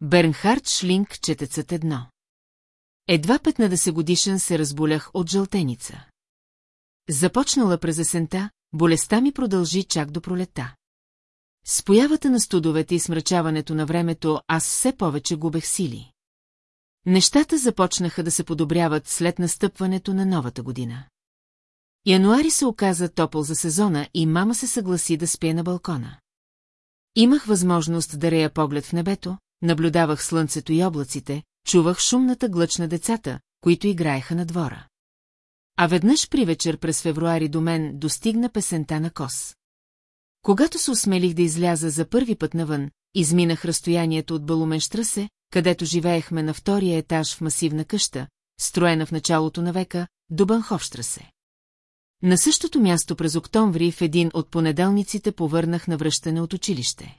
Бернхард Шлинг, четецът едно. Едва 15 годишен се разболях от жълтеница. Започнала през есента, болестта ми продължи чак до пролета. С появата на студовете и смрачаването на времето аз все повече губех сили. Нещата започнаха да се подобряват след настъпването на новата година. Януари се оказа топъл за сезона и мама се съгласи да спие на балкона. Имах възможност да рея поглед в небето, наблюдавах слънцето и облаците, чувах шумната глъч на децата, които играеха на двора. А веднъж при вечер през февруари до мен достигна песента на Кос. Когато се осмелих да изляза за първи път навън, изминах разстоянието от Балуменштрасе, където живеехме на втория етаж в масивна къща, строена в началото на века, до Банховштрасе. На същото място през октомври в един от понеделниците повърнах на връщане от училище.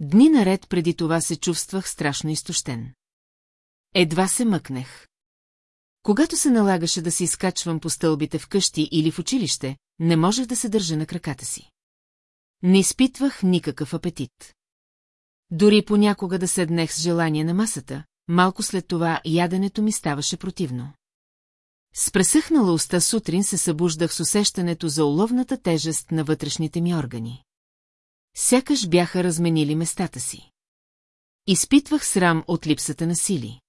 Дни наред преди това се чувствах страшно изтощен. Едва се мъкнех. Когато се налагаше да се изкачвам по стълбите в къщи или в училище, не можех да се държа на краката си. Не изпитвах никакъв апетит. Дори понякога да седнех с желание на масата, малко след това яденето ми ставаше противно. С пресъхнала уста сутрин се събуждах с усещането за уловната тежест на вътрешните ми органи. Сякаш бяха разменили местата си. Изпитвах срам от липсата на сили.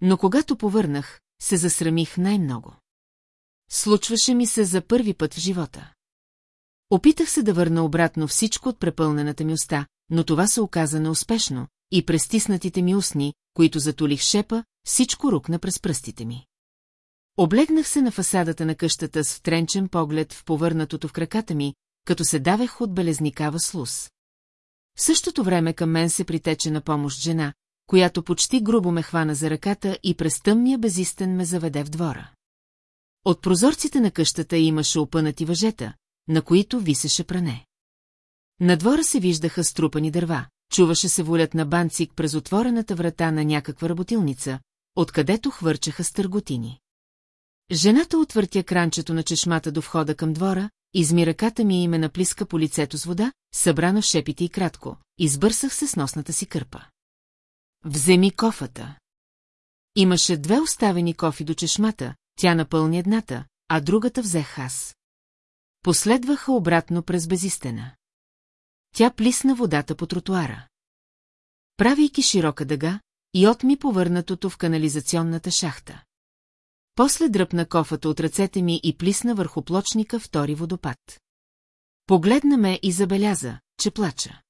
Но когато повърнах, се засрамих най-много. Случваше ми се за първи път в живота. Опитах се да върна обратно всичко от препълнената ми уста, но това се оказа неуспешно, и през стиснатите ми устни, които затулих шепа, всичко рукна през пръстите ми. Облегнах се на фасадата на къщата с втренчен поглед в повърнатото в краката ми, като се давех от белезникава слус. В същото време към мен се притече на помощ жена, която почти грубо ме хвана за ръката и през тъмния безистен ме заведе в двора. От прозорците на къщата имаше опънати въжета, на които висеше пране. На двора се виждаха струпани дърва, чуваше се волят на банцик през отворената врата на някаква работилница, откъдето хвърчаха стърготини. Жената отвъртя кранчето на чешмата до входа към двора, изми ръката ми и ме наплиска по лицето с вода, събрана в шепите и кратко, избърсах се с носната си кърпа. Вземи кофата. Имаше две оставени кофи до чешмата, тя напълни едната, а другата взех аз. Последваха обратно през безистена. Тя плисна водата по тротуара. Правейки широка дъга, и отми повърнатото в канализационната шахта. После дръпна кофата от ръцете ми и плисна върху плочника втори водопад. Погледна ме и забеляза, че плача.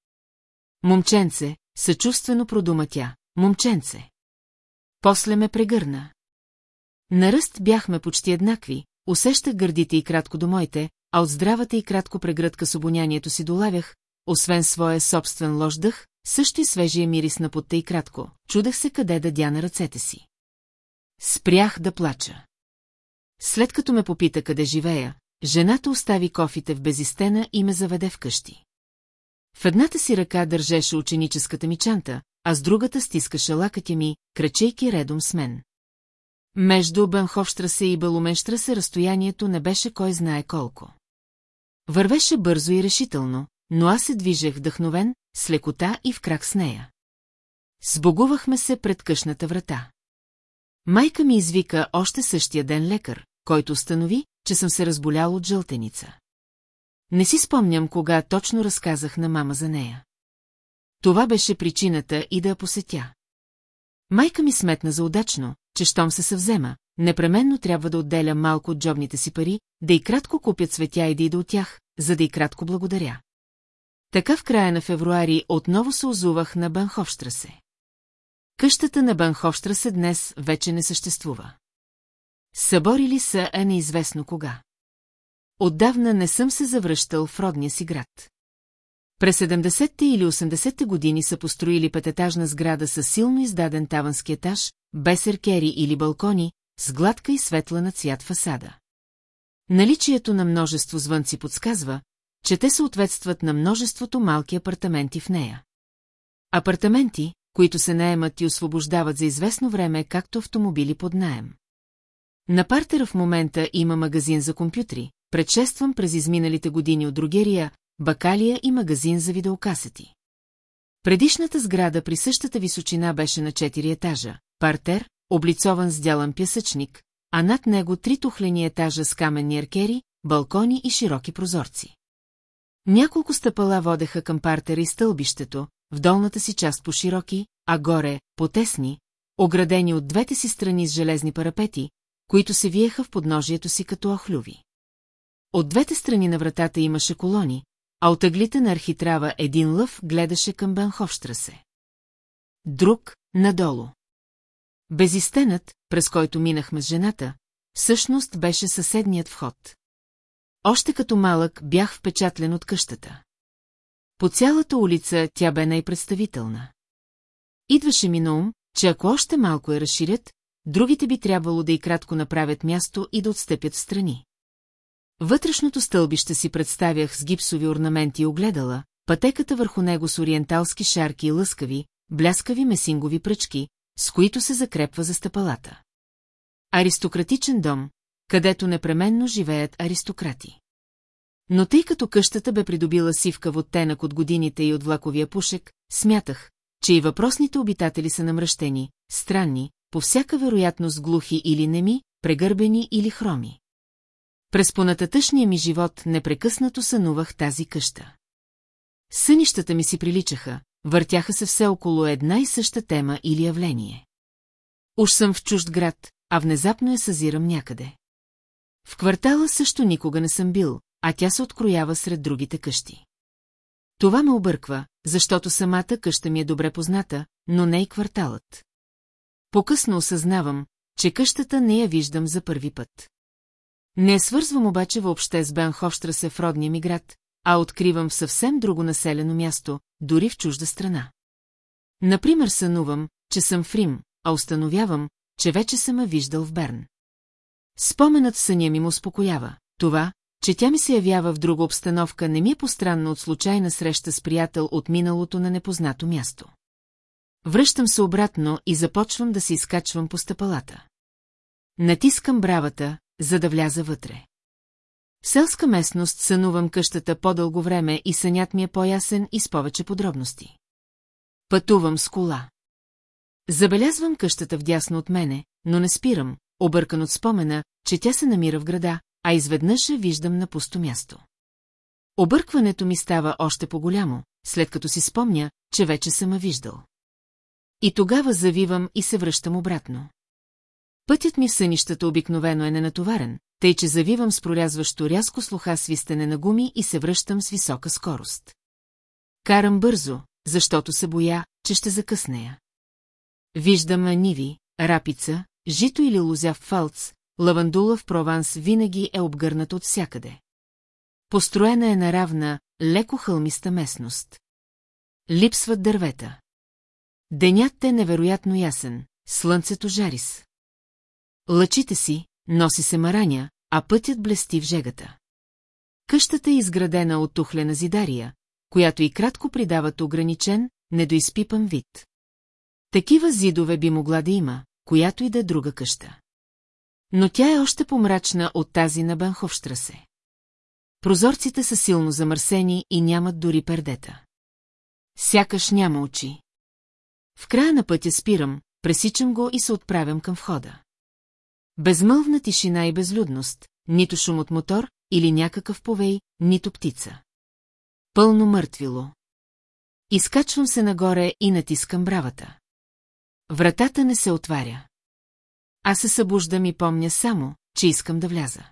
Момченце, съчувствено продума тя, момченце. После ме прегърна. На ръст бяхме почти еднакви, усещах гърдите и кратко до моите, а от здравата и кратко прегръдка с обонянието си долавях, освен своя собствен лош дъх, също и свежия мирис на потта и кратко, чудех се къде да дя на ръцете си. Спрях да плача. След като ме попита къде живея, жената остави кофите в безистена и ме заведе вкъщи. В едната си ръка държеше ученическата ми чанта, а с другата стискаше лакътя ми, крачейки редом с мен. Между Бенховштрасе и Балуменштрасе разстоянието не беше кой знае колко. Вървеше бързо и решително, но аз се движех вдъхновен, с лекота и в крак с нея. Сбогувахме се пред къщната врата. Майка ми извика още същия ден лекар, който установи, че съм се разболял от жълтеница. Не си спомням кога точно разказах на мама за нея. Това беше причината и да я посетя. Майка ми сметна за удачно, че щом се съвзема, непременно трябва да отделя малко от джобните си пари, да и кратко купят цветя и да ида от тях, за да и кратко благодаря. Така в края на февруари отново се озувах на Банховштрасе. Къщата на Банховштрасе днес вече не съществува. Съборили са, а неизвестно кога. Отдавна не съм се завръщал в родния си град. През 70-те или 80-те години са построили пететажна сграда с силно издаден тавански етаж, без еркери или балкони, с гладка и светла на цвят фасада. Наличието на множество звънци подсказва, че те съответстват на множеството малки апартаменти в нея. Апартаменти, които се наемат и освобождават за известно време, както автомобили под наем. На партера в момента има магазин за компютри, предшествам през изминалите години от другерия, бакалия и магазин за видеокасети. Предишната сграда при същата височина беше на четири етажа, партер, облицован с дялан пясъчник, а над него три тухлени етажа с каменни аркери, балкони и широки прозорци. Няколко стъпала водеха към партера и стълбището, в долната си част по-широки, а горе – по-тесни, оградени от двете си страни с железни парапети, които се виеха в подножието си като охлюви. От двете страни на вратата имаше колони, а от ъглите на архитрава един лъв гледаше към Банховштрасе. Друг – надолу. Безистенът, през който минахме с жената, всъщност беше съседният вход. Още като малък бях впечатлен от къщата. По цялата улица тя бе най-представителна. Идваше ми на ум, че ако още малко я разширят, другите би трябвало да и кратко направят място и да отстъпят в страни. Вътрешното стълбище си представях с гипсови орнаменти и огледала, пътеката върху него с ориенталски шарки и лъскави, бляскави месингови пръчки, с които се закрепва за стъпалата. Аристократичен дом, където непременно живеят аристократи. Но тъй като къщата бе придобила сивка в оттенък от годините и от влаковия пушек, смятах, че и въпросните обитатели са намръщени, странни, по всяка вероятност глухи или неми, прегърбени или хроми. През понататъчния ми живот непрекъснато сънувах тази къща. Сънищата ми си приличаха, въртяха се все около една и съща тема или явление. Уж съм в чужд град, а внезапно я съзирам някъде. В квартала също никога не съм бил, а тя се откроява сред другите къщи. Това ме обърква, защото самата къща ми е добре позната, но не и кварталът. Покъсно осъзнавам, че къщата не я виждам за първи път. Не свързвам обаче въобще с Бенховштрасе в родния ми град, а откривам в съвсем друго населено място, дори в чужда страна. Например, сънувам, че съм в Рим, а установявам, че вече съм я виждал в Берн. Споменът в съня ми му успокоява. Това, че тя ми се явява в друга обстановка, не ми е постранно от случайна среща с приятел от миналото на непознато място. Връщам се обратно и започвам да се изкачвам по стъпалата. Натискам бравата, за да вляза вътре. В селска местност сънувам къщата по-дълго време и сънят ми е по-ясен и с повече подробности. Пътувам с кола. Забелязвам къщата вдясно от мене, но не спирам, объркан от спомена, че тя се намира в града, а изведнъж я виждам на пусто място. Объркването ми става още по-голямо, след като си спомня, че вече съм я виждал. И тогава завивам и се връщам обратно. Пътят ми в сънищата обикновено е ненатоварен, тъй че завивам с прорязващо рязко слуха свистене на гуми и се връщам с висока скорост. Карам бързо, защото се боя, че ще закъснея. Виждам ниви, рапица, жито или лузя в фалц, лавандула в Прованс винаги е обгърнат от всякъде. Построена е наравна, леко хълмиста местност. Липсват дървета. Денят е невероятно ясен, слънцето жарис. Лъчите си, носи се мараня, а пътят блести в жегата. Къщата е изградена от тухлена зидария, която и кратко придават ограничен, недоизпипан вид. Такива зидове би могла да има, която и да е друга къща. Но тя е още помрачна от тази на Банховштрасе. Прозорците са силно замърсени и нямат дори пердета. Сякаш няма очи. В края на пътя спирам, пресичам го и се отправям към входа. Безмълвна тишина и безлюдност, нито шум от мотор или някакъв повей, нито птица. Пълно мъртвило. Изкачвам се нагоре и натискам бравата. Вратата не се отваря. Аз се събуждам и помня само, че искам да вляза.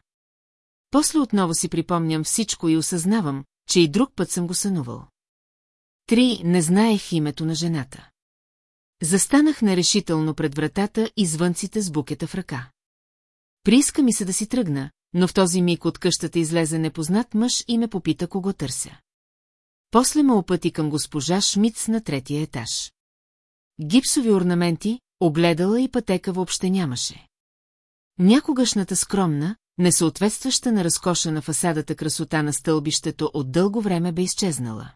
После отново си припомням всичко и осъзнавам, че и друг път съм го сънувал. Три, не знаех името на жената. Застанах нерешително пред вратата и звънците с букета в ръка. Прииска ми се да си тръгна, но в този миг от къщата излезе непознат мъж и ме попита кого търся. После ме опъти към госпожа Шмиц на третия етаж. Гипсови орнаменти, огледала и пътека въобще нямаше. Някогашната скромна, несъответстваща на разкоша на фасадата красота на стълбището от дълго време бе изчезнала.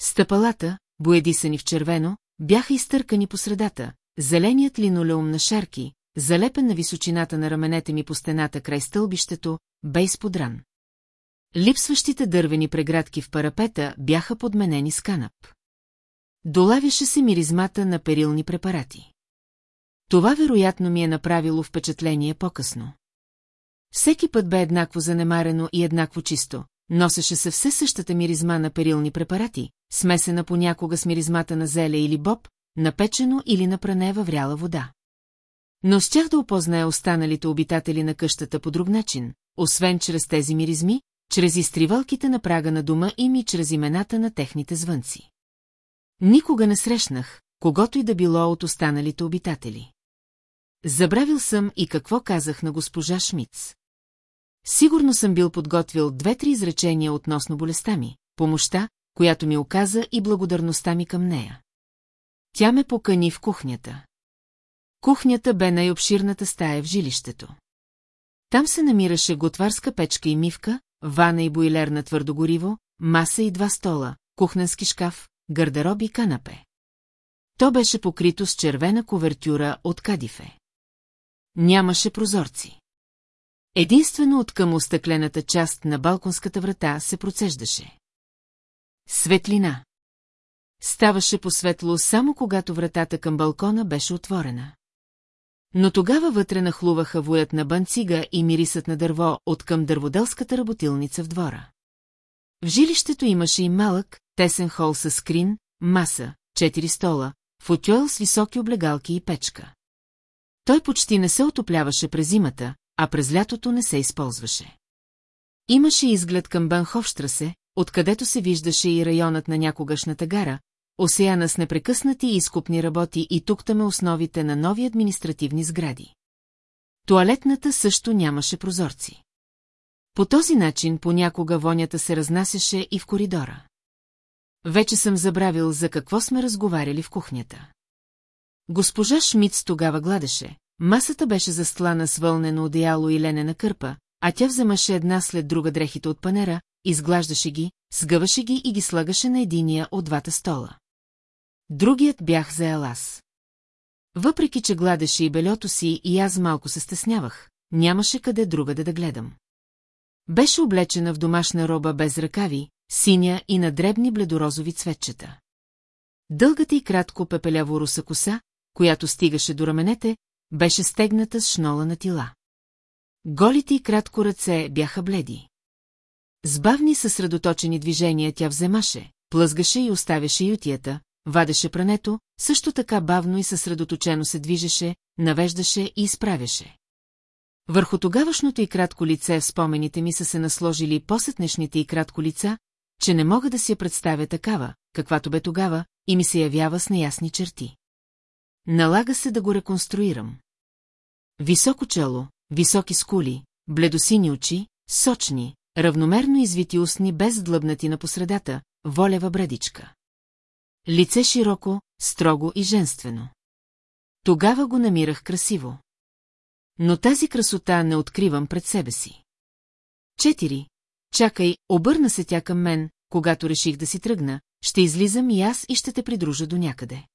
Стъпалата, боедисани в червено, бяха изтъркани по средата, зеленият линолеум на шарки, залепен на височината на раменете ми по стената край стълбището, бе изподран. Липсващите дървени преградки в парапета бяха подменени с канап. Долавяше се миризмата на перилни препарати. Това вероятно ми е направило впечатление по-късно. Всеки път бе еднакво занемарено и еднакво чисто, носеше се все същата миризма на перилни препарати, смесена понякога с миризмата на зеле или боб, напечено или напране във вряла вода. Но щях да опозная останалите обитатели на къщата по друг начин, освен чрез тези миризми, чрез изтривалките на прага на дома им и чрез имената на техните звънци. Никога не срещнах, когато и да било от останалите обитатели. Забравил съм и какво казах на госпожа Шмиц. Сигурно съм бил подготвил две-три изречения относно болестта ми, помощта, която ми оказа и благодарността ми към нея. Тя ме покани в кухнята. Кухнята бе най-обширната стая в жилището. Там се намираше готварска печка и мивка, вана и бойлер на твърдо гориво, маса и два стола, кухненски шкаф, гардероб и канапе. То беше покрито с червена ковертюра от кадифе. Нямаше прозорци. Единствено от към остъклената част на балконската врата се процеждаше. Светлина. Ставаше посветло само когато вратата към балкона беше отворена. Но тогава вътре нахлуваха воят на банцига и мирисът на дърво от към дърводелската работилница в двора. В жилището имаше и малък, тесен хол с скрин, маса, четири стола, футюел с високи облегалки и печка. Той почти не се отопляваше през зимата, а през лятото не се използваше. Имаше изглед към Банховштрасе, откъдето се виждаше и районът на някогашната гара, осеяна с непрекъснати и изкупни работи и туктаме основите на нови административни сгради. Туалетната също нямаше прозорци. По този начин понякога вонята се разнасяше и в коридора. Вече съм забравил за какво сме разговаряли в кухнята. Госпожа Шмидц тогава гладеше, масата беше застлана с вълнено одеяло и ленена кърпа, а тя вземаше една след друга дрехите от панера, изглаждаше ги, сгъваше ги и ги слагаше на единия от двата стола. Другият бях за Елас. Въпреки, че гладеше и белето си, и аз малко се стеснявах, нямаше къде другаде да гледам. Беше облечена в домашна роба без ръкави, синя и на дребни бледорозови цветчета. Дългата и кратко пепеляво руса коса, която стигаше до раменете, беше стегната с шнола на тила. Голите и кратко ръце бяха бледи. С бавни съсредоточени движения тя вземаше, плъзгаше и оставяше ютията, вадеше прането, също така бавно и съсредоточено се движеше, навеждаше и изправяше. Върху тогавашното и кратко лице в спомените ми са се насложили посетнешните и кратко лица, че не мога да си я представя такава, каквато бе тогава, и ми се явява с неясни черти. Налага се да го реконструирам. Високо чело, високи скули, бледосини очи, сочни, равномерно извити устни без длъбнати на посредата, волева бредичка. Лице широко, строго и женствено. Тогава го намирах красиво. Но тази красота не откривам пред себе си. Четири. Чакай, обърна се тя към мен, когато реших да си тръгна, ще излизам и аз и ще те придружа до някъде.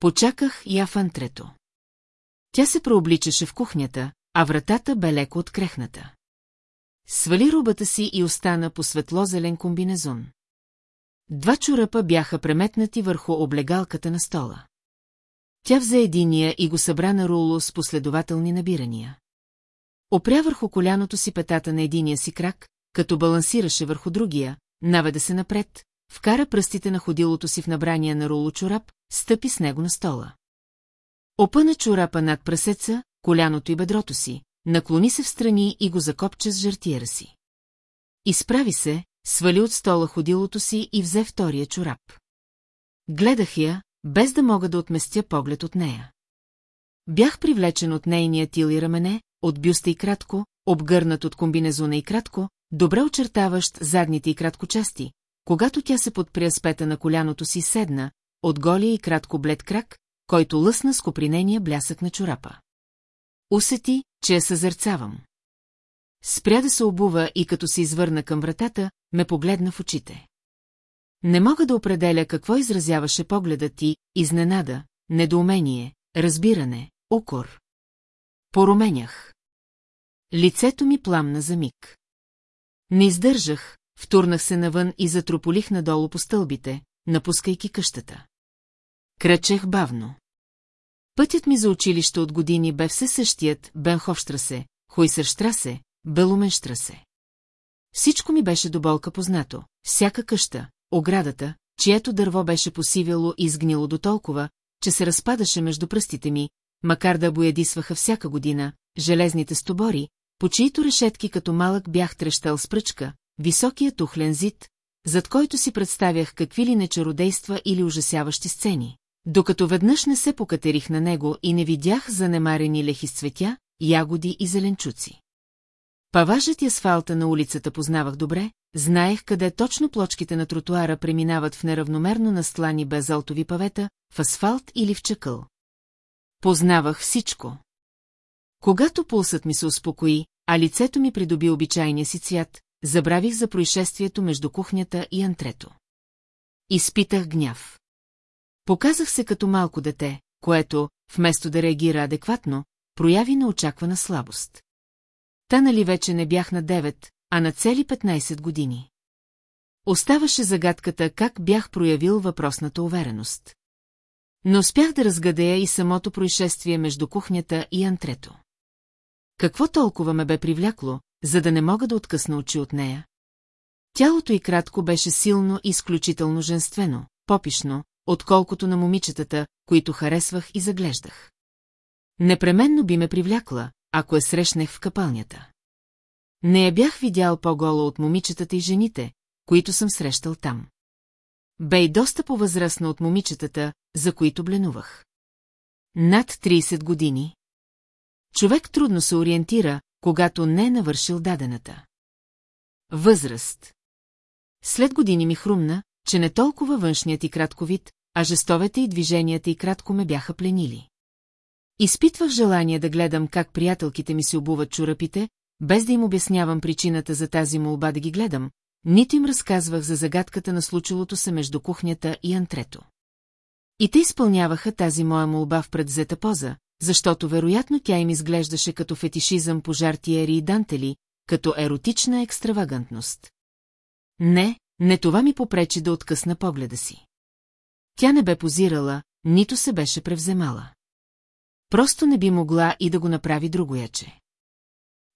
Почаках я в антрето. Тя се прообличаше в кухнята, а вратата бе леко открехната. Свали рубата си и остана по светло-зелен комбинезон. Два чурапа бяха преметнати върху облегалката на стола. Тя взе единия и го събра на руло с последователни набирания. Опря върху коляното си петата на единия си крак, като балансираше върху другия, наведа се напред, вкара пръстите на ходилото си в набрания на руло чорап, стъпи с него на стола. Опъна чорапа над прасеца, коляното и бедрото си, наклони се в страни и го закопча с жартиера си. Изправи се, свали от стола ходилото си и взе втория чорап. Гледах я, без да мога да отместя поглед от нея. Бях привлечен от нейния тил и рамене, от бюста и кратко, обгърнат от комбинезона и кратко, добре очертаващ задните и кратко части, когато тя се подпря с пета на коляното си седна, от голия и кратко блед крак, който лъсна с копринения блясък на чорапа. Усети, че я съзърцавам. Спря да се обува и като се извърна към вратата, ме погледна в очите. Не мога да определя какво изразяваше погледът ти, изненада, недоумение, разбиране, укор. Поруменях. Лицето ми пламна за миг. Не издържах, втурнах се навън и затрополих надолу по стълбите, напускайки къщата. Кръчех бавно. Пътят ми за училище от години бе все същият Бенховштрасе, Хойсърштрасе, Белуменштрасе. Всичко ми беше до болка познато. Всяка къща, оградата, чието дърво беше посивяло и изгнило до толкова, че се разпадаше между пръстите ми, макар да боядисваха всяка година, железните стобори, по чието решетки като малък бях трещал с пръчка, високия тухлен зид, зад който си представях какви ли нечародейства или ужасяващи сцени, докато веднъж не се покатерих на него и не видях занемарени лехи с цветя, ягоди и зеленчуци. Паважът и асфалта на улицата познавах добре, знаех къде точно плочките на тротуара преминават в неравномерно настлани безалтови павета, в асфалт или в чакъл. Познавах всичко. Когато пулсът ми се успокои, а лицето ми придоби обичайния си цвят, забравих за происшествието между кухнята и антрето. Изпитах гняв. Показах се като малко дете, което, вместо да реагира адекватно, прояви неочаквана слабост. Та нали вече не бях на 9, а на цели 15 години. Оставаше загадката как бях проявил въпросната увереност. Но успях да разгадея и самото происшествие между кухнята и антрето. Какво толкова ме бе привлякло, за да не мога да откъсна очи от нея? Тялото й кратко беше силно и изключително женствено, попишно, отколкото на момичетата, които харесвах и заглеждах. Непременно би ме привлякла, ако я срещнах в капалнята. Не я бях видял по-гола от момичетата и жените, които съм срещал там. Бе и доста по-възрастна от момичетата, за които бленувах. Над 30 години. Човек трудно се ориентира, когато не е навършил дадената. Възраст. След години ми хрумна, че не толкова външният и кратко вид, а жестовете и движенията и кратко ме бяха пленили. Изпитвах желание да гледам как приятелките ми се обуват чурапите, без да им обяснявам причината за тази молба да ги гледам, нито им разказвах за загадката на случилото се между кухнята и антрето. И те изпълняваха тази моя молба в предвзета поза, защото вероятно тя им изглеждаше като фетишизъм по жартиери и дантели, като еротична екстравагантност. Не, не това ми попречи да откъсна погледа си. Тя не бе позирала, нито се беше превземала. Просто не би могла и да го направи другояче.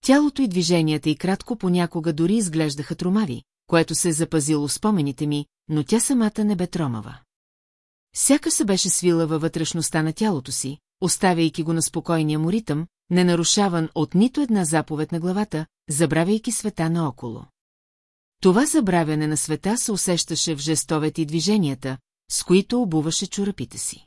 Тялото и движенията и кратко понякога дори изглеждаха тромави, което се е запазило в спомените ми, но тя самата не бе тромава. Сяка се беше свила във вътрешността на тялото си, оставяйки го на спокойния му ритъм, не нарушаван от нито една заповед на главата, забравяйки света наоколо. Това забравяне на света се усещаше в жестовете и движенията, с които обуваше чорапите си.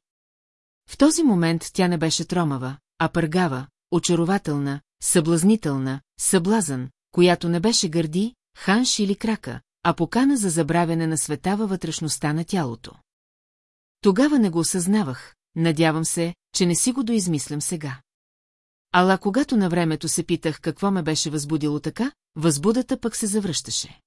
В този момент тя не беше тромава, а пъргава, очарователна, съблазнителна, съблазън, която не беше гърди, ханш или крака, а покана за забравяне на света във вътрешността на тялото. Тогава не го осъзнавах, надявам се, че не си го доизмислям сега. Ала когато на времето се питах какво ме беше възбудило така, възбудата пък се завръщаше.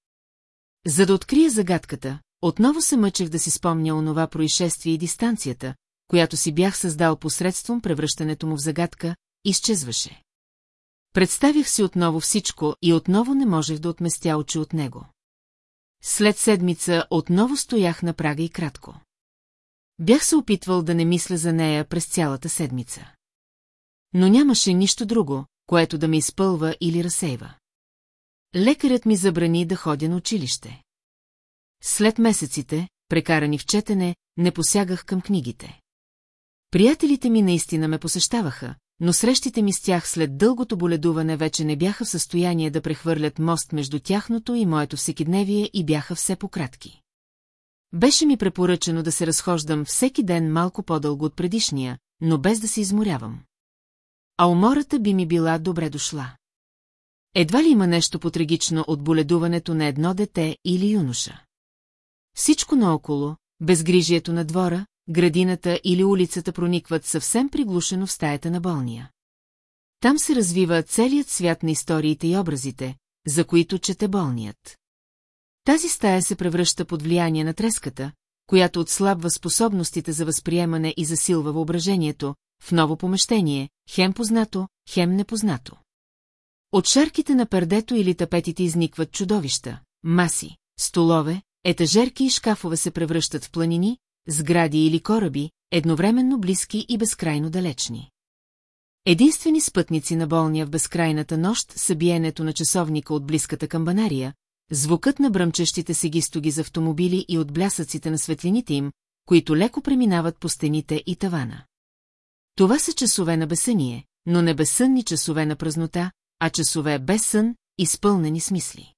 За да открия загадката, отново се мъчех да си спомня онова происшествие и дистанцията, която си бях създал посредством превръщането му в загадка, изчезваше. Представих си отново всичко и отново не можех да отместя очи от него. След седмица отново стоях на прага и кратко. Бях се опитвал да не мисля за нея през цялата седмица. Но нямаше нищо друго, което да ме изпълва или разсейва. Лекарят ми забрани да ходя на училище. След месеците, прекарани в четене, не посягах към книгите. Приятелите ми наистина ме посещаваха, но срещите ми с тях след дългото боледуване вече не бяха в състояние да прехвърлят мост между тяхното и моето всекидневие и бяха все по-кратки. Беше ми препоръчено да се разхождам всеки ден малко по-дълго от предишния, но без да се изморявам. А умората би ми била добре дошла. Едва ли има нещо потрагично от боледуването на едно дете или юноша? Всичко наоколо, безгрижието на двора, градината или улицата проникват съвсем приглушено в стаята на болния. Там се развива целият свят на историите и образите, за които чете болният. Тази стая се превръща под влияние на треската, която отслабва способностите за възприемане и засилва въображението, в ново помещение, хем познато, хем непознато. От шарките на пердето или тапетите изникват чудовища, маси, столове, етажерки и шкафове се превръщат в планини, сгради или кораби, едновременно близки и безкрайно далечни. Единствени спътници на болния в безкрайната нощ са биенето на часовника от близката камбанария, звукът на бръмчещите се гистоги за автомобили и от блясъците на светлините им, които леко преминават по стените и тавана. Това са часове на бесъние, но не безсънни часове на празнота, а часове без сън, изпълнени с мисли.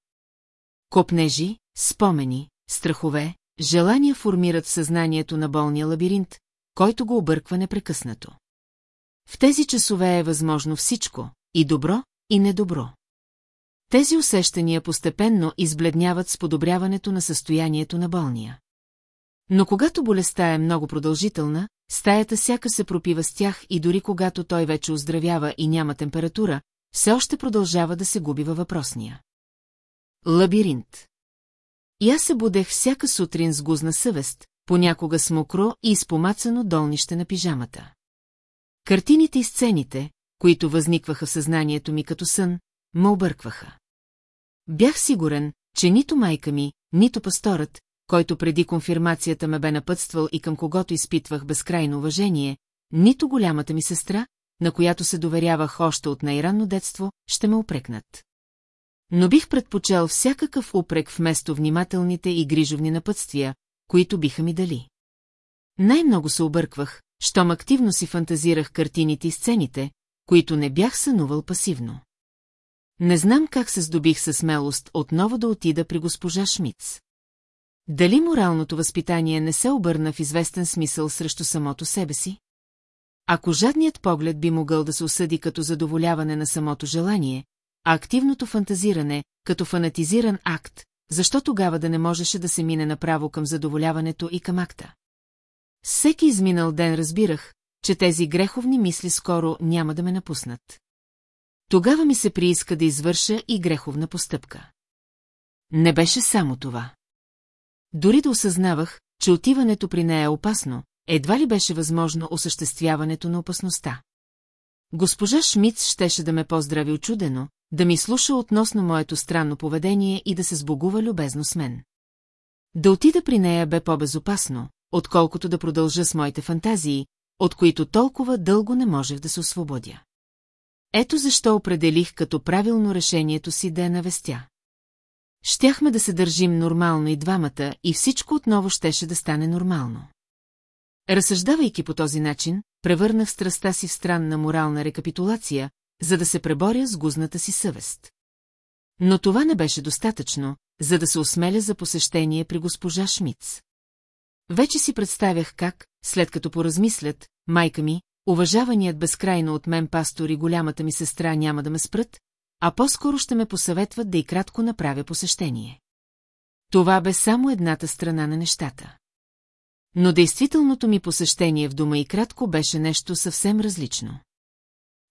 Копнежи, спомени, страхове, желания формират в съзнанието на болния лабиринт, който го обърква непрекъснато. В тези часове е възможно всичко, и добро, и недобро. Тези усещания постепенно избледняват с подобряването на състоянието на болния. Но когато болестта е много продължителна, стаята сяка се пропива с тях и дори когато той вече оздравява и няма температура, все още продължава да се губи във въпросния. Лабиринт И аз се будех всяка сутрин с гузна съвест, понякога с мокро и изпомацано долнище на пижамата. Картините и сцените, които възникваха в съзнанието ми като сън, ме объркваха. Бях сигурен, че нито майка ми, нито пасторът, който преди конфирмацията ме бе напътствал и към когото изпитвах безкрайно уважение, нито голямата ми сестра, на която се доверявах още от най-ранно детство, ще ме опрекнат. Но бих предпочел всякакъв упрек вместо внимателните и грижовни напътствия, които биха ми дали. Най-много се обърквах, щом активно си фантазирах картините и сцените, които не бях сънувал пасивно. Не знам как се здобих със смелост отново да отида при госпожа Шмиц. Дали моралното възпитание не се обърна в известен смисъл срещу самото себе си? Ако жадният поглед би могъл да се осъди като задоволяване на самото желание, а активното фантазиране, като фанатизиран акт, защо тогава да не можеше да се мине направо към задоволяването и към акта? Всеки изминал ден разбирах, че тези греховни мисли скоро няма да ме напуснат. Тогава ми се прииска да извърша и греховна постъпка. Не беше само това. Дори да осъзнавах, че отиването при нея е опасно, едва ли беше възможно осъществяването на опасността. Госпожа Шмиц щеше да ме поздрави очудено, да ми слуша относно моето странно поведение и да се сбогува любезно с мен. Да отида при нея бе по-безопасно, отколкото да продължа с моите фантазии, от които толкова дълго не можех да се освободя. Ето защо определих като правилно решението си да я навестя. Щяхме да се държим нормално и двамата и всичко отново щеше да стане нормално. Разсъждавайки по този начин, превърнах страста си в странна морална рекапитулация, за да се преборя с гузната си съвест. Но това не беше достатъчно, за да се осмеля за посещение при госпожа Шмиц. Вече си представях как, след като поразмислят, майка ми, уважаваният безкрайно от мен пастор и голямата ми сестра няма да ме спрат, а по-скоро ще ме посъветват да и кратко направя посещение. Това бе само едната страна на нещата. Но действителното ми посещение в дома и кратко беше нещо съвсем различно.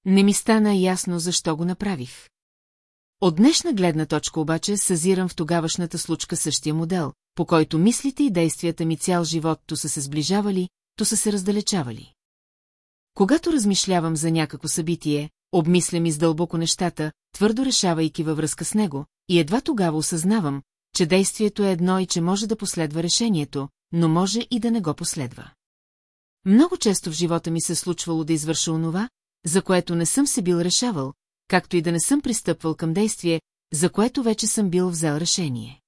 Не ми стана ясно защо го направих. От днешна гледна точка обаче съзирам в тогавашната случка същия модел, по който мислите и действията ми цял живот то са се сближавали, то са се раздалечавали. Когато размишлявам за някакво събитие, обмислям издълбоко нещата, твърдо решавайки във връзка с него, и едва тогава осъзнавам, че действието е едно и че може да последва решението, но може и да не го последва. Много често в живота ми се случвало да извърша онова, за което не съм се бил решавал, както и да не съм пристъпвал към действие, за което вече съм бил взел решение.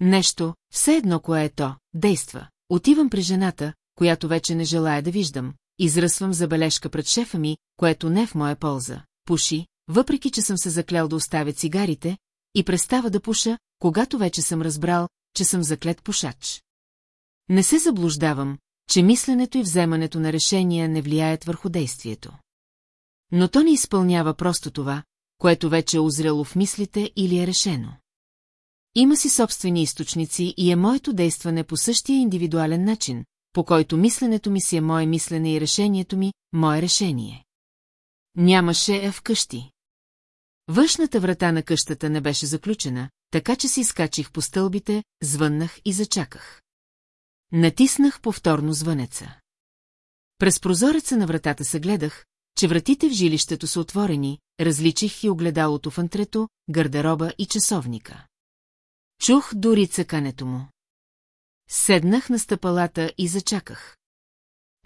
Нещо, все едно кое е то, действа. Отивам при жената, която вече не желая да виждам, изръсвам забележка пред шефа ми, което не е в моя полза. Пуши, въпреки че съм се заклял да оставя цигарите, и престава да пуша, когато вече съм разбрал, че съм заклет пушач. Не се заблуждавам, че мисленето и вземането на решения не влияят върху действието. Но то не изпълнява просто това, което вече е озряло в мислите или е решено. Има си собствени източници и е моето действане по същия индивидуален начин, по който мисленето ми си е мое мислене и решението ми – мое решение. Нямаше е вкъщи. Външната врата на къщата не беше заключена, така че си изкачих по стълбите, звъннах и зачаках. Натиснах повторно звънеца. През прозореца на вратата се гледах, че вратите в жилището са отворени, различих и огледалото в антрето, гардероба и часовника. Чух дори цъкането му. Седнах на стъпалата и зачаках.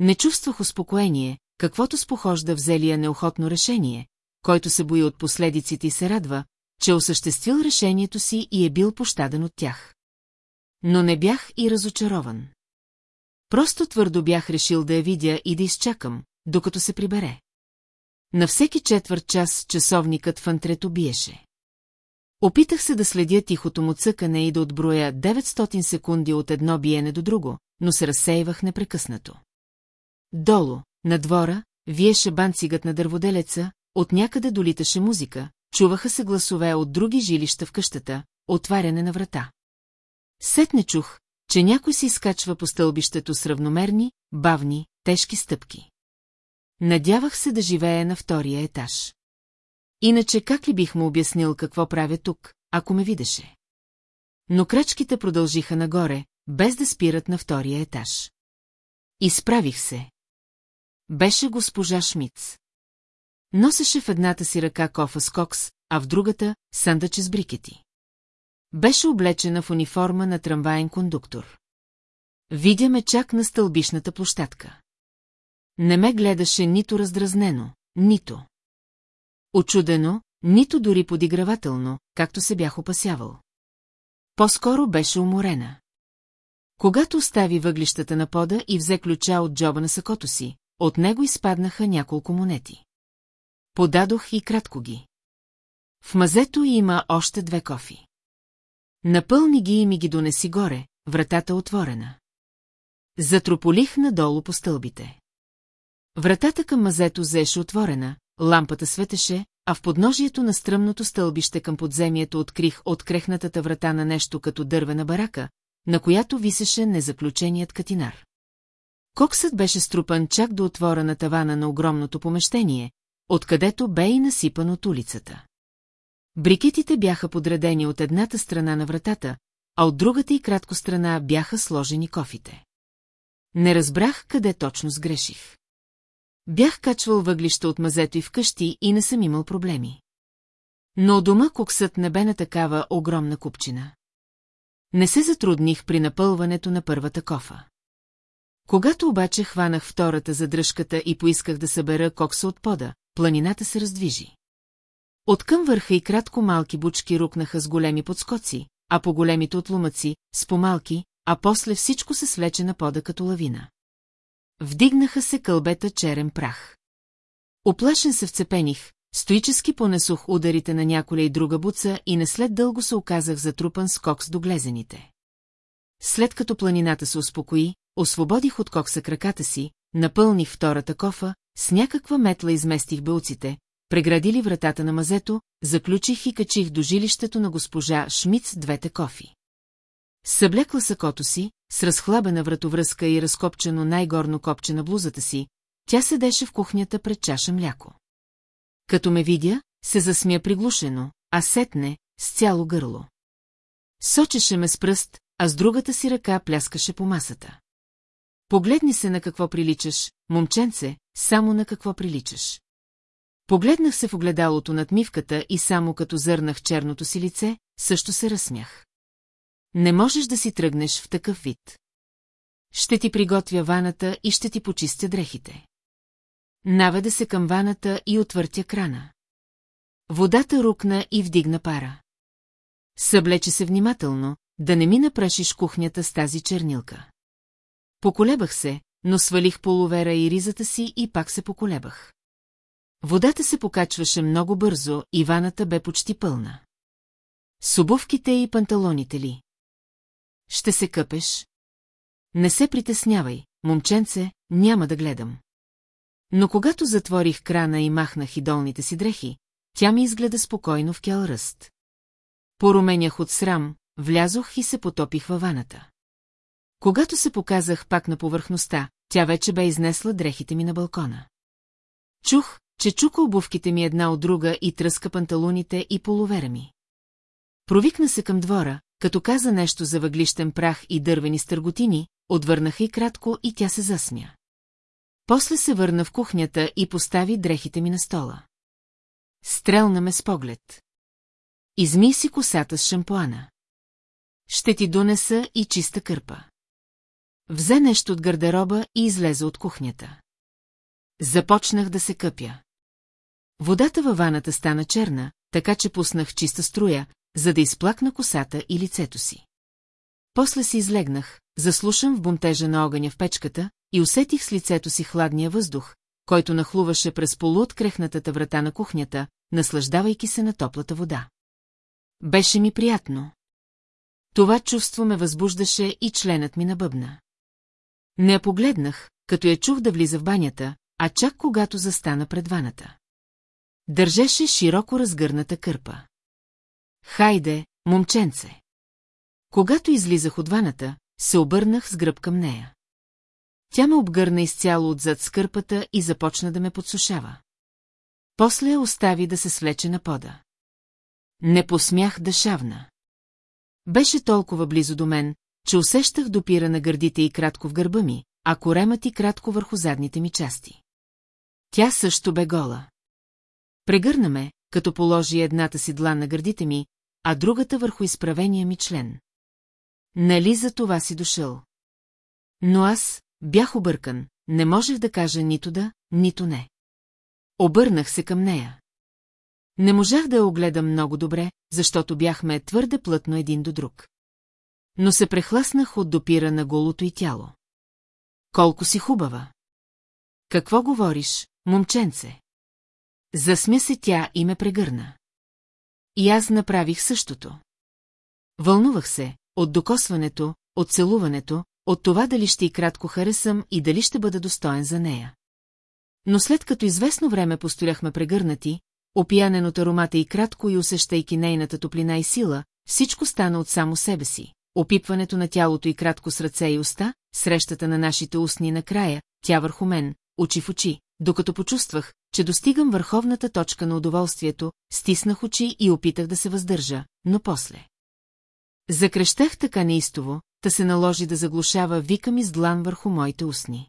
Не чувствах успокоение, каквото спохожда взелия неохотно решение, който се бои от последиците и се радва, че осъществил решението си и е бил пощаден от тях. Но не бях и разочарован. Просто твърдо бях решил да я видя и да изчакам, докато се прибере. На всеки четвърт час часовникът в антрето биеше. Опитах се да следя тихото му цъкане и да отброя 900 секунди от едно биене до друго, но се разсейвах непрекъснато. Долу, на двора, виеше банцигът на дърводелеца, от някъде долиташе музика, чуваха се гласове от други жилища в къщата, отваряне на врата. Сетне чух, че някой се изкачва по стълбището с равномерни, бавни, тежки стъпки. Надявах се да живее на втория етаж. Иначе как ли бих му обяснил какво правя тук, ако ме видеше? Но крачките продължиха нагоре, без да спират на втория етаж. Изправих се. Беше госпожа Шмиц. Носеше в едната си ръка кофа с кокс, а в другата – сандъче с брикети. Беше облечена в униформа на трамваен кондуктор. Видя ме чак на стълбишната площадка. Не ме гледаше нито раздразнено, нито. Очудено, нито дори подигравателно, както се бях опасявал. По-скоро беше уморена. Когато остави въглищата на пода и взе ключа от джоба на сакото си, от него изпаднаха няколко монети. Подадох и кратко ги. В мазето има още две кофи. Напълни ги и ми ги донеси горе, вратата отворена. Затрополих надолу по стълбите. Вратата към мазето зеше отворена, лампата светеше, а в подножието на стръмното стълбище към подземието открих от крехнатата врата на нещо като дървена барака, на която висеше незаключеният катинар. Коксът беше струпан чак до отвора на тавана на огромното помещение, откъдето бе и насипан от улицата. Брикетите бяха подредени от едната страна на вратата, а от другата и кратко страна бяха сложени кофите. Не разбрах къде точно сгреших. Бях качвал въглища от мазето и вкъщи и не съм имал проблеми. Но дома коксът не бе на такава огромна купчина. Не се затрудних при напълването на първата кофа. Когато обаче хванах втората задръжката и поисках да събера кокса от пода, планината се раздвижи. Откъм върха и кратко малки бучки рукнаха с големи подскоци, а по големите отлумъци, с помалки, а после всичко се свлече на пода като лавина. Вдигнаха се кълбета черен прах. Оплашен се вцепених, стоически понесох ударите на няколя и друга буца и не след дълго се оказах затрупан с кокс до глезените. След като планината се успокои, освободих от кокса краката си, напълних втората кофа, с някаква метла изместих бълците, преградили вратата на мазето, заключих и качих до жилището на госпожа Шмиц двете кофи. Съблекла сакото си, с разхлабена вратовръзка и разкопчено най-горно копче на блузата си, тя седеше в кухнята пред чаша мляко. Като ме видя, се засмя приглушено, а сетне, с цяло гърло. Сочеше ме с пръст, а с другата си ръка пляскаше по масата. Погледни се на какво приличаш, момченце, само на какво приличаш. Погледнах се в огледалото над мивката и само като зърнах черното си лице, също се разсмях. Не можеш да си тръгнеш в такъв вид. Ще ти приготвя ваната и ще ти почистя дрехите. Наведа се към ваната и отвъртя крана. Водата рукна и вдигна пара. Съблече се внимателно, да не ми напрашиш кухнята с тази чернилка. Поколебах се, но свалих половера и ризата си и пак се поколебах. Водата се покачваше много бързо и ваната бе почти пълна. С обувките и панталоните ли? Ще се къпеш? Не се притеснявай, момченце, няма да гледам. Но когато затворих крана и махнах и долните си дрехи, тя ми изгледа спокойно в кял ръст. Поруменях от срам, влязох и се потопих във ваната. Когато се показах пак на повърхността, тя вече бе изнесла дрехите ми на балкона. Чух, че чука обувките ми една от друга и тръска панталоните и половера ми. Провикна се към двора, като каза нещо за въглищен прах и дървени стърготини, отвърнаха и кратко и тя се засмя. После се върна в кухнята и постави дрехите ми на стола. Стрелна ме с поглед. Изми си косата с шампуана. Ще ти донеса и чиста кърпа. Взе нещо от гардероба и излезе от кухнята. Започнах да се къпя. Водата във ваната стана черна, така че пуснах чиста струя, за да изплакна косата и лицето си. После си излегнах, заслушам в бунтежа на огъня в печката и усетих с лицето си хладния въздух, който нахлуваше през полуоткрехнатата врата на кухнята, наслаждавайки се на топлата вода. Беше ми приятно. Това чувство ме възбуждаше и членът ми на бъбна. Не я погледнах, като я чух да влиза в банята, а чак когато застана пред ваната. Държеше широко разгърната кърпа. Хайде, момченце! Когато излизах от ваната, се обърнах с гръб към нея. Тя ме обгърна изцяло отзад скърпата и започна да ме подсушава. После я остави да се свлече на пода. Не посмях да шавна. Беше толкова близо до мен, че усещах допира на гърдите и кратко в гърба ми, а коремът и кратко върху задните ми части. Тя също бе гола. Прегърна ме, като положи едната си длан на гърдите ми, а другата върху изправения ми член. Нали за това си дошъл? Но аз бях объркан, не можех да кажа нито да, нито не. Обърнах се към нея. Не можах да я огледам много добре, защото бяхме твърде плътно един до друг. Но се прехласнах от допира на голото и тяло. Колко си хубава! Какво говориш, момченце? Засмя се тя и ме прегърна. И аз направих същото. Вълнувах се, от докосването, от целуването, от това дали ще и кратко харесам и дали ще бъда достоен за нея. Но след като известно време постояхме прегърнати, опиянен от аромата и кратко и усещайки нейната топлина и сила, всичко стана от само себе си. Опипването на тялото и кратко с ръце и уста, срещата на нашите устни накрая, тя върху мен, очи в очи, докато почувствах, че достигам върховната точка на удоволствието, стиснах очи и опитах да се въздържа, но после. Закрещах така неистово, та се наложи да заглушава вика ми с длан върху моите устни.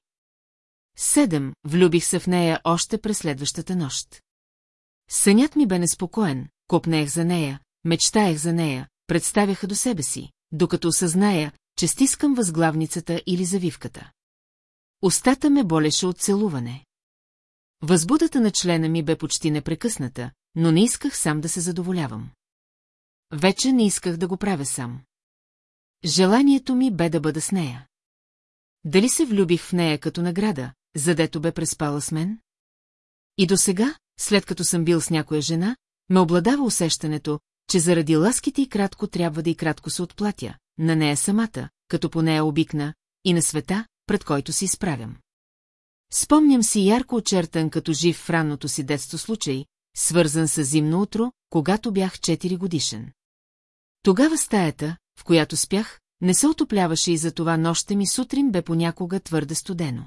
Седем, влюбих се в нея още през следващата нощ. Сънят ми бе неспокоен, копнех за нея, мечтаех за нея, представяха до себе си, докато осъзная, че стискам възглавницата или завивката. Остата ме болеше от целуване. Възбудата на члена ми бе почти непрекъсната, но не исках сам да се задоволявам. Вече не исках да го правя сам. Желанието ми бе да бъда с нея. Дали се влюбих в нея като награда, задето бе преспала с мен? И до сега, след като съм бил с някоя жена, ме обладава усещането, че заради ласките и кратко трябва да и кратко се отплатя, на нея самата, като по нея обикна, и на света, пред който си изправям. Спомням си ярко очертан като жив в ранното си детство случай, свързан с зимно утро, когато бях 4 годишен. Тогава стаята, в която спях, не се отопляваше и затова нощта ми сутрин бе понякога твърде студено.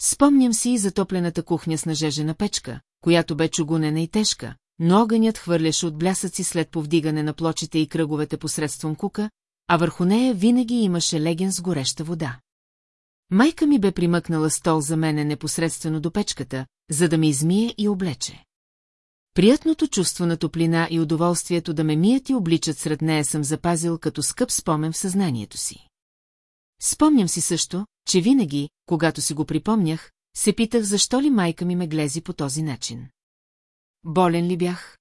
Спомням си и затоплената кухня с нажежена печка, която бе чугунена и тежка, но огънят хвърляше от блясъци след повдигане на плочите и кръговете посредством кука, а върху нея винаги имаше леген с гореща вода. Майка ми бе примъкнала стол за мене непосредствено до печката, за да ме измие и облече. Приятното чувство на топлина и удоволствието да ме мият и обличат сред нея съм запазил като скъп спомен в съзнанието си. Спомням си също, че винаги, когато си го припомнях, се питах защо ли майка ми ме глези по този начин. Болен ли бях?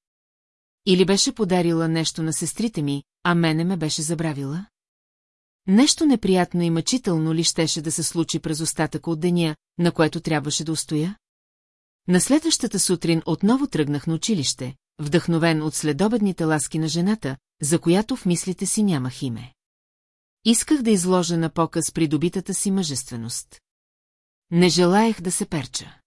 Или беше подарила нещо на сестрите ми, а мене ме беше забравила? Нещо неприятно и мъчително ли щеше да се случи през остатъка от деня, на което трябваше да устоя? На следващата сутрин отново тръгнах на училище, вдъхновен от следобедните ласки на жената, за която в мислите си нямах име. Исках да изложа на показ придобитата си мъжественост. Не желаях да се перча.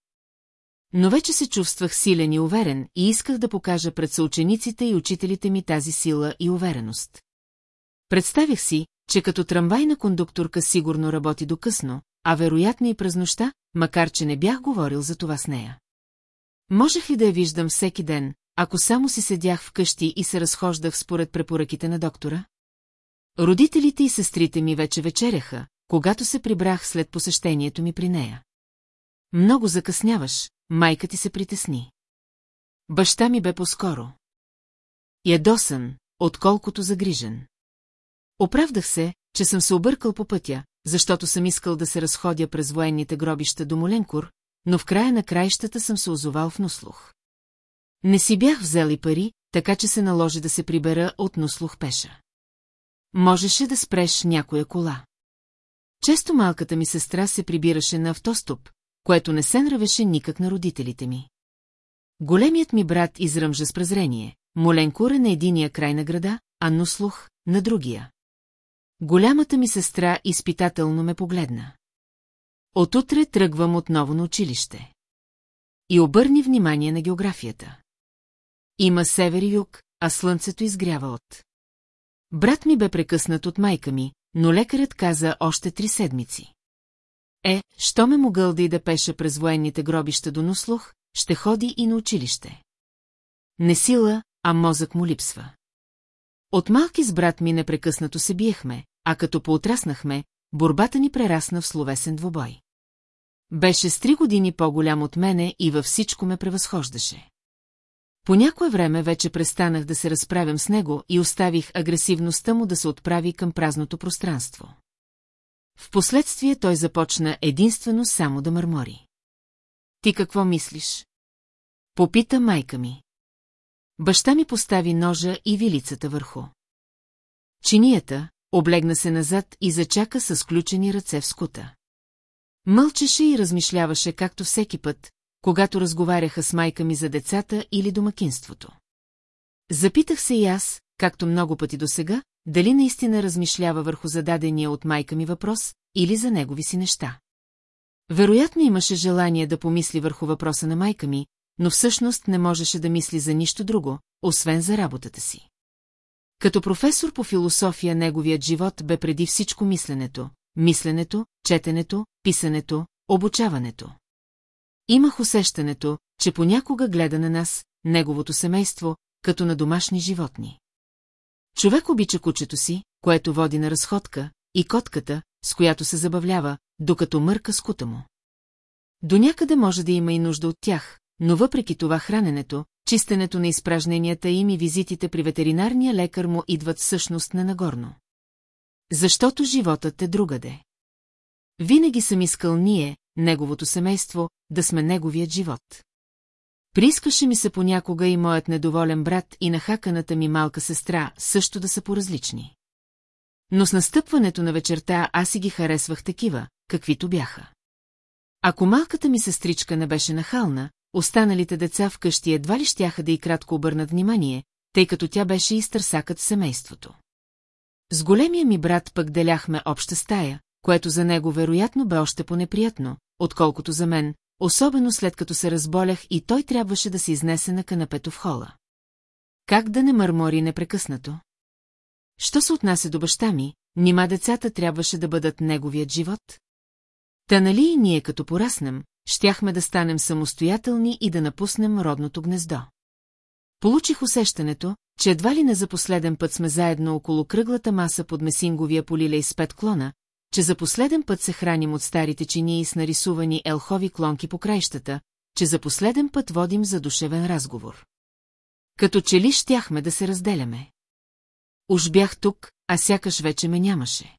Но вече се чувствах силен и уверен и исках да покажа пред съучениците и учителите ми тази сила и увереност. Представих си, че като трамвайна кондукторка сигурно работи до късно, а вероятно и през нощта, макар че не бях говорил за това с нея. Можех ли да я виждам всеки ден, ако само си седях вкъщи и се разхождах според препоръките на доктора? Родителите и сестрите ми вече вечеряха, когато се прибрах след посещението ми при нея. Много закъсняваш, майка ти се притесни. Баща ми бе по-скоро. Ядосан, отколкото загрижен. Оправдах се, че съм се объркал по пътя, защото съм искал да се разходя през военните гробища до Моленкур, но в края на краищата съм се озовал в Нослух. Не си бях взели пари, така че се наложи да се прибера от Нослух пеша. Можеше да спреш някоя кола. Често малката ми сестра се прибираше на автостоп, което не се нравеше никак на родителите ми. Големият ми брат изръмжа с презрение. Моленкур е на единия край на града, а Нослух – на другия. Голямата ми сестра изпитателно ме погледна. Отутре тръгвам отново на училище. И обърни внимание на географията. Има север и юг, а слънцето изгрява от. Брат ми бе прекъснат от майка ми, но лекарят каза още три седмици. Е, що ме могъл да и да пеше през военните гробища до Нослух, ще ходи и на училище. Не сила, а мозък му липсва. От малки с брат ми непрекъснато се биехме, а като поотраснахме, борбата ни прерасна в словесен двубой. Беше с три години по-голям от мене и във всичко ме превъзхождаше. По някое време вече престанах да се разправям с него и оставих агресивността му да се отправи към празното пространство. Впоследствие той започна единствено само да мърмори. Ти какво мислиш? Попита майка ми. Баща ми постави ножа и вилицата върху. Чинията, облегна се назад и зачака с сключени ръце в скута. Мълчеше и размишляваше както всеки път, когато разговаряха с майка ми за децата или домакинството. Запитах се и аз, както много пъти досега, дали наистина размишлява върху зададения от майка ми въпрос или за негови си неща. Вероятно имаше желание да помисли върху въпроса на майка ми, но всъщност не можеше да мисли за нищо друго, освен за работата си. Като професор по философия неговият живот бе преди всичко мисленето, мисленето, четенето, писането, обучаването. Имах усещането, че понякога гледа на нас, неговото семейство, като на домашни животни. Човек обича кучето си, което води на разходка, и котката, с която се забавлява, докато мърка скута му. До някъде може да има и нужда от тях, но въпреки това храненето, чистенето на изпражненията им и визитите при ветеринарния лекар му идват всъщност ненагорно. Защото животът е другаде. Винаги съм искал ние, неговото семейство, да сме неговият живот. Приискаше ми се понякога и моят недоволен брат и нахаканата ми малка сестра също да са поразлични. Но с настъпването на вечерта аз си ги харесвах такива, каквито бяха. Ако малката ми сестричка не беше нахална, останалите деца вкъщи едва ли щяха да и кратко обърнат внимание, тъй като тя беше изтърсакът в семейството. С големия ми брат пък деляхме обща стая, което за него вероятно бе още по-неприятно, отколкото за мен, особено след като се разболях и той трябваше да се изнесе на канапето в хола. Как да не мърмори непрекъснато? Що се отнася до баща ми, нима децата трябваше да бъдат неговият живот? Та нали и ние като пораснем, щяхме да станем самостоятелни и да напуснем родното гнездо. Получих усещането, че едва ли не за последен път сме заедно около кръглата маса под месинговия полилей с пет клона, че за последен път се храним от старите чинии с нарисувани елхови клонки по краищата, че за последен път водим задушевен разговор. Като че ли щяхме да се разделяме. Уж бях тук, а сякаш вече ме нямаше.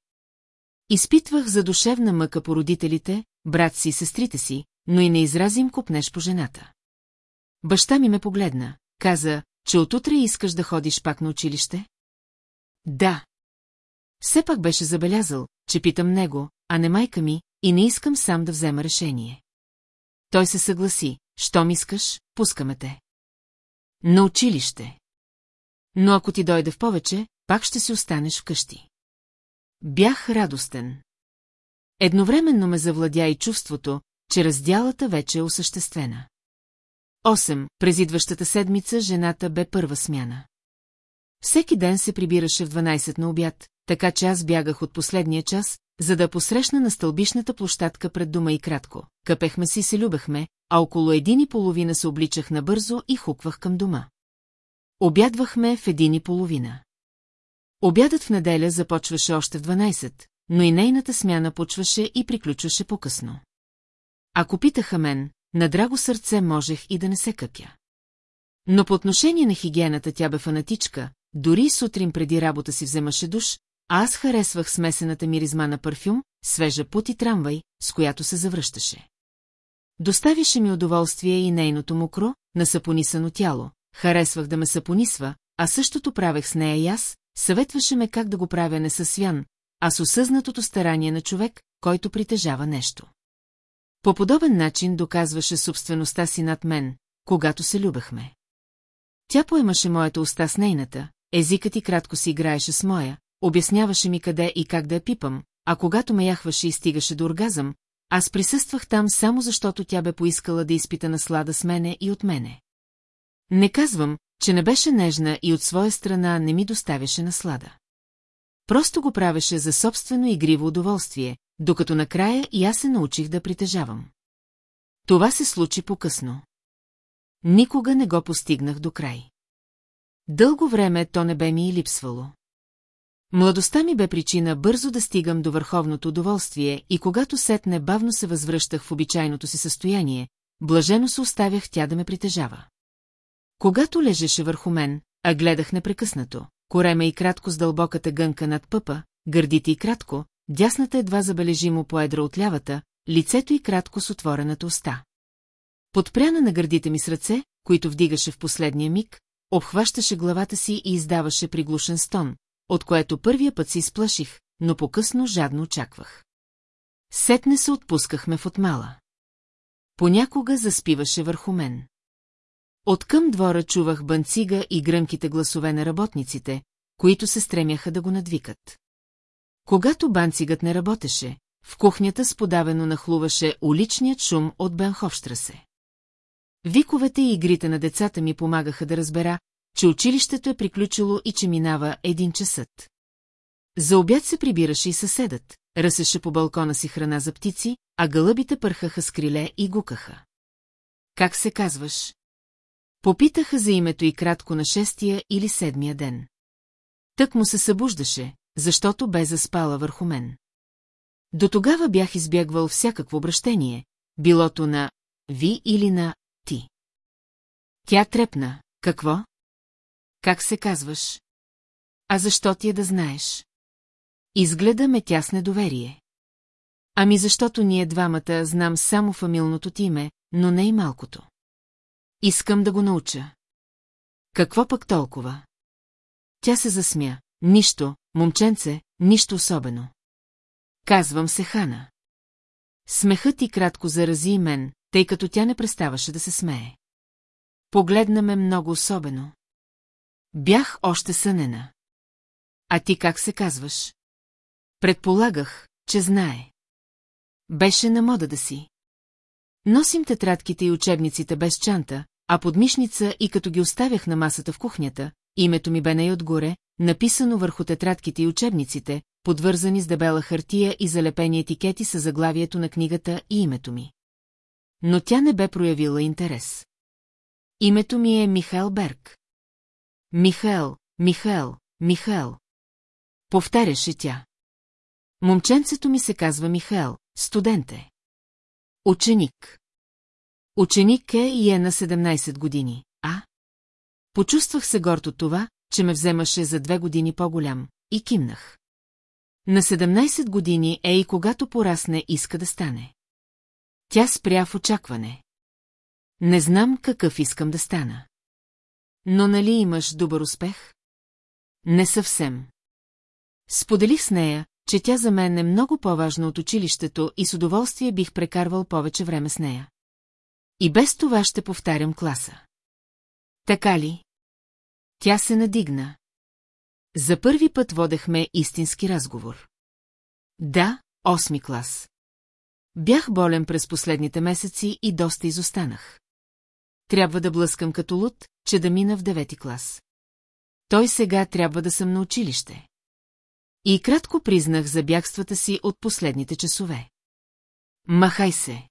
Изпитвах задушевна мъка по родителите, брат си и сестрите си, но и не изразим купнеш по жената. Баща ми ме погледна, каза, че отутре искаш да ходиш пак на училище? Да. Все пак беше забелязал, че питам него, а не майка ми, и не искам сам да взема решение. Той се съгласи, щом искаш, пускаме те. На училище. Но ако ти дойде в повече, пак ще си останеш вкъщи. Бях радостен. Едновременно ме завладя и чувството, че разделата вече е осъществена. 8. През идващата седмица жената бе първа смяна. Всеки ден се прибираше в 12 на обяд, така че аз бягах от последния час, за да посрещна на стълбишната площадка пред дома и кратко. Къпехме си и се любехме, а около един и половина се обличах набързо и хуквах към дома. Обядвахме в един и половина. Обядът в неделя започваше още в 12, но и нейната смяна почваше и приключваше по-късно. Ако питаха мен, на драго сърце можех и да не се къпя. Но по отношение на хигиената тя бе фанатичка, дори сутрин преди работа си вземаше душ, а аз харесвах смесената миризма на парфюм, свежа пут и трамвай, с която се завръщаше. Доставише ми удоволствие и нейното мокро, насапонисано тяло. Харесвах да ме сапонисва, а същото правех с нея и аз, съветваше ме как да го правя не със свян, а с осъзнатото старание на човек, който притежава нещо. По подобен начин доказваше собствеността си над мен, когато се любехме. Тя поемаше моята уста с нейната, езикът и кратко си играеше с моя, обясняваше ми къде и как да я пипам, а когато ме яхваше и стигаше до оргазъм, аз присъствах там само защото тя бе поискала да изпита наслада с мене и от мене. Не казвам, че не беше нежна и от своя страна не ми доставяше наслада. Просто го правеше за собствено игриво удоволствие, докато накрая и аз се научих да притежавам. Това се случи по-късно. Никога не го постигнах до край. Дълго време то не бе ми и липсвало. Младостта ми бе причина бързо да стигам до върховното удоволствие и когато сетне бавно се възвръщах в обичайното си състояние, блажено се оставях тя да ме притежава. Когато лежеше върху мен, а гледах непрекъснато, корема и кратко с дълбоката гънка над пъпа, гърдите и кратко, дясната едва забележимо поедра от лявата, лицето и кратко с отворената уста. Подпряна на гърдите ми с ръце, които вдигаше в последния миг, обхващаше главата си и издаваше приглушен стон, от което първия път се изплаших, но по-късно жадно очаквах. Сетне се отпускахме в отмала. Понякога заспиваше върху мен. От към двора чувах банцига и гръмките гласове на работниците, които се стремяха да го надвикат. Когато банцигът не работеше, в кухнята сподавено нахлуваше уличният шум от Бенховштрасе. Виковете и игрите на децата ми помагаха да разбера, че училището е приключило и че минава един часът. За обяд се прибираше и съседът, ръсеше по балкона си храна за птици, а гълъбите пърхаха с криле и гукаха. Как се казваш? Попитаха за името и кратко на шестия или седмия ден. Тък му се събуждаше, защото бе заспала върху мен. До тогава бях избягвал всякакво обращение, билото на «ви» или на «ти». Тя трепна. Какво? Как се казваш? А защо ти е да знаеш? Изгледа ме тя с недоверие. Ами защото ние двамата знам само фамилното ти име, но не и малкото. Искам да го науча. Какво пък толкова? Тя се засмя. Нищо, момченце, нищо особено. Казвам се Хана. Смехът ти кратко зарази и мен, тъй като тя не преставаше да се смее. Погледна ме много особено. Бях още сънена. А ти как се казваш? Предполагах, че знае. Беше на мода да си. Носим тетрадките и учебниците без чанта, а подмишница и като ги оставях на масата в кухнята, името ми бе най-отгоре, написано върху тетрадките и учебниците, подвързани с дебела хартия и залепени етикети с заглавието на книгата и името ми. Но тя не бе проявила интерес. Името ми е Михаил Берг. Михаил, Михаил, Михаил. Повтаряше тя. Момченцето ми се казва Михаил, студент е. Ученик. Ученик е и е на 17 години, а? Почувствах се горд от това, че ме вземаше за две години по-голям, и кимнах. На 17 години е и когато порасне иска да стане. Тя спря в очакване. Не знам какъв искам да стана. Но нали имаш добър успех? Не съвсем. Споделих с нея, че тя за мен е много по-важна от училището и с удоволствие бих прекарвал повече време с нея. И без това ще повтарям класа. Така ли? Тя се надигна. За първи път водехме истински разговор. Да, осми клас. Бях болен през последните месеци и доста изостанах. Трябва да блъскам като луд, че да мина в девети клас. Той сега трябва да съм на училище. И кратко признах за бягствата си от последните часове. Махай се!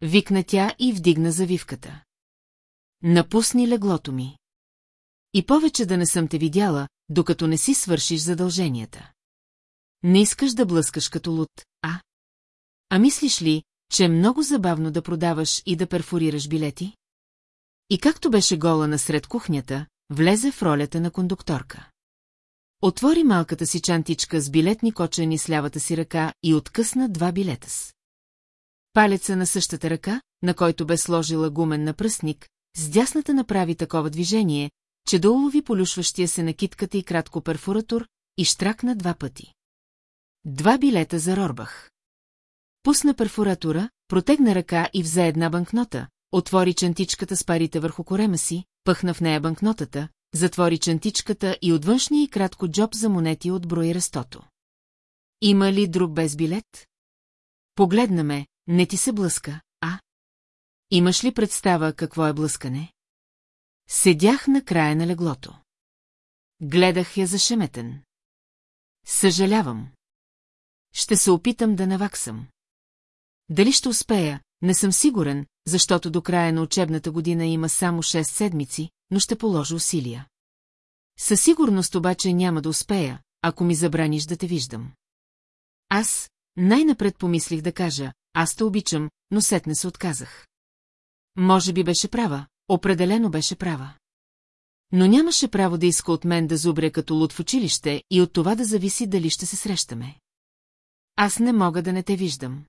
Викна тя и вдигна завивката. Напусни леглото ми. И повече да не съм те видяла, докато не си свършиш задълженията. Не искаш да блъскаш като луд, а? А мислиш ли, че е много забавно да продаваш и да перфорираш билети? И както беше гола насред кухнята, влезе в ролята на кондукторка. Отвори малката си чантичка с билетни кочени с лявата си ръка и откъсна два билета с. Палеца на същата ръка, на който бе сложила гумен на пръстник, с дясната направи такова движение, че да улови полюшващия се на китката и кратко перфуратор и штракна два пъти. Два билета за Рорбах. Пусна перфуратора, протегна ръка и взе една банкнота, отвори чантичката с парите върху корема си, пъхна в нея банкнотата, затвори чантичката и от външния и кратко джоб за монети от брои рестото. Има ли друг без билет? Погледна ме, не ти се блъска, а? Имаш ли представа какво е блъскане? Седях на края на леглото. Гледах я зашеметен. Съжалявам. Ще се опитам да наваксам. Дали ще успея, не съм сигурен, защото до края на учебната година има само 6 седмици, но ще положа усилия. Със сигурност обаче няма да успея, ако ми забраниш да те виждам. Аз най-напред помислих да кажа, аз те обичам, но сетне се отказах. Може би беше права, определено беше права. Но нямаше право да иска от мен да зубря като луд в училище и от това да зависи дали ще се срещаме. Аз не мога да не те виждам.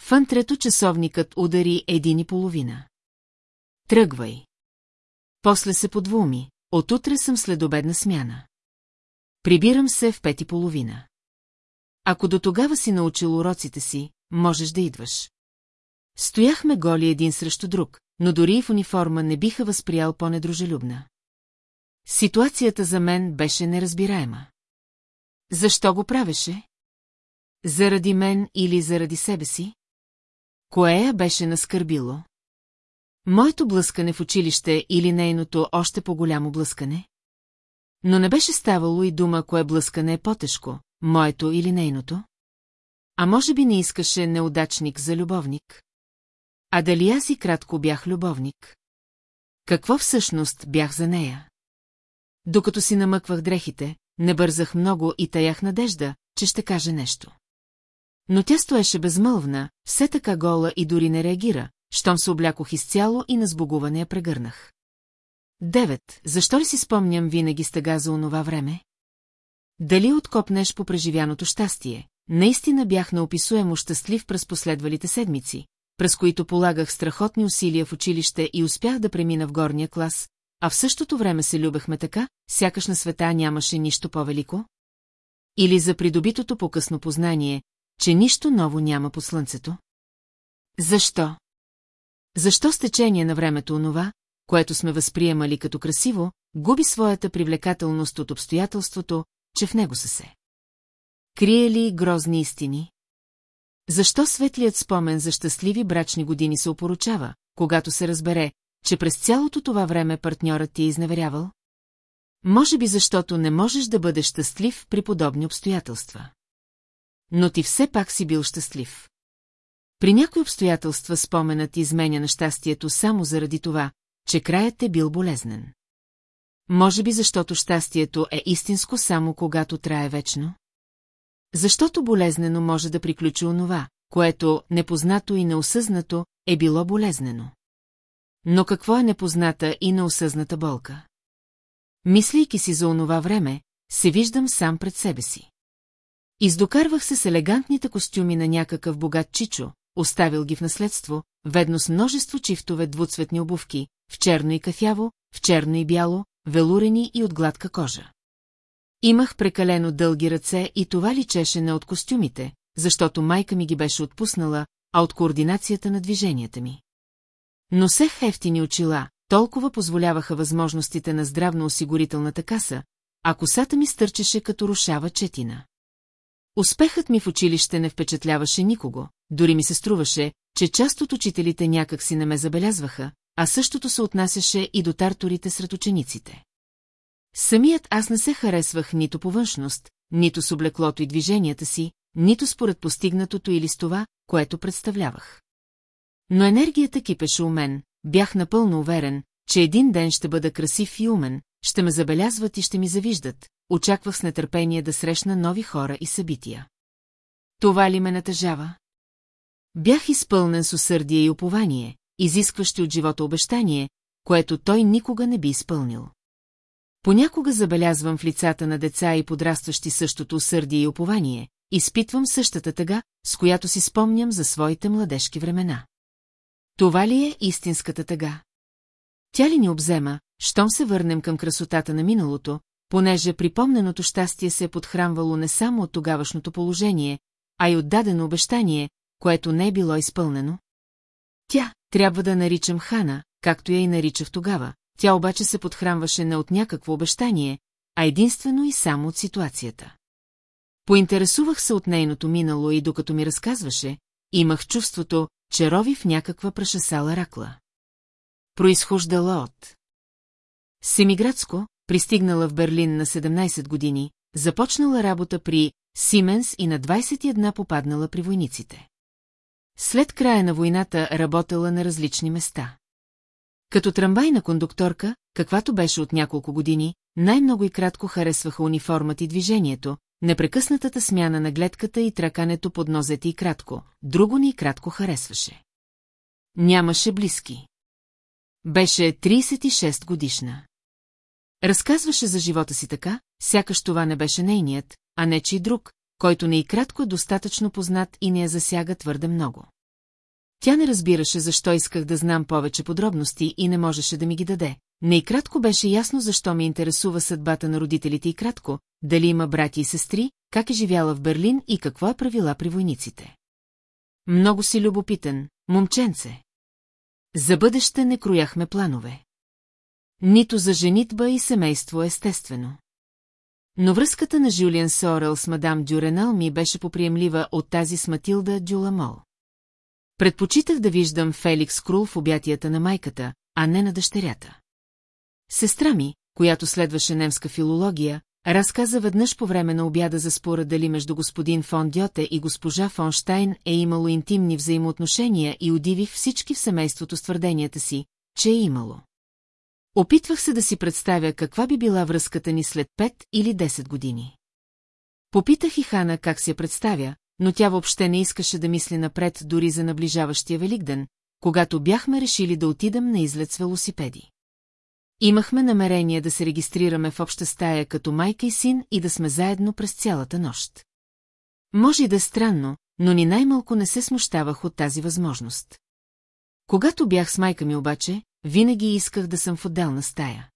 Фънтрето часовникът удари един и половина. Тръгвай. После се подвуми. Отутре съм следобедна смяна. Прибирам се в пет и половина. Ако до тогава си научил уроците си, можеш да идваш. Стояхме голи един срещу друг, но дори и в униформа не биха възприял по-недружелюбна. Ситуацията за мен беше неразбираема. Защо го правеше? Заради мен или заради себе си? Кое я беше наскърбило? Моето блъскане в училище или нейното още по-голямо блъскане? Но не беше ставало и дума, кое блъскане е по-тежко, моето или нейното? А може би не искаше неудачник за любовник? А дали аз и кратко бях любовник? Какво всъщност бях за нея? Докато си намъквах дрехите, не бързах много и таях надежда, че ще каже нещо. Но тя стоеше безмълвна, все така гола и дори не реагира, щом се облякох изцяло и на сбогуване я прегърнах. Девет, защо ли си спомням винаги стъга за онова време? Дали откопнеш по преживяното щастие? Наистина бях неописуемо щастлив през последвалите седмици, през които полагах страхотни усилия в училище и успях да премина в горния клас, а в същото време се любехме така, сякаш на света нямаше нищо по-велико? Или за придобитото по-късно познание, че нищо ново няма по слънцето? Защо? Защо с течение на времето онова, което сме възприемали като красиво, губи своята привлекателност от обстоятелството, че в него са се? Крие ли грозни истини? Защо светлият спомен за щастливи брачни години се опоручава, когато се разбере, че през цялото това време партньорът ти е изневерявал? Може би защото не можеш да бъдеш щастлив при подобни обстоятелства. Но ти все пак си бил щастлив. При някои обстоятелства споменът изменя на щастието само заради това, че краят е бил болезнен. Може би защото щастието е истинско само когато трае вечно? Защото болезнено може да приключи онова, което, непознато и неосъзнато, е било болезнено. Но какво е непозната и неосъзната болка? Мислейки си за онова време, се виждам сам пред себе си. Издокарвах се с елегантните костюми на някакъв богат чичо, оставил ги в наследство, ведно с множество чифтове двуцветни обувки, в черно и кафяво, в черно и бяло, велурени и от гладка кожа. Имах прекалено дълги ръце и това личеше не от костюмите, защото майка ми ги беше отпуснала, а от координацията на движенията ми. Носех ефтини очила, толкова позволяваха възможностите на здравноосигурителната каса, а косата ми стърчеше като рушава четина. Успехът ми в училище не впечатляваше никого, дори ми се струваше, че част от учителите някак си не ме забелязваха, а същото се отнасяше и до тарторите сред учениците. Самият аз не се харесвах нито по външност, нито с облеклото и движенията си, нито според постигнатото или с това, което представлявах. Но енергията кипеше у мен, бях напълно уверен, че един ден ще бъда красив и умен, ще ме забелязват и ще ми завиждат, очаквах с нетърпение да срещна нови хора и събития. Това ли ме натъжава? Бях изпълнен с усърдие и упование, изискващи от живота обещание, което той никога не би изпълнил. Понякога забелязвам в лицата на деца и подрастващи същото усърдие и упование, изпитвам същата тъга, с която си спомням за своите младежки времена. Това ли е истинската тъга? Тя ли ни обзема, щом се върнем към красотата на миналото, понеже припомненото щастие се е подхранвало не само от тогавашното положение, а и от дадено обещание, което не е било изпълнено? Тя, трябва да наричам Хана, както я и наричах тогава, тя обаче се подхранваше не от някакво обещание, а единствено и само от ситуацията. Поинтересувах се от нейното минало и докато ми разказваше, имах чувството, че рови в някаква прашасала ракла. Произхождала от Семиградско, пристигнала в Берлин на 17 години, започнала работа при Сименс и на 21 попаднала при войниците. След края на войната работела на различни места. Като трамвайна кондукторка, каквато беше от няколко години, най-много и кратко харесваха униформата и движението, непрекъснатата смяна на гледката и тракането под нозете и кратко, друго ни и кратко харесваше. Нямаше близки. Беше 36 годишна. Разказваше за живота си така, сякаш това не беше нейният, а не че и друг, който не и кратко е достатъчно познат и не я засяга твърде много. Тя не разбираше защо исках да знам повече подробности и не можеше да ми ги даде. Не и кратко беше ясно защо ме интересува съдбата на родителите и кратко, дали има брати и сестри, как е живяла в Берлин и какво е правила при войниците. Много си любопитен, момченце. За бъдеще не крояхме планове. Нито за женитба и семейство естествено. Но връзката на Жюлиан Сорел с мадам Дюренал ми беше поприемлива от тази с Матилда Дюламол. Предпочитах да виждам Феликс Крул в обятията на майката, а не на дъщерята. Сестра ми, която следваше немска филология, разказа веднъж по време на обяда за спора дали между господин фон Дьоте и госпожа фон Штайн е имало интимни взаимоотношения и удивих всички в семейството с твърденията си, че е имало. Опитвах се да си представя каква би била връзката ни след 5 или 10 години. Попитах и Хана как си я представя, но тя въобще не искаше да мисли напред дори за наближаващия Великден, когато бяхме решили да отидем на излет с велосипеди. Имахме намерение да се регистрираме в обща стая като майка и син и да сме заедно през цялата нощ. Може и да е странно, но ни най-малко не се смущавах от тази възможност. Когато бях с майка ми обаче, винаги исках да съм в отделна стая.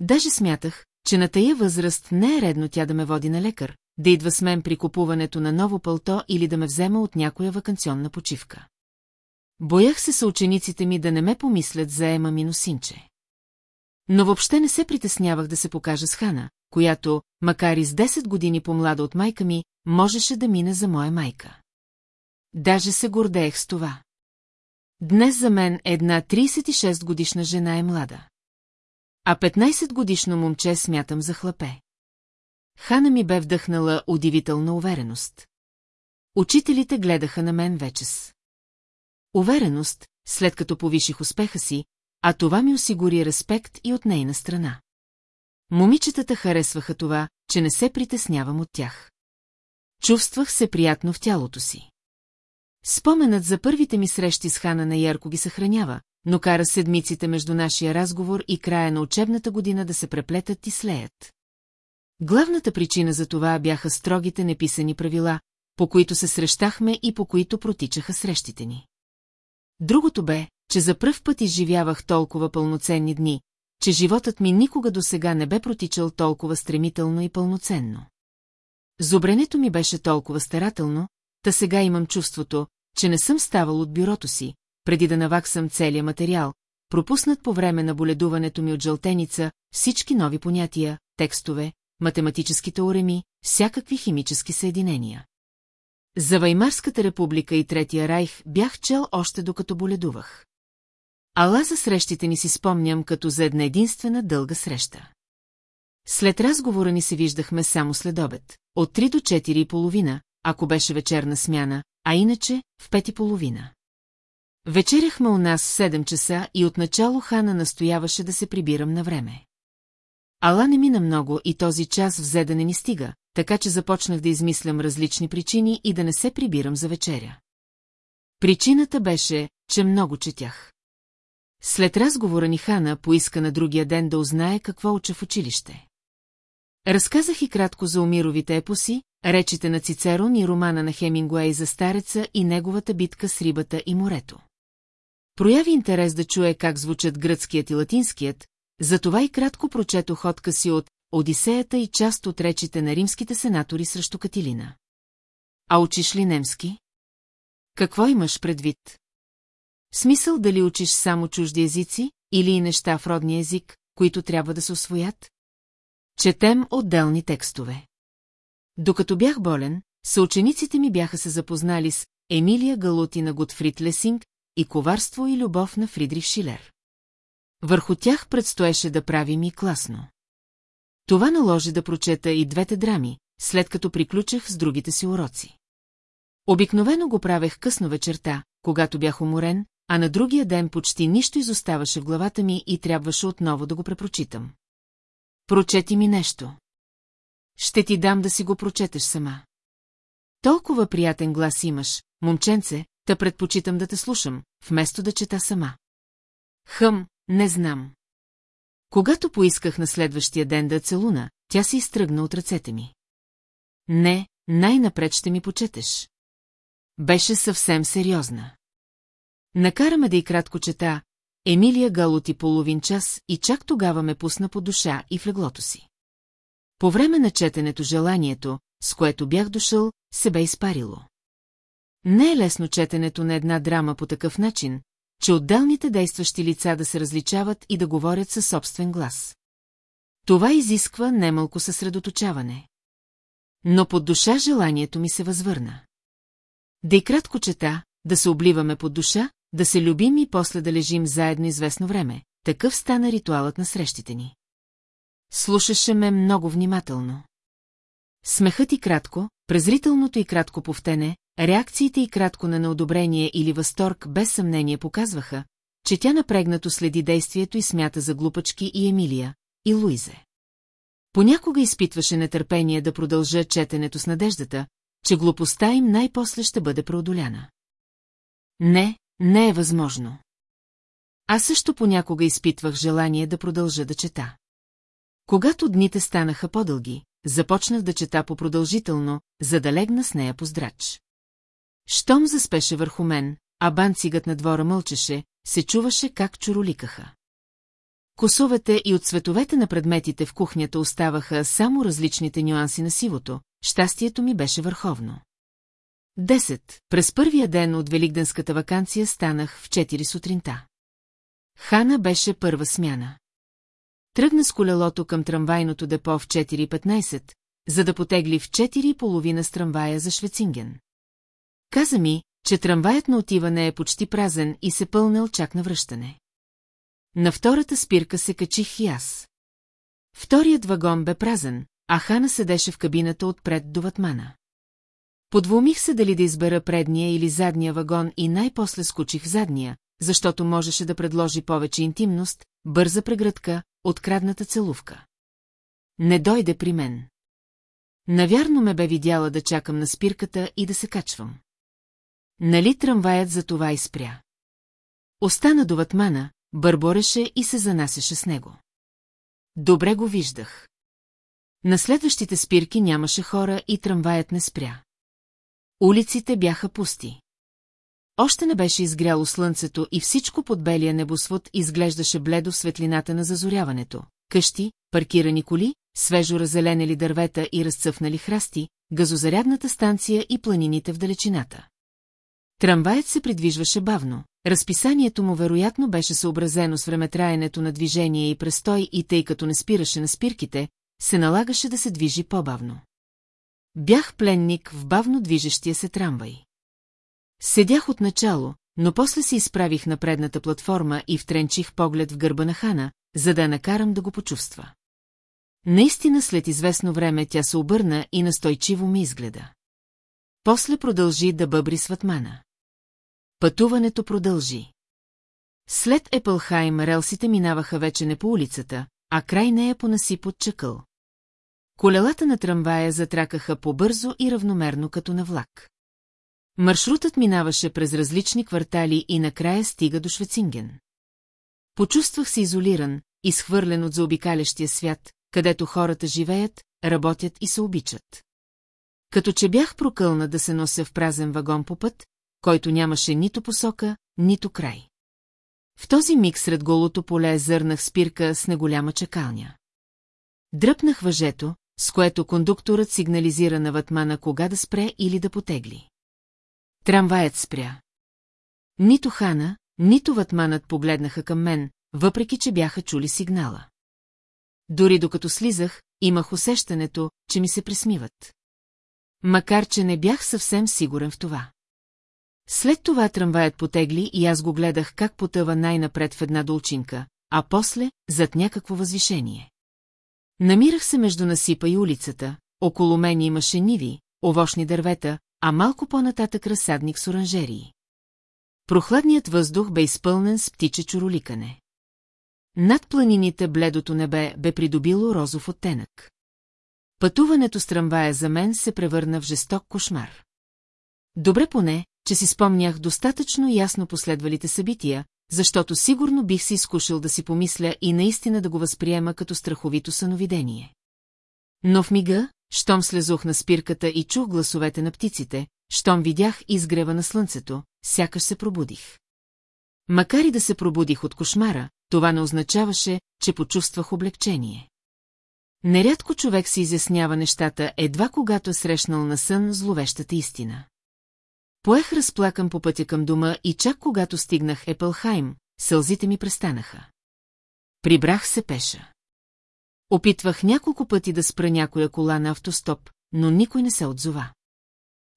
Даже смятах, че на тая възраст не е редно тя да ме води на лекар, да идва с мен при купуването на ново пълто или да ме взема от някоя вакансионна почивка. Боях се съучениците ми да не ме помислят за Ема Минусинче. Но въобще не се притеснявах да се покажа с Хана, която, макар и с 10 години по-млада от майка ми, можеше да мине за моя майка. Даже се гордеех с това. Днес за мен една 36 годишна жена е млада. А 15 годишно момче смятам за хлапе. Хана ми бе вдъхнала удивителна увереност. Учителите гледаха на мен вече с. Увереност, след като повиших успеха си, а това ми осигури респект и от нейна страна. Момичетата харесваха това, че не се притеснявам от тях. Чувствах се приятно в тялото си. Споменът за първите ми срещи с Хана на Ярко ги съхранява, но кара седмиците между нашия разговор и края на учебната година да се преплетат и слеят. Главната причина за това бяха строгите неписани правила, по които се срещахме и по които протичаха срещите ни. Другото бе, че за пръв път изживявах толкова пълноценни дни, че животът ми никога до сега не бе протичал толкова стремително и пълноценно. Зобренето ми беше толкова старателно, та сега имам чувството, че не съм ставал от бюрото си, преди да наваксам целия материал, пропуснат по време на боледуването ми от жълтеница всички нови понятия, текстове, математически теореми, всякакви химически съединения. За Ваймарската република и Третия райх бях чел още докато боледувах. Ала за срещите ни си спомням като за една единствена дълга среща. След разговора ни се виждахме само след обед, от 3 до 4 и половина, ако беше вечерна смяна, а иначе в 5 и половина. Вечеряхме у нас в 7 часа и отначало Хана настояваше да се прибирам на време. Ала не мина много и този час взе да не ни стига, така че започнах да измислям различни причини и да не се прибирам за вечеря. Причината беше, че много четях. След разговора ни Хана поиска на другия ден да узнае какво уча в училище. Разказах и кратко за Омировите епоси, речите на Цицерон и романа на Хемингуей за стареца и неговата битка с рибата и морето. Прояви интерес да чуе как звучат гръцкият и латинският, затова и кратко прочетох откази от Одисеята и част от речите на римските сенатори срещу Катилина. А учиш ли немски? Какво имаш предвид? В смисъл дали учиш само чужди езици или и неща в родния език, които трябва да се освоят? Четем отделни текстове. Докато бях болен, съучениците ми бяха се запознали с Емилия Галути на Готфрид Лесинг и Коварство и любов на Фридрих Шилер. Върху тях предстоеше да правим и класно. Това наложи да прочета и двете драми, след като приключих с другите си уроци. Обикновено го правех късно вечерта, когато бях уморен, а на другия ден почти нищо изоставаше в главата ми и трябваше отново да го препрочитам. Прочети ми нещо. Ще ти дам да си го прочетеш сама. Толкова приятен глас имаш, момченце, та предпочитам да те слушам, вместо да чета сама. Хъм, не знам. Когато поисках на следващия ден да целуна, тя се изтръгна от ръцете ми. Не, най-напред ще ми почетеш. Беше съвсем сериозна. Накараме да и кратко чета, Емилия галоти половин час и чак тогава ме пусна по душа и в леглото си. По време на четенето желанието, с което бях дошъл, се бе изпарило. Не е лесно четенето на една драма по такъв начин, че отделните действащи лица да се различават и да говорят със собствен глас. Това изисква немалко съсредоточаване. Но под душа желанието ми се възвърна. Да и кратко чета, да се обливаме под душа, да се любим и после да лежим заедно известно време. Такъв стана ритуалът на срещите ни. Слушаше ме много внимателно. Смехът и кратко, презрителното и кратко повтене, реакциите и кратко на неодобрение или възторг без съмнение показваха, че тя напрегнато следи действието и смята за глупачки и Емилия, и Луизе. Понякога изпитваше нетърпение да продължа четенето с надеждата, че глупостта им най-после ще бъде преодоляна. Не, не е възможно. Аз също понякога изпитвах желание да продължа да чета. Когато дните станаха по-дълги, започнах да чета по-продължително, за да легна с нея по здрач. Щом заспеше върху мен, а банцигът на двора мълчеше, се чуваше как чуроликаха. Косовете и от цветовете на предметите в кухнята оставаха само различните нюанси на сивото, щастието ми беше върховно. Десет. През първия ден от великденската вакансия станах в 4 сутринта. Хана беше първа смяна. Тръгна с колелото към трамвайното депо в 4.15, за да потегли в 4.30 с трамвая за Швецинген. Каза ми, че трамваят на отиване е почти празен и се пълнел чак на връщане. На втората спирка се качих и аз. Вторият вагон бе празен, а Хана седеше в кабината отпред до ватмана. Подвумих се дали да избера предния или задния вагон и най-после скучих задния, защото можеше да предложи повече интимност, бърза прегръдка, открадната целувка. Не дойде при мен. Навярно ме бе видяла да чакам на спирката и да се качвам. Нали трамваят за това изпря? Остана до ватмана, бърбореше и се занасеше с него. Добре го виждах. На следващите спирки нямаше хора и трамваят не спря. Улиците бяха пусти. Още не беше изгряло слънцето и всичко под белия небосвод изглеждаше бледо в светлината на зазоряването. Къщи, паркирани коли, свежо разеленели дървета и разцъфнали храсти, газозарядната станция и планините в далечината. Трамваят се придвижваше бавно. Разписанието му вероятно беше съобразено с времетраенето на движение и престой и тъй като не спираше на спирките, се налагаше да се движи по-бавно. Бях пленник в бавно движещия се трамвай. Седях отначало, но после се изправих на предната платформа и втренчих поглед в гърба на Хана, за да накарам да го почувства. Наистина след известно време тя се обърна и настойчиво ми изгледа. После продължи да бъбри с ватмана. Пътуването продължи. След Епълхайм релсите минаваха вече не по улицата, а край нея по насип от чакъл. Колелата на трамвая затракаха по-бързо и равномерно като на влак. Маршрутът минаваше през различни квартали и накрая стига до Швецинген. Почувствах се изолиран, изхвърлен от заобикалящия свят, където хората живеят, работят и се обичат. Като че бях прокълна да се нося в празен вагон по път, който нямаше нито посока, нито край. В този миг сред голото поле зърнах спирка с неголяма чакалня. Дръпнах въжето, с което кондукторът сигнализира на ватмана кога да спре или да потегли. Трамваят спря. Нито Хана, нито ватманът погледнаха към мен, въпреки че бяха чули сигнала. Дори докато слизах, имах усещането, че ми се присмиват. Макар, че не бях съвсем сигурен в това. След това трамваят потегли и аз го гледах как потъва най-напред в една долчинка, а после зад някакво възвишение. Намирах се между насипа и улицата, около мен имаше ниви, овощни дървета, а малко по-нататък разсадник с оранжерии. Прохладният въздух бе изпълнен с птиче чуроликане. Над планините бледото небе бе придобило розов оттенък. Пътуването с трамвая за мен се превърна в жесток кошмар. Добре поне, че си спомнях достатъчно ясно последвалите събития, защото сигурно бих се изкушил да си помисля и наистина да го възприема като страховито съновидение. Но в мига, щом слезох на спирката и чух гласовете на птиците, щом видях изгрева на слънцето, сякаш се пробудих. Макар и да се пробудих от кошмара, това не означаваше, че почувствах облегчение. Нерядко човек се изяснява нещата едва когато е срещнал на сън зловещата истина. Поех разплакан по пътя към дома и чак когато стигнах Епълхайм, сълзите ми престанаха. Прибрах се пеша. Опитвах няколко пъти да спра някоя кола на автостоп, но никой не се отзова.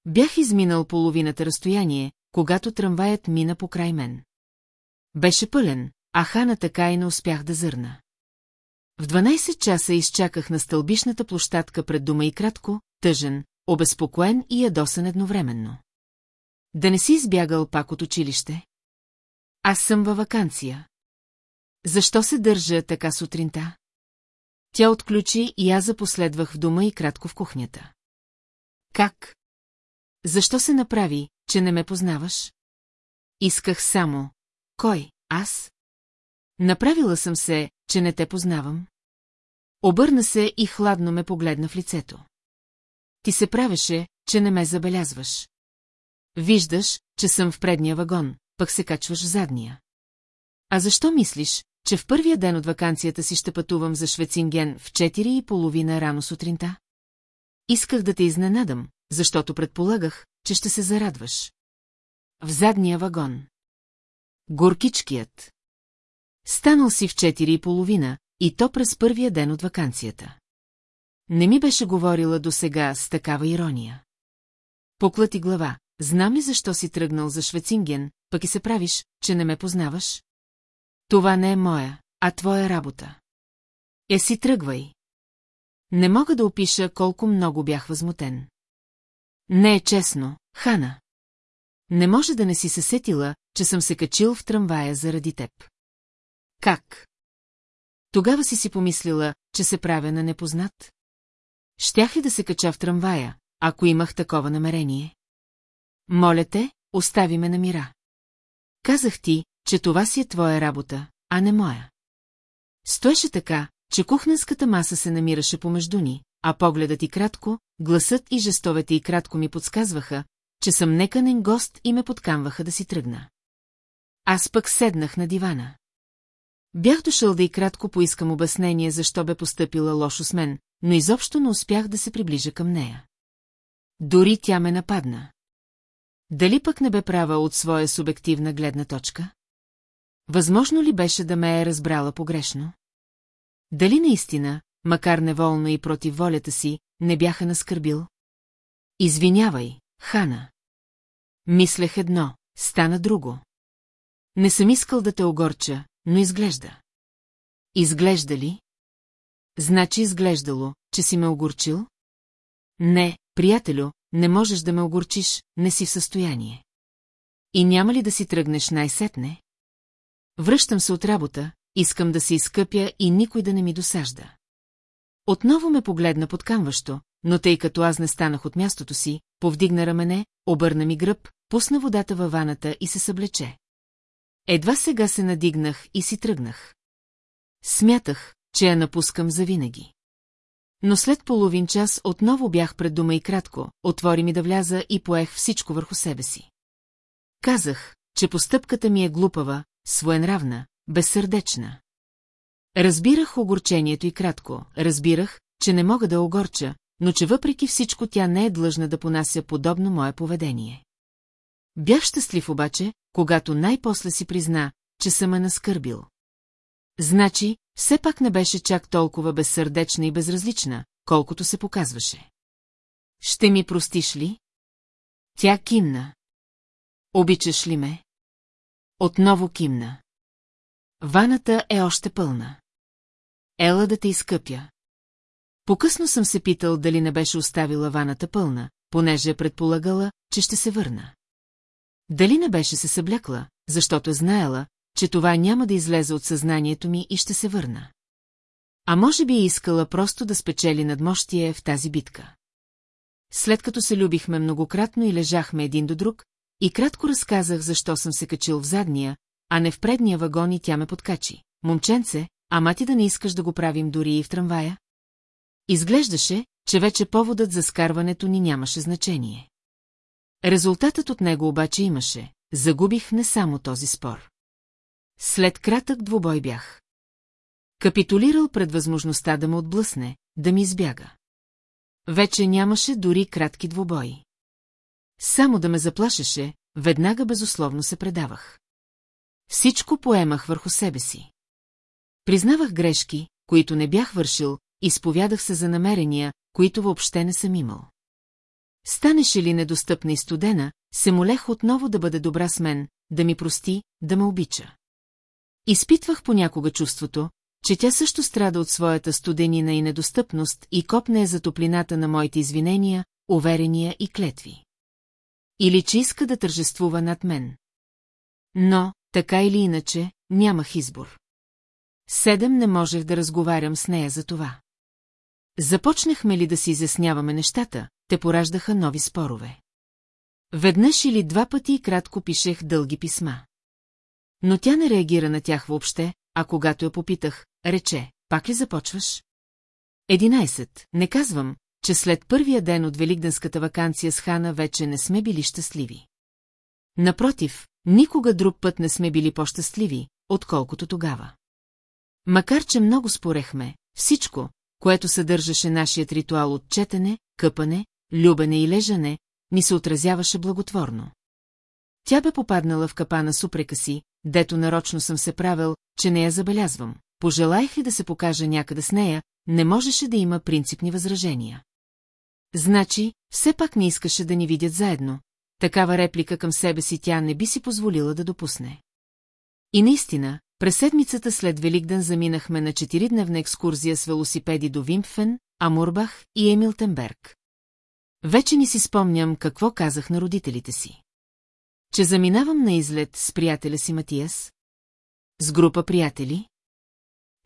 Бях изминал половината разстояние, когато трамваят мина покрай мен. Беше пълен, а хана така и не успях да зърна. В 12 часа изчаках на стълбишната площадка пред дома и кратко, тъжен, обезпокоен и ядосан едновременно. Да не си избягал пак от училище? Аз съм във вакансия. Защо се държа така сутринта? Тя отключи и аз запоследвах в дома и кратко в кухнята. Как? Защо се направи, че не ме познаваш? Исках само. Кой, аз? Направила съм се, че не те познавам. Обърна се и хладно ме погледна в лицето. Ти се правеше, че не ме забелязваш. Виждаш, че съм в предния вагон, пък се качваш в задния. А защо мислиш, че в първия ден от вакансията си ще пътувам за Швецинген в 4 и половина рано сутринта? Исках да те изненадам, защото предполагах, че ще се зарадваш. В задния вагон. Горкичкият. Станал си в 4 и половина, и то през първия ден от вакансията. Не ми беше говорила до сега с такава ирония. Поклати глава, Знам ли защо си тръгнал за Швецинген, пък и се правиш, че не ме познаваш? Това не е моя, а твоя работа. Е си тръгвай. Не мога да опиша колко много бях възмутен. Не е честно, Хана. Не може да не си се сетила, че съм се качил в трамвая заради теб. Как? Тогава си си помислила, че се правя на непознат? Щях ли да се кача в трамвая, ако имах такова намерение? Моля те, остави ме на мира. Казах ти, че това си е твоя работа, а не моя. Стоеше така, че кухненската маса се намираше помежду ни, а погледът и кратко, гласът и жестовете и кратко ми подсказваха, че съм неканен гост и ме подкамваха да си тръгна. Аз пък седнах на дивана. Бях дошъл да и кратко поискам обяснение, защо бе поступила лошо с мен, но изобщо не успях да се приближа към нея. Дори тя ме нападна. Дали пък не бе права от своя субективна гледна точка? Възможно ли беше да ме е разбрала погрешно? Дали наистина, макар неволно и против волята си, не бяха наскърбил? Извинявай, Хана. Мислех едно, стана друго. Не съм искал да те огорча, но изглежда. Изглежда ли? Значи изглеждало, че си ме огорчил? Не, приятелю, не можеш да ме огорчиш, не си в състояние. И няма ли да си тръгнеш най-сетне? Връщам се от работа, искам да се изкъпя и никой да не ми досажда. Отново ме погледна подкамващо, но тъй като аз не станах от мястото си, повдигна рамене, обърна ми гръб, пусна водата във ваната и се съблече. Едва сега се надигнах и си тръгнах. Смятах, че я напускам завинаги. Но след половин час отново бях пред дома и кратко, отвори ми да вляза и поех всичко върху себе си. Казах, че постъпката ми е глупава, своенравна, безсърдечна. Разбирах огорчението и кратко, разбирах, че не мога да огорча, но че въпреки всичко тя не е длъжна да понася подобно мое поведение. Бях щастлив обаче, когато най-после си призна, че съм ме наскърбил. Значи, все пак не беше чак толкова безсърдечна и безразлична, колкото се показваше. Ще ми простиш ли? Тя кимна. Обичаш ли ме? Отново кимна. Ваната е още пълна. Ела да те изкъпя. Покъсно съм се питал дали не беше оставила ваната пълна, понеже е предполагала, че ще се върна. Дали не беше се съблякла, защото е знаела, че това няма да излезе от съзнанието ми и ще се върна. А може би е искала просто да спечели надмощие в тази битка. След като се любихме многократно и лежахме един до друг, и кратко разказах защо съм се качил в задния, а не в предния вагон и тя ме подкачи. Момченце, ама ти да не искаш да го правим дори и в трамвая? Изглеждаше, че вече поводът за скарването ни нямаше значение. Резултатът от него обаче имаше. Загубих не само този спор. След кратък двубой бях. Капитулирал пред възможността да ме отблъсне, да ми избяга. Вече нямаше дори кратки двубои. Само да ме заплашеше, веднага безусловно се предавах. Всичко поемах върху себе си. Признавах грешки, които не бях вършил, изповядах се за намерения, които въобще не съм имал. Станеше ли недостъпна и студена, се молех отново да бъде добра с мен, да ми прости, да ме обича. Изпитвах понякога чувството, че тя също страда от своята студенина и недостъпност и копне за топлината на моите извинения, уверения и клетви. Или че иска да тържествува над мен. Но, така или иначе, нямах избор. Седем не можех да разговарям с нея за това. Започнахме ли да си изясняваме нещата, те пораждаха нови спорове. Веднъж или два пъти и кратко пишех дълги писма. Но тя не реагира на тях въобще, а когато я попитах, рече, пак ли започваш? Единайсет, не казвам, че след първия ден от великденската вакансия с Хана вече не сме били щастливи. Напротив, никога друг път не сме били по-щастливи, отколкото тогава. Макар, че много спорехме, всичко, което съдържаше нашият ритуал от четене, къпане, любене и лежане, ни се отразяваше благотворно. Тя бе попаднала в капана с упрека си, дето нарочно съм се правил, че не я забелязвам. Пожелаях ли да се покажа някъде с нея, не можеше да има принципни възражения. Значи, все пак не искаше да ни видят заедно. Такава реплика към себе си тя не би си позволила да допусне. И наистина, през седмицата след Великден заминахме на четиридневна екскурзия с велосипеди до Вимпфен, Амурбах и Емилтенберг. Вече ни си спомням какво казах на родителите си. Че заминавам на излет с приятеля си Матиас. С група приятели.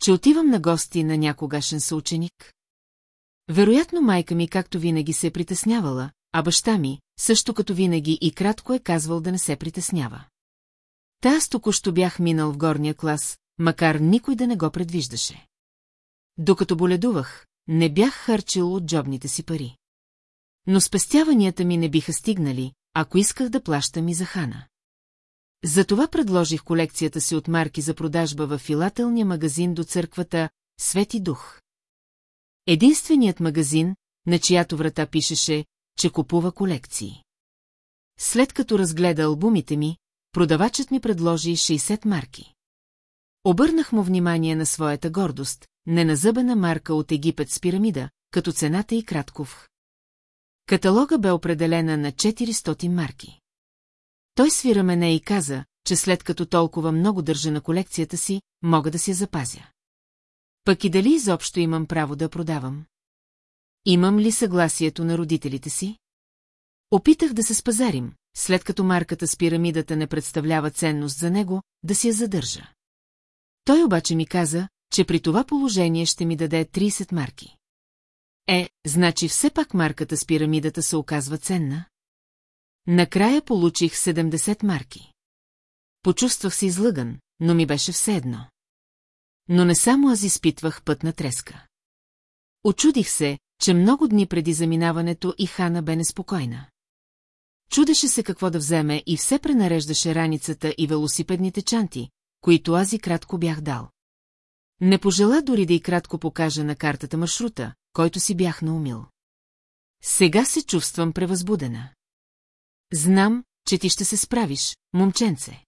Че отивам на гости на някогашен съученик. Вероятно майка ми както винаги се е притеснявала, а баща ми, също като винаги и кратко е казвал да не се притеснява. Та аз току-що бях минал в горния клас, макар никой да не го предвиждаше. Докато боледувах, не бях харчил от джобните си пари. Но спестяванията ми не биха стигнали, ако исках да плащам и за хана. Затова предложих колекцията си от марки за продажба в филателния магазин до църквата Свети Дух. Единственият магазин, на чиято врата пишеше, че купува колекции. След като разгледа албумите ми, продавачът ми предложи 60 марки. Обърнах му внимание на своята гордост, неназъбена марка от Египет с пирамида, като цената и кратков. Каталога бе определена на 400 марки. Той свира мене и каза, че след като толкова много държа на колекцията си, мога да си запазя. Пък и дали изобщо имам право да продавам? Имам ли съгласието на родителите си? Опитах да се спазарим, след като марката с пирамидата не представлява ценност за него, да си я задържа. Той обаче ми каза, че при това положение ще ми даде 30 марки. Е, значи все пак марката с пирамидата се оказва ценна? Накрая получих 70 марки. почувствах се излъган, но ми беше все едно. Но не само аз изпитвах пътна треска. Очудих се, че много дни преди заминаването и Хана бе неспокойна. Чудеше се какво да вземе и все пренареждаше раницата и велосипедните чанти, които аз и кратко бях дал. Не пожела дори да и кратко покажа на картата маршрута, който си бях наумил. Сега се чувствам превъзбудена. Знам, че ти ще се справиш, момченце.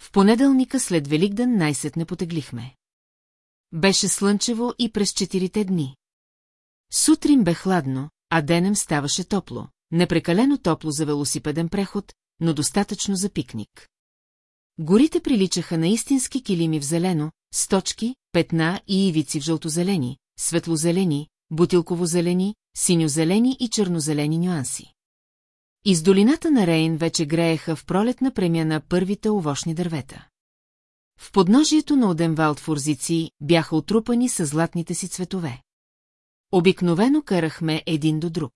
В понеделника след Великден най-сетне потеглихме. Беше слънчево и през четирите дни. Сутрин бе хладно, а денем ставаше топло, непрекалено топло за велосипеден преход, но достатъчно за пикник. Горите приличаха на истински килими в зелено, с точки, петна и ивици в жълтозелени, светлозелени, бутилково-зелени, синьо-зелени и чернозелени нюанси. Из долината на Рейн вече грееха в пролетна премяна първите овощни дървета. В подножието на Оденвалд фурзици бяха отрупани с златните си цветове. Обикновено карахме един до друг.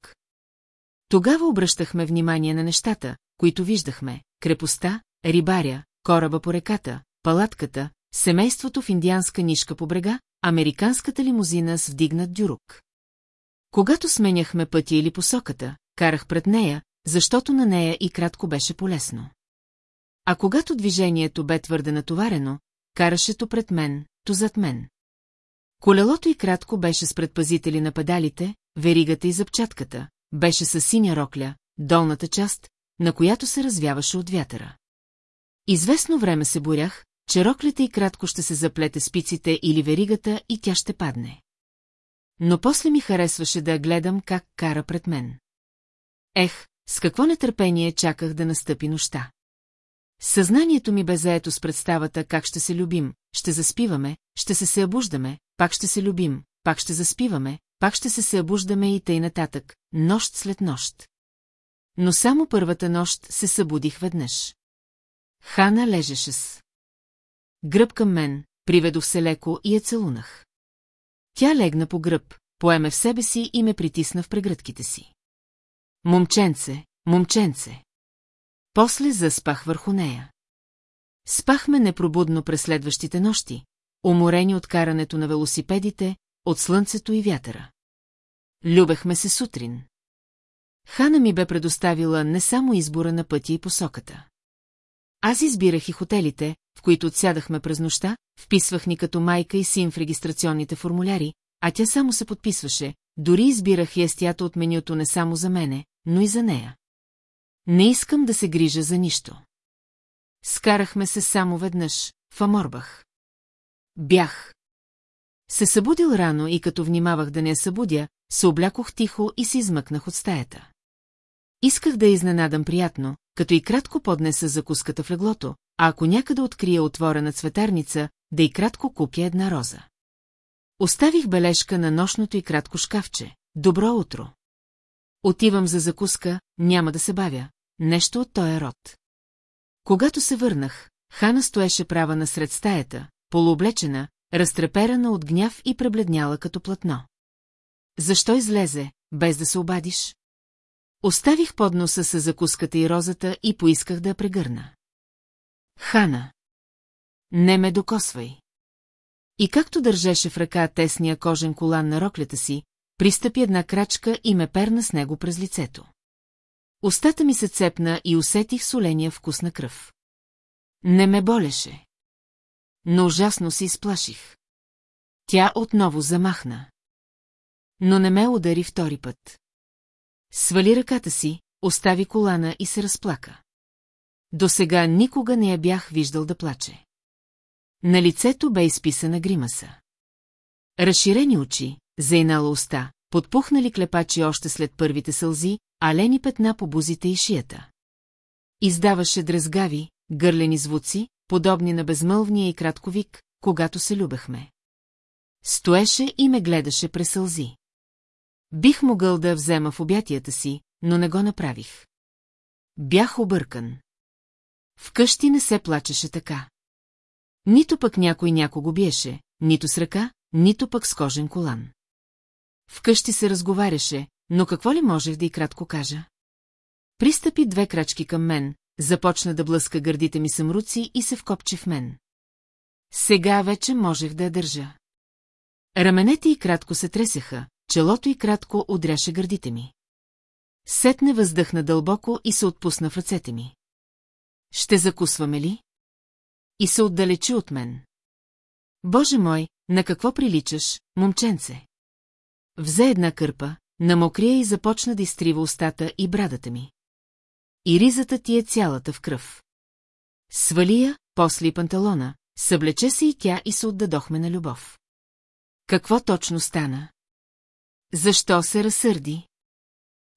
Тогава обръщахме внимание на нещата, които виждахме – крепостта, рибаря, кораба по реката, палатката, семейството в индианска нишка по брега, американската лимузина с вдигнат дюрук. Когато сменяхме пътя или посоката, карах пред нея, защото на нея и кратко беше полезно. А когато движението бе твърде натоварено, караше то пред мен, то зад мен. Колелото и кратко беше с предпазители на педалите, веригата и запчатката, беше с синя рокля, долната част, на която се развяваше от вятъра. Известно време се борях, че роклята и кратко ще се заплете спиците или веригата и тя ще падне. Но после ми харесваше да гледам как кара пред мен. Ех, с какво нетърпение чаках да настъпи нощта. Съзнанието ми бе заето с представата как ще се любим, ще заспиваме, ще се събуждаме, пак ще се любим, пак ще заспиваме, пак ще се събуждаме и тъй нататък, нощ след нощ. Но само първата нощ се събудих веднъж. Хана лежеше с. Гръб към мен, приведох се леко и я целунах. Тя легна по гръб, поеме в себе си и ме притисна в прегръдките си. Момченце, момченце. После заспах върху нея. Спахме непробудно през следващите нощи, уморени от карането на велосипедите, от слънцето и вятъра. Любехме се сутрин. Хана ми бе предоставила не само избора на пътя и посоката. Аз избирах и хотелите, в които отсядахме през нощта, вписвах ни като майка и син в регистрационните формуляри, а тя само се подписваше, дори избирах ястията от менюто не само за мене, но и за нея. Не искам да се грижа за нищо. Скарахме се само веднъж, в Аморбах. Бях. Се събудил рано и като внимавах да не я събудя, се облякох тихо и се измъкнах от стаята. Исках да изненадам приятно, като и кратко поднеса закуската в леглото, а ако някъде открия отворена цветарница, да и кратко купя една роза. Оставих бележка на нощното и кратко шкафче. Добро утро. Отивам за закуска, няма да се бавя. Нещо от този род. Когато се върнах, Хана стоеше права насред стаята, полуоблечена, разтреперана от гняв и пребледняла като платно. Защо излезе, без да се обадиш? Оставих подноса с закуската и розата и поисках да я прегърна. Хана. Не ме докосвай. И както държеше в ръка тесния кожен колан на роклята си, пристъпи една крачка и ме перна с него през лицето. Остата ми се цепна и усетих соления вкус на кръв. Не ме болеше. Но ужасно се изплаших. Тя отново замахна. Но не ме удари втори път. Свали ръката си, остави колана и се разплака. До сега никога не я бях виждал да плаче. На лицето бе изписана гримаса. Разширени очи, зайнала уста, подпухнали клепачи още след първите сълзи, а лени петна по бузите и шията. Издаваше дрезгави, гърлени звуци, подобни на безмълвния и кратковик, когато се любехме. Стоеше и ме гледаше през сълзи. Бих могъл да взема в обятията си, но не го направих. Бях объркан. Вкъщи не се плачеше така. Нито пък някой някого биеше, нито с ръка, нито пък с кожен колан. Вкъщи се разговаряше, но какво ли можех да и кратко кажа? Пристъпи две крачки към мен, започна да блъска гърдите ми съмруци и се вкопчи в мен. Сега вече можех да я държа. Раменете и кратко се тресеха, челото и кратко удряше гърдите ми. Сетне въздъхна дълбоко и се отпусна в ръцете ми. Ще закусваме ли? И се отдалечи от мен. Боже мой, на какво приличаш, момченце? Взе една кърпа, намокрия и започна да изтрива устата и брадата ми. И ризата ти е цялата в кръв. Свали я, после и панталона, съблече се и тя и се отдадохме на любов. Какво точно стана? Защо се разсърди?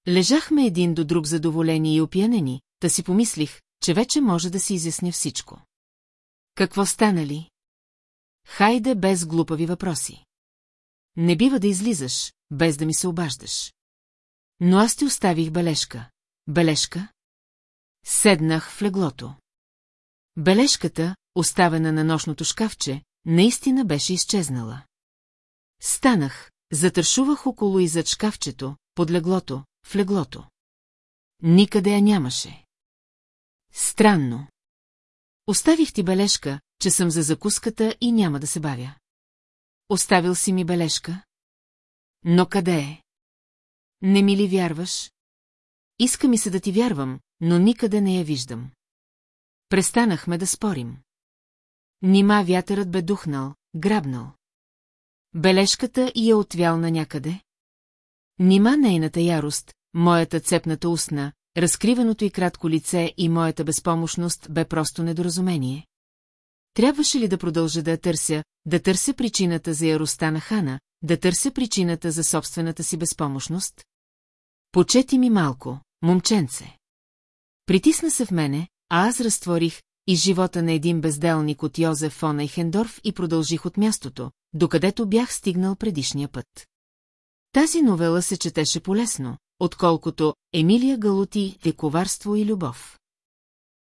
Лежахме един до друг задоволени и опиянени, та си помислих, че вече може да си изясня всичко. Какво стана ли? Хайде без глупави въпроси. Не бива да излизаш, без да ми се обаждаш. Но аз ти оставих бележка. Бележка? Седнах в леглото. Бележката, оставена на нощното шкафче, наистина беше изчезнала. Станах, затършувах около и зад шкафчето, под леглото, в леглото. Никъде я нямаше. Странно. Оставих ти бележка, че съм за закуската и няма да се бавя. Оставил си ми бележка? Но къде е? Не ми ли вярваш? Иска ми се да ти вярвам, но никъде не я виждам. Престанахме да спорим. Нима вятърът бе духнал, грабнал. Бележката и е отвял на някъде? Нима нейната ярост, моята цепната устна, разкриваното и кратко лице и моята безпомощност бе просто недоразумение. Трябваше ли да продължа да я търся, да търся причината за яростта на Хана, да търся причината за собствената си безпомощност? Почети ми малко, момченце. Притисна се в мене, а аз разтворих и живота на един безделник от Йозеф фон Айхендорф и продължих от мястото, докъдето бях стигнал предишния път. Тази новела се четеше полесно, отколкото Емилия Галути е коварство и любов.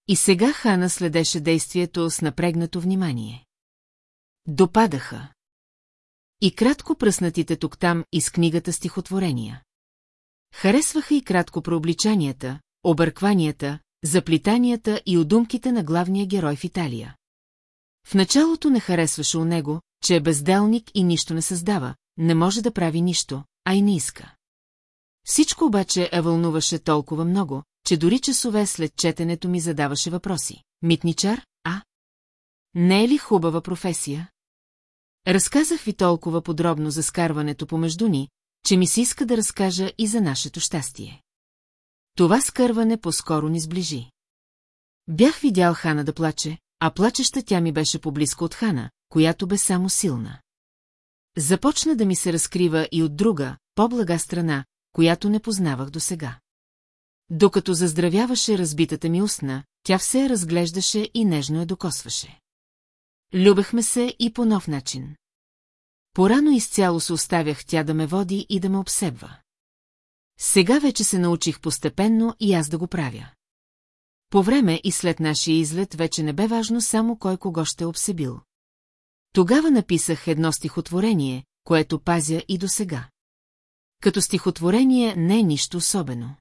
И сега Хана следеше действието с напрегнато внимание. Допадаха. И кратко пръснатите тук-там из книгата стихотворения. Харесваха и кратко прообличанията, объркванията, заплитанията и удумките на главния герой в Италия. В началото не харесваше у него, че е безделник и нищо не създава, не може да прави нищо, а и не иска. Всичко обаче я вълнуваше толкова много, че дори часове след четенето ми задаваше въпроси. Митничар, а? Не е ли хубава професия? Разказах ви толкова подробно за скарването помежду ни, че ми се иска да разкажа и за нашето щастие. Това скърване по-скоро ни сближи. Бях видял Хана да плаче, а плачеща тя ми беше поблизко от Хана, която бе само силна. Започна да ми се разкрива и от друга, по-блага страна, която не познавах досега. Докато заздравяваше разбитата ми устна, тя все я разглеждаше и нежно я докосваше. Любехме се и по нов начин. Порано изцяло се оставях тя да ме води и да ме обсебва. Сега вече се научих постепенно и аз да го правя. По време и след нашия излет вече не бе важно само кой кого ще е обсебил. Тогава написах едно стихотворение, което пазя и до сега. Като стихотворение не е нищо особено.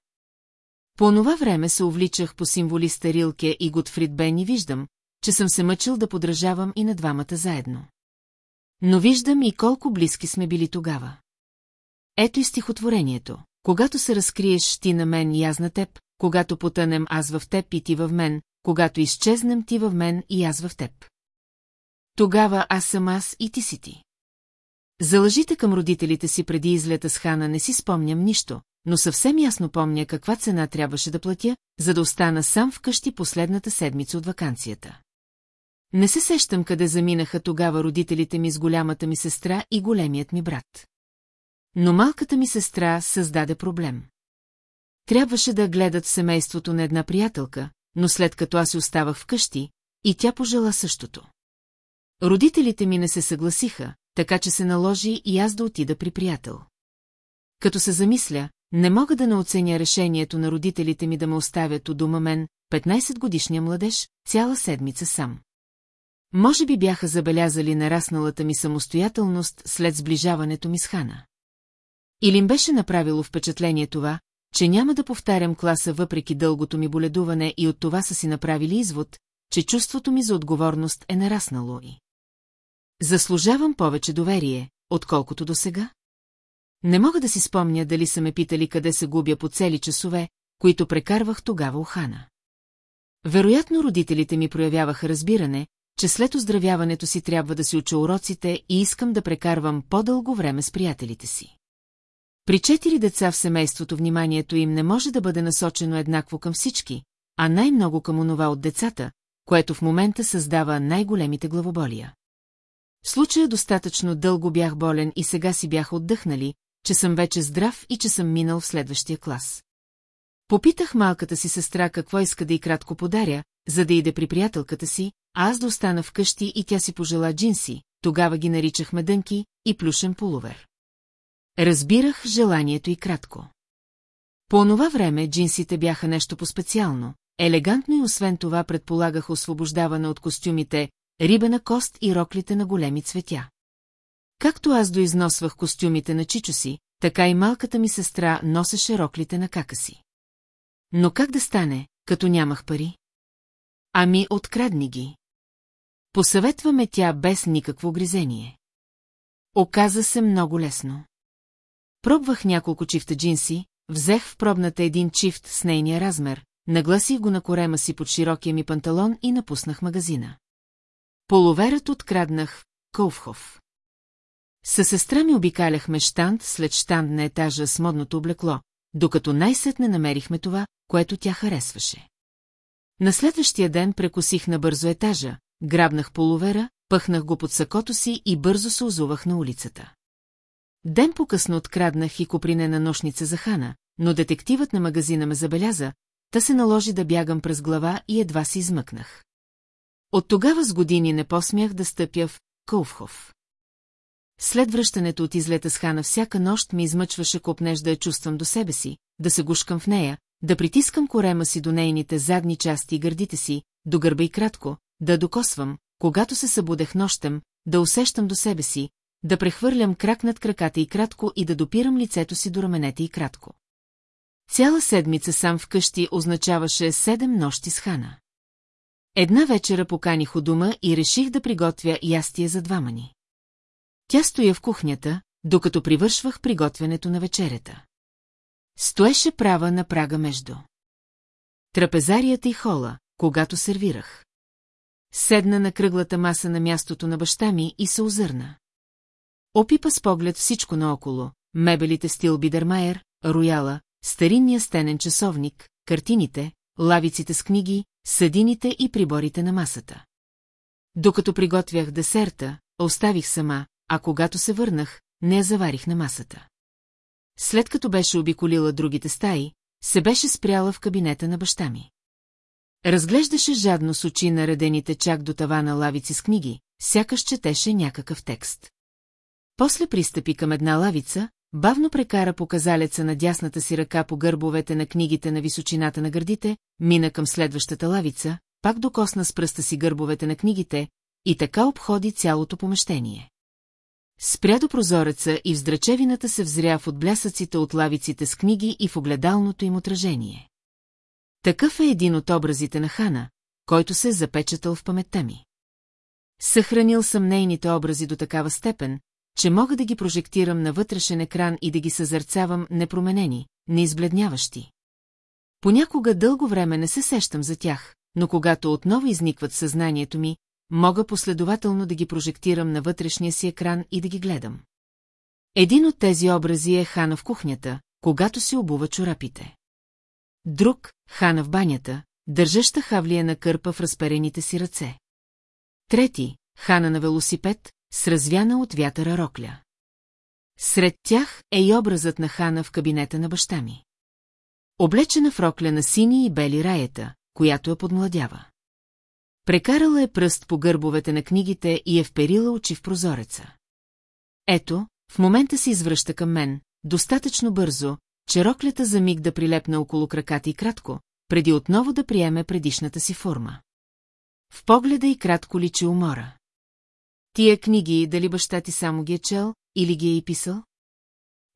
По това време се увличах по символиста Рилке и Готфрид Бен и виждам, че съм се мъчил да подражавам и на двамата заедно. Но виждам и колко близки сме били тогава. Ето и стихотворението. Когато се разкриеш ти на мен и аз на теб, когато потънем аз в теб и ти в мен, когато изчезнем ти в мен и аз в теб. Тогава аз съм аз и ти си ти. За лъжите към родителите си преди излета с Хана не си спомням нищо, но съвсем ясно помня каква цена трябваше да платя, за да остана сам вкъщи последната седмица от вакансията. Не се сещам къде заминаха тогава родителите ми с голямата ми сестра и големият ми брат. Но малката ми сестра създаде проблем. Трябваше да гледат семейството на една приятелка, но след като аз оставах вкъщи, и тя пожела същото. Родителите ми не се съгласиха, така че се наложи и аз да отида при приятел. Като се замисля, не мога да не оценя решението на родителите ми да ме оставят у дома мен, 15-годишния младеж, цяла седмица сам. Може би бяха забелязали нарасналата ми самостоятелност след сближаването ми с Хана. Или им беше направило впечатление това, че няма да повтарям класа въпреки дългото ми боледуване и от това са си направили извод, че чувството ми за отговорност е нараснало и. Заслужавам повече доверие, отколкото до сега? Не мога да си спомня дали са ме питали къде се губя по цели часове, които прекарвах тогава у Хана. Вероятно родителите ми проявяваха разбиране, че след оздравяването си трябва да си уча уроците и искам да прекарвам по-дълго време с приятелите си. При четири деца в семейството вниманието им не може да бъде насочено еднакво към всички, а най-много към онова от децата, което в момента създава най-големите главоболия. Случая достатъчно дълго бях болен и сега си бях отдъхнали, че съм вече здрав и че съм минал в следващия клас. Попитах малката си сестра какво иска да и кратко подаря, за да иде при приятелката си, а аз да остана вкъщи и тя си пожела джинси, тогава ги наричахме дънки и плюшен полувер. Разбирах желанието и кратко. По онова време джинсите бяха нещо по-специално, елегантно и освен това предполагах освобождаване от костюмите, рибена кост и роклите на големи цветя. Както аз доизносвах костюмите на чичо си, така и малката ми сестра носеше роклите на кака си. Но как да стане, като нямах пари? Ами, открадни ги. Посъветваме тя без никакво гризение. Оказа се много лесно. Пробвах няколко чифта джинси, взех в пробната един чифт с нейния размер, нагласих го на корема си под широкия ми панталон и напуснах магазина. Половерът откраднах в Кълвхов. Със сестра ми обикаляхме штанд след штанд на етажа с модното облекло, докато най-сетне намерихме това, което тя харесваше. На следващия ден прекосих на бързо етажа, грабнах половера, пъхнах го под сакото си и бързо се озувах на улицата. Ден по-късно откраднах и копринена нощница за Хана, но детективът на магазина ме забеляза, та се наложи да бягам през глава и едва си измъкнах. От тогава с години не посмях да стъпя в Кълвхов. След връщането от излета с Хана всяка нощ ми измъчваше копнеж да я чувствам до себе си, да се гушкам в нея, да притискам корема си до нейните задни части и гърдите си, до гърба и кратко, да докосвам, когато се събудех нощем, да усещам до себе си, да прехвърлям крак над краката и кратко и да допирам лицето си до раменете и кратко. Цяла седмица сам вкъщи означаваше седем нощи с Хана. Една вечера поканих у дома и реших да приготвя ястие за двама ни. Тя стоя в кухнята, докато привършвах приготвянето на вечерята. Стоеше права на прага между. Трапезарията и хола, когато сервирах. Седна на кръглата маса на мястото на баща ми и се озърна. Опипа с поглед всичко наоколо, мебелите стил Бидермайер, рояла, старинния стенен часовник, картините, лавиците с книги, съдините и приборите на масата. Докато приготвях десерта, оставих сама, а когато се върнах, не заварих на масата. След като беше обиколила другите стаи, се беше спряла в кабинета на баща ми. Разглеждаше жадно с очи наредените чак до тавана лавици с книги, сякаш четеше някакъв текст. После пристъпи към една лавица, бавно прекара показалеца на дясната си ръка по гърбовете на книгите на височината на гърдите, мина към следващата лавица, пак докосна с пръста си гърбовете на книгите и така обходи цялото помещение. Спря до прозореца и в здрачевината се взря в отблясъците от лавиците с книги и в огледалното им отражение. Такъв е един от образите на Хана, който се е запечатал в паметта ми. Съхранил съм нейните образи до такава степен, че мога да ги прожектирам на вътрешен екран и да ги съзърцавам непроменени, неизбледняващи. Понякога дълго време не се сещам за тях, но когато отново изникват съзнанието ми, мога последователно да ги прожектирам на вътрешния си екран и да ги гледам. Един от тези образи е Хана в кухнята, когато си обува чорапите. Друг – Хана в банята, държаща хавлия на кърпа в разперените си ръце. Трети – Хана на велосипед, с развяна от вятъра рокля. Сред тях е и образът на Хана в кабинета на баща ми. Облечена в рокля на сини и бели раята, която я подмладява. Прекарала е пръст по гърбовете на книгите и е вперила очи в прозореца. Ето, в момента се извръща към мен, достатъчно бързо, че роклята за миг да прилепна около краката и кратко, преди отново да приеме предишната си форма. В погледа и кратко личи умора. Тия книги, дали баща ти само ги е чел, или ги е и писал?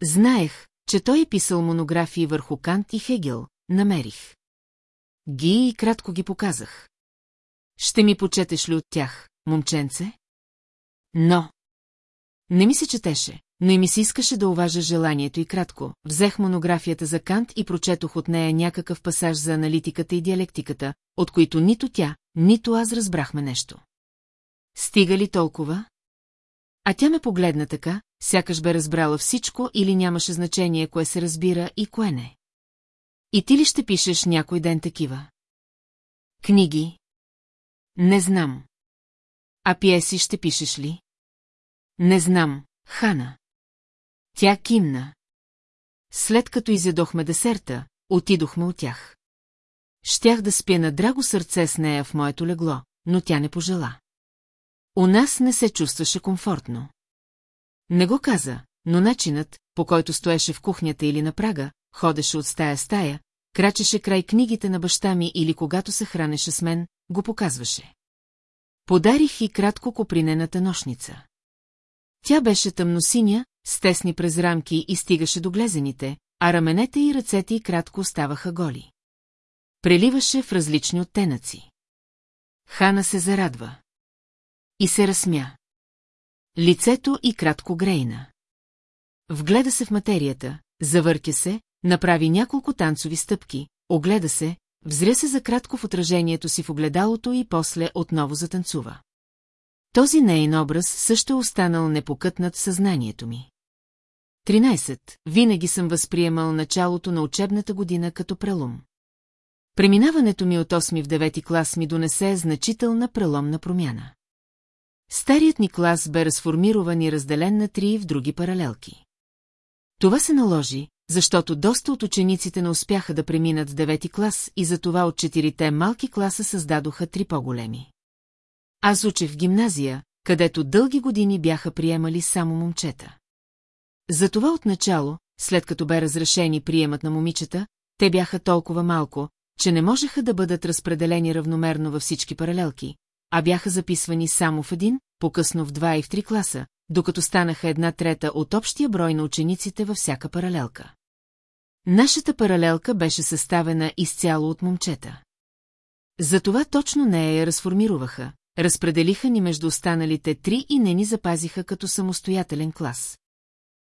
Знаех, че той е писал монографии върху Кант и Хегел, намерих. Ги и кратко ги показах. Ще ми почетеш ли от тях, момченце? Но. Не ми се четеше, но и ми се искаше да уважа желанието и кратко. Взех монографията за Кант и прочетох от нея някакъв пасаж за аналитиката и диалектиката, от които нито тя, нито аз разбрахме нещо. Стига ли толкова? А тя ме погледна така, сякаш бе разбрала всичко или нямаше значение кое се разбира и кое не. И ти ли ще пишеш някой ден такива? Книги? Не знам. А пиеси ще пишеш ли? Не знам, Хана. Тя кимна. След като изядохме десерта, отидохме от тях. Щях да спя на драго сърце с нея в моето легло, но тя не пожела. У нас не се чувстваше комфортно. Не го каза, но начинът, по който стоеше в кухнята или на прага, ходеше от стая стая, крачеше край книгите на баща ми или когато се хранеше с мен, го показваше. Подарих и кратко копринената нощница. Тя беше тъмносиня, с тесни през рамки и стигаше до глезените, а раменете и ръцете й кратко оставаха голи. Преливаше в различни оттенъци. Хана се зарадва. И се разсмя. Лицето и кратко грейна. Вгледа се в материята, завъртя се, направи няколко танцови стъпки, огледа се, взря се за кратко в отражението си в огледалото и после отново затанцува. Този нейн образ също е останал непокътнат в съзнанието ми. 13. Винаги съм възприемал началото на учебната година като прелом. Преминаването ми от 8 в 9 клас ми донесе значителна преломна промяна. Старият ни клас бе разформирован и разделен на три в други паралелки. Това се наложи, защото доста от учениците не успяха да преминат в девети клас и затова от четирите малки класа създадоха три по-големи. Аз учех в гимназия, където дълги години бяха приемали само момчета. Затова отначало, след като бе разрешени приемат на момичета, те бяха толкова малко, че не можеха да бъдат разпределени равномерно във всички паралелки, а бяха записвани само в един, по-късно в два и в три класа, докато станаха една трета от общия брой на учениците във всяка паралелка. Нашата паралелка беше съставена изцяло от момчета. Затова точно нея я разформироваха, разпределиха ни между останалите три и не ни запазиха като самостоятелен клас.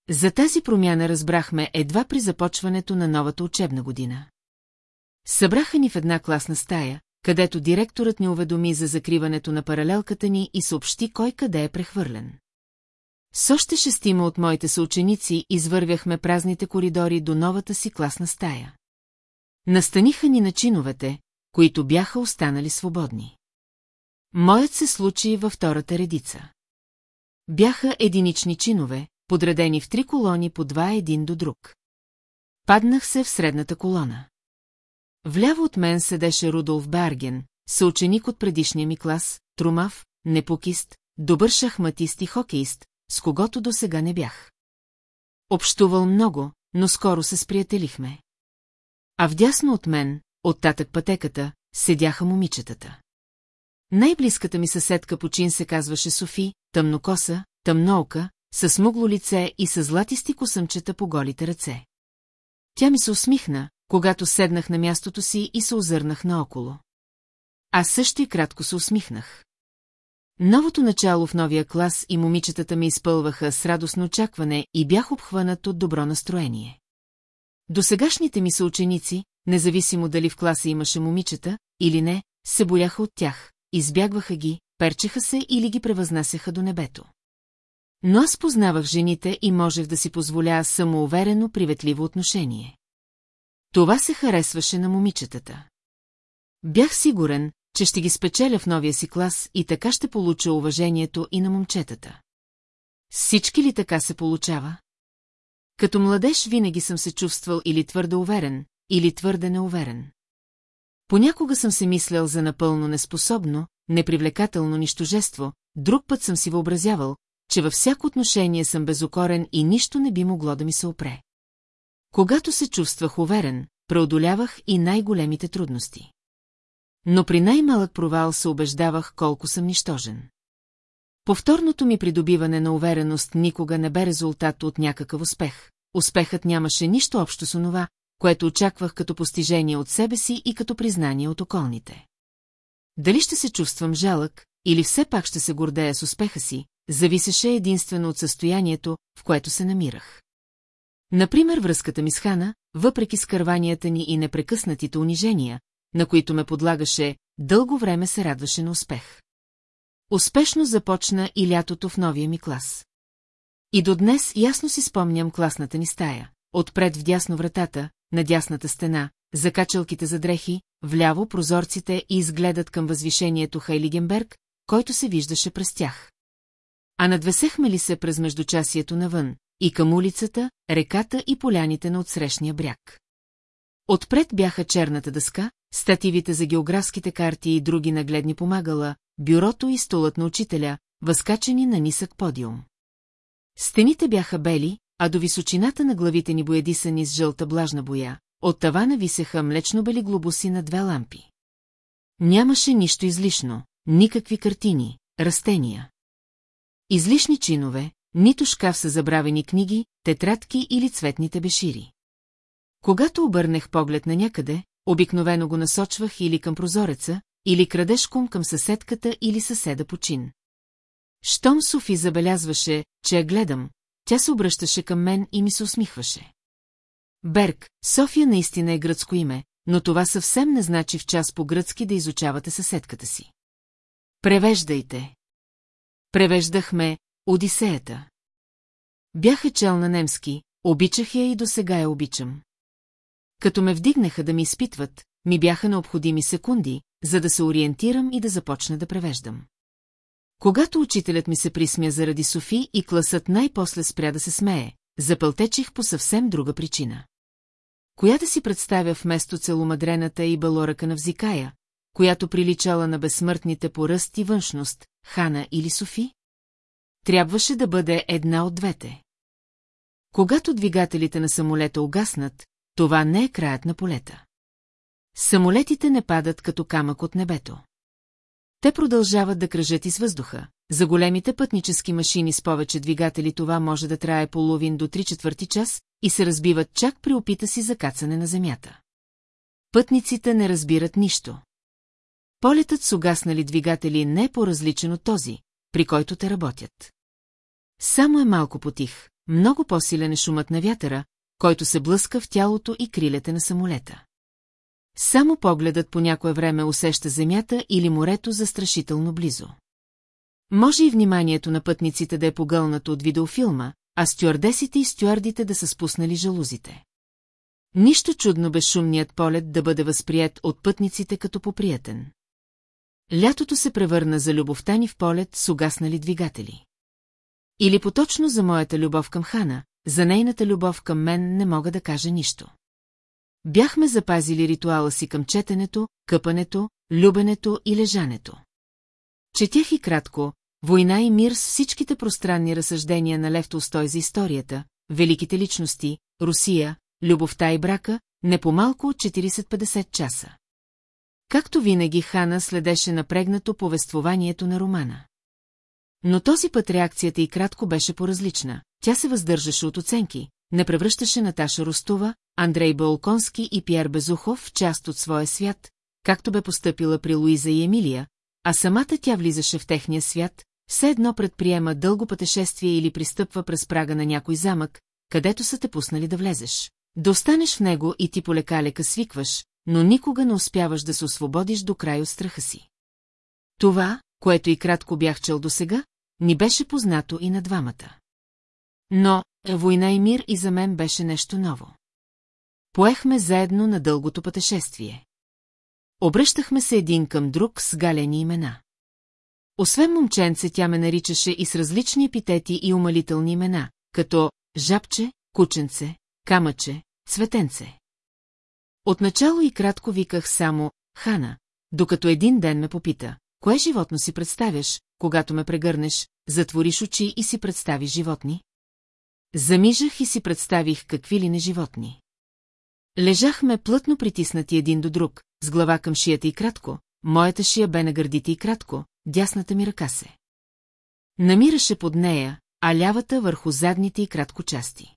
За тази промяна разбрахме едва при започването на новата учебна година. Събраха ни в една класна стая, където директорът ни уведоми за закриването на паралелката ни и съобщи кой къде е прехвърлен. С още шестима от моите съученици извървяхме празните коридори до новата си класна стая. Настаниха ни на чиновете, които бяха останали свободни. Моят се случи във втората редица. Бяха единични чинове, подредени в три колони по два един до друг. Паднах се в средната колона. Вляво от мен седеше Рудолф Барген, съученик от предишния ми клас, трумав, непокист, добър шахматист и хокеист, с когото до сега не бях. Общувал много, но скоро се сприятелихме. А вдясно от мен, от татък пътеката, седяха момичетата. Най-близката ми съседка по чин се казваше Софи, тъмнокоса, тъмноока, с смугло лице и с златисти косъмчета по голите ръце. Тя ми се усмихна, когато седнах на мястото си и се озърнах наоколо. Аз също и кратко се усмихнах. Новото начало в новия клас и момичетата ми изпълваха с радостно очакване и бях обхванат от добро настроение. До сегашните ми съученици, независимо дали в класа имаше момичета или не, се бояха от тях, избягваха ги, перчеха се или ги превъзнасяха до небето. Но аз познавах жените и можех да си позволя самоуверено приветливо отношение. Това се харесваше на момичетата. Бях сигурен, че ще ги спечеля в новия си клас и така ще получа уважението и на момчетата. Всички ли така се получава? Като младеж винаги съм се чувствал или твърде уверен, или твърде неуверен. Понякога съм се мислял за напълно неспособно, непривлекателно нищожество, друг път съм си въобразявал, че във всяко отношение съм безокорен и нищо не би могло да ми се опре. Когато се чувствах уверен, преодолявах и най-големите трудности. Но при най-малък провал се убеждавах колко съм нищожен. Повторното ми придобиване на увереност никога не бе резултат от някакъв успех, успехът нямаше нищо общо с онова, което очаквах като постижение от себе си и като признание от околните. Дали ще се чувствам жалък, или все пак ще се гордея с успеха си, зависеше единствено от състоянието, в което се намирах. Например, връзката ми с Хана, въпреки скърванията ни и непрекъснатите унижения, на които ме подлагаше, дълго време се радваше на успех. Успешно започна и лятото в новия ми клас. И до днес ясно си спомням класната ни стая. Отпред в дясно вратата, на дясната стена, закачалките за дрехи, вляво прозорците и изгледат към възвишението Хайлигенберг, който се виждаше през тях. А надвесехме ли се през междучасието навън, и към улицата, реката и поляните на отсрещния бряг. Отпред бяха черната дъска, стативите за географските карти и други нагледни помагала, бюрото и столът на учителя, възкачени на нисък подиум. Стените бяха бели, а до височината на главите ни боядисани с жълта блажна боя, от тавана висеха млечно-бели глобуси на две лампи. Нямаше нищо излишно, никакви картини, растения. Излишни чинове, нито шкаф са забравени книги, тетрадки или цветните бешири. Когато обърнех поглед на някъде, обикновено го насочвах или към прозореца, или крадешком към съседката или съседа по чин. Щом Софи забелязваше, че я гледам, тя се обръщаше към мен и ми се усмихваше. Берг, София наистина е гръцко име, но това съвсем не значи в час по-гръцки да изучавате съседката си. Превеждайте. Превеждахме Одисеята. Бяха чел на немски, обичах я и до сега я обичам. Като ме вдигнаха да ми изпитват, ми бяха необходими секунди, за да се ориентирам и да започна да превеждам. Когато учителят ми се присмя заради Софи и класът най-после спря да се смее, запълтечих по съвсем друга причина. Коя да си представя вместо целомадрената и балорака на Взикая, която приличала на безсмъртните по ръст и външност, Хана или Софи? Трябваше да бъде една от двете. Когато двигателите на самолета угаснат, това не е краят на полета. Самолетите не падат като камък от небето. Те продължават да кръжат из въздуха. За големите пътнически машини с повече двигатели това може да трае половин до три четвърти час и се разбиват чак при опита си за кацане на земята. Пътниците не разбират нищо. Полетът с угаснали двигатели не е по-различен от този, при който те работят. Само е малко потих, много по-силен е шумът на вятъра, който се блъска в тялото и крилете на самолета. Само погледът по някое време усеща земята или морето застрашително близо. Може и вниманието на пътниците да е погълнато от видеофилма, а стюардесите и стюардите да са спуснали жалузите. Нищо чудно безшумният полет да бъде възприят от пътниците като поприятен. Лятото се превърна за любовта ни в полет с угаснали двигатели. Или поточно за моята любов към Хана, за нейната любов към мен не мога да кажа нищо. Бяхме запазили ритуала си към четенето, къпането, любенето и лежането. Четях и кратко, война и мир с всичките пространни разсъждения на Лев Толстой за историята, великите личности, Русия, любовта и брака, не по-малко от 40-50 часа. Както винаги Хана следеше напрегнато повествованието на романа. Но този път реакцията и кратко беше поразлична. Тя се въздържаше от оценки, не превръщаше Наташа Ростова, Андрей Балконски и Пьер Безухов в част от своя свят, както бе поступила при Луиза и Емилия, а самата тя влизаше в техния свят, все едно предприема дълго пътешествие или пристъпва през прага на някой замък, където са те пуснали да влезеш. Да останеш в него и ти полека-лека свикваш, но никога не успяваш да се освободиш до край от страха си. Това, което и кратко бях чел досега, ни беше познато и на двамата. Но война и мир и за мен беше нещо ново. Поехме заедно на дългото пътешествие. Обръщахме се един към друг с галени имена. Освен момченце, тя ме наричаше и с различни епитети и умалителни имена, като жабче, кученце, камъче, цветенце. Отначало и кратко виках само Хана, докато един ден ме попита, кое животно си представяш, когато ме прегърнеш, затвориш очи и си представиш животни? Замижах и си представих какви ли не животни. Лежахме плътно притиснати един до друг, с глава към шията и кратко, моята шия бе на гърдите и кратко, дясната ми ръка се. Намираше под нея, а лявата върху задните и кратко части.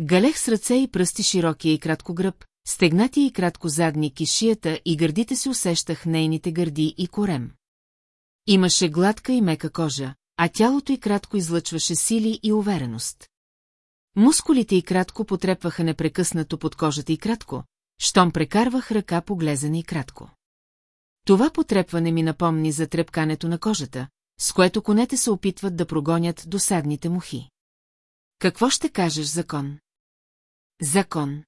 Галех с ръце и пръсти широкия и кратко гръб, стегнатия и кратко задник и шията и гърдите си усещах нейните гърди и корем. Имаше гладка и мека кожа, а тялото й кратко излъчваше сили и увереност. Мускулите й кратко потрепваха непрекъснато под кожата и кратко, щом прекарвах ръка по глезане и кратко. Това потрепване ми напомни за трепкането на кожата, с което конете се опитват да прогонят досадните мухи. Какво ще кажеш, закон? Закон.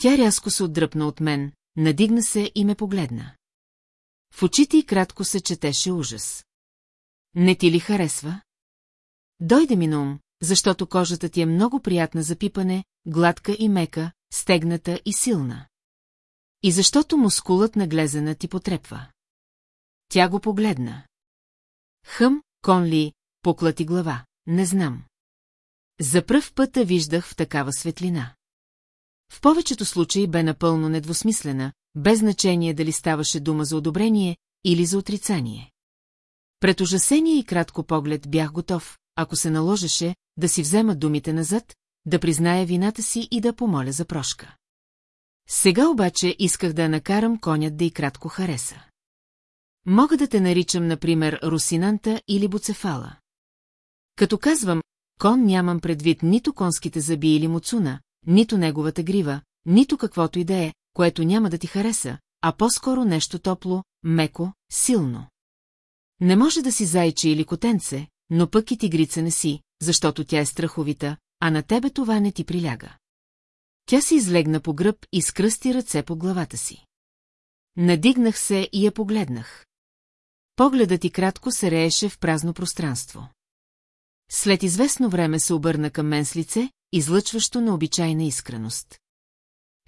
Тя рязко се отдръпна от мен, надигна се и ме погледна. В очите й кратко се четеше ужас. Не ти ли харесва? Дойде ми на ум, защото кожата ти е много приятна за пипане, гладка и мека, стегната и силна. И защото мускулът на глезена ти потрепва. Тя го погледна. Хъм, Конли, поклати глава, не знам. За пръв път я виждах в такава светлина. В повечето случаи бе напълно недвусмислена, без значение дали ставаше дума за одобрение или за отрицание. Пред ужасение и кратко поглед бях готов, ако се наложеше, да си взема думите назад, да призная вината си и да помоля за прошка. Сега обаче исках да накарам конят да и кратко хареса. Мога да те наричам, например, Русинанта или Буцефала. Като казвам, кон нямам предвид нито конските зъби или муцуна, нито неговата грива, нито каквото и да е, което няма да ти хареса, а по-скоро нещо топло, меко, силно. Не може да си зайче или котенце, но пък и тигрица не си, защото тя е страховита, а на тебе това не ти приляга. Тя се излегна по гръб и скръсти ръце по главата си. Надигнах се и я погледнах. Погледът ти кратко се рееше в празно пространство. След известно време се обърна към мен с лице, излъчващо на обичайна искреност.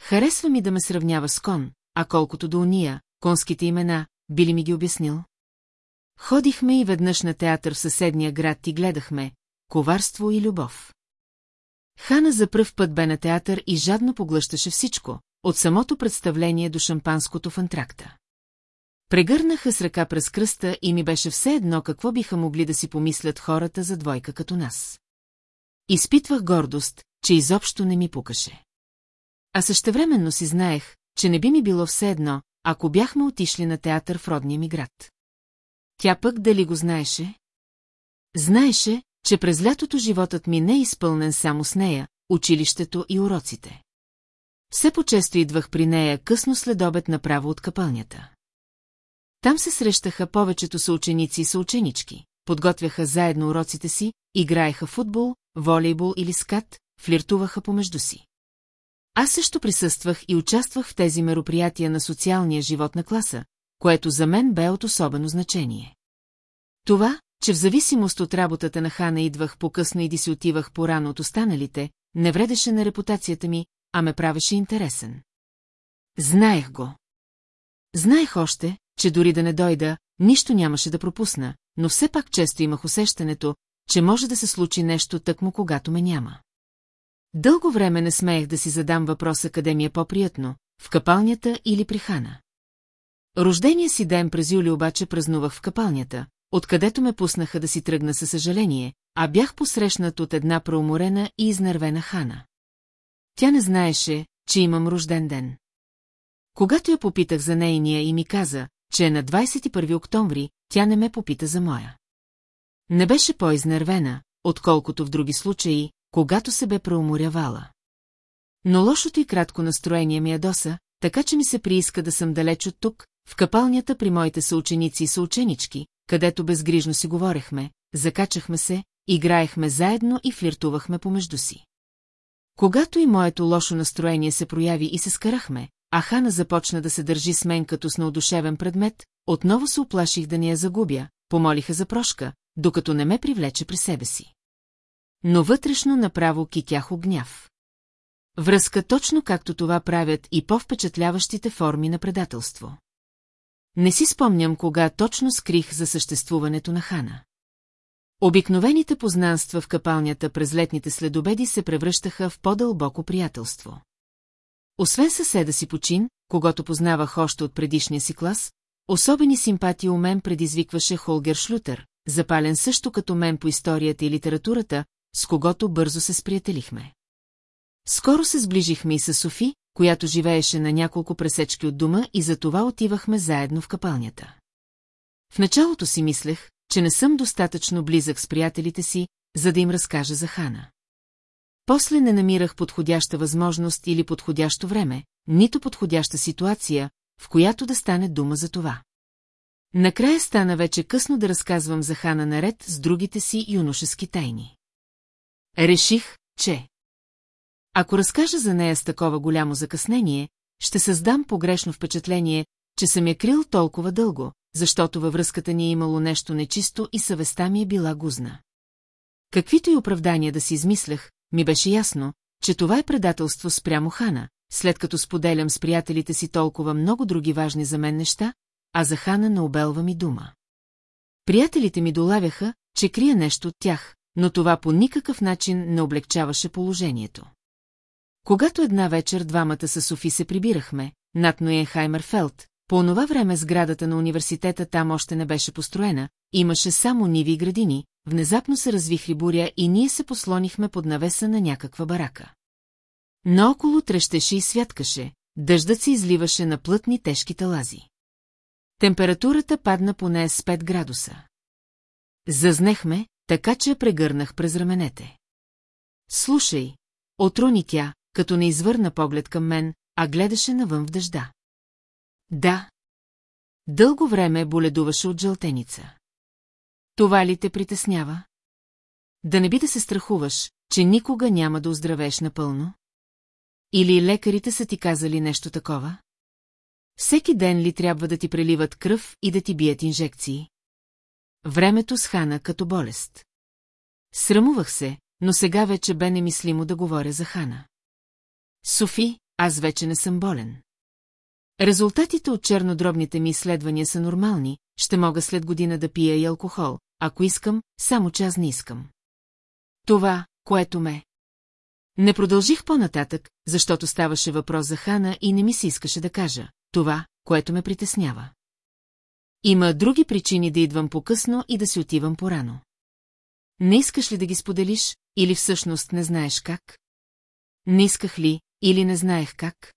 Харесва ми да ме сравнява с кон, а колкото до уния, конските имена, би ли ми ги обяснил? Ходихме и веднъж на театър в съседния град и гледахме «Коварство и любов». Хана за пръв път бе на театър и жадно поглъщаше всичко, от самото представление до шампанското в антракта. Прегърнаха с ръка през кръста и ми беше все едно какво биха могли да си помислят хората за двойка като нас. Изпитвах гордост, че изобщо не ми пукаше. А същевременно си знаех, че не би ми било все едно, ако бяхме отишли на театър в родния ми град. Тя пък дали го знаеше? Знаеше, че през лятото животът ми не е изпълнен само с нея, училището и уроците. Все по-често идвах при нея късно след обед направо от капълнята. Там се срещаха повечето съученици и съученички, подготвяха заедно уроците си, играеха футбол, волейбол или скат, флиртуваха помежду си. Аз също присъствах и участвах в тези мероприятия на социалния живот на класа, което за мен бе от особено значение. Това, че в зависимост от работата на Хана идвах по-късно и си отивах по-рано от останалите, не вредеше на репутацията ми, а ме правеше интересен. Знаех го. Знаех още, че дори да не дойда, нищо нямаше да пропусна, но все пак често имах усещането, че може да се случи нещо тъкмо, когато ме няма. Дълго време не смеех да си задам въпроса къде ми е по-приятно, в капалнята или при Хана. Рождения си ден през юли обаче празнувах в капалнята, откъдето ме пуснаха да си тръгна със съжаление, а бях посрещнат от една проуморена и изнервена Хана. Тя не знаеше, че имам рожден ден. Когато я попитах за нейния и ми каза, че е на 21 октомври, тя не ме попита за моя. Не беше по-изнервена, отколкото в други случаи, когато се бе проуморявала. Но лошото и кратко настроение ми ядоса, така че ми се прииска да съм далеч от тук, в капалнята при моите съученици и съученички, където безгрижно си говорехме, закачахме се, играехме заедно и флиртувахме помежду си. Когато и моето лошо настроение се прояви и се скарахме, а Хана започна да се държи с мен като с неодушевен предмет, отново се оплаших да ни я загубя, помолиха за прошка, докато не ме привлече при себе си. Но вътрешно направо китях огняв. Връзка точно както това правят и по-впечатляващите форми на предателство. Не си спомням кога точно скрих за съществуването на Хана. Обикновените познанства в капалнята през летните следобеди се превръщаха в по-дълбоко приятелство. Освен съседа си почин, когато познавах още от предишния си клас, особени симпатии у мен предизвикваше Холгер Шлютер, запален също като мен по историята и литературата, с когото бързо се сприятелихме. Скоро се сближихме и с Софи, която живееше на няколко пресечки от дома и за това отивахме заедно в капалнята. В началото си мислех, че не съм достатъчно близък с приятелите си, за да им разкажа за Хана. После не намирах подходяща възможност или подходящо време, нито подходяща ситуация, в която да стане дума за това. Накрая стана вече късно да разказвам за Хана наред с другите си юношески тайни. Реших, че... Ако разкажа за нея с такова голямо закъснение, ще създам погрешно впечатление, че съм я крил толкова дълго, защото във връзката ни е имало нещо нечисто и съвестта ми е била гузна. Каквито и оправдания да си измислях, ми беше ясно, че това е предателство спрямо Хана, след като споделям с приятелите си толкова много други важни за мен неща, а за Хана не обелва ми дума. Приятелите ми долавяха, че крия нещо от тях, но това по никакъв начин не облегчаваше положението. Когато една вечер двамата с Софи се прибирахме, над Ноенхаймерфелд, по онова време сградата на университета там още не беше построена, имаше само ниви и градини, внезапно се развихри буря и ние се послонихме под навеса на някаква барака. Наоколо трещеше и святкаше, дъждът се изливаше на плътни тежки талази. Температурата падна поне с 5 градуса. Зазнехме, така че я прегърнах през раменете. Слушай, отруни тя, като не извърна поглед към мен, а гледаше навън в дъжда. Да. Дълго време боледуваше от жълтеница. Това ли те притеснява? Да не би да се страхуваш, че никога няма да оздравееш напълно? Или лекарите са ти казали нещо такова? Всеки ден ли трябва да ти преливат кръв и да ти бият инжекции? Времето схана като болест. Срамувах се, но сега вече бе немислимо да говоря за Хана. Софи, аз вече не съм болен. Резултатите от чернодробните ми изследвания са нормални, ще мога след година да пия и алкохол, ако искам, само че аз не искам. Това, което ме... Не продължих по-нататък, защото ставаше въпрос за Хана и не ми се искаше да кажа това, което ме притеснява. Има други причини да идвам по-късно и да си отивам по-рано. Не искаш ли да ги споделиш, или всъщност не знаеш как? Не исках ли, или не знаех как?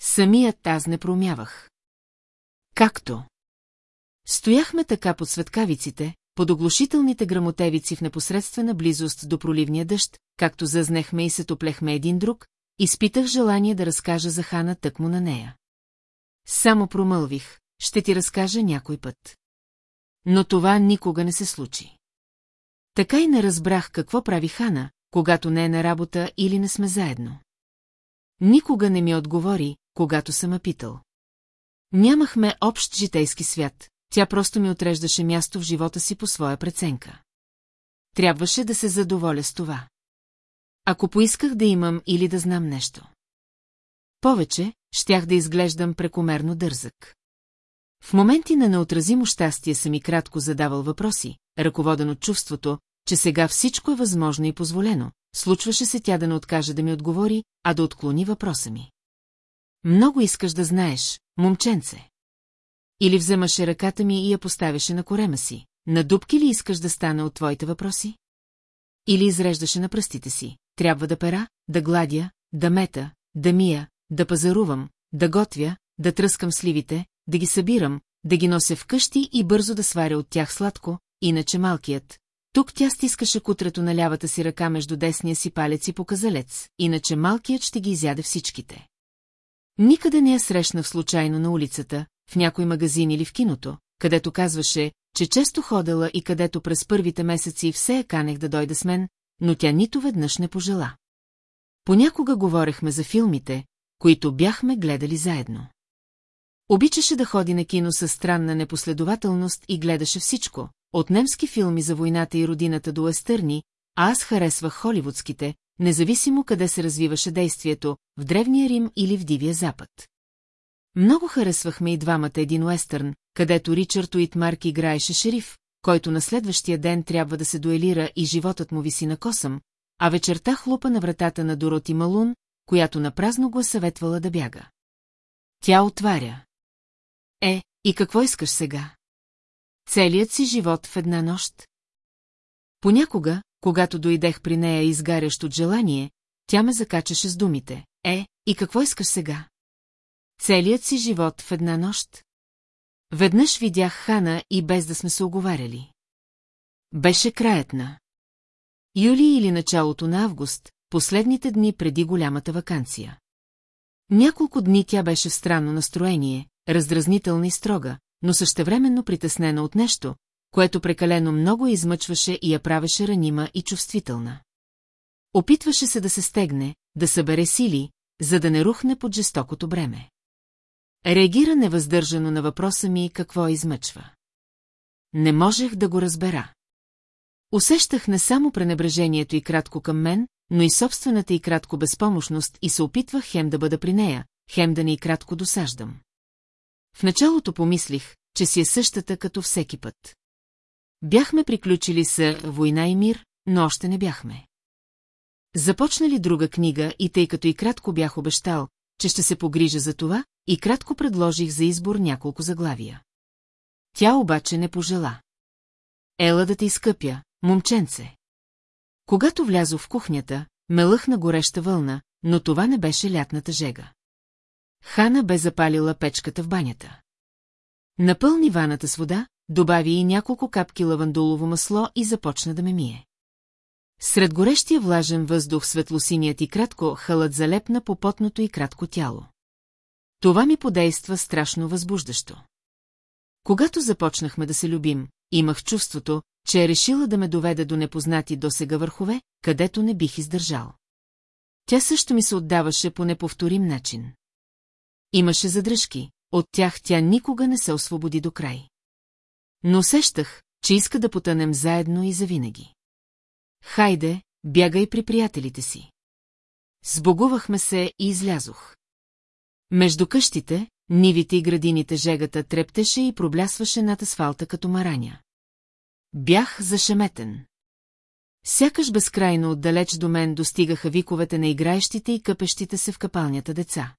Самият аз не проумявах. Както? Стояхме така под светкавиците, под оглушителните грамотевици в непосредствена близост до проливния дъжд, както зазнехме и се топлехме един друг, изпитах желание да разкажа за Хана тъкмо на нея. Само промълвих, ще ти разкажа някой път. Но това никога не се случи. Така и не разбрах какво прави Хана, когато не е на работа или не сме заедно. Никога не ми отговори, когато съм питал. Нямахме общ житейски свят, тя просто ми отреждаше място в живота си по своя преценка. Трябваше да се задоволя с това. Ако поисках да имам или да знам нещо. Повече, щях да изглеждам прекомерно дързък. В моменти на неотразимо щастие съм и кратко задавал въпроси, ръководен от чувството, че сега всичко е възможно и позволено, случваше се тя да не откаже да ми отговори, а да отклони въпроса ми. Много искаш да знаеш, момченце. Или вземаше ръката ми и я поставяше на корема си. На дубки ли искаш да стане от твоите въпроси? Или изреждаше на пръстите си. Трябва да пера, да гладя, да мета, да мия, да пазарувам, да готвя, да тръскам сливите, да ги събирам, да ги нося вкъщи и бързо да сваря от тях сладко, иначе малкият. Тук тя стискаше кутрето на лявата си ръка между десния си палец и показалец, иначе малкият ще ги изяде всичките. Никъде не я срещнах случайно на улицата, в някой магазин или в киното, където казваше, че често ходела и където през първите месеци все я канех да дойде с мен, но тя нито веднъж не пожела. Понякога говорехме за филмите, които бяхме гледали заедно. Обичаше да ходи на кино със странна непоследователност и гледаше всичко, от немски филми за войната и родината до естърни, а аз харесвах холивудските, независимо къде се развиваше действието, в Древния Рим или в Дивия Запад. Много харесвахме и двамата един уестърн, където Ричард Уитмарк играеше шериф, който на следващия ден трябва да се дуелира и животът му виси на косъм, а вечерта хлупа на вратата на Дороти Малун, която напразно го е съветвала да бяга. Тя отваря. Е, и какво искаш сега? Целият си живот в една нощ? Понякога, когато дойдех при нея изгарящ от желание, тя ме закачаше с думите. Е, и какво искаш сега? Целият си живот в една нощ? Веднъж видях Хана и без да сме се оговаряли. Беше краят на. Юли или началото на август, последните дни преди голямата вакансия. Няколко дни тя беше в странно настроение, раздразнителна и строга, но същевременно притеснена от нещо, което прекалено много измъчваше и я правеше ранима и чувствителна. Опитваше се да се стегне, да събере сили, за да не рухне под жестокото бреме. Реагира невъздържано на въпроса ми какво измъчва. Не можех да го разбера. Усещах не само пренебрежението и кратко към мен, но и собствената и кратко безпомощност и се опитвах хем да бъда при нея, хем да не и кратко досаждам. В началото помислих, че си е същата като всеки път. Бяхме приключили с «Война и мир», но още не бяхме. Започнали друга книга и тъй като и кратко бях обещал, че ще се погрижа за това, и кратко предложих за избор няколко заглавия. Тя обаче не пожела. Ела да те изкъпя, момченце. Когато влязо в кухнята, ме лъхна гореща вълна, но това не беше лятната жега. Хана бе запалила печката в банята. Напълни ваната с вода, добави и няколко капки лавандулово масло и започна да ме мие. Сред горещия влажен въздух светлосиният и кратко халът залепна по потното и кратко тяло. Това ми подейства страшно възбуждащо. Когато започнахме да се любим, имах чувството, че е решила да ме доведе до непознати досега върхове, където не бих издържал. Тя също ми се отдаваше по неповторим начин. Имаше задръжки, от тях тя никога не се освободи до край. Но усещах, че иска да потънем заедно и завинаги. Хайде, бягай при приятелите си. Сбогувахме се и излязох. Между къщите, нивите и градините жегата трептеше и проблясваше над асфалта като мараня. Бях зашеметен. Сякаш безкрайно отдалеч до мен достигаха виковете на играещите и къпещите се в капалнята деца.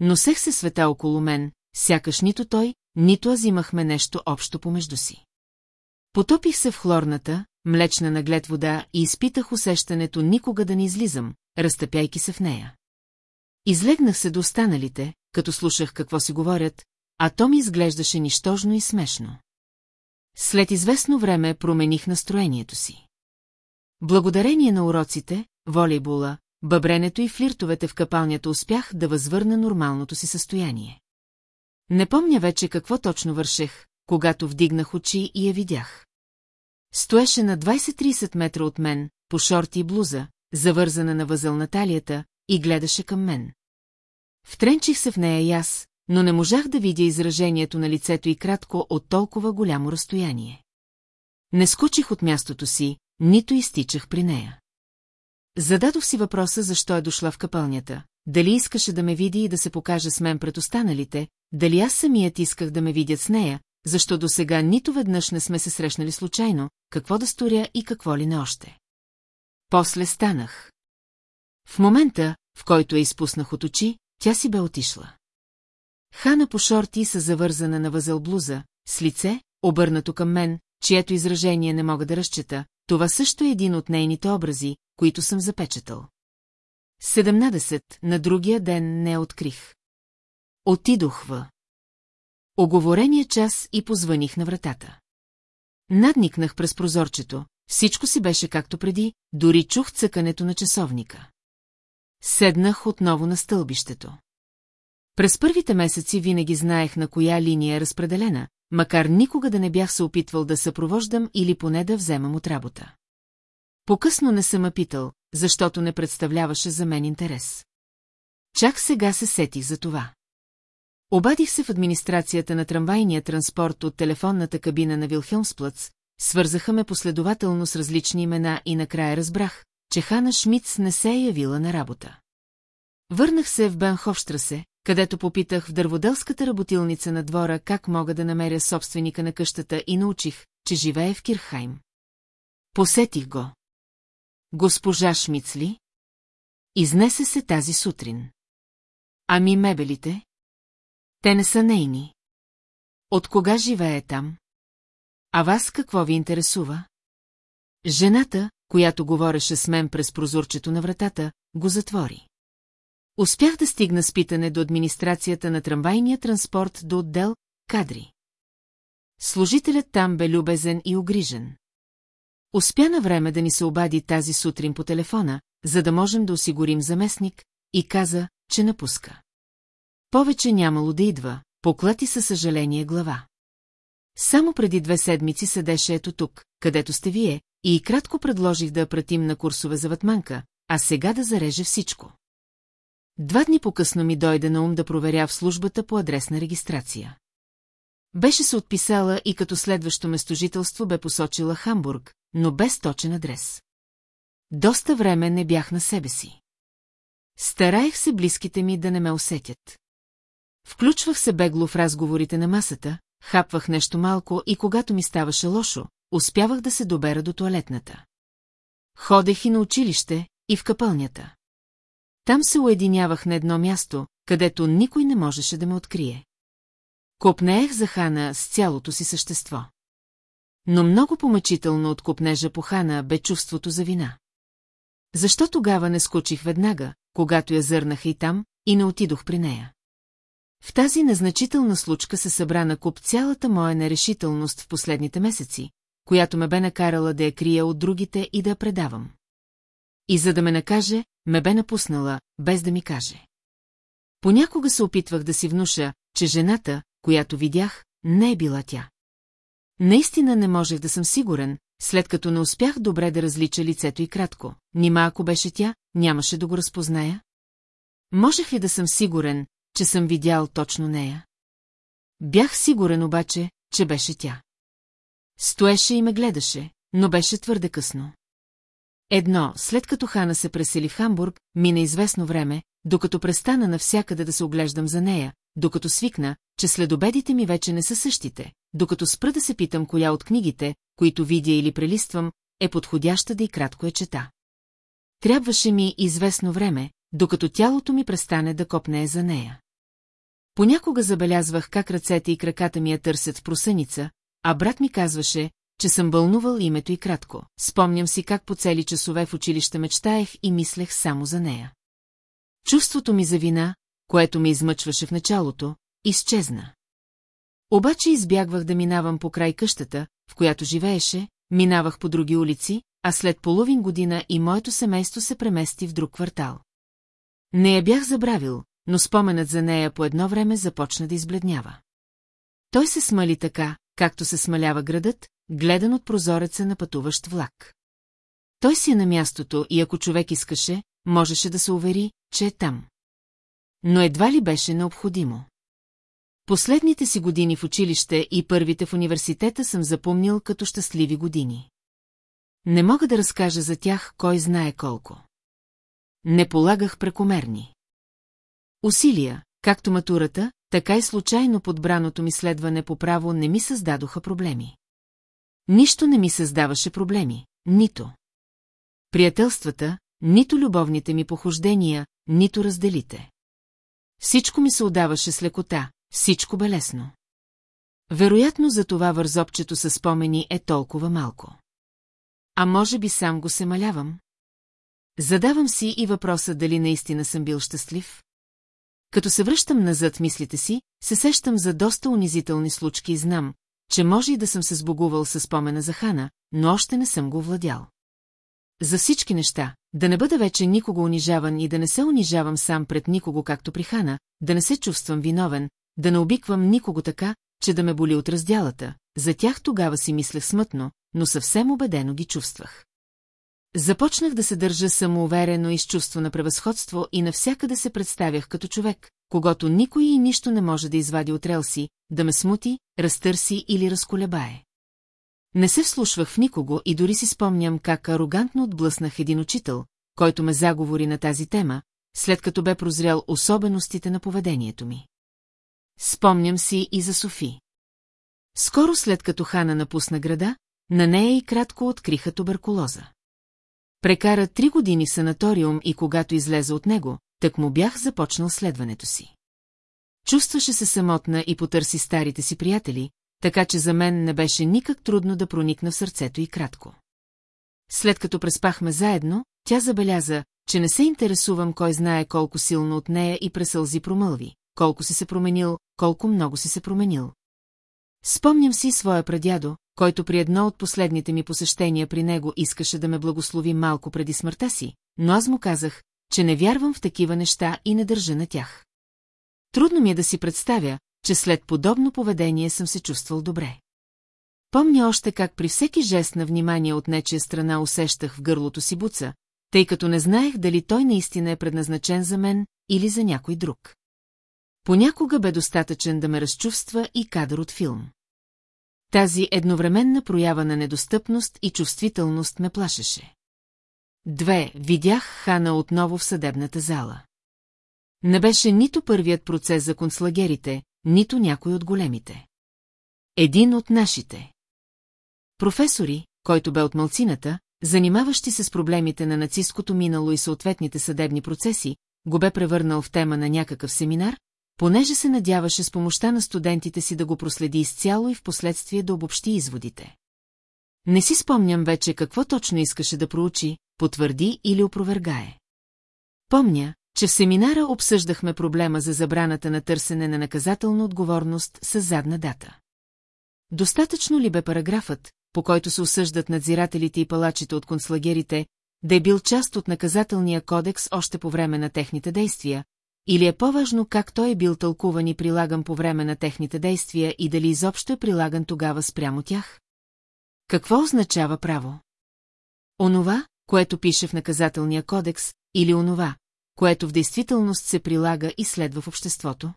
Носех се света около мен, сякаш нито той, нито аз имахме нещо общо помежду си. Потопих се в хлорната, млечна наглед вода и изпитах усещането никога да не излизам, разтъпяйки се в нея. Излегнах се до останалите, като слушах какво си говорят, а то ми изглеждаше нищожно и смешно. След известно време промених настроението си. Благодарение на уроците, волейбола, бъбренето и флиртовете в капалнята успях да възвърна нормалното си състояние. Не помня вече какво точно вършех, когато вдигнах очи и я видях. Стоеше на 20-30 метра от мен, по шорти и блуза, завързана на възъл на и гледаше към мен. Втренчих се в нея и аз, но не можах да видя изражението на лицето и кратко от толкова голямо разстояние. Не скочих от мястото си, нито изтичах при нея. Зададох си въпроса, защо е дошла в капълнята, дали искаше да ме види и да се покаже с мен пред останалите, дали аз самият исках да ме видят с нея, защо до сега нито веднъж не сме се срещнали случайно, какво да сторя и какво ли не още. После станах. В момента, в който я изпуснах от очи, тя си бе отишла. Хана по шорти са завързана на възел блуза, с лице, обърнато към мен, чието изражение не мога да разчета, това също е един от нейните образи, които съм запечатал. 17. На другия ден не открих. Отидох в. Оговорения час и позваних на вратата. Надникнах през прозорчето, всичко си беше както преди, дори чух цъкането на часовника. Седнах отново на стълбището. През първите месеци винаги знаех на коя линия е разпределена, макар никога да не бях се опитвал да съпровождам или поне да вземам от работа. По-късно не съм питал, защото не представляваше за мен интерес. Чак сега се сетих за това. Обадих се в администрацията на трамвайния транспорт от телефонната кабина на Вилхелмсплъц, свързаха ме последователно с различни имена и накрая разбрах, че Хана Шмидц не се е явила на работа. Върнах се в Бенховштрасе, където попитах в дърводелската работилница на двора как мога да намеря собственика на къщата и научих, че живее в Кирхайм. Посетих го. Госпожа Шмицли? Изнесе се тази сутрин. Ами мебелите? Те не са нейни. От кога живее там? А вас какво ви интересува? Жената, която говореше с мен през прозорчето на вратата, го затвори. Успях да стигна с питане до администрацията на трамвайния транспорт до отдел кадри. Служителят там бе любезен и огрижен. Успя на време да ни се обади тази сутрин по телефона, за да можем да осигурим заместник, и каза, че напуска. Повече нямало да идва, поклати със съжаление глава. Само преди две седмици седеше ето тук, където сте вие, и кратко предложих да пратим на курсове за ватманка, а сега да зареже всичко. Два дни по-късно ми дойде на ум да проверя в службата по адресна регистрация. Беше се отписала и като следващо местожителство бе посочила Хамбург, но без точен адрес. Доста време не бях на себе си. Стараех се близките ми да не ме усетят. Включвах се бегло в разговорите на масата, хапвах нещо малко и когато ми ставаше лошо, успявах да се добера до туалетната. Ходех и на училище, и в капълнята. Там се уединявах на едно място, където никой не можеше да ме открие. Копнеех за Хана с цялото си същество. Но много помъчително от копнежа по Хана бе чувството за вина. Защо тогава не скочих веднага, когато я зърнаха и там, и не отидох при нея? В тази незначителна случка се събра на куп цялата моя нерешителност в последните месеци, която ме бе накарала да я крия от другите и да я предавам. И за да ме накаже, ме бе напуснала, без да ми каже. Понякога се опитвах да си внуша, че жената, която видях, не е била тя. Наистина не можех да съм сигурен, след като не успях добре да различа лицето и кратко. Нима ако беше тя, нямаше да го разпозная? Можех ли да съм сигурен, че съм видял точно нея? Бях сигурен обаче, че беше тя. Стоеше и ме гледаше, но беше твърде късно. Едно, след като Хана се пресели в Хамбург, мина известно време, докато престана навсякъде да се оглеждам за нея, докато свикна, че следобедите ми вече не са същите, докато спра да се питам коя от книгите, които видя или прелиствам, е подходяща да и кратко е чета. Трябваше ми известно време, докато тялото ми престане да копне за нея. Понякога забелязвах как ръцете и краката ми я търсят в просъница, а брат ми казваше, че съм бълнувал името и кратко. Спомням си как по цели часове в училище мечтаех и мислех само за нея. Чувството ми за вина, което ме измъчваше в началото, изчезна. Обаче избягвах да минавам по край къщата, в която живееше, минавах по други улици, а след половин година и моето семейство се премести в друг квартал. Не я бях забравил, но споменът за нея по едно време започна да избледнява. Той се смали така, както се смалява градът, гледан от прозореца на пътуващ влак. Той си е на мястото и ако човек искаше, можеше да се увери, че е там. Но едва ли беше необходимо. Последните си години в училище и първите в университета съм запомнил като щастливи години. Не мога да разкажа за тях, кой знае колко. Не полагах прекомерни. Усилия, както матурата, така и случайно подбраното ми следване по право не ми създадоха проблеми. Нищо не ми създаваше проблеми, нито. Приятелствата, нито любовните ми похождения, нито разделите. Всичко ми се отдаваше с лекота, всичко бе лесно. Вероятно за това вързопчето със спомени е толкова малко. А може би сам го се малявам? Задавам си и въпроса дали наистина съм бил щастлив? Като се връщам назад мислите си, се сещам за доста унизителни случки и знам, че може и да съм се сбогувал с спомена за Хана, но още не съм го владял. За всички неща, да не бъда вече никого унижаван и да не се унижавам сам пред никого както при Хана, да не се чувствам виновен, да не обиквам никого така, че да ме боли от разделата, за тях тогава си мислех смътно, но съвсем убедено ги чувствах. Започнах да се държа самоуверено и с чувство на превъзходство и навсякъде се представях като човек, когато никой и нищо не може да извади от релси, да ме смути, разтърси или разколебае. Не се вслушвах в никого и дори си спомням как арогантно отблъснах един учител, който ме заговори на тази тема, след като бе прозрял особеностите на поведението ми. Спомням си и за Софи. Скоро след като Хана напусна града, на нея и кратко откриха туберкулоза. Прекара три години санаториум и когато излезе от него, так му бях започнал следването си. Чувстваше се самотна и потърси старите си приятели, така че за мен не беше никак трудно да проникна в сърцето и кратко. след като преспахме заедно, тя забеляза, че не се интересувам кой знае колко силно от нея и пресълзи промълви, колко си се променил, колко много си се променил. Спомням си своя прадядо, който при едно от последните ми посещения при него искаше да ме благослови малко преди смъртта си, но аз му казах, че не вярвам в такива неща и не държа на тях. Трудно ми е да си представя, че след подобно поведение съм се чувствал добре. Помня още как при всеки жест на внимание от нечия страна усещах в гърлото си буца, тъй като не знаех дали той наистина е предназначен за мен или за някой друг. Понякога бе достатъчен да ме разчувства и кадър от филм. Тази едновременна проява на недостъпност и чувствителност ме плашеше. Две, видях Хана отново в съдебната зала. Не беше нито първият процес за концлагерите, нито някой от големите. Един от нашите. Професори, който бе от малцината, занимаващи се с проблемите на нацистското минало и съответните съдебни процеси, го бе превърнал в тема на някакъв семинар, понеже се надяваше с помощта на студентите си да го проследи изцяло и в последствие да обобщи изводите. Не си спомням вече какво точно искаше да проучи, потвърди или опровергае. Помня, че в семинара обсъждахме проблема за забраната на търсене на наказателна отговорност с задна дата. Достатъчно ли бе параграфът, по който се осъждат надзирателите и палачите от концлагерите, да е бил част от наказателния кодекс още по време на техните действия, или е по-важно как той е бил тълкуван и прилаган по време на техните действия и дали изобщо е прилаган тогава спрямо тях? Какво означава право? Онова, което пише в наказателния кодекс, или онова, което в действителност се прилага и следва в обществото?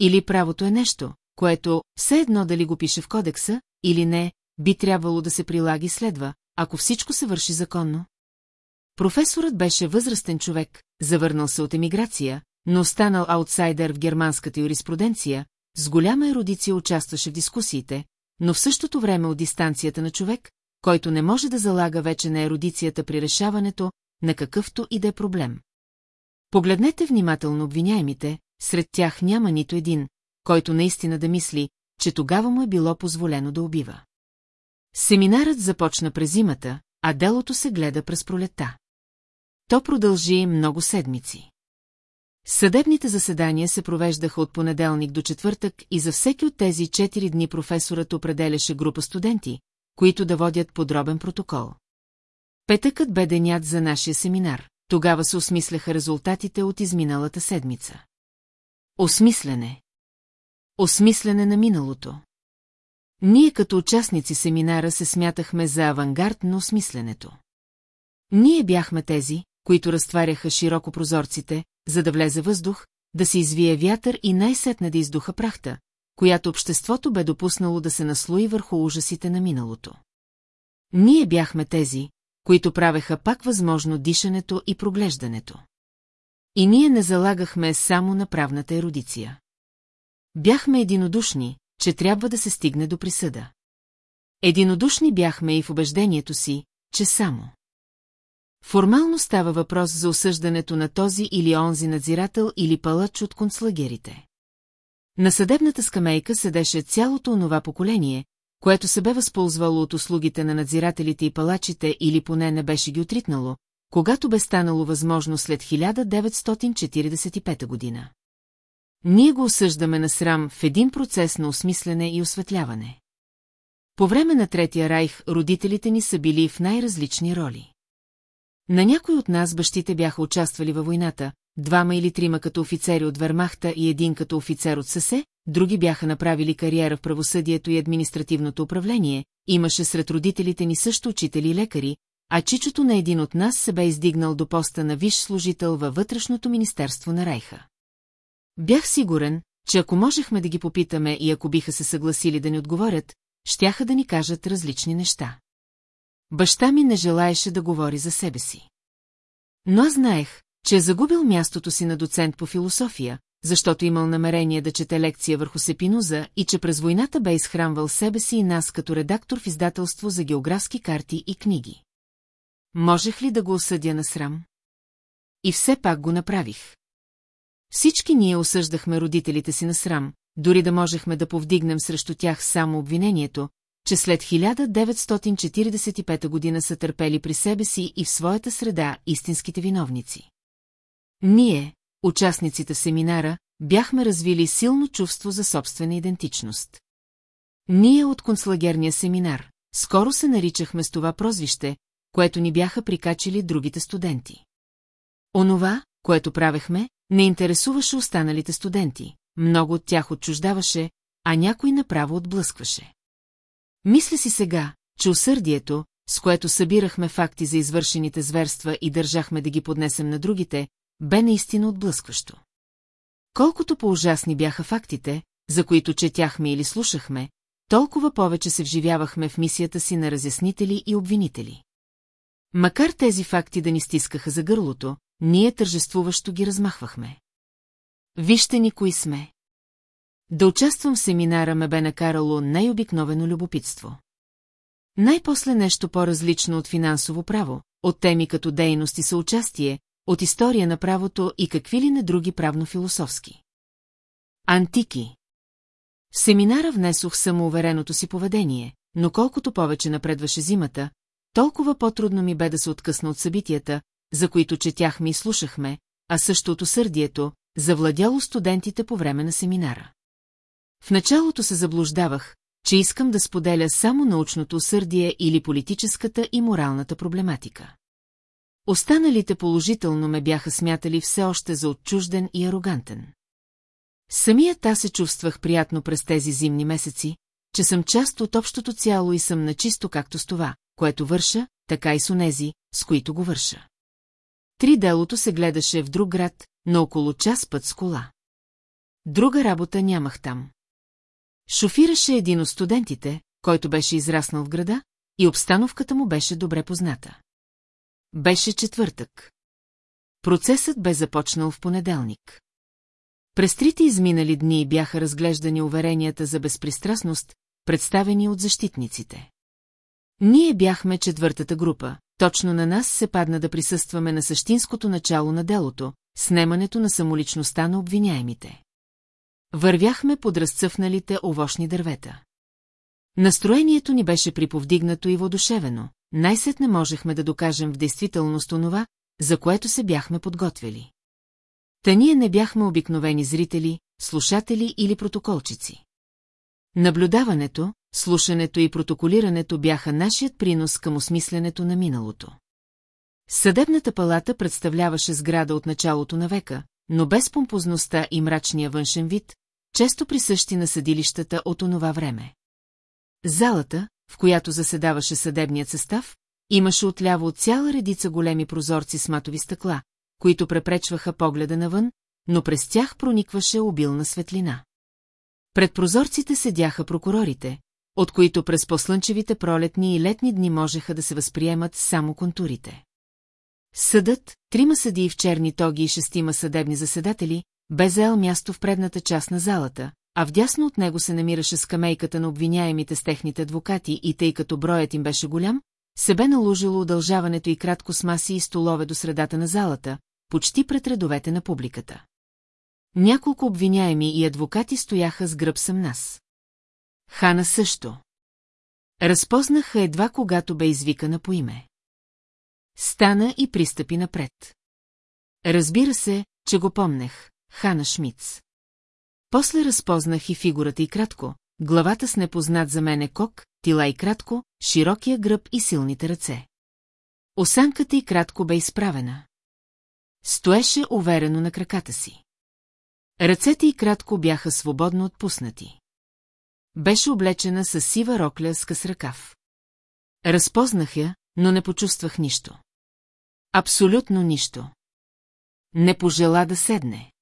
Или правото е нещо, което, все едно дали го пише в кодекса, или не, би трябвало да се прилага и следва, ако всичко се върши законно? Професорът беше възрастен човек, завърнал се от емиграция, но останал аутсайдер в германската юриспруденция, с голяма еродиция участваше в дискусиите, но в същото време от дистанцията на човек, който не може да залага вече на еродицията при решаването на какъвто и да е проблем. Погледнете внимателно обвиняемите, сред тях няма нито един, който наистина да мисли, че тогава му е било позволено да убива. Семинарът започна през зимата, а делото се гледа през пролета. То продължи много седмици. Съдебните заседания се провеждаха от понеделник до четвъртък и за всеки от тези четири дни професорът определяше група студенти, които да водят подробен протокол. Петъкът бе денят за нашия семинар, тогава се осмисляха резултатите от изминалата седмица. Осмислене. Осмислене на миналото. Ние като участници семинара се смятахме за авангард на осмисленето. Ние бяхме тези, които разтваряха широко прозорците, за да влезе въздух, да се извие вятър и най-сетне да издуха прахта, която обществото бе допуснало да се наслои върху ужасите на миналото. Ние бяхме тези, които правеха пак възможно дишането и проглеждането. И ние не залагахме само на правната еродиция. Бяхме единодушни, че трябва да се стигне до присъда. Единодушни бяхме и в убеждението си, че само. Формално става въпрос за осъждането на този или онзи надзирател или палач от концлагерите. На съдебната скамейка седеше цялото онова поколение, което се бе възползвало от услугите на надзирателите и палачите или поне не беше ги отритнало, когато бе станало възможно след 1945 година. Ние го осъждаме на срам в един процес на осмислене и осветляване. По време на Третия райх родителите ни са били в най-различни роли. На някой от нас бащите бяха участвали във войната, двама или трима като офицери от Вермахта и един като офицер от ССЕ, други бяха направили кариера в правосъдието и административното управление, имаше сред родителите ни също учители и лекари, а чичото на един от нас се бе издигнал до поста на висш служител във вътрешното министерство на Райха. Бях сигурен, че ако можехме да ги попитаме и ако биха се съгласили да ни отговорят, щяха да ни кажат различни неща. Баща ми не желаеше да говори за себе си. Но аз знаех, че е загубил мястото си на доцент по философия, защото имал намерение да чете лекция върху Сепинуза и че през войната бе изхранвал себе си и нас като редактор в издателство за географски карти и книги. Можех ли да го осъдя на срам? И все пак го направих. Всички ние осъждахме родителите си на срам, дори да можехме да повдигнем срещу тях само обвинението, че след 1945 година са търпели при себе си и в своята среда истинските виновници. Ние, участниците семинара, бяхме развили силно чувство за собствена идентичност. Ние от концлагерния семинар, скоро се наричахме с това прозвище, което ни бяха прикачили другите студенти. Онова, което правехме, не интересуваше останалите студенти, много от тях отчуждаваше, а някой направо отблъскваше. Мисля си сега, че усърдието, с което събирахме факти за извършените зверства и държахме да ги поднесем на другите, бе наистина отблъскващо. Колкото по-ужасни бяха фактите, за които четяхме или слушахме, толкова повече се вживявахме в мисията си на разяснители и обвинители. Макар тези факти да ни стискаха за гърлото, ние тържествуващо ги размахвахме. Вижте ни кои сме. Да участвам в семинара ме бе накарало най-обикновено любопитство. Най-после нещо по-различно от финансово право, от теми като дейност и съучастие, от история на правото и какви ли не други правно-философски. Антики В семинара внесох самоувереното си поведение, но колкото повече напредваше зимата, толкова по-трудно ми бе да се откъсна от събитията, за които четяхме и слушахме, а също от усърдието, завладяло студентите по време на семинара. В началото се заблуждавах, че искам да споделя само научното усърдие или политическата и моралната проблематика. Останалите положително ме бяха смятали все още за отчужден и арогантен. Самият аз се чувствах приятно през тези зимни месеци, че съм част от общото цяло и съм начисто както с това, което върша, така и с онези, с които го върша. Три делото се гледаше в друг град, на около час път с кола. Друга работа нямах там. Шофираше един от студентите, който беше израснал в града, и обстановката му беше добре позната. Беше четвъртък. Процесът бе започнал в понеделник. През трите изминали дни бяха разглеждани уверенията за безпристрастност, представени от защитниците. Ние бяхме четвъртата група, точно на нас се падна да присъстваме на същинското начало на делото, снемането на самоличността на обвиняемите. Вървяхме под разцъфналите овощни дървета. Настроението ни беше приповдигнато и водушевено, най-сетне можехме да докажем в действителност онова, за което се бяхме подготвили. Та ние не бяхме обикновени зрители, слушатели или протоколчици. Наблюдаването, слушането и протоколирането бяха нашият принос към осмисленето на миналото. Съдебната палата представляваше сграда от началото на века, но без помпозността и мрачния външен вид, често присъщи на съдилищата от онова време. Залата, в която заседаваше съдебният състав, имаше отляво цяла редица големи прозорци с матови стъкла, които препречваха погледа навън, но през тях проникваше обилна светлина. Пред прозорците седяха прокурорите, от които през послънчевите пролетни и летни дни можеха да се възприемат само контурите. Съдът, трима съдии в черни тоги и шестима съдебни заседатели, бе заел място в предната част на залата, а вдясно от него се намираше скамейката на обвиняемите с техните адвокати и тъй като броят им беше голям, се бе наложило удължаването и кратко с маси и столове до средата на залата, почти пред редовете на публиката. Няколко обвиняеми и адвокати стояха с гръб съм нас. Хана също. Разпознаха едва когато бе извикана по име. Стана и пристъпи напред. Разбира се, че го помнех, Хана Шмиц. После разпознах и фигурата и кратко, главата с непознат за мене кок, тила и кратко, широкия гръб и силните ръце. Осанката и кратко бе изправена. Стоеше уверено на краката си. Ръцете и кратко бяха свободно отпуснати. Беше облечена с сива рокля с къс ръкав. Разпознах я, но не почувствах нищо. Абсолютно нищо. Не пожела да седне.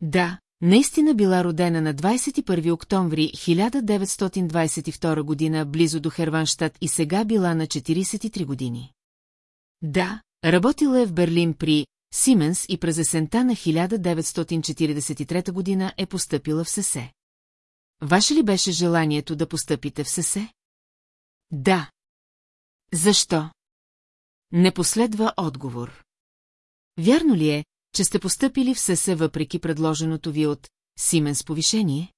Да, наистина била родена на 21 октомври 1922 година близо до Херванштадт и сега била на 43 години. Да, работила е в Берлин при Сименс и през есента на 1943 година е поступила в ССЕ. Ваше ли беше желанието да постъпите в ССЕ? Да. Защо? Не последва отговор. Вярно ли е, че сте постъпили в ССЕ въпреки предложеното ви от Сименс повишение?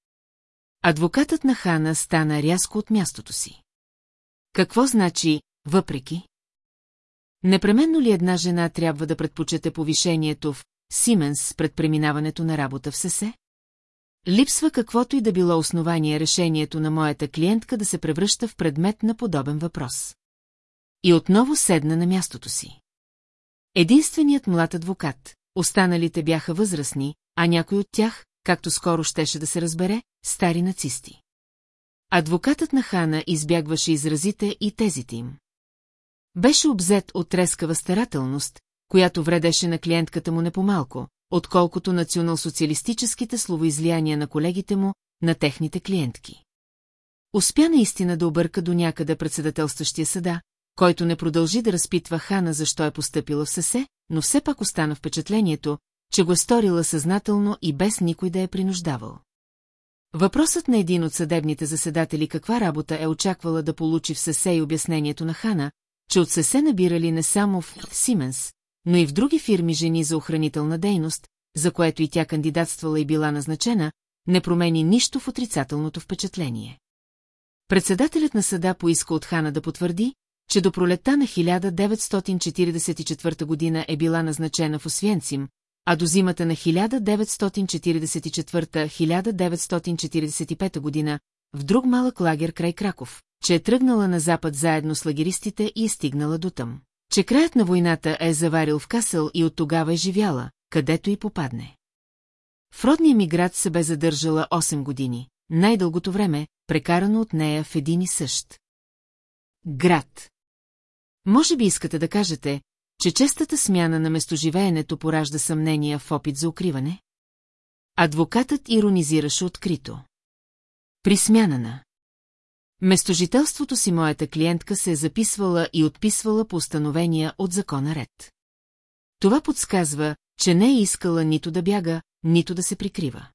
Адвокатът на Хана стана рязко от мястото си. Какво значи «въпреки»? Непременно ли една жена трябва да предпочете повишението в Сименс пред преминаването на работа в ССЕ? Липсва каквото и да било основание решението на моята клиентка да се превръща в предмет на подобен въпрос. И отново седна на мястото си. Единственият млад адвокат, останалите бяха възрастни, а някой от тях, както скоро щеше да се разбере, стари нацисти. Адвокатът на Хана избягваше изразите и тезите им. Беше обзет от трескава старателност, която вредеше на клиентката му непомалко, отколкото национал-социалистическите словоизлияния на колегите му, на техните клиентки. Успя наистина да обърка до някъде председателстващия съда, който не продължи да разпитва Хана защо е поступила в ССЕ, но все пак остана впечатлението, че го е сторила съзнателно и без никой да е принуждавал. Въпросът на един от съдебните заседатели каква работа е очаквала да получи в ССЕ и обяснението на Хана, че от ССЕ набирали не само в Сименс, но и в други фирми жени за охранителна дейност, за което и тя кандидатствала и била назначена, не промени нищо в отрицателното впечатление. Председателят на съда поиска от Хана да потвърди, че до пролета на 1944 година е била назначена в Освенцим, а до зимата на 1944-1945 година в друг малък лагер край Краков, че е тръгнала на запад заедно с лагеристите и е стигнала до там. Че краят на войната е заварил в Касъл и от тогава е живяла, където и попадне. В родния ми град се бе задържала 8 години, най-дългото време, прекарано от нея в един и същ. Град. Може би искате да кажете, че честата смяна на местоживеенето поражда съмнения в опит за укриване? Адвокатът иронизираше открито. При смяна на Местожителството си моята клиентка се е записвала и отписвала по установения от закона ред. Това подсказва, че не е искала нито да бяга, нито да се прикрива.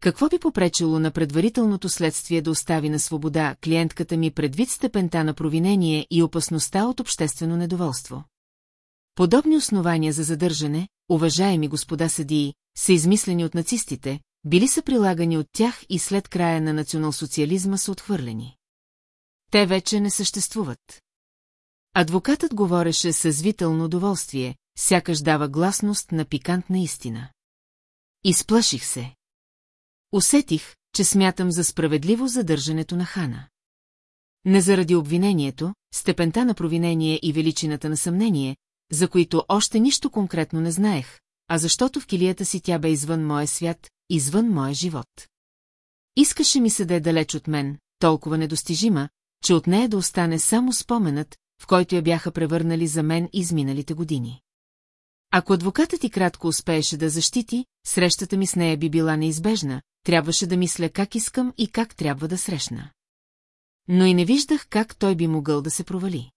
Какво би попречило на предварителното следствие да остави на свобода клиентката ми предвид степента на провинение и опасността от обществено недоволство? Подобни основания за задържане, уважаеми господа съдии, са измислени от нацистите, били са прилагани от тях и след края на националсоциализма са отхвърлени. Те вече не съществуват. Адвокатът говореше с звително удоволствие, сякаш дава гласност на пикантна истина. Изплаших се. Усетих, че смятам за справедливо задържането на Хана. Не заради обвинението, степента на провинение и величината на съмнение, за които още нищо конкретно не знаех, а защото в килията си тя бе извън моя свят, извън моя живот. Искаше ми се да е далеч от мен, толкова недостижима, че от нея да остане само споменът, в който я бяха превърнали за мен изминалите години. Ако адвокатът и кратко успееше да защити, срещата ми с нея би била неизбежна, трябваше да мисля как искам и как трябва да срещна. Но и не виждах как той би могъл да се провали.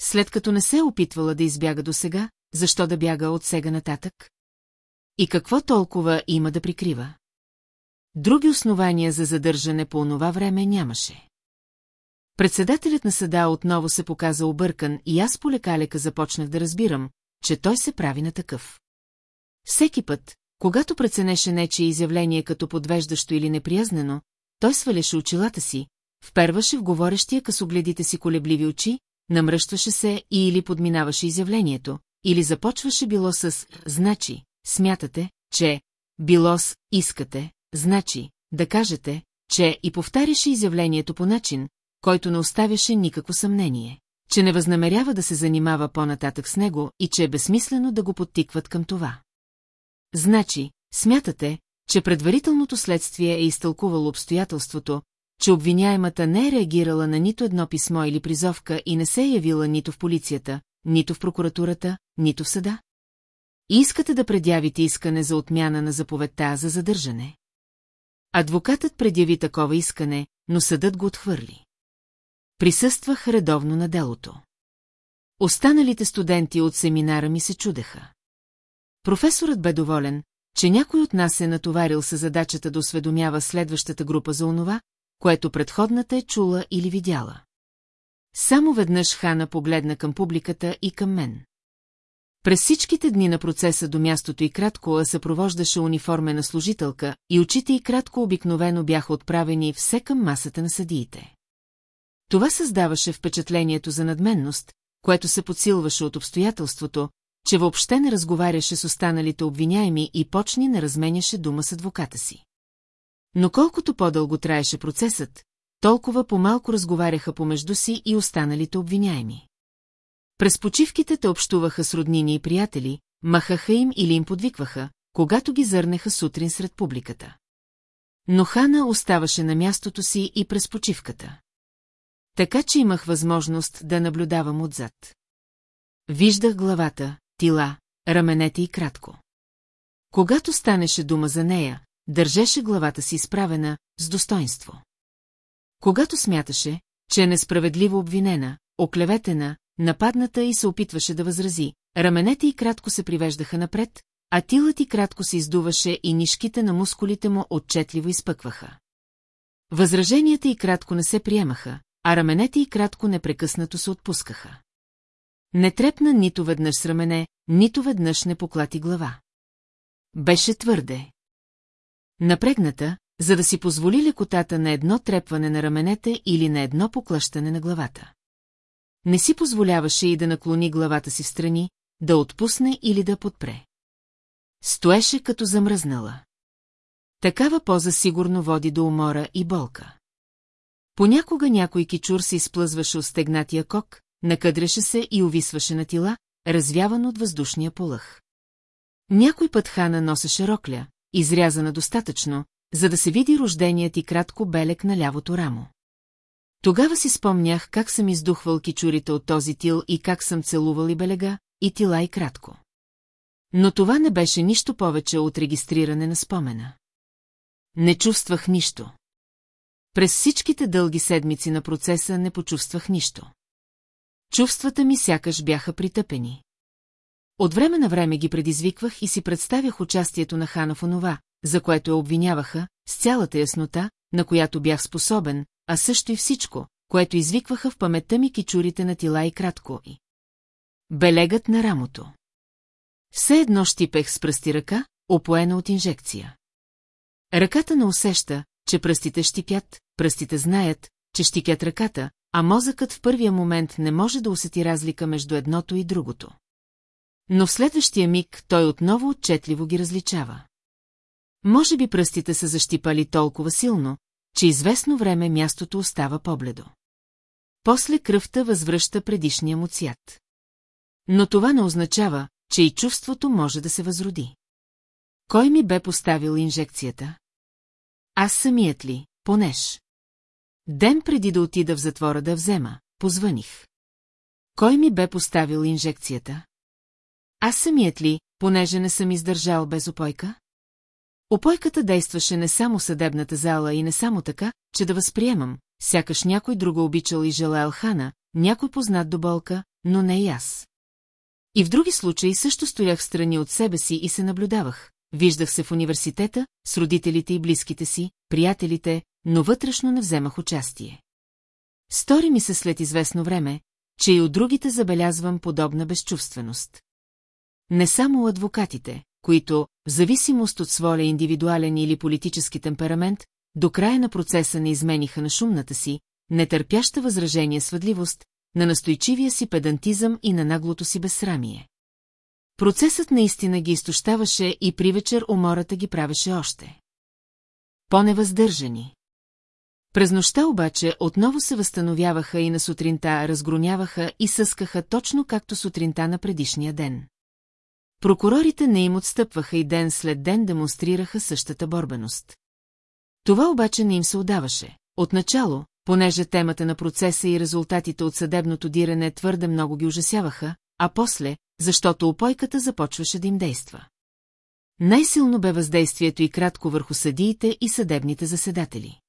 След като не се е опитвала да избяга до сега, защо да бяга от сега нататък? И какво толкова има да прикрива? Други основания за задържане по онова време нямаше. Председателят на съда отново се показа объркан и аз полекалека започнах да разбирам, че той се прави на такъв. Всеки път, когато преценеше нече изявление като подвеждащо или неприязнено, той сваляше очилата си, вперваше в говорещия късогледите си колебливи очи, намръщваше се и или подминаваше изявлението, или започваше било с «значи», смятате, че «било с искате», значи, да кажете, че и повтаряше изявлението по начин, който не оставяше никакво съмнение, че не възнамерява да се занимава по-нататък с него и че е безсмислено да го подтикват към това. Значи, смятате, че предварителното следствие е изтълкувало обстоятелството, че обвиняемата не е реагирала на нито едно писмо или призовка и не се е явила нито в полицията, нито в прокуратурата, нито в съда? Искате да предявите искане за отмяна на заповедта за задържане. Адвокатът предяви такова искане, но съдът го отхвърли. Присъствах редовно на делото. Останалите студенти от семинара ми се чудеха. Професорът бе доволен, че някой от нас е натоварил със задачата да осведомява следващата група за онова, което предходната е чула или видяла. Само веднъж Хана погледна към публиката и към мен. През всичките дни на процеса до мястото и кратко а съпровождаше униформена служителка и очите и кратко обикновено бяха отправени все към масата на съдиите. Това създаваше впечатлението за надменност, което се подсилваше от обстоятелството, че въобще не разговаряше с останалите обвиняеми и почни не разменяше дума с адвоката си. Но колкото по-дълго траеше процесът, толкова по-малко разговаряха помежду си и останалите обвиняеми. През почивките те общуваха с роднини и приятели, махаха им или им подвикваха, когато ги зърнеха сутрин сред публиката. Но Хана оставаше на мястото си и през почивката. Така че имах възможност да наблюдавам отзад. Виждах главата, тила, раменете и кратко. Когато станеше дума за нея, държеше главата си изправена, с достоинство. Когато смяташе, че е несправедливо обвинена, оклеветена, нападната и се опитваше да възрази, раменете и кратко се привеждаха напред, а тилът и кратко се издуваше и нишките на мускулите му отчетливо изпъкваха. Възраженията и кратко не се приемаха, а раменете и кратко непрекъснато се отпускаха. Не трепна нито веднъж с рамене, нито веднъж не поклати глава. Беше твърде. Напрегната, за да си позволи лекотата на едно трепване на раменете или на едно поклащане на главата. Не си позволяваше и да наклони главата си в страни, да отпусне или да подпре. Стоеше като замръзнала. Такава поза сигурно води до умора и болка. Понякога някой кичур се изплъзваше от стегнатия кок, накъдреше се и увисваше на тила, развяван от въздушния полъх. Някой път Хана носеше рокля, изрязана достатъчно, за да се види рожденият и кратко белек на лявото рамо. Тогава си спомнях как съм издухвал кичурите от този тил и как съм целувал и белега, и тила и кратко. Но това не беше нищо повече от регистриране на спомена. Не чувствах нищо. През всичките дълги седмици на процеса не почувствах нищо. Чувствата ми сякаш бяха притъпени. От време на време ги предизвиквах и си представях участието на Хана в онова, за което я обвиняваха, с цялата яснота, на която бях способен, а също и всичко, което извикваха в паметта ми кичурите на тила и кратко и. Белегът на рамото. Все едно щипех с пръсти ръка, опоена от инжекция. Ръката не усеща, че пръстите щипят, пръстите знаят, че щикят ръката, а мозъкът в първия момент не може да усети разлика между едното и другото. Но в следващия миг той отново отчетливо ги различава. Може би пръстите са защипали толкова силно, че известно време мястото остава побледо. После кръвта възвръща предишния му цвят. Но това не означава, че и чувството може да се възроди. Кой ми бе поставил инжекцията? Аз самият ли, понеж. Ден преди да отида в затвора да взема, позваних. Кой ми бе поставил инжекцията? Аз самият ли, понеже не съм издържал без опойка? Опойката действаше не само съдебната зала и не само така, че да възприемам, сякаш някой друго обичал и желаял хана, някой познат до болка, но не и аз. И в други случаи също стоях страни от себе си и се наблюдавах. Виждах се в университета, с родителите и близките си, приятелите, но вътрешно не вземах участие. Стори ми се след известно време, че и от другите забелязвам подобна безчувственост. Не само адвокатите, които, в зависимост от своя индивидуален или политически темперамент, до края на процеса не измениха на шумната си, нетърпяща възражение свъдливост, на настойчивия си педантизъм и на наглото си безсрамие. Процесът наистина ги изтощаваше и при вечер умората ги правеше още. По-невъздържани. През нощта обаче отново се възстановяваха и на сутринта разгроняваха и съскаха точно както сутринта на предишния ден. Прокурорите не им отстъпваха и ден след ден демонстрираха същата борбеност. Това обаче не им се отдаваше. Отначало, понеже темата на процеса и резултатите от съдебното диране твърде много ги ужасяваха, а после, защото опойката започваше да им действа. Най-силно бе въздействието и кратко върху съдиите и съдебните заседатели.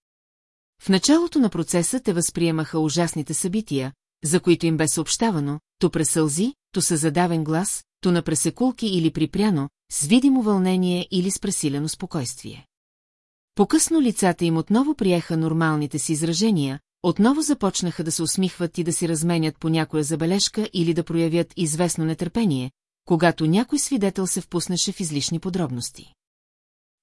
В началото на процеса те възприемаха ужасните събития, за които им бе съобщавано, то през сълзи, то със задавен глас, то на пресекулки или припряно, с видимо вълнение или с пресилено спокойствие. Покъсно лицата им отново приеха нормалните си изражения, отново започнаха да се усмихват и да си разменят по някоя забележка или да проявят известно нетърпение, когато някой свидетел се впуснеше в излишни подробности.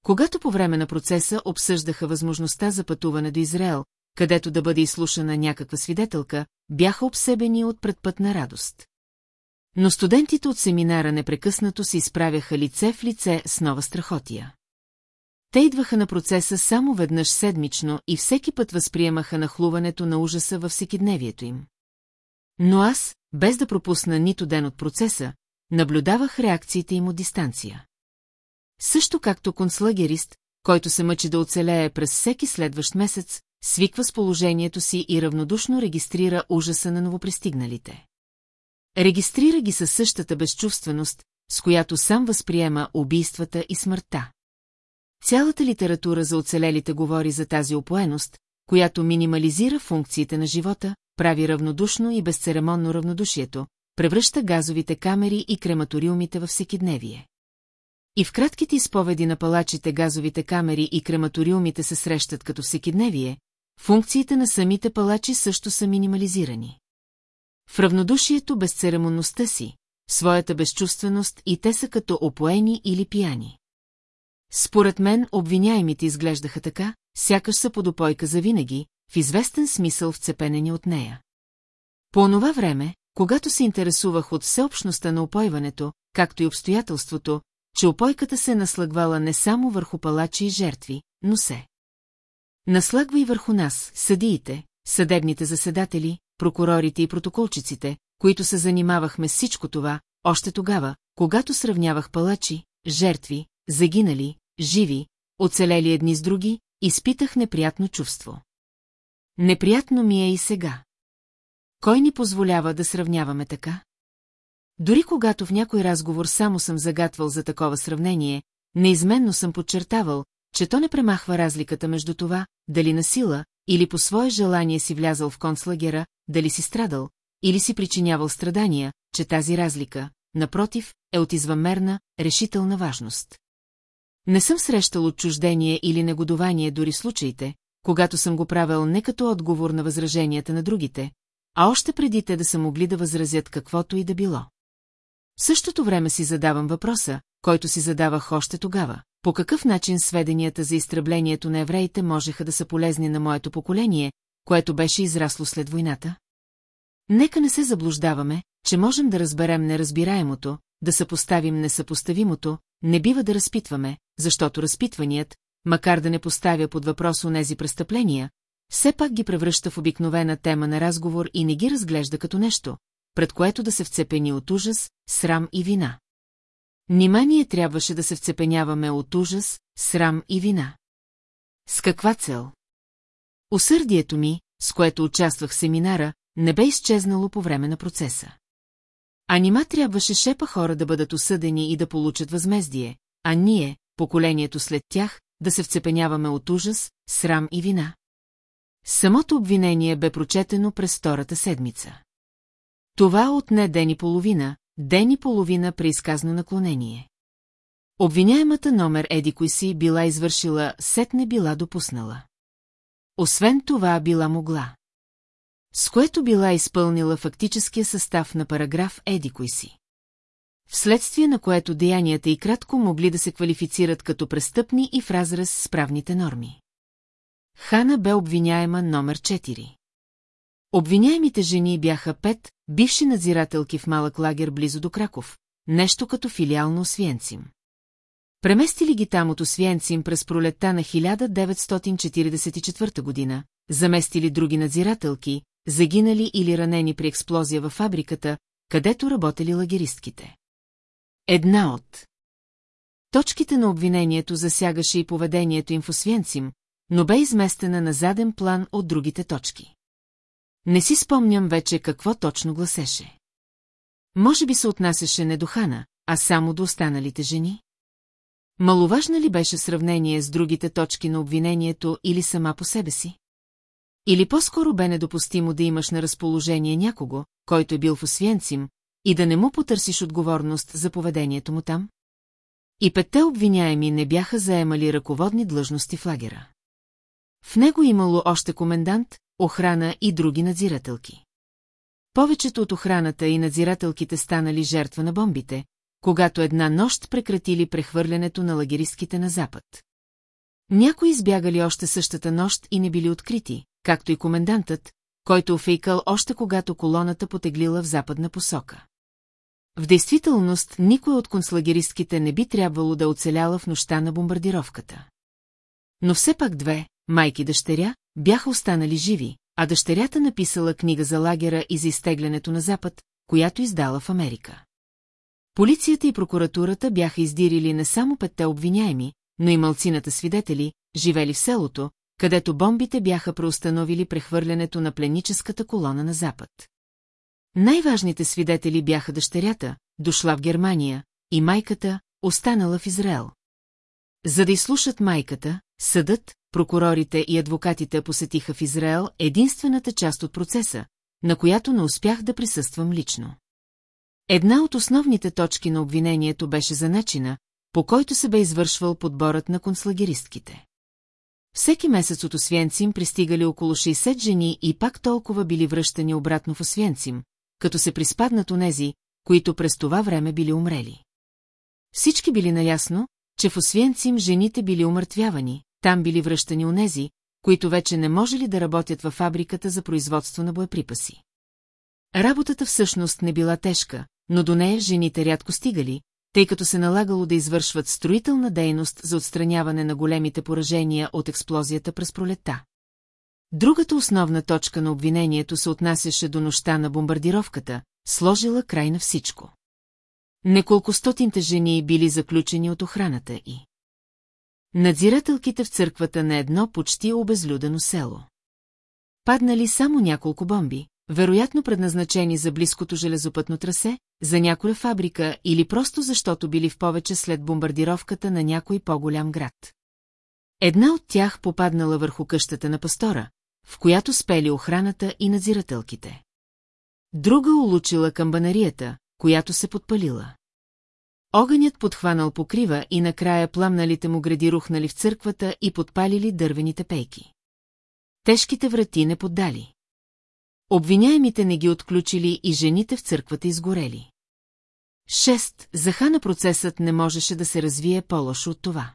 Когато по време на процеса обсъждаха възможността за пътуване до Израел, където да бъде изслушана някаква свидетелка, бяха обсебени от предпътна радост. Но студентите от семинара непрекъснато се изправяха лице в лице с нова страхотия. Те идваха на процеса само веднъж седмично и всеки път възприемаха нахлуването на ужаса във всекидневието им. Но аз, без да пропусна нито ден от процеса, наблюдавах реакциите им от дистанция. Също както концлагерист, който се мъчи да оцелее през всеки следващ месец, свиква с положението си и равнодушно регистрира ужаса на новопристигналите. Регистрира ги със същата безчувственост, с която сам възприема убийствата и смъртта. Цялата литература за оцелелите говори за тази опоеност, която минимализира функциите на живота, прави равнодушно и безцеремонно равнодушието, превръща газовите камери и крематориумите във всекидневие. И в кратките изповеди на палачите газовите камери и крематориумите се срещат като всекидневие, функциите на самите палачи също са минимализирани. В равнодушието безцеремонността си, своята безчувственост и те са като опоени или пияни. Според мен обвиняемите изглеждаха така, сякаш са под опойка за винаги, в известен смисъл вцепенени от нея. По онова време, когато се интересувах от всеобщността на опойването, както и обстоятелството, че опойката се наслъгвала не само върху палачи и жертви, но се. Наслъгва и върху нас, съдиите, съдебните заседатели, прокурорите и протоколчиците, които се занимавахме с всичко това, още тогава, когато сравнявах палачи, жертви, загинали, живи, оцелели едни с други, изпитах неприятно чувство. Неприятно ми е и сега. Кой ни позволява да сравняваме така? Дори когато в някой разговор само съм загатвал за такова сравнение, неизменно съм подчертавал, че то не премахва разликата между това, дали на сила, или по свое желание си влязал в концлагера, дали си страдал, или си причинявал страдания, че тази разлика, напротив, е от извъмерна, решителна важност. Не съм срещал отчуждение или негодование дори случаите, когато съм го правил не като отговор на възраженията на другите, а още преди те да са могли да възразят каквото и да било. В същото време си задавам въпроса, който си задавах още тогава. По какъв начин сведенията за изтреблението на евреите можеха да са полезни на моето поколение, което беше израсло след войната? Нека не се заблуждаваме, че можем да разберем неразбираемото, да съпоставим несъпоставимото, не бива да разпитваме, защото разпитваният, макар да не поставя под въпрос онези престъпления, все пак ги превръща в обикновена тема на разговор и не ги разглежда като нещо, пред което да се вцепени от ужас, срам и вина. Нима ние трябваше да се вцепеняваме от ужас, срам и вина. С каква цел? Усърдието ми, с което участвах в семинара, не бе изчезнало по време на процеса. А нима трябваше шепа хора да бъдат осъдени и да получат възмездие, а ние, поколението след тях, да се вцепеняваме от ужас, срам и вина. Самото обвинение бе прочетено през втората седмица. Това отне ден и половина, ден и половина при изказно наклонение. Обвиняемата номер Еди кои си била извършила, сет не била допуснала. Освен това била могла. С което била изпълнила фактическия състав на параграф Еди кои си. Вследствие на което деянията и кратко могли да се квалифицират като престъпни и в разраз с правните норми. Хана бе обвиняема номер 4. Обвиняемите жени бяха пет, бивши надзирателки в малък лагер близо до Краков, нещо като филиал на Освенцим. Преместили ги там от Освенцим през пролетта на 1944 година, заместили други надзирателки, загинали или ранени при експлозия във фабриката, където работели лагеристките. Една от Точките на обвинението засягаше и поведението им в Освенцим, но бе изместена на заден план от другите точки. Не си спомням вече какво точно гласеше. Може би се отнасяше не до Хана, а само до останалите жени? Маловажна ли беше сравнение с другите точки на обвинението или сама по себе си? Или по-скоро бе недопустимо да имаш на разположение някого, който е бил в Освенцим, и да не му потърсиш отговорност за поведението му там? И петте обвиняеми не бяха заемали ръководни длъжности в лагера. В него имало още комендант, охрана и други надзирателки. Повечето от охраната и надзирателките станали жертва на бомбите, когато една нощ прекратили прехвърлянето на лагеристките на запад. Някои избягали още същата нощ и не били открити, както и комендантът, който офейкал още когато колоната потеглила в западна посока. В действителност никой от концлагеристките не би трябвало да оцеляла в нощта на бомбардировката. Но все пак две, майки дъщеря, бяха останали живи, а дъщерята написала книга за лагера и за изтеглянето на Запад, която издала в Америка. Полицията и прокуратурата бяха издирили не само петте обвиняеми, но и малцината свидетели, живели в селото, където бомбите бяха преустановили прехвърлянето на пленическата колона на Запад. Най-важните свидетели бяха дъщерята, дошла в Германия, и майката, останала в Израел. За да изслушат майката, съдът, прокурорите и адвокатите посетиха в Израел единствената част от процеса, на която не успях да присъствам лично. Една от основните точки на обвинението беше за начина, по който се бе извършвал подборът на концлагеристките. Всеки месец от Освенцим пристигали около 60 жени и пак толкова били връщани обратно в Освенцим, като се приспаднат онези, които през това време били умрели. Всички били наясно, че в Освенцим жените били умъртвявани, там били връщани онези, които вече не можели да работят във фабриката за производство на боеприпаси. Работата всъщност не била тежка, но до нея жените рядко стигали, тъй като се налагало да извършват строителна дейност за отстраняване на големите поражения от експлозията през пролета. Другата основна точка на обвинението се отнасяше до нощта на бомбардировката, сложила край на всичко. Неколко стотинте жени били заключени от охраната и. Надзирателките в църквата на едно почти обезлюдено село. Паднали само няколко бомби, вероятно предназначени за близкото железопътно трасе, за някоя фабрика или просто защото били в повече след бомбардировката на някой по-голям град. Една от тях попаднала върху къщата на пастора, в която спели охраната и надзирателките. Друга улучила камбанарията, която се подпалила. Огънят подхванал покрива и накрая пламналите му гради рухнали в църквата и подпалили дървените пейки. Тежките врати не поддали. Обвиняемите не ги отключили и жените в църквата изгорели. Шест, за Хана процесът не можеше да се развие по-лошо от това.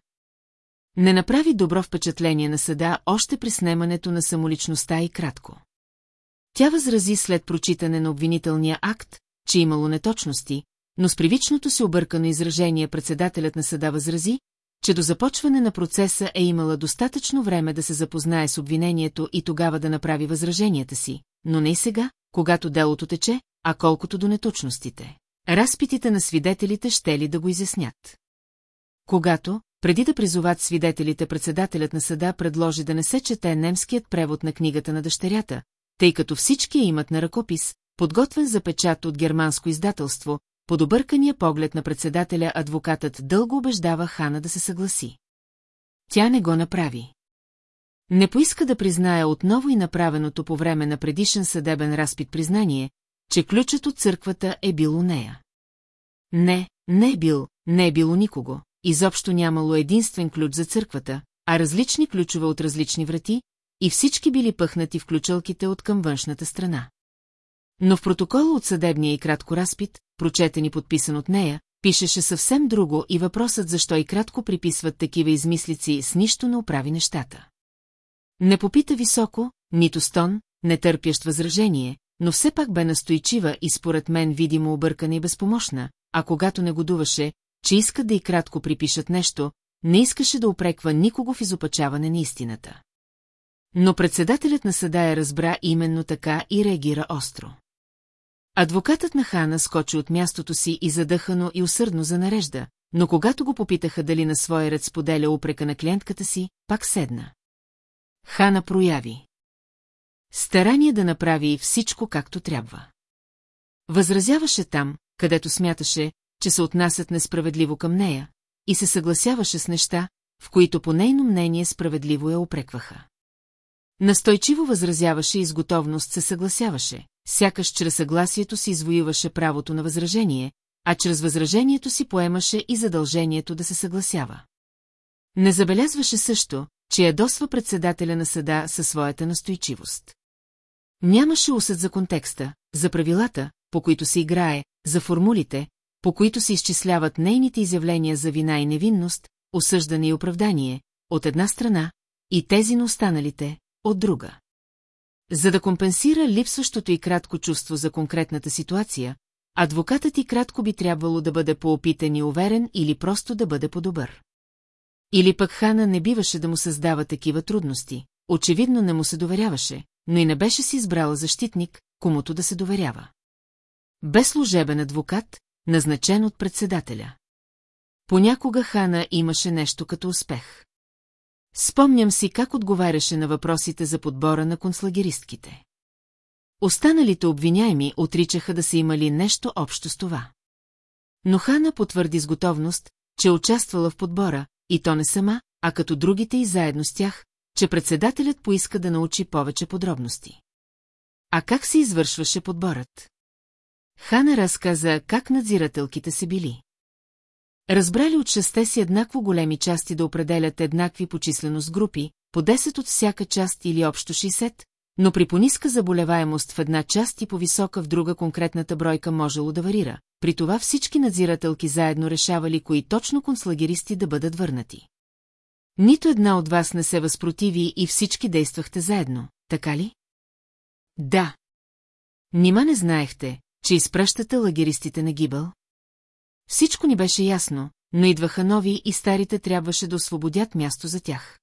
Не направи добро впечатление на съда още при снемането на самоличността и кратко. Тя възрази след прочитане на обвинителния акт, че имало неточности, но с привичното си объркано изражение председателят на съда възрази, че до започване на процеса е имала достатъчно време да се запознае с обвинението и тогава да направи възраженията си, но не и сега, когато делото тече, а колкото до неточностите. Разпитите на свидетелите ще ли да го изяснят. Когато, преди да призоват свидетелите, председателят на съда предложи да не се чете немският превод на книгата на дъщерята, тъй като всички имат на ръкопис, подготвен за печат от германско издателство, под объркания поглед на председателя адвокатът дълго убеждава Хана да се съгласи. Тя не го направи. Не поиска да признае отново и направеното по време на предишен съдебен разпит признание, че ключът от църквата е бил у нея. Не, не е бил, не е било никого, изобщо нямало единствен ключ за църквата, а различни ключове от различни врати, и всички били пъхнати в ключалките от към външната страна. Но в протокола от съдебния и кратко разпит, прочетен и подписан от нея, пишеше съвсем друго и въпросът защо и кратко приписват такива измислици с нищо не оправи нещата. Не попита високо, нито стон, не търпящ възражение, но все пак бе настойчива и според мен видимо объркана и безпомощна, а когато не годуваше, че искат да и кратко припишат нещо, не искаше да опреква никого в изопачаване на истината. Но председателят на съда я разбра именно така и реагира остро. Адвокатът на Хана скочи от мястото си и задъхано и усърдно занарежда, но когато го попитаха дали на своя ред споделя упрека на клиентката си, пак седна. Хана прояви. Старание да направи всичко както трябва. Възразяваше там, където смяташе, че се отнасят несправедливо към нея, и се съгласяваше с неща, в които по нейно мнение справедливо я опрекваха. Настойчиво възразяваше и с готовност се съгласяваше, сякаш чрез съгласието си извоюваше правото на възражение, а чрез възражението си поемаше и задължението да се съгласява. Не забелязваше също, че ядосва председателя на съда със своята настойчивост. Нямаше усъд за контекста, за правилата, по които се играе, за формулите, по които се изчисляват нейните изявления за вина и невинност, осъждане и оправдание, от една страна, и тези на останалите, от друга. За да компенсира липсващото и кратко чувство за конкретната ситуация, адвокатът и кратко би трябвало да бъде поопитан и уверен или просто да бъде по-добър. Или пък Хана не биваше да му създава такива трудности, очевидно не му се доверяваше, но и не беше си избрала защитник, комуто да се доверява. Без служебен адвокат, назначен от председателя. Понякога Хана имаше нещо като успех. Спомням си как отговаряше на въпросите за подбора на концлагеристките. Останалите обвиняеми отричаха да са имали нещо общо с това. Но Хана потвърди с готовност, че участвала в подбора, и то не сама, а като другите и заедно с тях, че председателят поиска да научи повече подробности. А как се извършваше подборът? Хана разказа как надзирателките се били. Разбрали от шесте си еднакво големи части да определят еднакви по численост групи, по 10 от всяка част или общо 60, но при пониска заболеваемост в една част и по-висока в друга конкретната бройка можело да варира. При това всички надзирателки заедно решавали кои точно концлагеристи да бъдат върнати. Нито една от вас не се възпротиви и всички действахте заедно, така ли? Да. Нима не знаехте, че изпращате лагеристите на гибъл? Всичко ни беше ясно, но идваха нови и старите трябваше да освободят място за тях.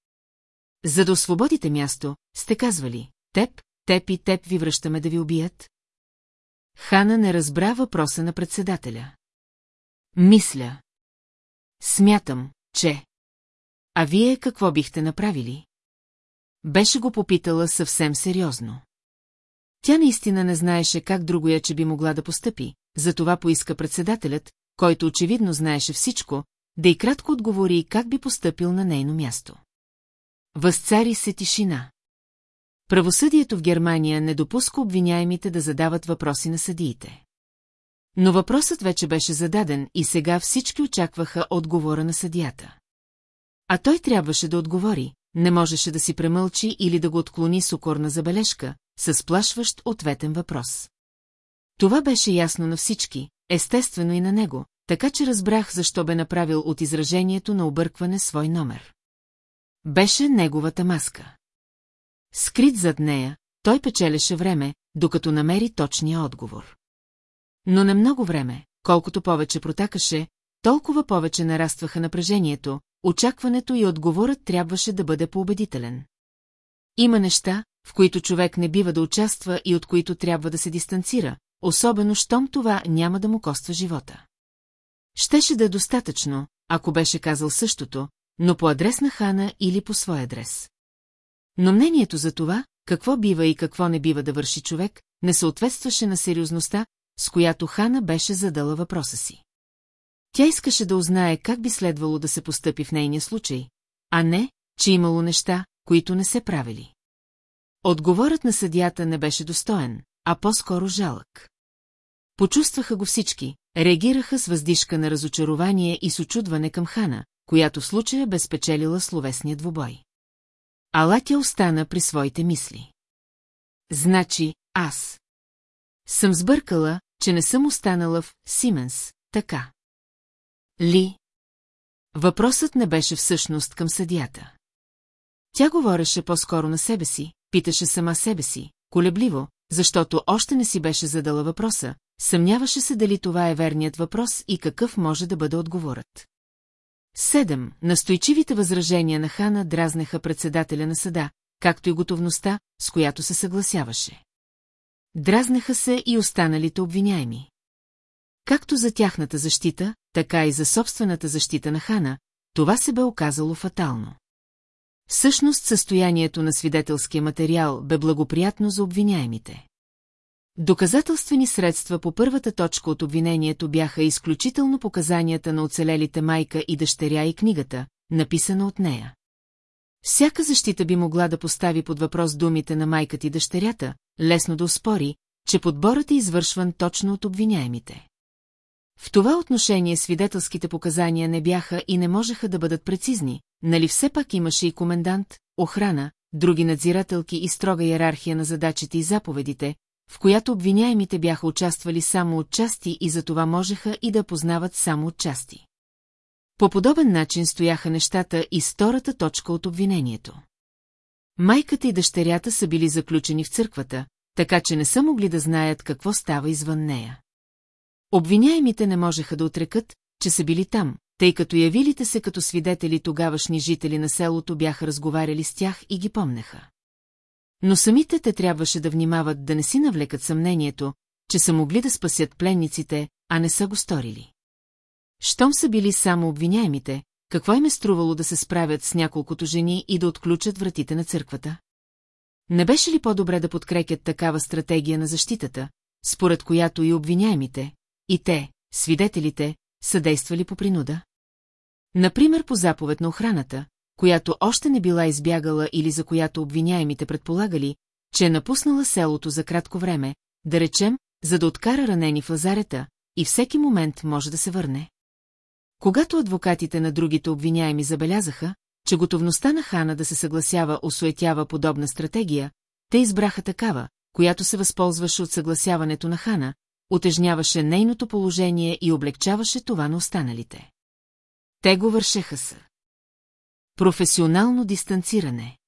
За да освободите място, сте казвали, теб, теб и теб ви връщаме да ви убият? Хана не разбра въпроса на председателя. Мисля. Смятам, че... А вие какво бихте направили? Беше го попитала съвсем сериозно. Тя наистина не знаеше как другоя, че би могла да постъпи, затова поиска председателят, който очевидно знаеше всичко, да и кратко отговори как би постъпил на нейно място. Възцари се тишина. Правосъдието в Германия не допуска обвиняемите да задават въпроси на съдиите. Но въпросът вече беше зададен и сега всички очакваха отговора на съдията. А той трябваше да отговори, не можеше да си премълчи или да го отклони с окорна забележка, с плашващ ответен въпрос. Това беше ясно на всички, естествено и на него, така че разбрах защо бе направил от изражението на объркване свой номер. Беше неговата маска. Скрит зад нея, той печелеше време, докато намери точния отговор. Но не много време, колкото повече протакаше, толкова повече нарастваха напрежението, очакването и отговорът трябваше да бъде поубедителен. Има неща, в които човек не бива да участва и от които трябва да се дистанцира, особено щом това няма да му коства живота. Щеше да е достатъчно, ако беше казал същото, но по адрес на Хана или по свой адрес. Но мнението за това, какво бива и какво не бива да върши човек, не съответстваше на сериозността, с която Хана беше задала въпроса си. Тя искаше да узнае как би следвало да се постъпи в нейния случай, а не, че имало неща, които не се правили. Отговорът на съдията не беше достоен, а по-скоро жалък. Почувстваха го всички, реагираха с въздишка на разочарование и с очудване към Хана, която в случая безпечелила словесния двубой. Ала тя остана при своите мисли. Значи, аз. Съм сбъркала, че не съм останала в Сименс, така. Ли? Въпросът не беше всъщност към съдията. Тя говореше по-скоро на себе си, питаше сама себе си, колебливо, защото още не си беше задала въпроса, съмняваше се дали това е верният въпрос и какъв може да бъде отговорът. Седем. Настойчивите възражения на Хана дразнеха председателя на съда, както и готовността, с която се съгласяваше. Дразнеха се и останалите обвиняеми. Както за тяхната защита, така и за собствената защита на Хана, това се бе оказало фатално. Всъщност състоянието на свидетелския материал бе благоприятно за обвиняемите. Доказателствени средства по първата точка от обвинението бяха изключително показанията на оцелелите майка и дъщеря и книгата, написана от нея. Всяка защита би могла да постави под въпрос думите на майката и дъщерята, лесно да успори, че подборът е извършван точно от обвиняемите. В това отношение свидетелските показания не бяха и не можеха да бъдат прецизни, нали все пак имаше и комендант, охрана, други надзирателки и строга иерархия на задачите и заповедите, в която обвиняемите бяха участвали само от части и за това можеха и да познават само от части. По подобен начин стояха нещата и втората точка от обвинението. Майката и дъщерята са били заключени в църквата, така че не са могли да знаят какво става извън нея. Обвиняемите не можеха да отрекат, че са били там, тъй като явилите се като свидетели тогавашни жители на селото бяха разговаряли с тях и ги помнеха. Но самите те трябваше да внимават да не си навлекат съмнението, че са могли да спасят пленниците, а не са го сторили. Щом са били само обвиняемите, какво им е струвало да се справят с няколкото жени и да отключат вратите на църквата? Не беше ли по-добре да подкрепят такава стратегия на защитата, според която и обвиняемите, и те, свидетелите, са действали по принуда? Например, по заповед на охраната, която още не била избягала или за която обвиняемите предполагали, че е напуснала селото за кратко време, да речем, за да откара ранени в лазарета, и всеки момент може да се върне. Когато адвокатите на другите обвиняеми забелязаха, че готовността на Хана да се съгласява осуетява подобна стратегия, те избраха такава, която се възползваше от съгласяването на Хана, отежняваше нейното положение и облегчаваше това на останалите. Те го вършеха с. Професионално дистанциране.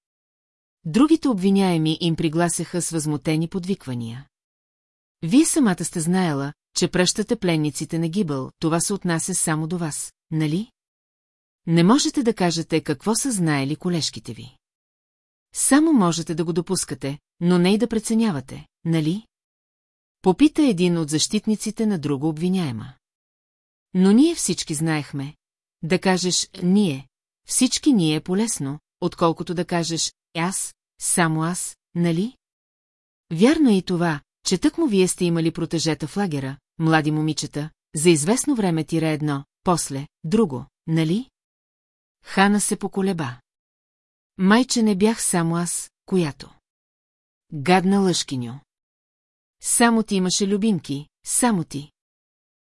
Другите обвиняеми им пригласяха с възмутени подвиквания. Вие самата сте знаела, че пръщате пленниците на гибъл, това се отнася само до вас, нали? Не можете да кажете какво са знаели колешките ви. Само можете да го допускате, но не и да преценявате, нали? Попита един от защитниците на друга обвиняема. Но ние всички знаехме. Да кажеш «ние», всички ние е полезно, отколкото да кажеш «аз», само аз, нали? Вярно е и това, че тъкмо вие сте имали протежета в лагера, млади момичета, за известно време тире едно, после, друго, нали? Хана се поколеба. Майче не бях само аз, която. Гадна лъжкиньо. Само ти имаше любимки, само ти.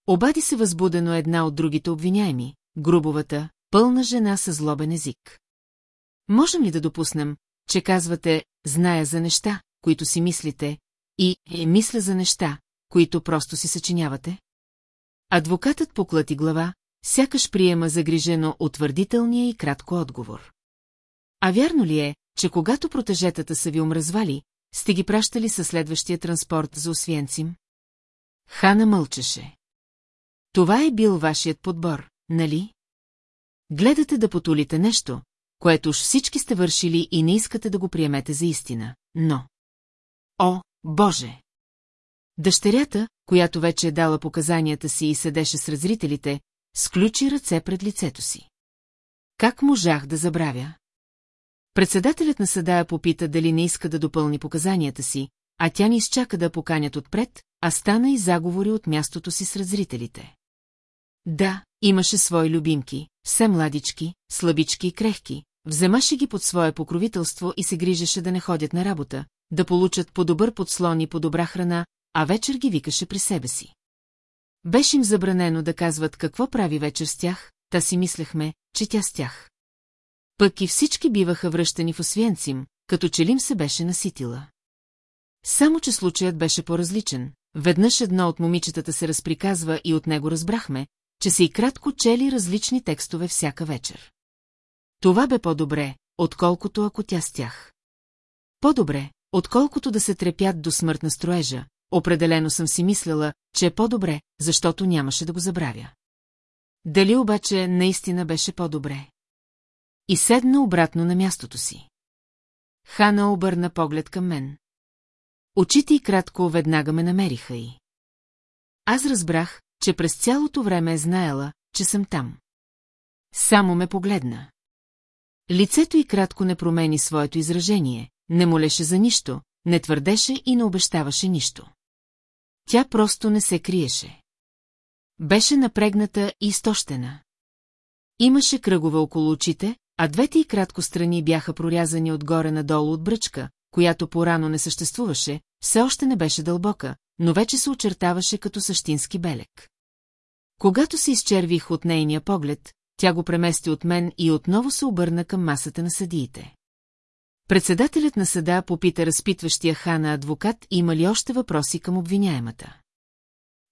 Обади се възбудено една от другите обвиняеми, грубовата, пълна жена с злобен език. Можем ли да допуснем, че казвате «зная за неща», които си мислите, и «е мисля за неща», които просто си съчинявате? Адвокатът поклати глава, сякаш приема загрижено утвърдителния и кратко отговор. А вярно ли е, че когато протежетата са ви омръзвали, сте ги пращали със следващия транспорт за Освенцим? Хана мълчеше. Това е бил вашият подбор, нали? Гледате да потулите нещо, което уж всички сте вършили и не искате да го приемете за истина, но... О, Боже! Дъщерята, която вече е дала показанията си и седеше с зрителите, сключи ръце пред лицето си. Как можах да забравя? Председателят на съда я попита дали не иска да допълни показанията си, а тя не изчака да поканят отпред, а стана и заговори от мястото си с зрителите. Да, имаше свои любимки, все младички, слабички и крехки, вземаше ги под свое покровителство и се грижеше да не ходят на работа, да получат по-добър подслон и по-добра храна, а вечер ги викаше при себе си. Беше им забранено да казват какво прави вечер с тях, та си мислехме, че тя с тях. Пък и всички биваха връщани в Освенцим, като че лим се беше наситила. Само, че случаят беше по-различен. Веднъж едно от момичетата се разприказва и от него разбрахме, че се и кратко чели различни текстове всяка вечер. Това бе по-добре, отколкото ако тя с тях. По-добре, отколкото да се трепят до смърт на строежа, определено съм си мисляла, че е по-добре, защото нямаше да го забравя. Дали обаче наистина беше по-добре? И седна обратно на мястото си. Хана обърна поглед към мен. Очите и кратко веднага ме намериха и. Аз разбрах, че през цялото време е знаела, че съм там. Само ме погледна. Лицето й кратко не промени своето изражение, не молеше за нищо, не твърдеше и не обещаваше нищо. Тя просто не се криеше. Беше напрегната и изтощена. Имаше кръгове около очите, а двете и кратко страни бяха прорязани отгоре надолу от бръчка, която порано не съществуваше, все още не беше дълбока, но вече се очертаваше като същински белек. Когато се изчервих от нейния поглед, тя го премести от мен и отново се обърна към масата на съдиите. Председателят на съда попита разпитващия хана адвокат има ли още въпроси към обвиняемата.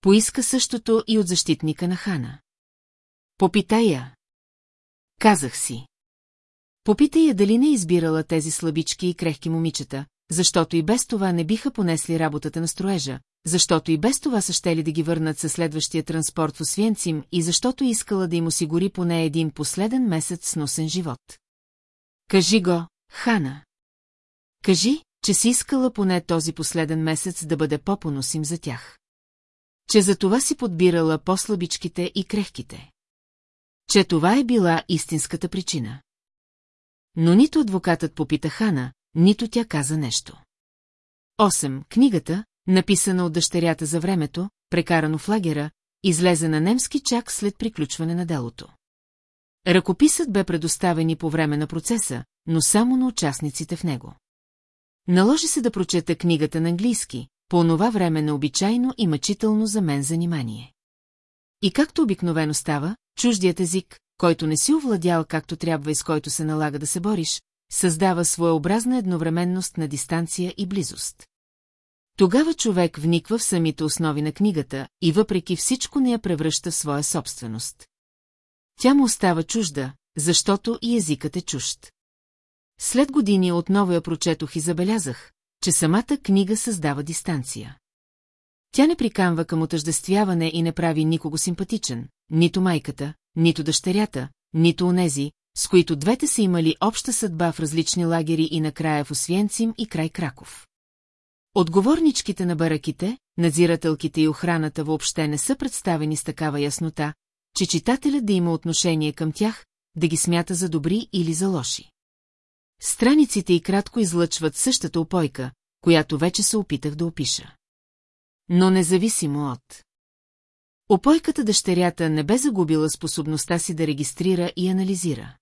Поиска същото и от защитника на хана. Попитай я. Казах си. Попитай я дали не е избирала тези слабички и крехки момичета, защото и без това не биха понесли работата на строежа, защото и без това са щели да ги върнат със следващия транспорт в Освенцим и защото искала да им осигури поне един последен месец с носен живот. Кажи го, Хана. Кажи, че си искала поне този последен месец да бъде по-поносим за тях. Че за това си подбирала по-слабичките и крехките. Че това е била истинската причина. Но нито адвокатът попита Хана, нито тя каза нещо. 8. Книгата, написана от дъщерята за времето, прекарано в лагера, излезе на немски чак след приключване на делото. Ръкописът бе предоставен и по време на процеса, но само на участниците в него. Наложи се да прочета книгата на английски, по онова време необичайно и мъчително за мен занимание. И както обикновено става, чуждият език, който не си овладял както трябва и с който се налага да се бориш, създава своеобразна едновременност на дистанция и близост. Тогава човек вниква в самите основи на книгата и въпреки всичко не я превръща в своя собственост. Тя му остава чужда, защото и езикът е чужд. След години отново я прочетох и забелязах, че самата книга създава дистанция. Тя не приканва към отъждествяване и не прави никого симпатичен, нито майката, нито дъщерята, нито онези, с които двете са имали обща съдба в различни лагери и накрая в Освенцим и край Краков. Отговорничките на бараките, надзирателките и охраната въобще не са представени с такава яснота, че читателят да има отношение към тях, да ги смята за добри или за лоши. Страниците и кратко излъчват същата опойка, която вече се опитах да опиша. Но независимо от... Опойката дъщерята не бе загубила способността си да регистрира и анализира.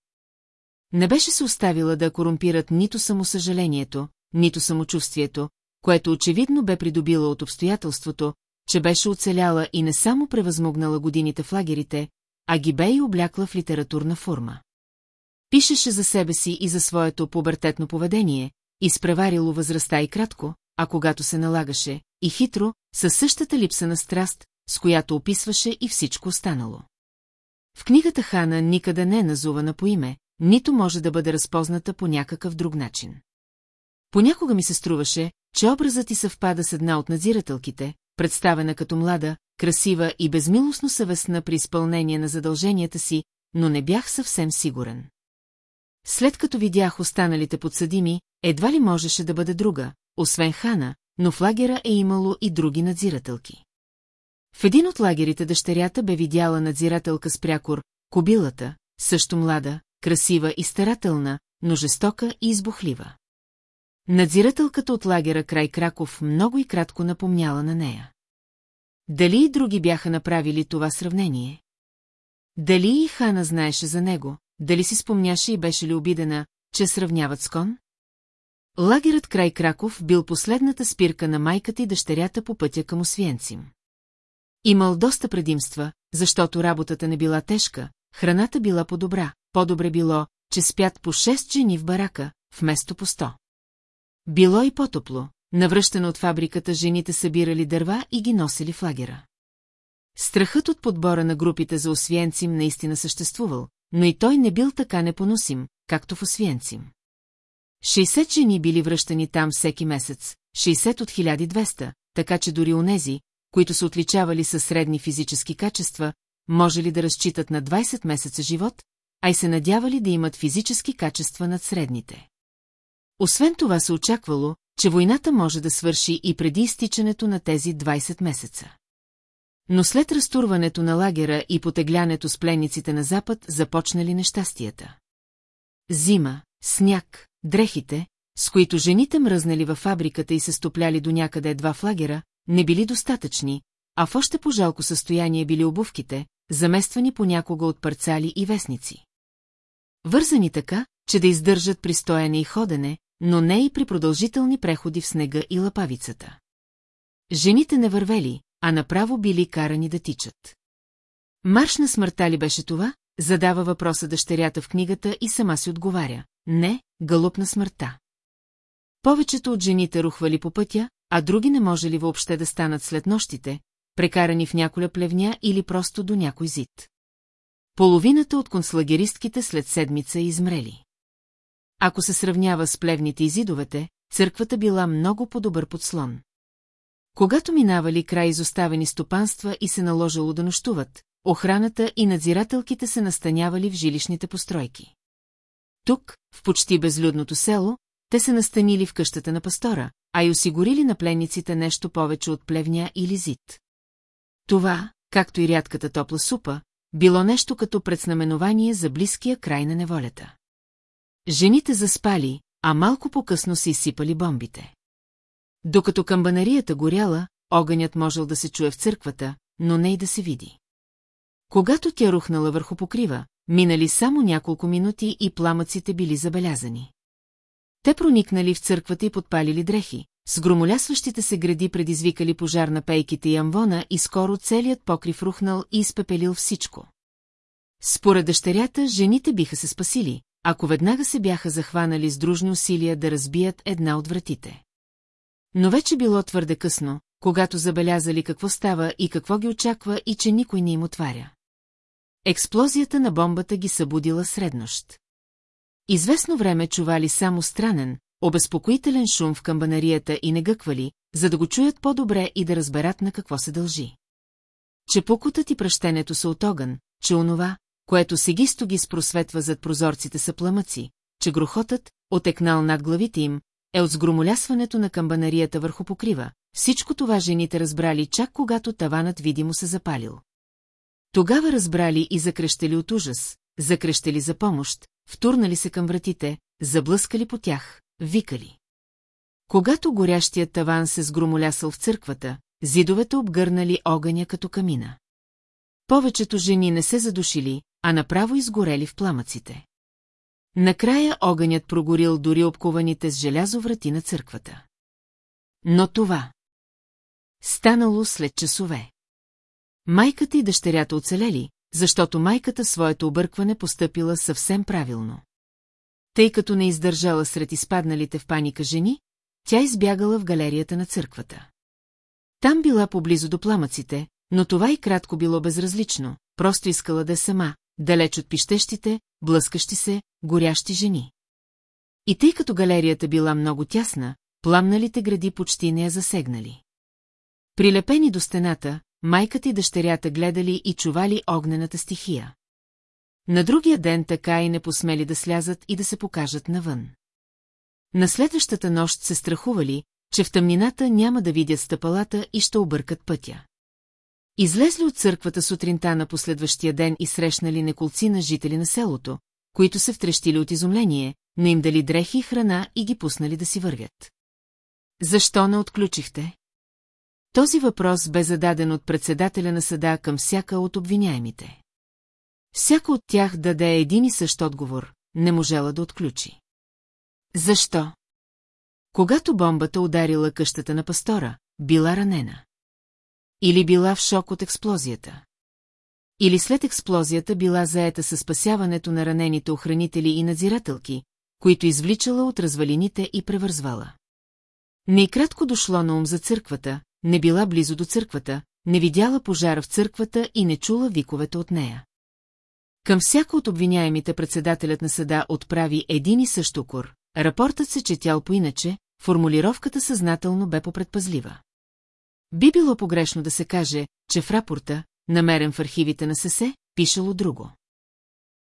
Не беше се оставила да корумпират нито самосъжалението, нито самочувствието, което очевидно бе придобила от обстоятелството, че беше оцеляла и не само превъзмогнала годините в лагерите, а ги бе и облякла в литературна форма. Пишеше за себе си и за своето пубертетно поведение, изпреварило възрастта и кратко, а когато се налагаше, и хитро, със същата липса на страст, с която описваше и всичко останало. В книгата Хана никъде не е назувана по име, нито може да бъде разпозната по някакъв друг начин. Понякога ми се струваше, че образът ти съвпада с една от надзирателките, представена като млада, красива и безмилостно съвестна при изпълнение на задълженията си, но не бях съвсем сигурен. След като видях останалите подсъдими, едва ли можеше да бъде друга, освен Хана, но в лагера е имало и други надзирателки. В един от лагерите дъщерята бе видяла надзирателка с прякор, кобилата, също млада, красива и старателна, но жестока и избухлива. Надзирателката от лагера край Краков много и кратко напомняла на нея. Дали и други бяха направили това сравнение? Дали и Хана знаеше за него, дали си спомняше и беше ли обидена, че сравняват с кон? Лагерът край Краков бил последната спирка на майката и дъщерята по пътя към Освенцим. Имал доста предимства, защото работата не била тежка, храната била по-добра, по-добре било, че спят по шест жени в барака, вместо по сто. Било и по-топло, навръщано от фабриката жените събирали дърва и ги носили в лагера. Страхът от подбора на групите за Освенцим наистина съществувал, но и той не бил така непоносим, както в Освенцим. 60 жени били връщани там всеки месец, 60 от 1200, така че дори онези, които се отличавали със средни физически качества, може ли да разчитат на 20 месеца живот, а и се надявали да имат физически качества над средните. Освен това се очаквало, че войната може да свърши и преди изтичането на тези 20 месеца. Но след разтурването на лагера и потеглянето с пленниците на запад започнали нещастията. Зима, сняг, дрехите, с които жените мръзнали във фабриката и се стопляли до някъде едва в лагера, не били достатъчни, а в още по-жалко състояние били обувките, замествани понякога от парцали и вестници. Вързани така, че да издържат при стояне и ходене, но не и при продължителни преходи в снега и лапавицата. Жените не вървели, а направо били карани да тичат. Марш на смъртта ли беше това? Задава въпроса дъщерята в книгата и сама си отговаря. Не, галуп на смъртта. Повечето от жените рухвали по пътя, а други не можели въобще да станат след нощите, прекарани в няколя плевня или просто до някой зид. Половината от концлагеристките след седмица измрели. Ако се сравнява с плевните и зидовете, църквата била много по-добър подслон. Когато минавали край изоставени стопанства и се наложило да нощуват, охраната и надзирателките се настанявали в жилищните постройки. Тук, в почти безлюдното село, те се настанили в къщата на пастора, а и осигурили на пленниците нещо повече от плевня или зид. Това, както и рядката топла супа, било нещо като предзнаменование за близкия край на неволята. Жените заспали, а малко по-късно се изсипали бомбите. Докато камбанарията горяла, огънят можел да се чуе в църквата, но не и да се види. Когато тя рухнала върху покрива, минали само няколко минути и пламъците били забелязани. Те проникнали в църквата и подпалили дрехи, с громолясващите се гради предизвикали пожар на пейките и амвона и скоро целият покрив рухнал и изпепелил всичко. Според дъщерята, жените биха се спасили, ако веднага се бяха захванали с дружни усилия да разбият една от вратите. Но вече било твърде късно, когато забелязали какво става и какво ги очаква и че никой не им отваря. Експлозията на бомбата ги събудила среднощ. Известно време чували само странен, обезпокоителен шум в камбанарията и не гъквали, за да го чуят по-добре и да разберат на какво се дължи. Че покутът и пръщенето са от огън, че онова, което сегисто ги спросветва зад прозорците са пламъци, че грохотът, отекнал над главите им, е от сгромолясването на камбанарията върху покрива. Всичко това жените разбрали чак когато таванът видимо се запалил. Тогава разбрали и закрещели от ужас, закрещели за помощ, втурнали се към вратите, заблъскали по тях, викали. Когато горящият таван се сгромолясал в църквата, зидовете обгърнали огъня като камина. Повечето жени не се задушили, а направо изгорели в пламъците. Накрая огънят прогорил дори обкуваните с желязо врати на църквата. Но това... Станало след часове. Майката и дъщерята оцелели, защото майката своето объркване постъпила съвсем правилно. Тъй като не издържала сред изпадналите в паника жени, тя избягала в галерията на църквата. Там била поблизо до пламъците, но това и кратко било безразлично, просто искала да е сама, далеч от пищещите, блъскащи се, горящи жени. И тъй като галерията била много тясна, пламналите гради почти не я засегнали. Прилепени до стената, майката и дъщерята гледали и чували огнената стихия. На другия ден така и не посмели да слязат и да се покажат навън. На следващата нощ се страхували, че в тъмнината няма да видят стъпалата и ще объркат пътя. Излезли от църквата сутринта на последващия ден и срещнали неколци на жители на селото, които се втрещили от изумление, но им дали дрехи и храна и ги пуснали да си вървят. Защо не отключихте? Този въпрос бе зададен от председателя на съда към всяка от обвиняемите. Всяка от тях даде един и същ отговор, не можела да отключи. Защо? Когато бомбата ударила къщата на пастора, била ранена. Или била в шок от експлозията. Или след експлозията била заета със спасяването на ранените охранители и надзирателки, които извличала от развалините и превързвала. Не и кратко дошло на ум за църквата, не била близо до църквата, не видяла пожара в църквата и не чула виковете от нея. Към всяко от обвиняемите председателят на съда отправи един и също укор. Рапортът се четял по-иначе, формулировката съзнателно бе попредпазлива. Би било погрешно да се каже, че в рапорта, намерен в архивите на ССЕ, пишело друго.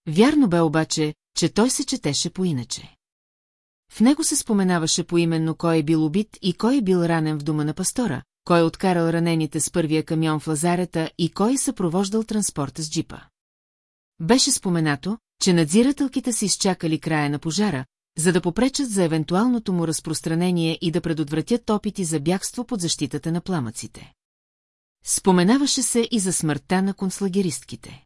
Вярно бе обаче, че той се четеше по-иначе. В него се споменаваше поименно кой е бил убит и кой е бил ранен в дома на пастора, кой е откарал ранените с първия камион в лазарета и кой е съпровождал транспорта с джипа. Беше споменато, че надзирателките са изчакали края на пожара, за да попречат за евентуалното му разпространение и да предотвратят опити за бягство под защитата на пламъците. Споменаваше се и за смъртта на концлагеристките.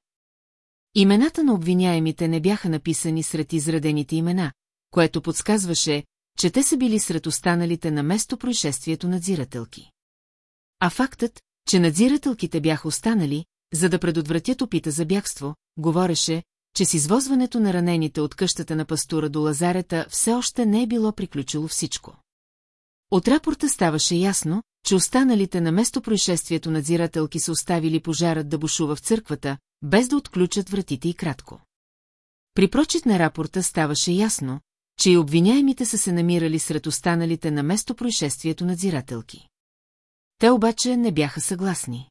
Имената на обвиняемите не бяха написани сред изредените имена, което подсказваше, че те са били сред останалите на место происшествието надзирателки. А фактът, че надзирателките бяха останали, за да предотвратят опита за бягство, говореше, че с извозването на ранените от къщата на пастура до лазарета все още не е било приключило всичко. От рапорта ставаше ясно, че останалите на местопроизшествието надзирателки са оставили пожарът да бушува в църквата, без да отключат вратите и кратко. При прочит на рапорта ставаше ясно, че и обвиняемите са се намирали сред останалите на местопроизшествието надзирателки. Те обаче не бяха съгласни.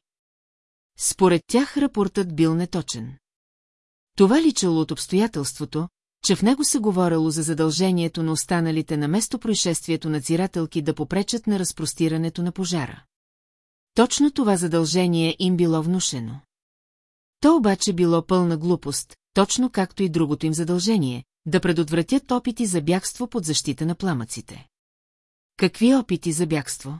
Според тях рапортът бил неточен. Това личало от обстоятелството, че в него се говорило за задължението на останалите на местопроизшествието надзирателки да попречат на разпростирането на пожара. Точно това задължение им било внушено. То обаче било пълна глупост, точно както и другото им задължение, да предотвратят опити за бягство под защита на пламъците. Какви опити за бягство?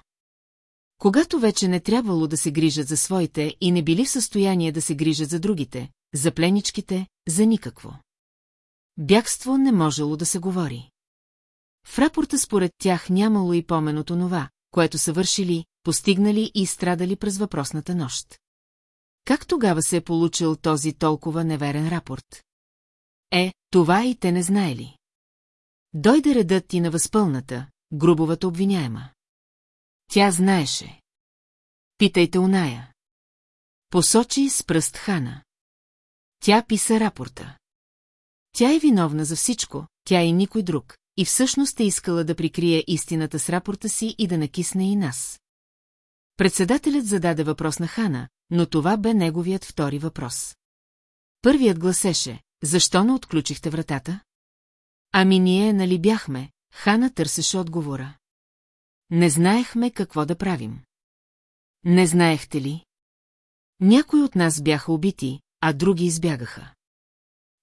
Когато вече не трябвало да се грижат за своите и не били в състояние да се грижат за другите, за пленичките, за никакво. Бягство не можело да се говори. В рапорта според тях нямало и помен от онова, което са вършили, постигнали и страдали през въпросната нощ. Как тогава се е получил този толкова неверен рапорт? Е, това и те не знаели. Дойде редът и на възпълната, грубовата обвиняема. Тя знаеше. Питайте уная. Посочи с пръст Хана. Тя писа рапорта. Тя е виновна за всичко, тя и никой друг, и всъщност е искала да прикрие истината с рапорта си и да накисне и нас. Председателят зададе въпрос на Хана, но това бе неговият втори въпрос. Първият гласеше, защо не отключихте вратата? Ами ние нали бяхме, Хана търсеше отговора. Не знаехме какво да правим. Не знаехте ли? Някои от нас бяха убити, а други избягаха.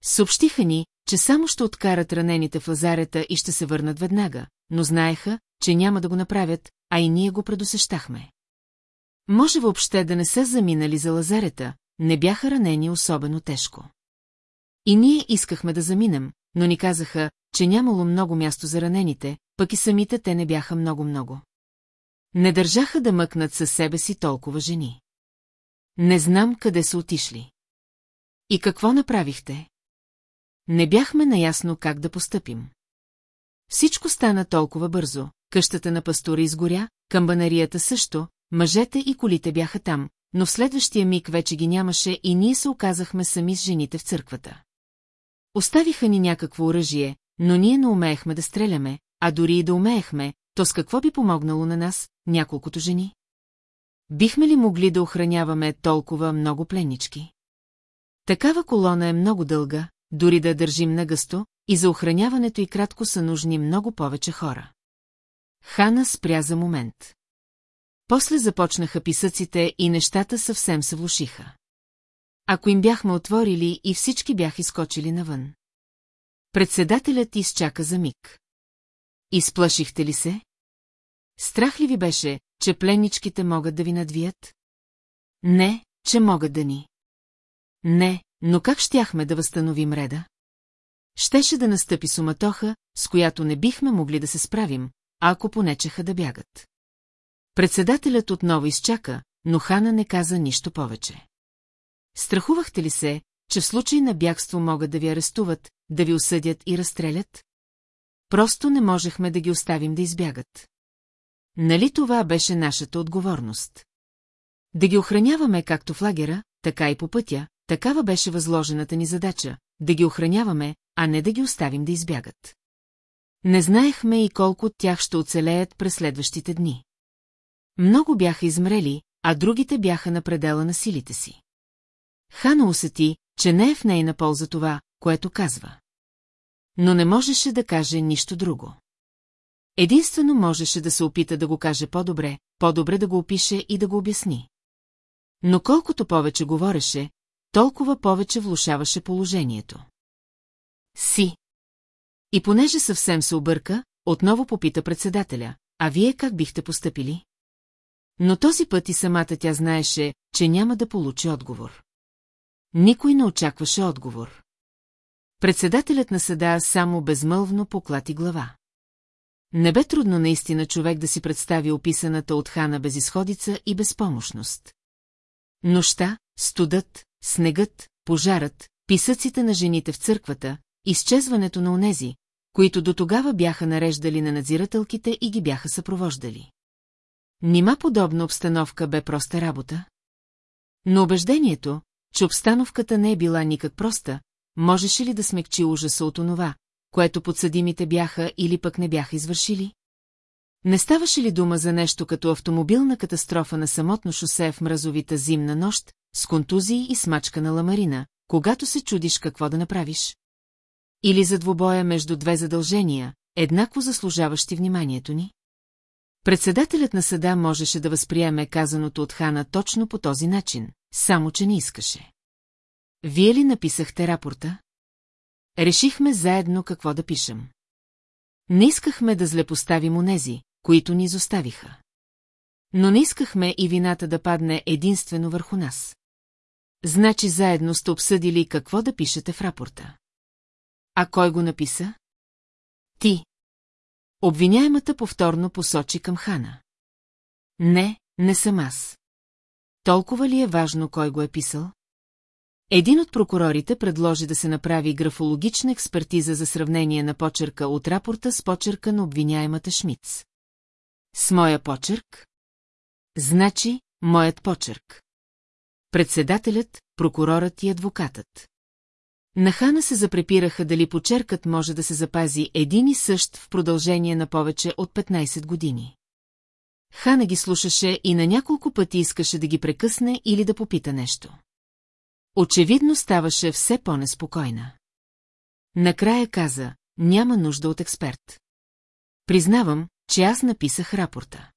Съобщиха ни, че само ще откарат ранените в лазарета и ще се върнат веднага, но знаеха, че няма да го направят, а и ние го предусещахме. Може въобще да не са заминали за лазарета, не бяха ранени особено тежко. И ние искахме да заминем, но ни казаха, че нямало много място за ранените, пък и самите те не бяха много-много. Не държаха да мъкнат със себе си толкова жени. Не знам къде са отишли. И какво направихте? Не бяхме наясно как да постъпим. Всичко стана толкова бързо, къщата на пастора изгоря, камбанарията също, мъжете и колите бяха там, но в следващия миг вече ги нямаше и ние се оказахме сами с жените в църквата. Оставиха ни някакво оръжие, но ние не умеехме да стреляме, а дори и да умеехме, то с какво би помогнало на нас, няколкото жени? Бихме ли могли да охраняваме толкова много пленнички? Такава колона е много дълга, дори да държим на гъсто, и за охраняването и кратко са нужни много повече хора. Хана спря за момент. После започнаха писъците и нещата съвсем се влушиха. Ако им бяхме отворили и всички бяха изкочили навън. Председателят изчака за миг. Изплашихте ли се? Страх ли ви беше, че пленничките могат да ви надвият? Не, че могат да ни. Не, но как щяхме да възстановим реда? Щеше да настъпи суматоха, с която не бихме могли да се справим, ако понечеха да бягат. Председателят отново изчака, но Хана не каза нищо повече. Страхувахте ли се, че в случай на бягство могат да ви арестуват, да ви осъдят и разстрелят? Просто не можехме да ги оставим да избягат. Нали това беше нашата отговорност? Да ги охраняваме както в лагера, така и по пътя, такава беше възложената ни задача, да ги охраняваме, а не да ги оставим да избягат. Не знаехме и колко от тях ще оцелеят през следващите дни. Много бяха измрели, а другите бяха на предела на силите си. Хана усети, че не е в нейна полза това, което казва. Но не можеше да каже нищо друго. Единствено можеше да се опита да го каже по-добре, по-добре да го опише и да го обясни. Но колкото повече говореше, толкова повече влушаваше положението. Си. И понеже съвсем се обърка, отново попита председателя, а вие как бихте поступили? Но този път и самата тя знаеше, че няма да получи отговор. Никой не очакваше отговор. Председателят на съда само безмълвно поклати глава. Не бе трудно наистина човек да си представи описаната от Хана безисходица и безпомощност. Нощта, студът, снегът, пожарът, писъците на жените в църквата, изчезването на онези, които до тогава бяха нареждали на надзирателките и ги бяха съпровождали. Нима подобна обстановка бе проста работа? Но убеждението, че обстановката не е била никак проста, можеше ли да смекчи ужаса от онова, което подсъдимите бяха или пък не бяха извършили? Не ставаше ли дума за нещо като автомобилна катастрофа на самотно шосе в мразовита зимна нощ, с контузии и смачка на ламарина, когато се чудиш какво да направиш? Или за двобоя между две задължения, еднакво заслужаващи вниманието ни? Председателят на съда можеше да възприеме казаното от Хана точно по този начин, само че не искаше. Вие ли написахте рапорта? Решихме заедно какво да пишем. Не искахме да злепоставим онези, които ни изоставиха. Но не искахме и вината да падне единствено върху нас. Значи заедно сте обсъдили какво да пишете в рапорта. А кой го написа? Ти. Обвиняемата повторно посочи към Хана. Не, не съм аз. Толкова ли е важно кой го е писал? Един от прокурорите предложи да се направи графологична експертиза за сравнение на почерка от рапорта с почерка на обвиняемата Шмиц. С моя почерк? Значи, моят почерк. Председателят, прокурорът и адвокатът. На Хана се запрепираха дали почеркът може да се запази един и същ в продължение на повече от 15 години. Хана ги слушаше и на няколко пъти искаше да ги прекъсне или да попита нещо. Очевидно ставаше все по-неспокойна. Накрая каза, няма нужда от експерт. Признавам, че аз написах рапорта.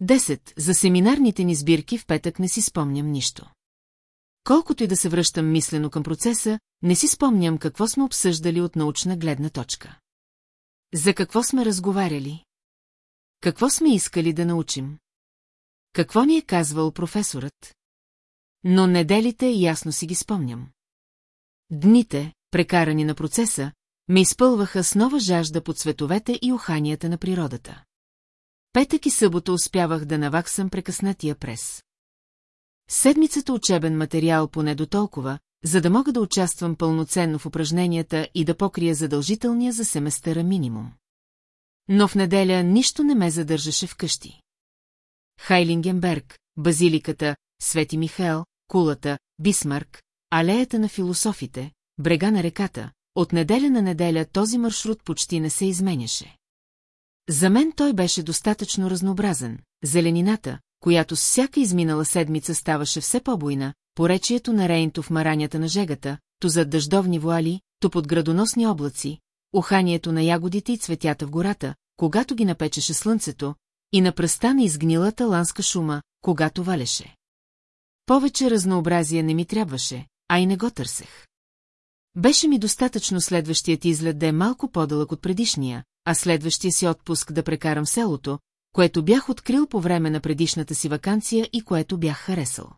Десет, за семинарните ни сбирки в петък не си спомням нищо. Колкото и да се връщам мислено към процеса, не си спомням какво сме обсъждали от научна гледна точка. За какво сме разговаряли? Какво сме искали да научим? Какво ни е казвал професорът? Но неделите ясно си ги спомням. Дните, прекарани на процеса, ме изпълваха с нова жажда по цветовете и уханията на природата. Петък и събота успявах да наваксам прекъснатия прес. Седмицата учебен материал поне до толкова, за да мога да участвам пълноценно в упражненията и да покрия задължителния за семестъра минимум. Но в неделя нищо не ме задържаше вкъщи. Хайлингенберг, базиликата, Свети Михаел, кулата, Бисмарк, алеята на философите, брега на реката, от неделя на неделя този маршрут почти не се изменяше. За мен той беше достатъчно разнообразен. Зеленината, която с всяка изминала седмица ставаше все по-буйна, поречието на Рейнто в маранята на жегата, то зад дъждовни вуали, то под градоносни облаци, уханието на ягодите и цветята в гората, когато ги напечеше слънцето, и на пръста на изгнилата ланска шума, когато валеше. Повече разнообразие не ми трябваше, а и не го търсех. Беше ми достатъчно следващият излет да е малко по-дълъг от предишния, а следващия си отпуск да прекарам селото, което бях открил по време на предишната си вакансия и което бях харесал.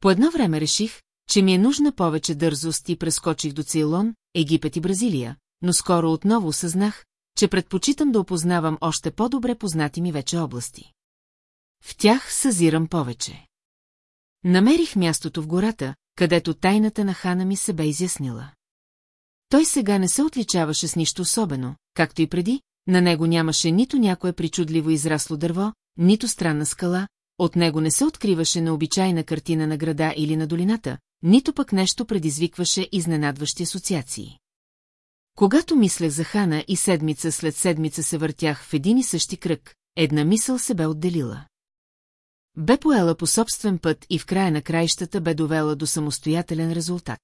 По едно време реших, че ми е нужна повече дързост и прескочих до Цейлон, Египет и Бразилия, но скоро отново осъзнах, че предпочитам да опознавам още по-добре познати ми вече области. В тях съзирам повече. Намерих мястото в гората, където тайната на хана ми се бе изяснила. Той сега не се отличаваше с нищо особено, както и преди, на него нямаше нито някое причудливо израсло дърво, нито странна скала, от него не се откриваше необичайна картина на града или на долината, нито пък нещо предизвикваше изненадващи асоциации. Когато мислех за Хана и седмица след седмица се въртях в един и същи кръг, една мисъл се бе отделила. Бе поела по собствен път и в края на краищата бе довела до самостоятелен резултат.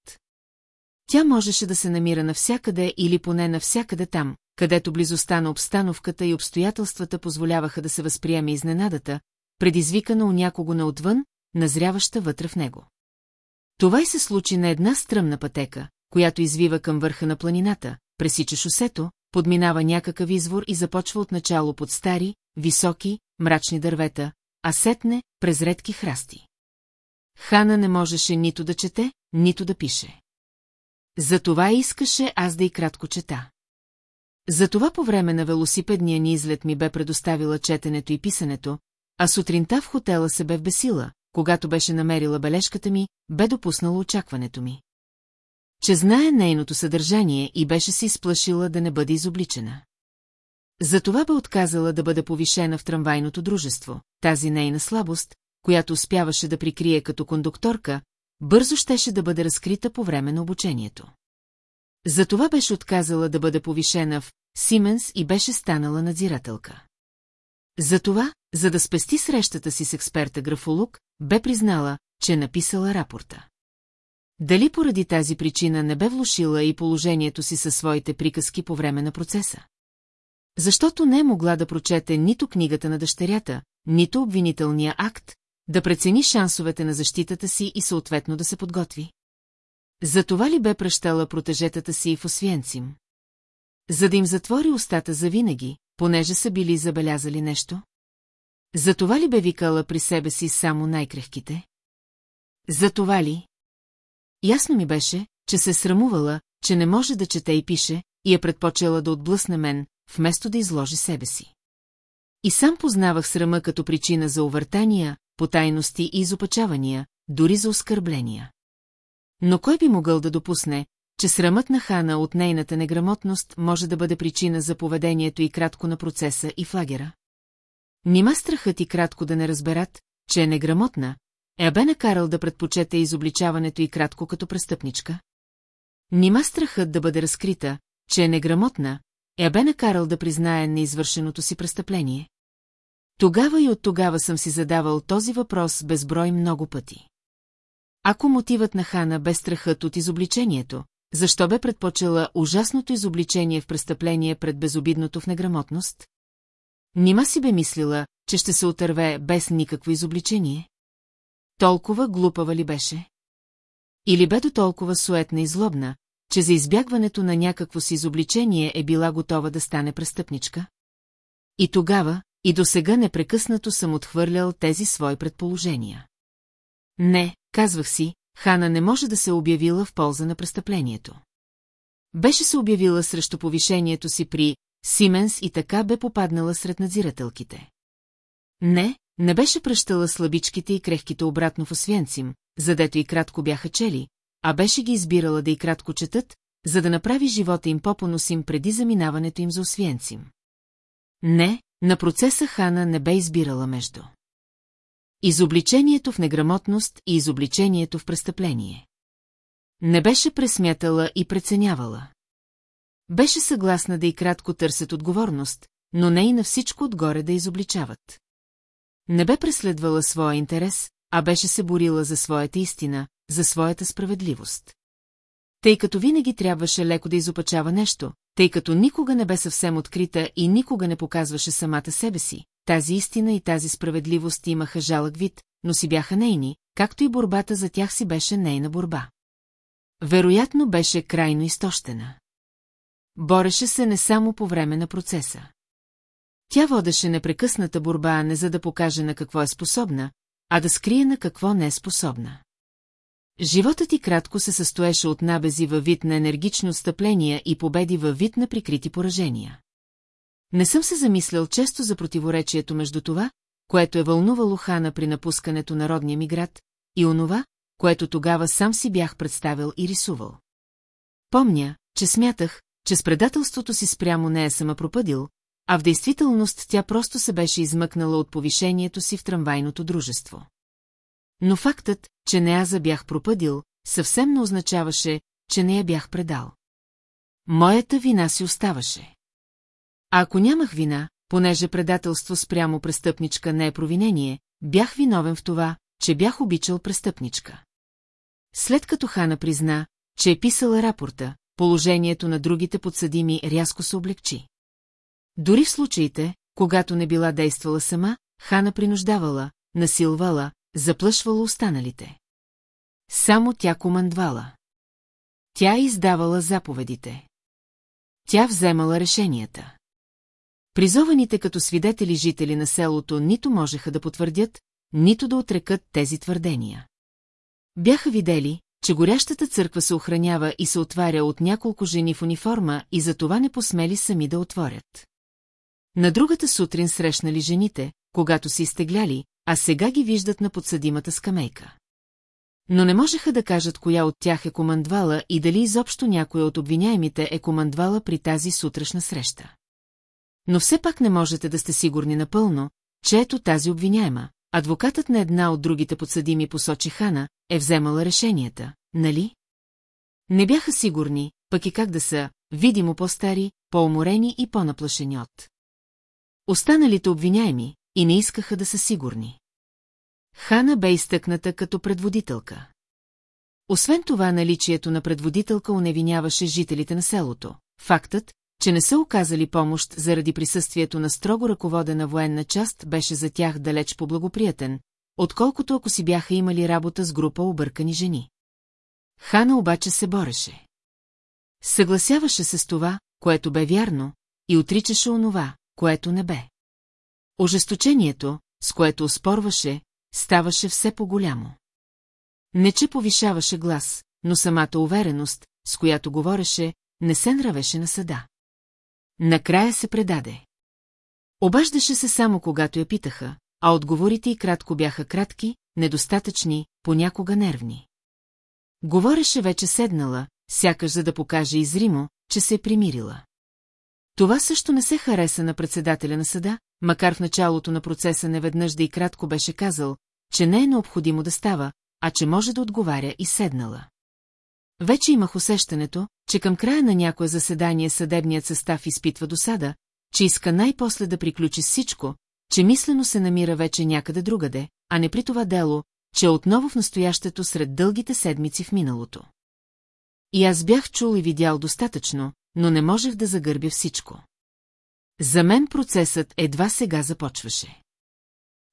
Тя можеше да се намира навсякъде или поне навсякъде там, където близостта на обстановката и обстоятелствата позволяваха да се възприеме изненадата, предизвикана у някого на отвън, назряваща вътре в него. Това и се случи на една стръмна пътека, която извива към върха на планината, пресича шосето, подминава някакъв извор и започва отначало под стари, високи, мрачни дървета, а сетне през редки храсти. Хана не можеше нито да чете, нито да пише. Затова искаше аз да и кратко чета. Затова по време на велосипедния ни излет ми бе предоставила четенето и писането, а сутринта в хотела се бе вбесила, когато беше намерила бележката ми, бе допуснала очакването ми. че знае нейното съдържание и беше се изплашила да не бъде изобличена. Затова бе отказала да бъде повишена в трамвайното дружество, тази нейна слабост, която успяваше да прикрие като кондукторка, бързо щеше да бъде разкрита по време на обучението. Затова беше отказала да бъде повишена в Сименс и беше станала надзирателка. Затова, за да спести срещата си с експерта графолог, бе признала, че написала рапорта. Дали поради тази причина не бе влушила и положението си със своите приказки по време на процеса? Защото не е могла да прочете нито книгата на дъщерята, нито обвинителния акт, да прецени шансовете на защитата си и съответно да се подготви. За това ли бе пръщала протежетата си в Освенцим? За да им затвори устата за винаги, понеже са били забелязали нещо? За това ли бе викала при себе си само най-крехките? За това ли? Ясно ми беше, че се срамувала, че не може да чете и пише, и е предпочела да отблъсне мен, вместо да изложи себе си. И сам познавах срама като причина за увъртания, потайности и изопачавания, дори за оскърбления. Но кой би могъл да допусне, че срамът на Хана от нейната неграмотност може да бъде причина за поведението и кратко на процеса и флагера? Нима страхът и кратко да не разберат, че е неграмотна, е бе накарал да предпочете изобличаването и кратко като престъпничка? Нима страхът да бъде разкрита, че е неграмотна, е бе накарал да признае неизвършеното си престъпление? Тогава и от тогава съм си задавал този въпрос безброй много пъти. Ако мотивът на Хана бе страхът от изобличението, защо бе предпочела ужасното изобличение в престъпление пред безобидното в неграмотност? Нима си бе мислила, че ще се отърве без никакво изобличение? Толкова глупава ли беше? Или бе до толкова суетна и злобна, че за избягването на някакво си изобличение е била готова да стане престъпничка? И тогава, и до сега непрекъснато съм отхвърлял тези свои предположения. Не, казвах си, Хана не може да се обявила в полза на престъплението. Беше се обявила срещу повишението си при Сименс и така бе попаднала сред надзирателките. Не, не беше пръщала слабичките и крехките обратно в Освенцим, задето и кратко бяха чели, а беше ги избирала да и кратко четат, за да направи живота им по-поносим преди заминаването им за Освенцим. Не, на процеса Хана не бе избирала между. Изобличението в неграмотност и изобличението в престъпление. Не беше пресмятала и преценявала. Беше съгласна да и кратко търсят отговорност, но не и на всичко отгоре да изобличават. Не бе преследвала своя интерес, а беше се борила за своята истина, за своята справедливост. Тъй като винаги трябваше леко да изопачава нещо, тъй като никога не бе съвсем открита и никога не показваше самата себе си, тази истина и тази справедливост имаха жалък вид, но си бяха нейни, както и борбата за тях си беше нейна борба. Вероятно беше крайно изтощена. Бореше се не само по време на процеса. Тя водеше непрекъсната борба не за да покаже на какво е способна, а да скрие на какво не е способна. Животът ти кратко се състоеше от набези във вид на енергични отстъпления и победи във вид на прикрити поражения. Не съм се замислял често за противоречието между това, което е вълнувало Хана при напускането на родния ми град, и онова, което тогава сам си бях представил и рисувал. Помня, че смятах, че с предателството си спрямо нея съм пропъдил, а в действителност тя просто се беше измъкнала от повишението си в трамвайното дружество. Но фактът, че не аз бях пропъдил, съвсем не означаваше, че не я бях предал. Моята вина си оставаше. А ако нямах вина, понеже предателство спрямо престъпничка не е провинение, бях виновен в това, че бях обичал престъпничка. След като Хана призна, че е писала рапорта, положението на другите подсъдими рязко се облегчи. Дори в случаите, когато не била действала сама, Хана принуждавала, насилвала, заплашвала останалите. Само тя командвала. Тя издавала заповедите. Тя вземала решенията. Призованите като свидетели жители на селото нито можеха да потвърдят, нито да отрекат тези твърдения. Бяха видели, че горящата църква се охранява и се отваря от няколко жени в униформа и за това не посмели сами да отворят. На другата сутрин срещнали жените, когато си изтегляли, а сега ги виждат на подсъдимата скамейка. Но не можеха да кажат коя от тях е командвала и дали изобщо някоя от обвиняемите е командвала при тази сутрешна среща. Но все пак не можете да сте сигурни напълно, че ето тази обвиняема. Адвокатът на една от другите подсъдими посочи Хана, е вземала решенията, нали? Не бяха сигурни, пък и как да са, видимо по-стари, по-уморени и по-наплашени от. Останалите обвиняеми и не искаха да са сигурни. Хана бе изтъкната като предводителка. Освен това, наличието на предводителка уневиняваше жителите на селото. Фактът, че не са оказали помощ заради присъствието на строго ръководена военна част, беше за тях далеч по-благоприятен, отколкото ако си бяха имали работа с група объркани жени. Хана обаче се бореше. Съгласяваше се с това, което бе вярно, и отричаше онова, което не бе. Ожесточението, с което оспорваше, ставаше все по-голямо. Не че повишаваше глас, но самата увереност, с която говореше, не се нравеше на съда. Накрая се предаде. Обаждаше се само когато я питаха, а отговорите и кратко бяха кратки, недостатъчни, понякога нервни. Говореше вече седнала, сякаш за да покаже изримо, че се е примирила. Това също не се хареса на председателя на съда, макар в началото на процеса неведнъж да и кратко беше казал, че не е необходимо да става, а че може да отговаря и седнала. Вече имах усещането, че към края на някое заседание съдебният състав изпитва досада, че иска най-после да приключи всичко, че мислено се намира вече някъде другаде, а не при това дело, че е отново в настоящето сред дългите седмици в миналото. И аз бях чул и видял достатъчно, но не можех да загърбя всичко. За мен процесът едва сега започваше.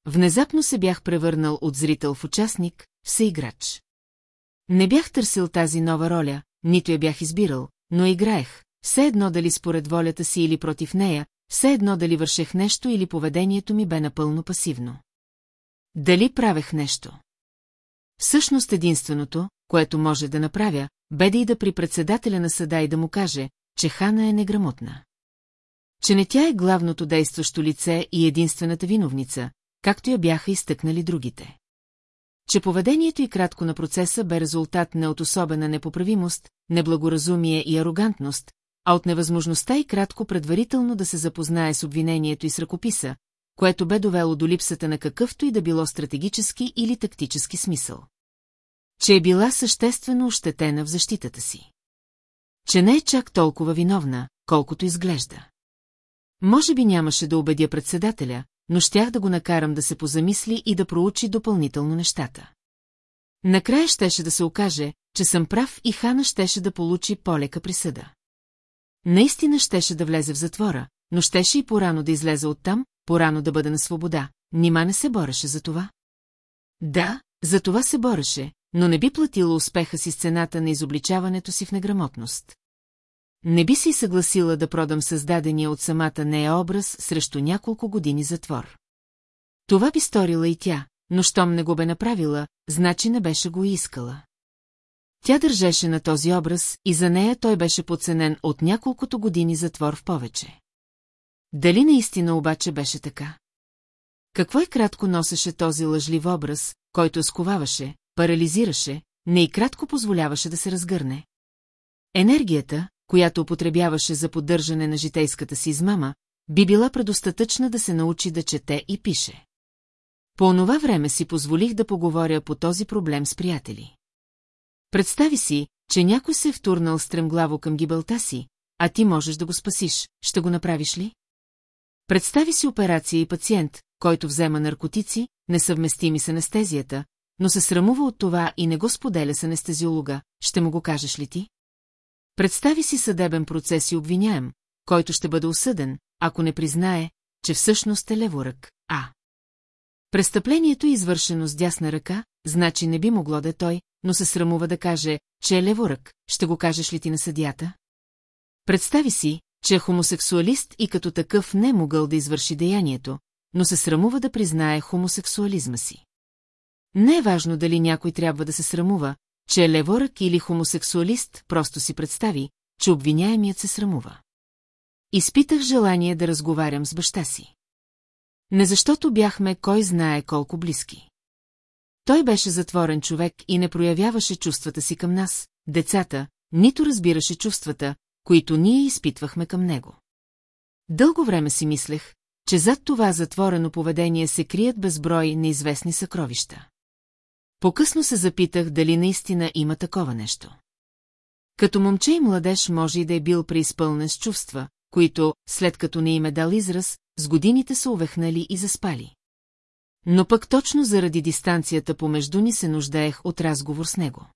Внезапно се бях превърнал от зрител в участник, в съиграч. Не бях търсил тази нова роля, нито я бях избирал, но играех, все едно дали според волята си или против нея, все едно дали вършех нещо или поведението ми бе напълно пасивно. Дали правех нещо? Всъщност единственото, което може да направя, бе да и да при председателя на съда и да му каже, че Хана е неграмотна. Че не тя е главното действащо лице и единствената виновница, както я бяха изтъкнали другите. Че поведението и кратко на процеса бе резултат не от особена непоправимост, неблагоразумие и арогантност, а от невъзможността и кратко предварително да се запознае с обвинението и с ръкописа, което бе довело до липсата на какъвто и да било стратегически или тактически смисъл. Че е била съществено ощетена в защитата си. Че не е чак толкова виновна, колкото изглежда. Може би нямаше да убедя председателя, но щях да го накарам да се позамисли и да проучи допълнително нещата. Накрая щеше да се окаже, че съм прав и Хана щеше да получи полека присъда. Наистина щеше да влезе в затвора, но щеше и порано да излезе оттам, порано да бъде на свобода. Нима не се бореше за това? Да, за това се бореше, но не би платила успеха си с цената на изобличаването си в неграмотност. Не би си съгласила да продам създадения от самата нея образ срещу няколко години затвор. Това би сторила и тя, но щом не го бе направила, значи не беше го искала. Тя държеше на този образ и за нея той беше подценен от няколкото години затвор в повече. Дали наистина обаче беше така? Какво и кратко носеше този лъжлив образ, който сковаваше, парализираше, не и кратко позволяваше да се разгърне? Енергията, която употребяваше за поддържане на житейската си измама, би била предостатъчна да се научи да чете и пише. По онова време си позволих да поговоря по този проблем с приятели. Представи си, че някой се е втурнал стремглаво към гибелта си, а ти можеш да го спасиш, ще го направиш ли? Представи си операция и пациент, който взема наркотици, несъвместими с анестезията, но се срамува от това и не го споделя с анестезиолога, ще му го кажеш ли ти? Представи си съдебен процес и обвиняем, който ще бъде осъден, ако не признае, че всъщност е леворък, а. Престъплението е извършено с дясна ръка, значи не би могло да е той, но се срамува да каже, че е леворък, ще го кажеш ли ти на съдията? Представи си, че е хомосексуалист и като такъв не е могъл да извърши деянието, но се срамува да признае хомосексуализма си. Не е важно дали някой трябва да се срамува, че е леворък или хомосексуалист, просто си представи, че обвиняемият се срамува. Изпитах желание да разговарям с баща си. Не защото бяхме кой знае колко близки. Той беше затворен човек и не проявяваше чувствата си към нас, децата, нито разбираше чувствата, които ние изпитвахме към него. Дълго време си мислех, че зад това затворено поведение се крият безброй неизвестни съкровища. Покъсно се запитах дали наистина има такова нещо. Като момче и младеж може и да е бил преизпълнен с чувства, които, след като не им е дал израз, с годините са увехнали и заспали. Но пък точно заради дистанцията помежду ни се нуждаех от разговор с него.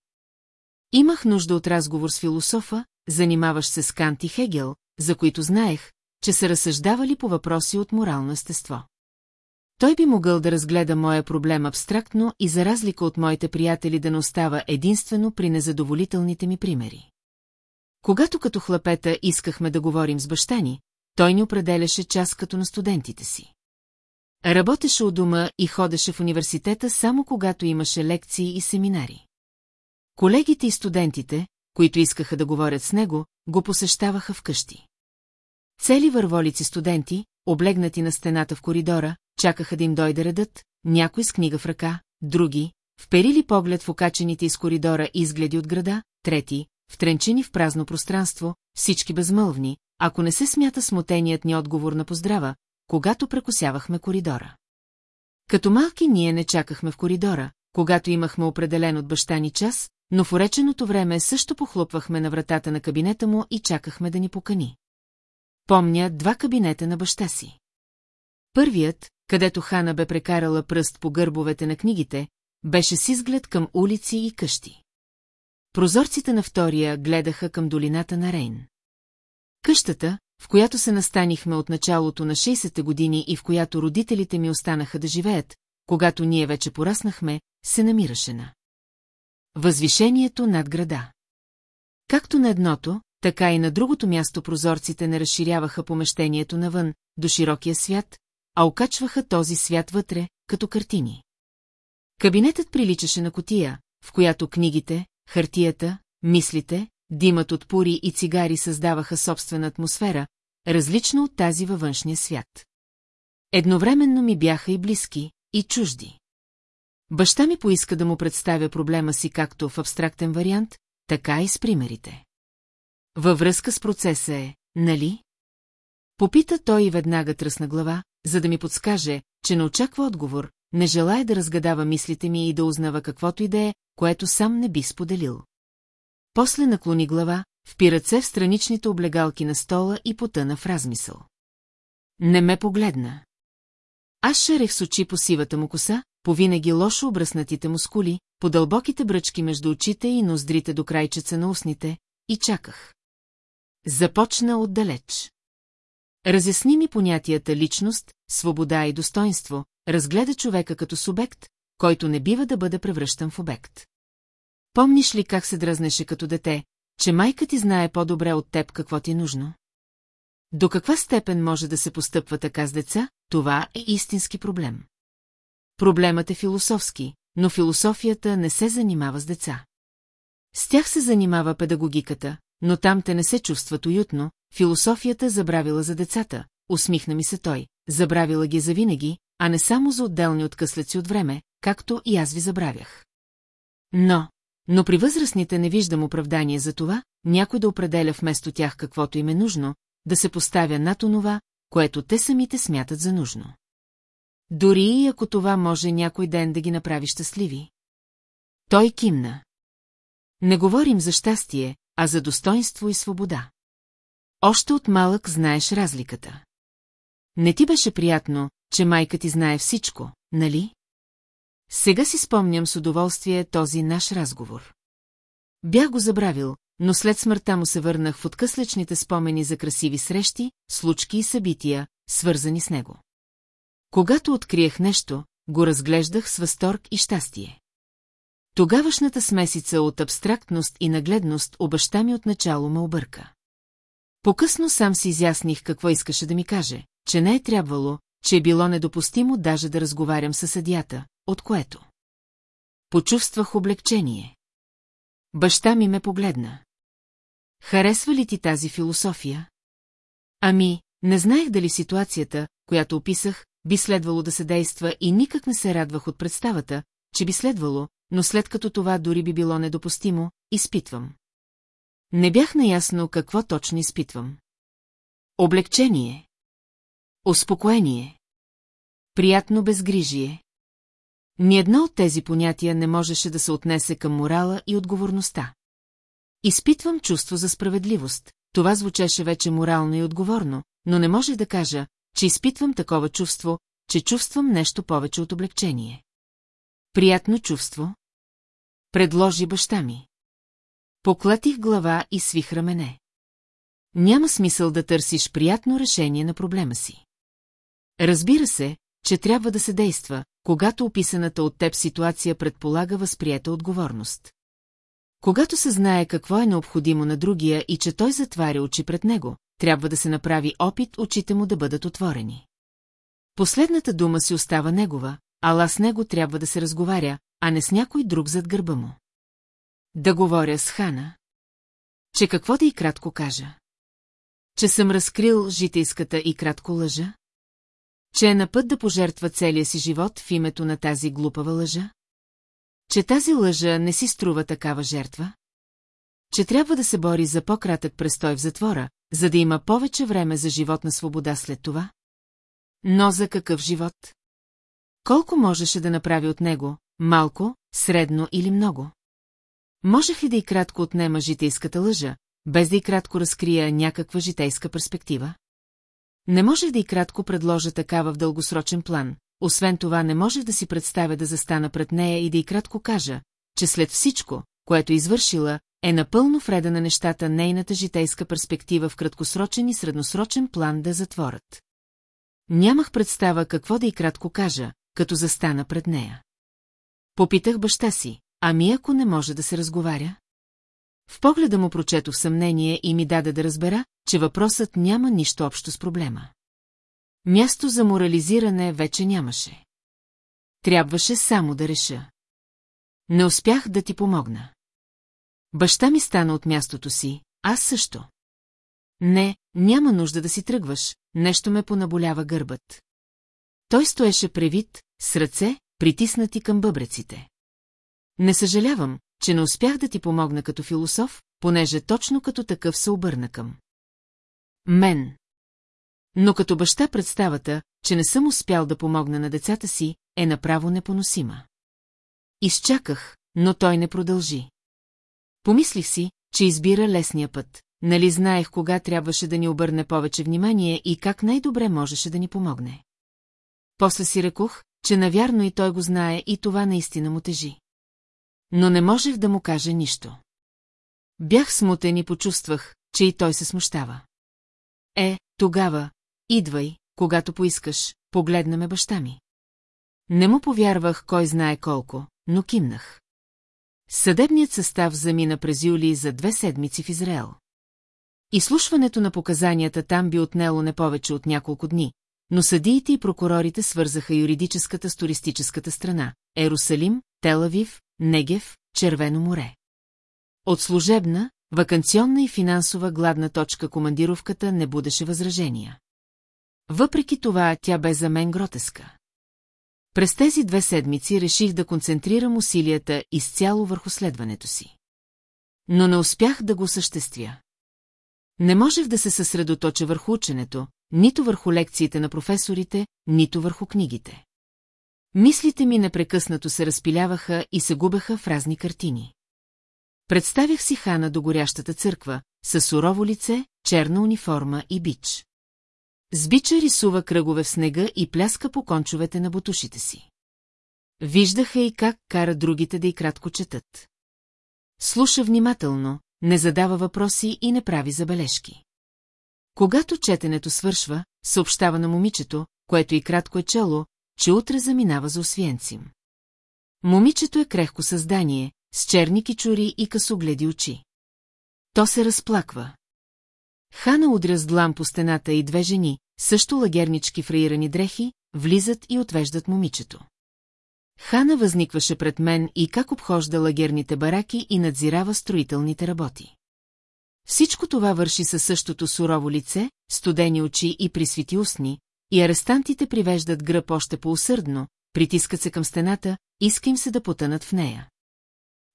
Имах нужда от разговор с философа, занимаващ се с Кант и Хегел, за които знаех, че са разсъждавали по въпроси от морално естество. Той би могъл да разгледа моя проблем абстрактно и за разлика от моите приятели да не остава единствено при незадоволителните ми примери. Когато като хлапета искахме да говорим с баща ни, той ни определяше час като на студентите си. Работеше у дома и ходеше в университета само когато имаше лекции и семинари. Колегите и студентите, които искаха да говорят с него, го посещаваха вкъщи. Цели върволици студенти, облегнати на стената в коридора, чакаха да им дойде редът, някой с книга в ръка, други, вперили поглед в окачените из коридора изгледи от града, трети, втренчени в празно пространство, всички безмълвни, ако не се смята смутеният ни отговор на поздрава, когато прекусявахме коридора. Като малки ние не чакахме в коридора, когато имахме определен от баща ни час, но в уреченото време също похлопвахме на вратата на кабинета му и чакахме да ни покани. Помня два кабинета на баща си. Първият, където Хана бе прекарала пръст по гърбовете на книгите, беше с изглед към улици и къщи. Прозорците на втория гледаха към долината на Рейн. Къщата, в която се настанихме от началото на 60-те години и в която родителите ми останаха да живеят, когато ние вече пораснахме, се намираше на възвишението над града. Както на едното, така и на другото място прозорците не разширяваха помещението навън, до широкия свят, а окачваха този свят вътре, като картини. Кабинетът приличаше на котия, в която книгите, хартията, мислите, димът от пури и цигари създаваха собствена атмосфера, различно от тази във външния свят. Едновременно ми бяха и близки, и чужди. Баща ми поиска да му представя проблема си както в абстрактен вариант, така и с примерите. Във връзка с процеса е, нали? Попита той и веднага тръсна глава, за да ми подскаже, че не очаква отговор, не желая да разгадава мислите ми и да узнава каквото и да е, което сам не би споделил. После наклони глава, впи ръце в страничните облегалки на стола и потъна в размисъл. Не ме погледна. Аз шерех с очи по сивата му коса, по винаги лошо обръснатите му скули, по дълбоките бръчки между очите и ноздрите до крайчеца на устните, и чаках. Започна отдалеч. Разясни ми понятията личност, свобода и достоинство, разгледа човека като субект, който не бива да бъде превръщан в обект. Помниш ли как се дръзнеше като дете, че майка ти знае по-добре от теб какво ти е нужно? До каква степен може да се постъпва така с деца, това е истински проблем. Проблемът е философски, но философията не се занимава с деца. С тях се занимава педагогиката, но там те не се чувстват уютно, философията забравила за децата, усмихна ми се той, забравила ги завинаги, а не само за отделни откъслеци от време, както и аз ви забравях. Но, но при възрастните не виждам оправдание за това, някой да определя вместо тях каквото им е нужно, да се поставя над онова, което те самите смятат за нужно. Дори и ако това може някой ден да ги направи щастливи. Той кимна. Не говорим за щастие, а за достоинство и свобода. Още от малък знаеш разликата. Не ти беше приятно, че майка ти знае всичко, нали? Сега си спомням с удоволствие този наш разговор. Бях го забравил, но след смъртта му се върнах в откъслечните спомени за красиви срещи, случки и събития, свързани с него. Когато откриех нещо, го разглеждах с възторг и щастие. Тогавашната смесица от абстрактност и нагледност обаща ми отначало ме обърка. Покъсно сам си изясних какво искаше да ми каже, че не е трябвало, че е било недопустимо даже да разговарям със съдята, от което. Почувствах облегчение. Баща ми ме погледна. Харесва ли ти тази философия? Ами, не знаех дали ситуацията, която описах, би следвало да се действа и никак не се радвах от представата, че би следвало, но след като това дори би било недопустимо, изпитвам. Не бях наясно какво точно изпитвам. Облегчение. Успокоение. Приятно безгрижие. Ни едно от тези понятия не можеше да се отнесе към морала и отговорността. Изпитвам чувство за справедливост. Това звучеше вече морално и отговорно, но не можех да кажа, че изпитвам такова чувство, че чувствам нещо повече от облегчение. Приятно чувство? Предложи баща ми. Поклатих глава и свих рамене. Няма смисъл да търсиш приятно решение на проблема си. Разбира се, че трябва да се действа, когато описаната от теб ситуация предполага възприета отговорност. Когато се знае какво е необходимо на другия и че той затваря очи пред него, трябва да се направи опит очите му да бъдат отворени. Последната дума си остава негова, ала с него трябва да се разговаря, а не с някой друг зад гърба му. Да говоря с Хана. Че какво да и кратко кажа? Че съм разкрил житейската и кратко лъжа? Че е на път да пожертва целия си живот в името на тази глупава лъжа? Че тази лъжа не си струва такава жертва? Че трябва да се бори за по-кратък престой в затвора, за да има повече време за живот на свобода след това? Но за какъв живот? Колко можеше да направи от него, малко, средно или много? Можех ли да и кратко отнема житейската лъжа, без да и кратко разкрия някаква житейска перспектива? Не можех да и кратко предложа такава в дългосрочен план, освен това не можех да си представя да застана пред нея и да и кратко кажа, че след всичко, което е извършила, е напълно вреда на нещата нейната житейска перспектива в краткосрочен и средносрочен план да затворят. Нямах представа какво да и кратко кажа, като застана пред нея. Попитах баща си, ами ако не може да се разговаря? В погледа му прочетох съмнение и ми даде да разбера, че въпросът няма нищо общо с проблема. Място за морализиране вече нямаше. Трябваше само да реша. Не успях да ти помогна. Баща ми стана от мястото си, аз също. Не, няма нужда да си тръгваш, нещо ме понаболява гърбът. Той стоеше превит, с ръце, притиснати към бъбреците. Не съжалявам, че не успях да ти помогна като философ, понеже точно като такъв се обърна към. Мен. Но като баща представата, че не съм успял да помогна на децата си, е направо непоносима. Изчаках, но той не продължи. Помислих си, че избира лесния път, нали знаех кога трябваше да ни обърне повече внимание и как най-добре можеше да ни помогне. После си рекох, че навярно и той го знае и това наистина му тежи. Но не можех да му кажа нищо. Бях смутен и почувствах, че и той се смущава. Е, тогава, идвай, когато поискаш, погледна ме баща ми. Не му повярвах кой знае колко, но кимнах. Съдебният състав замина през юли за две седмици в Израел. Изслушването на показанията там би отнело не повече от няколко дни, но съдиите и прокурорите свързаха юридическата с туристическата страна – Ерусалим, Телавив, Негев, Червено море. От служебна, вакансионна и финансова гладна точка командировката не будеше възражения. Въпреки това, тя бе за мен гротеска. През тези две седмици реших да концентрирам усилията изцяло върху следването си. Но не успях да го съществя. Не можех да се съсредоточа върху ученето, нито върху лекциите на професорите, нито върху книгите. Мислите ми непрекъснато се разпиляваха и се губеха в разни картини. Представях си хана до горящата църква, със сурово лице, черна униформа и бич. С бича рисува кръгове в снега и пляска по кончовете на бутушите си. Виждаха и как кара другите да и кратко четат. Слуша внимателно, не задава въпроси и не прави забележки. Когато четенето свършва, съобщава на момичето, което и кратко е чело, че утре заминава за Освенцим. Момичето е крехко създание, с черни кичури и късогледи очи. То се разплаква. Хана удря с длам по стената и две жени, също лагернички фраирани дрехи, влизат и отвеждат момичето. Хана възникваше пред мен и как обхожда лагерните бараки и надзирава строителните работи. Всичко това върши със същото сурово лице, студени очи и присвити устни, и арестантите привеждат гръб още по-усърдно, притискат се към стената, иска им се да потънат в нея.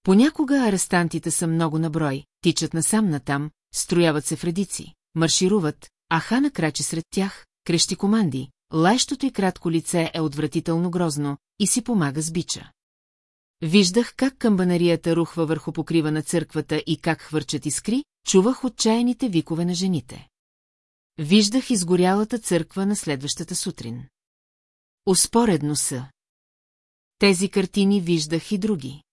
Понякога арестантите са много наброй, тичат насам натам, строяват се в редици, маршируват, а Хана крачи сред тях, крещи команди, лайщото и кратко лице е отвратително грозно и си помага с бича. Виждах как камбанарията рухва върху покрива на църквата и как хвърчат искри, чувах отчаяните викове на жените. Виждах изгорялата църква на следващата сутрин. Успоредно са. Тези картини виждах и други.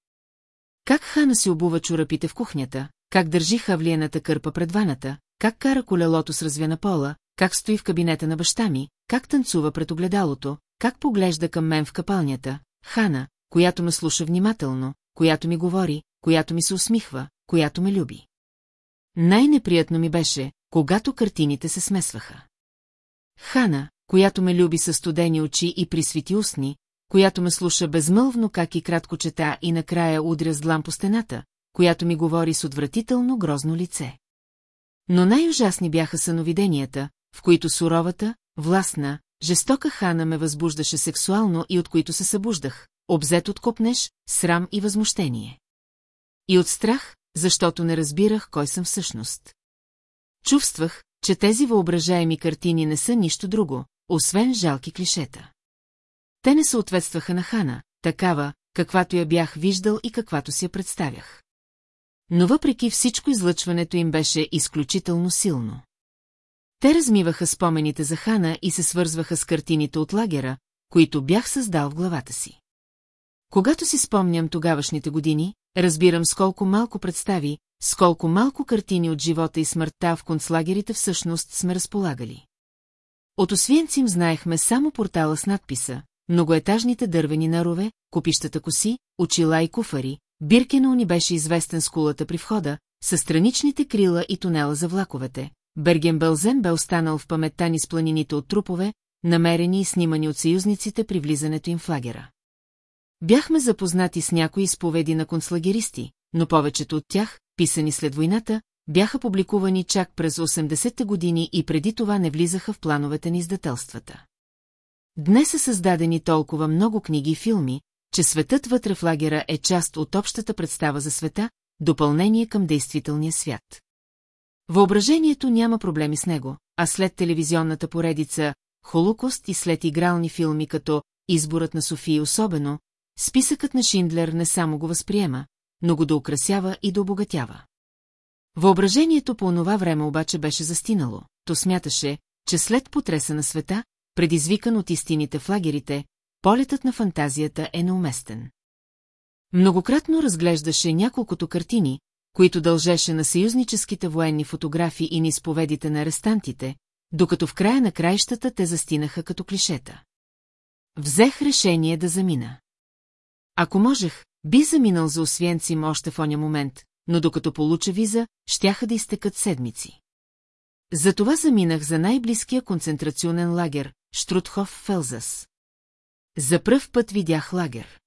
Как Хана си обува чорапите в кухнята, как държи хавлиената кърпа пред ваната, как кара колелото с развяна пола, как стои в кабинета на баща ми, как танцува пред огледалото, как поглежда към мен в капалнята, Хана, която ме слуша внимателно, която ми говори, която ми се усмихва, която ме люби. Най-неприятно ми беше, когато картините се смесваха. Хана, която ме люби със студени очи и присвити устни, която ме слуша безмълвно как и кратко чета и накрая удря с длам по стената, която ми говори с отвратително грозно лице. Но най-ужасни бяха съновиденията, в които суровата, властна, жестока хана ме възбуждаше сексуално и от които се събуждах, обзет от копнеш, срам и възмущение. И от страх, защото не разбирах кой съм всъщност. Чувствах, че тези въображаеми картини не са нищо друго, освен жалки клишета. Те не съответстваха на Хана, такава, каквато я бях виждал и каквато си я представях. Но въпреки всичко излъчването им беше изключително силно. Те размиваха спомените за Хана и се свързваха с картините от лагера, които бях създал в главата си. Когато си спомням тогавашните години, разбирам с колко малко представи, с колко малко картини от живота и смъртта в концлагерите всъщност сме разполагали. От Освенцим знаехме само портала с надписа, многоетажните дървени нарове, купищата коси, очила и куфари, Биркено ни беше известен с кулата при входа, с страничните крила и тунела за влаковете. Берген-Белзен бе останал в паметта ни с планините от трупове, намерени и снимани от съюзниците при влизането им в лагера. Бяхме запознати с някои изповеди на концлагеристи, но повечето от тях, писани след войната, бяха публикувани чак през 80-те години и преди това не влизаха в плановете на издателствата. Днес са създадени толкова много книги и филми, че светът вътре в лагера е част от общата представа за света, допълнение към действителния свят. Въображението няма проблеми с него, а след телевизионната поредица «Холокост» и след игрални филми като «Изборът на София» особено, списъкът на Шиндлер не само го възприема, но го да украсява и да. Въображението по онова време обаче беше застинало, то смяташе, че след потреса на света, предизвикан от истините в лагерите, полетът на фантазията е неуместен. Многократно разглеждаше няколкото картини, които дължеше на съюзническите военни фотографии и на изповедите на арестантите, докато в края на краищата те застинаха като клишета. Взех решение да замина. Ако можех, би заминал за Освенцим още в оня момент, но докато получа виза, щяха да изтекат седмици. Затова заминах за най-близкия концентрационен лагер, Штрутхов Фелзас. За пръв път видях лагер.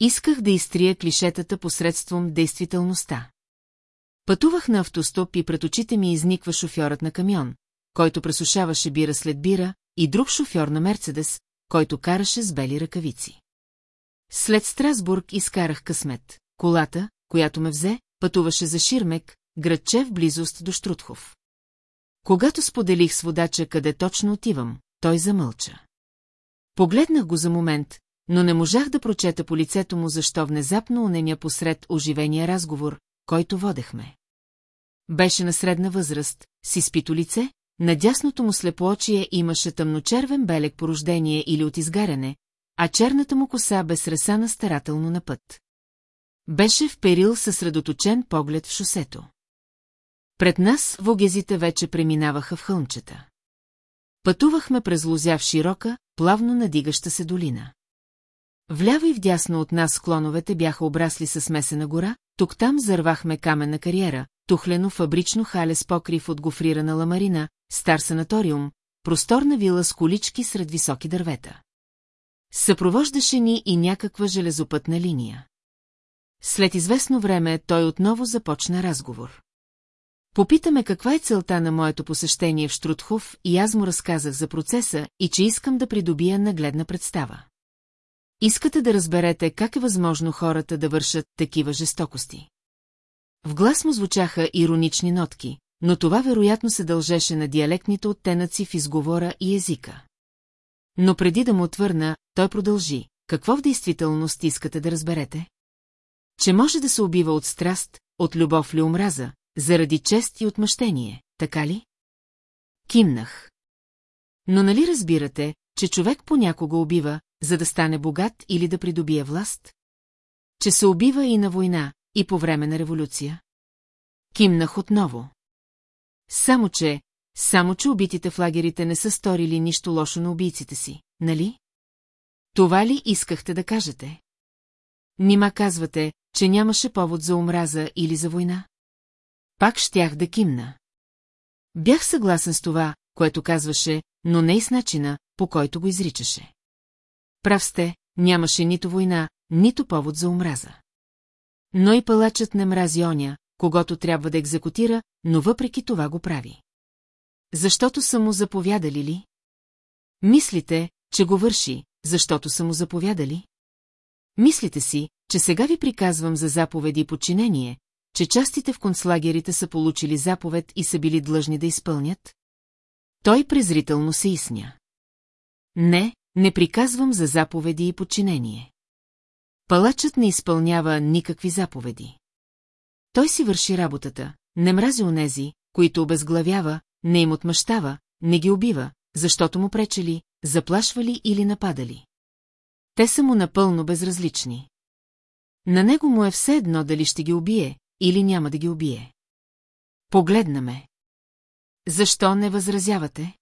Исках да изтрия клишетата посредством действителността. Пътувах на автостоп и пред очите ми изниква шофьорът на камион, който пресушаваше бира след бира, и друг шофьор на Мерцедес, който караше с бели ръкавици. След Страсбург изкарах късмет. Колата, която ме взе, пътуваше за Ширмек, градче в близост до Штрутхов. Когато споделих с водача къде точно отивам, той замълча. Погледнах го за момент, но не можах да прочета по лицето му, защо внезапно унемя посред оживения разговор, който водехме. Беше на средна възраст, с изпито лице, на дясното му слепоочие имаше тъмночервен белек по рождение или от изгаряне, а черната му коса бе сресана старателно на път. Беше вперил съсредоточен поглед в шосето. Пред нас вогезите вече преминаваха в хълмчета. Пътувахме през лузя в широка, плавно надигаща се долина. Вляво и вдясно от нас склоновете бяха обрасли със смесена гора, тук-там зарвахме каменна кариера, тухлено фабрично хале с покрив от гофрирана ламарина, стар санаториум, просторна вила с колички сред високи дървета. Съпровождаше ни и някаква железопътна линия. След известно време той отново започна разговор. Попитаме каква е целта на моето посещение в Штрутхов и аз му разказах за процеса и че искам да придобия нагледна представа. Искате да разберете как е възможно хората да вършат такива жестокости. В глас му звучаха иронични нотки, но това вероятно се дължеше на диалектните оттенъци в изговора и езика. Но преди да му отвърна, той продължи. Какво в действителност искате да разберете? Че може да се убива от страст, от любов ли омраза, заради чест и отмъщение, така ли? Кимнах. Но нали разбирате, че човек понякога убива, за да стане богат или да придобие власт? Че се убива и на война, и по време на революция? Кимнах отново. Само че, само че убитите в лагерите не са сторили нищо лошо на убийците си, нали? Това ли искахте да кажете? Нима казвате, че нямаше повод за омраза или за война? Пак щях да кимна. Бях съгласен с това, което казваше, но не и с начина, по който го изричаше. Прав сте, нямаше нито война, нито повод за омраза. Но и палачът не мрази оня, когато трябва да екзекутира, но въпреки това го прави. Защото са му заповядали ли? Мислите, че го върши, защото са му заповядали? Мислите си, че сега ви приказвам за заповеди и подчинение, че частите в концлагерите са получили заповед и са били длъжни да изпълнят? Той презрително се изсня. Не, не приказвам за заповеди и подчинение. Палачът не изпълнява никакви заповеди. Той си върши работата, не мрази онези, които обезглавява, не им отмъщава, не ги убива, защото му пречели, заплашвали или нападали. Те са му напълно безразлични. На него му е все едно дали ще ги убие, или няма да ги убие. Погледна ме. Защо не възразявате?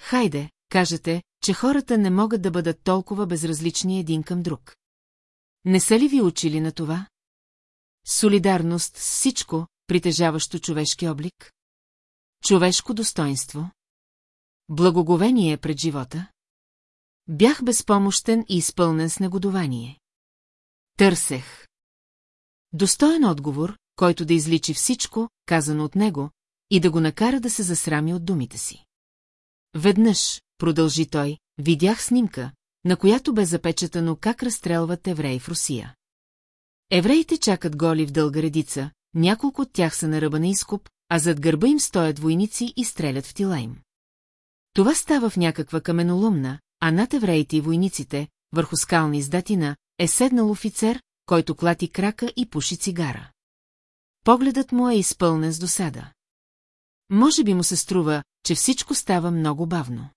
Хайде, кажете, че хората не могат да бъдат толкова безразлични един към друг. Не са ли ви учили на това? Солидарност с всичко, притежаващо човешки облик? Човешко достоинство? Благоговение пред живота? Бях безпомощен и изпълнен с негодование. Търсех. Достоен отговор, който да изличи всичко, казано от него, и да го накара да се засрами от думите си. Веднъж, продължи той, видях снимка, на която бе запечатано как разстрелват евреи в Русия. Евреите чакат голи в дълга редица, няколко от тях са на ръба на изкуп, а зад гърба им стоят войници и стрелят в тила им. Това става в някаква каменоломна, а над евреите и войниците, върху скална издатина, е седнал офицер, който клати крака и пуши цигара. Погледът му е изпълнен с досада. Може би му се струва, че всичко става много бавно.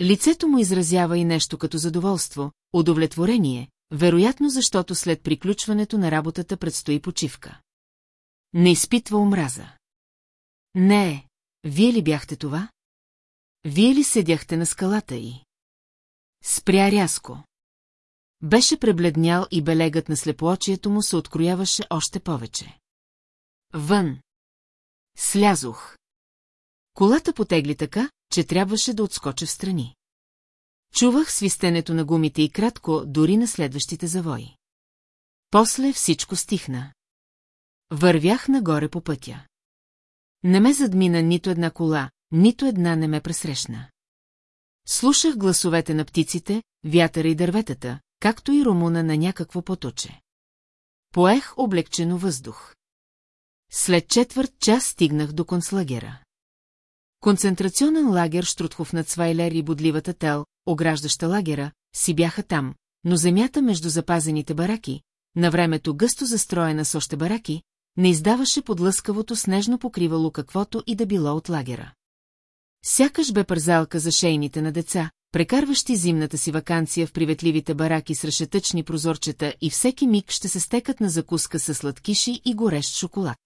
Лицето му изразява и нещо като задоволство, удовлетворение, вероятно защото след приключването на работата предстои почивка. Не изпитва омраза. Не, вие ли бяхте това? Вие ли седяхте на скалата й? Спря рязко. Беше пребледнял и белегът на слепоочието му се открояваше още повече. Вън. Слязох. Колата потегли така, че трябваше да отскоча в страни. Чувах свистенето на гумите и кратко, дори на следващите завои. После всичко стихна. Вървях нагоре по пътя. Не ме задмина нито една кола, нито една не ме пресрещна. Слушах гласовете на птиците, вятъра и дърветата, както и румуна на някакво поточе. Поех облегчено въздух. След четвърт час стигнах до концлагера. Концентрационен лагер Штрутхов над Свайлер и бодливата тел, ограждаща лагера, си бяха там, но земята между запазените бараки, на времето гъсто застроена с още бараки, не издаваше под лъскавото снежно покривало каквото и да било от лагера. Сякаш бе пързалка за шейните на деца, прекарващи зимната си вакансия в приветливите бараки с решетъчни прозорчета и всеки миг ще се стекат на закуска с сладкиши и горещ шоколад.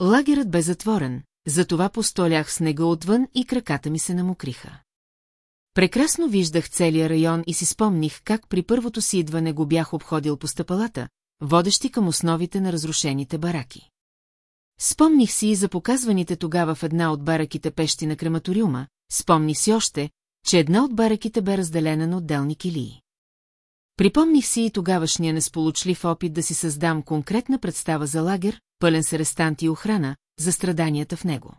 Лагерът бе затворен, затова постолях снега отвън и краката ми се намокриха. Прекрасно виждах целия район и си спомних как при първото си идване го бях обходил по стъпалата, водещи към основите на разрушените бараки. Спомних си и за показваните тогава в една от бараките пещи на крематориума, спомних си още, че една от бараките бе разделена на отделни килии. Припомних си и тогавашния несполучлив опит да си създам конкретна представа за лагер, пълен с арестанти и охрана, за страданията в него.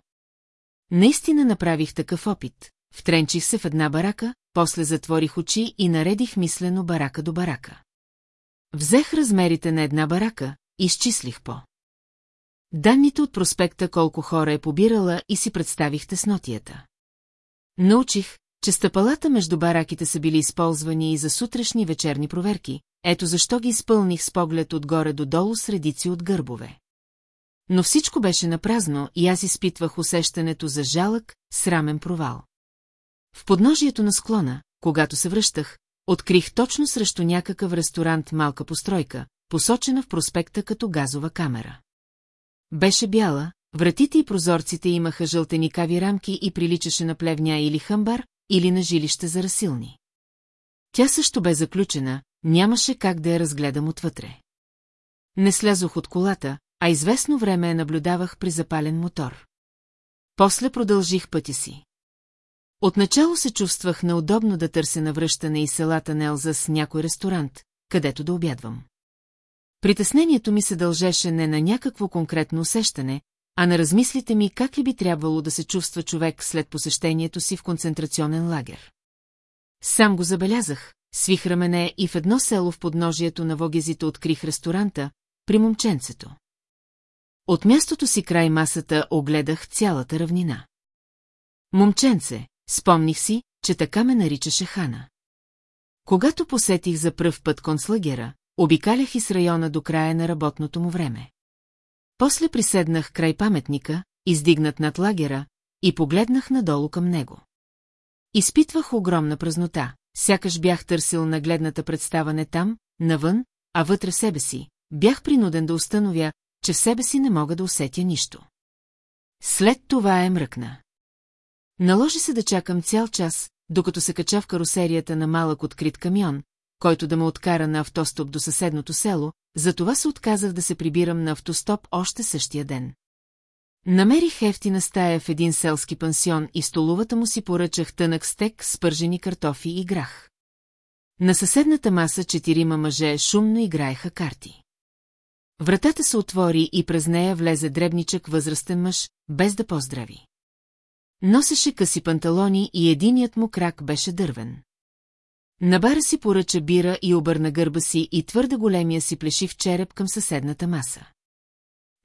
Наистина направих такъв опит, втренчих се в една барака, после затворих очи и наредих мислено барака до барака. Взех размерите на една барака, изчислих по. Данните от проспекта колко хора е побирала и си представих теснотията. Научих, че стъпалата между бараките са били използвани и за сутрешни вечерни проверки, ето защо ги изпълних с поглед отгоре до долу средици от гърбове. Но всичко беше напразно и аз изпитвах усещането за жалък, срамен провал. В подножието на склона, когато се връщах, открих точно срещу някакъв ресторант малка постройка, посочена в проспекта като газова камера. Беше бяла, вратите и прозорците имаха жълтеникави рамки и приличаше на плевня или хамбар, или на жилище за расилни. Тя също бе заключена, нямаше как да я разгледам отвътре. Не слязох от колата, а известно време я наблюдавах при запален мотор. После продължих пътя си. Отначало се чувствах неудобно да търся навръщане и селата Нелза с някой ресторант, където да обядвам. Притеснението ми се дължеше не на някакво конкретно усещане, а на размислите ми как ли би трябвало да се чувства човек след посещението си в концентрационен лагер. Сам го забелязах, свих рамене и в едно село в подножието на Вогезите открих ресторанта, при момченцето. От мястото си край масата огледах цялата равнина. Момченце, спомних си, че така ме наричаше Хана. Когато посетих за пръв път концлагера, обикалях из района до края на работното му време. После приседнах край паметника, издигнат над лагера, и погледнах надолу към него. Изпитвах огромна празнота, сякаш бях търсил нагледната представа не там, навън, а вътре себе си. Бях принуден да установя, че в себе си не мога да усетя нищо. След това е мръкна. Наложи се да чакам цял час, докато се кача в карусерията на малък открит камион, който да ме откара на автостоп до съседното село, затова се отказах да се прибирам на автостоп още същия ден. Намерих ефтина стая в един селски пансион и столовата му си поръчах тънък стек с пържени картофи и грах. На съседната маса четирима мъже шумно играеха карти. Вратата се отвори и през нея влезе дребничък възрастен мъж, без да поздрави. Носеше къси панталони и единият му крак беше дървен. На бара си поръча бира и обърна гърба си и твърде големия си плешив череп към съседната маса.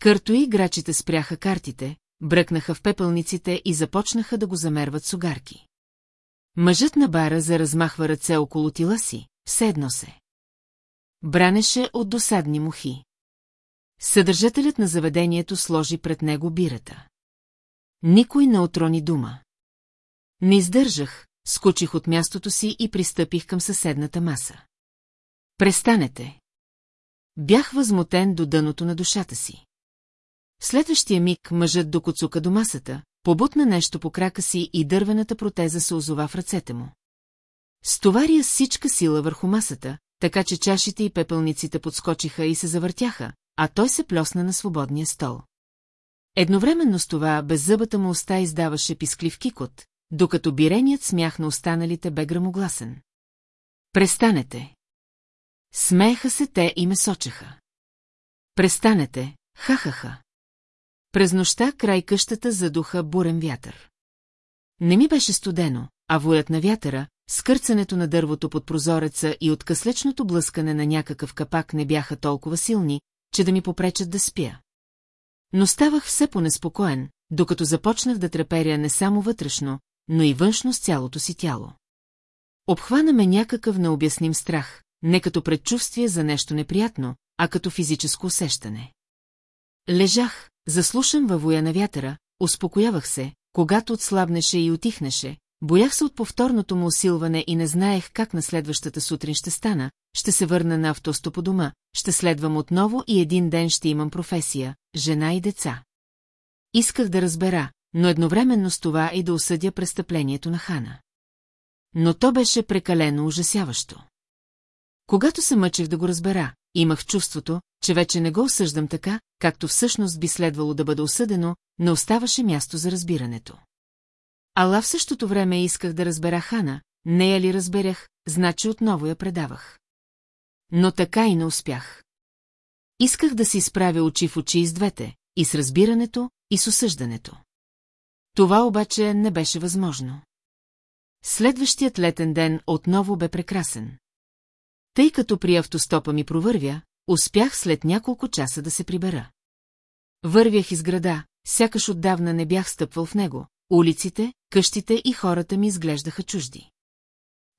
Кърто и играчите спряха картите, бръкнаха в пепелниците и започнаха да го замерват с огарки. Мъжът на бара заразмахва ръце около тила си, все едно се. Бранеше от досадни мухи. Съдържателят на заведението сложи пред него бирата. Никой не отрони дума. Не издържах, скочих от мястото си и пристъпих към съседната маса. Престанете! Бях възмутен до дъното на душата си. В следващия миг мъжът докоцука до масата, побутна нещо по крака си и дървената протеза се озова в ръцете му. Стоваря всичка сила върху масата, така че чашите и пепелниците подскочиха и се завъртяха, а той се плесна на свободния стол. Едновременно с това беззъбата му уста издаваше писклив кикот, докато биреният смях на останалите бе грамогласен. Престанете! Смееха се те и ме сочеха. Престанете, ха-ха-ха. През нощта край къщата задуха бурен вятър. Не ми беше студено, а воят на вятъра, скърцането на дървото под прозореца и откъслечното блъскане на някакъв капак не бяха толкова силни, че да ми попречат да спя. Но ставах все по-неспокоен, докато започнах да треперя не само вътрешно, но и външно с цялото си тяло. Обхвана ме някакъв необясним страх, не като предчувствие за нещо неприятно, а като физическо усещане. Лежах, заслушан във воя на вятъра, успокоявах се, когато отслабнеше и отихнеше, боях се от повторното му усилване и не знаех как на следващата сутрин ще стана, ще се върна на автостопо дома, ще следвам отново и един ден ще имам професия, жена и деца. Исках да разбера, но едновременно с това и да осъдя престъплението на Хана. Но то беше прекалено ужасяващо. Когато се мъчех да го разбера, имах чувството, че вече не го осъждам така, както всъщност би следвало да бъде осъдено, не оставаше място за разбирането. Ала в същото време исках да разбера Хана, не я ли разберях, значи отново я предавах. Но така и не успях. Исках да си изправя очи в очи с двете, и с разбирането, и с осъждането. Това обаче не беше възможно. Следващият летен ден отново бе прекрасен. Тъй като при автостопа ми провървя, успях след няколко часа да се прибера. Вървях из града, сякаш отдавна не бях стъпвал в него. Улиците, къщите и хората ми изглеждаха чужди.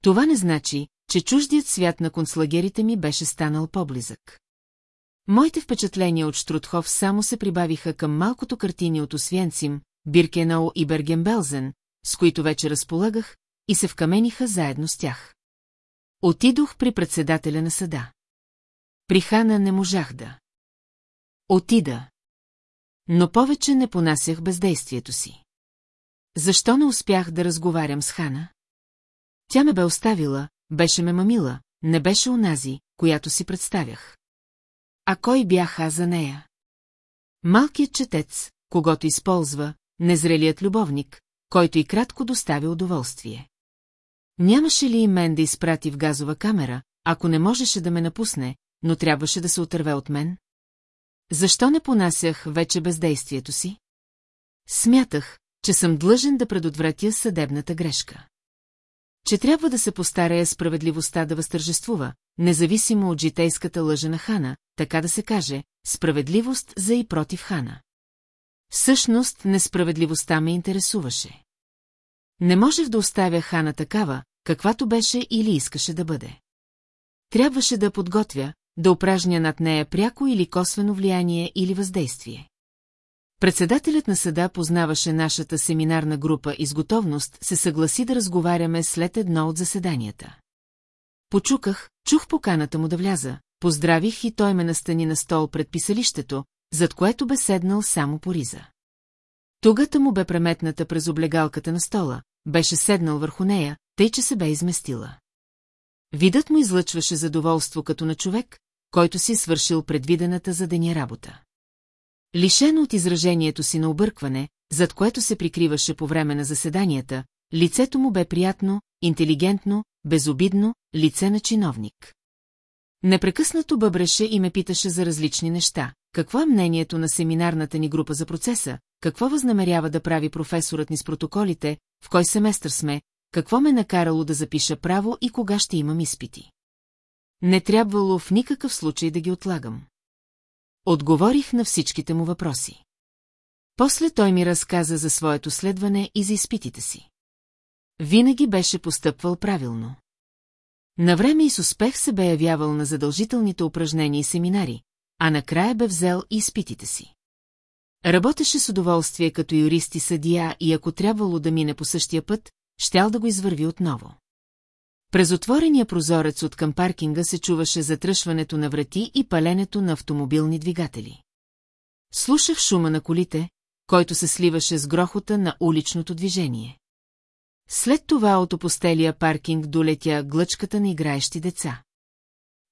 Това не значи, че чуждият свят на концлагерите ми беше станал по-близък. Моите впечатления от Штрутхов само се прибавиха към малкото картини от Освенцим, Биркенау и Бергенбелзен, с които вече разполагах, и се вкамениха заедно с тях. Отидох при председателя на съда. При Хана не можах да. Отида. Но повече не понасях бездействието си. Защо не успях да разговарям с Хана? Тя ме бе оставила, беше ме мамила, не беше онази, която си представях. А кой бях аз за нея? Малкият четец, когато използва, незрелият любовник, който и кратко доставя удоволствие. Нямаше ли и мен да изпрати в газова камера, ако не можеше да ме напусне, но трябваше да се отърве от мен? Защо не понасях вече бездействието си? Смятах, че съм длъжен да предотвратя съдебната грешка. Че трябва да се постарая справедливостта да възтържествува, независимо от житейската лъжа на Хана, така да се каже, справедливост за и против Хана. Всъщност, несправедливостта ме интересуваше. Не можех да оставя Хана такава, каквато беше или искаше да бъде. Трябваше да подготвя, да упражня над нея пряко или косвено влияние или въздействие. Председателят на съда познаваше нашата семинарна група и с готовност се съгласи да разговаряме след едно от заседанията. Почуках, чух поканата му да вляза, поздравих и той ме настани на стол пред писалището, зад което бе седнал само по риза. Тугата му бе преметната през облегалката на стола, беше седнал върху нея, тъй че се бе изместила. Видът му излъчваше задоволство като на човек, който си свършил предвидената за деня работа. Лишено от изражението си на объркване, зад което се прикриваше по време на заседанията, лицето му бе приятно, интелигентно, безобидно, лице на чиновник. Непрекъснато бъбреше и ме питаше за различни неща. Какво е мнението на семинарната ни група за процеса, какво възнамерява да прави професорът ни с протоколите, в кой семестър сме, какво ме накарало да запиша право и кога ще имам изпити. Не трябвало в никакъв случай да ги отлагам. Отговорих на всичките му въпроси. После той ми разказа за своето следване и за изпитите си. Винаги беше постъпвал правилно. Навреме и с успех се бе явявал на задължителните упражнения и семинари, а накрая бе взел и изпитите си. Работеше с удоволствие като юрист и съдия и ако трябвало да мине по същия път, щял да го извърви отново. През отворения прозорец от към паркинга се чуваше затръшването на врати и паленето на автомобилни двигатели. Слушах шума на колите, който се сливаше с грохота на уличното движение. След това от опостелия паркинг долетя глъчката на играещи деца.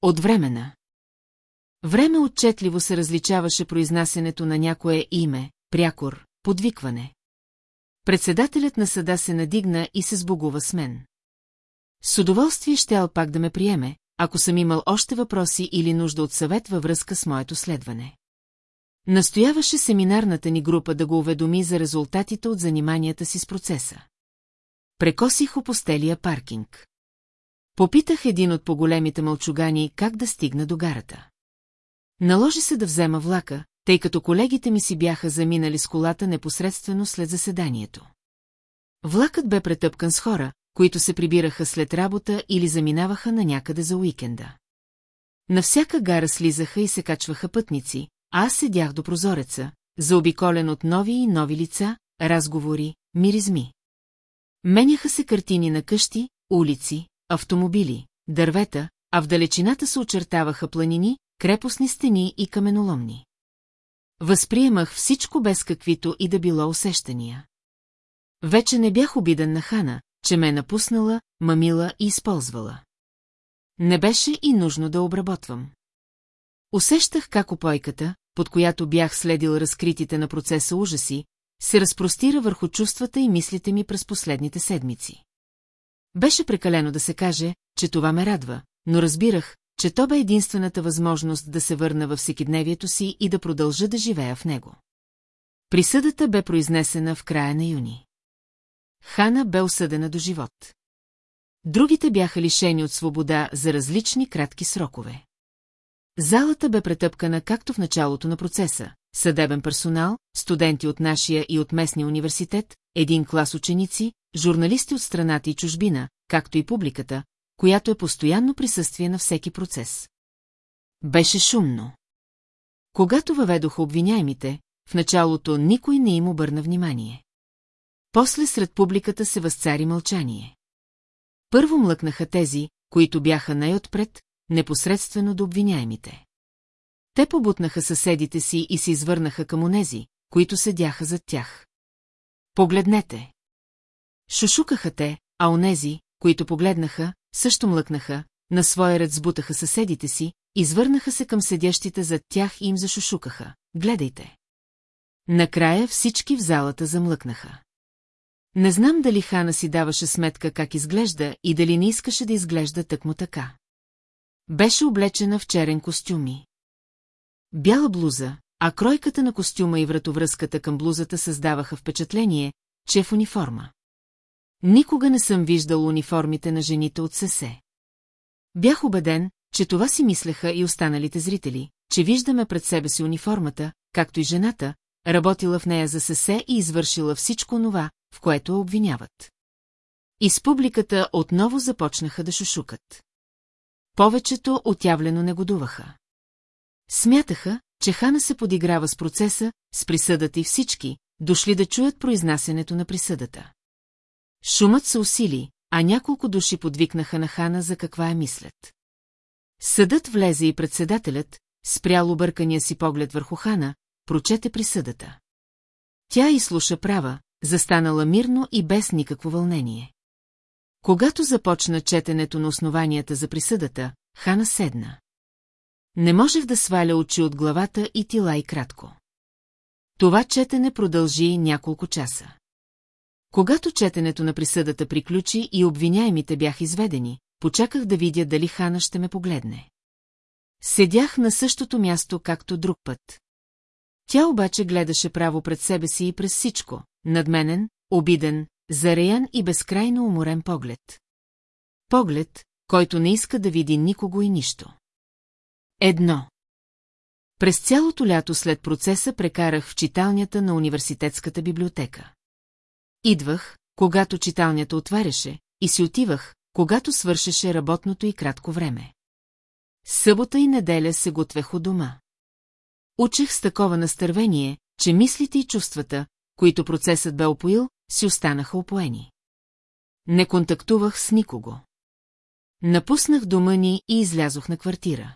От времена. Време отчетливо се различаваше произнасянето на някое име, прякор, подвикване. Председателят на съда се надигна и се сбогува с мен. С удоволствие щял пак да ме приеме, ако съм имал още въпроси или нужда от съвет във връзка с моето следване. Настояваше семинарната ни група да го уведоми за резултатите от заниманията си с процеса. Прекосих опостелия паркинг. Попитах един от по-големите мълчугани как да стигна до гарата. Наложи се да взема влака, тъй като колегите ми си бяха заминали с колата непосредствено след заседанието. Влакът бе претъпкан с хора, които се прибираха след работа или заминаваха на някъде за уикенда. На всяка гара слизаха и се качваха пътници, а аз седях до прозореца, заобиколен от нови и нови лица, разговори, миризми. Меняха се картини на къщи, улици, автомобили, дървета, а в далечината се очертаваха планини, крепостни стени и каменоломни. Възприемах всичко без каквито и да било усещания. Вече не бях обиден на Хана, че ме е напуснала, мамила и използвала. Не беше и нужно да обработвам. Усещах как опойката, под която бях следил разкритите на процеса ужаси, се разпростира върху чувствата и мислите ми през последните седмици. Беше прекалено да се каже, че това ме радва, но разбирах, че то бе единствената възможност да се върна във всекидневието си и да продължа да живея в него. Присъдата бе произнесена в края на юни. Хана бе осъдена до живот. Другите бяха лишени от свобода за различни кратки срокове. Залата бе претъпкана както в началото на процеса. Съдебен персонал, студенти от нашия и от местния университет, един клас ученици, журналисти от страната и чужбина, както и публиката, която е постоянно присъствие на всеки процес. Беше шумно. Когато въведоха обвиняемите, в началото никой не им обърна внимание. После сред публиката се възцари мълчание. Първо млъкнаха тези, които бяха най-отпред, непосредствено до обвиняемите. Те побутнаха съседите си и се извърнаха към онези, които седяха зад тях. Погледнете! Шушукаха те, а онези, които погледнаха, също млъкнаха, на своя ред сбутаха съседите си, извърнаха се към седящите зад тях и им зашушукаха. Гледайте! Накрая всички в залата замлъкнаха. Не знам дали Хана си даваше сметка как изглежда и дали не искаше да изглежда тъкмо така. Беше облечена в черен костюми. Бяла блуза, а кройката на костюма и вратовръзката към блузата създаваха впечатление, че е в униформа. Никога не съм виждал униформите на жените от ССЕ. Бях убеден, че това си мислеха и останалите зрители, че виждаме пред себе си униформата, както и жената, работила в нея за ССЕ и извършила всичко това, в което обвиняват. Из публиката отново започнаха да шушукат. Повечето отявлено негодуваха. Смятаха, че Хана се подиграва с процеса, с присъдата и всички, дошли да чуят произнасянето на присъдата. Шумът се усили, а няколко души подвикнаха на Хана за каква е мислят. Съдът влезе и председателят, спрял объркания си поглед върху Хана, прочете присъдата. Тя изслуша права, застанала мирно и без никакво вълнение. Когато започна четенето на основанията за присъдата, Хана седна. Не можех да сваля очи от главата и тила и кратко. Това четене продължи няколко часа. Когато четенето на присъдата приключи и обвиняемите бях изведени, почаках да видя дали Хана ще ме погледне. Седях на същото място, както друг път. Тя обаче гледаше право пред себе си и през всичко, надменен, обиден, зареян и безкрайно уморен поглед. Поглед, който не иска да види никого и нищо. Едно. През цялото лято след процеса прекарах в читалнята на университетската библиотека. Идвах, когато читалнята отваряше, и си отивах, когато свършеше работното и кратко време. Събота и неделя се готвех у дома. Учех с такова настървение, че мислите и чувствата, които процесът бе опоил, си останаха опоени. Не контактувах с никого. Напуснах дома ни и излязох на квартира.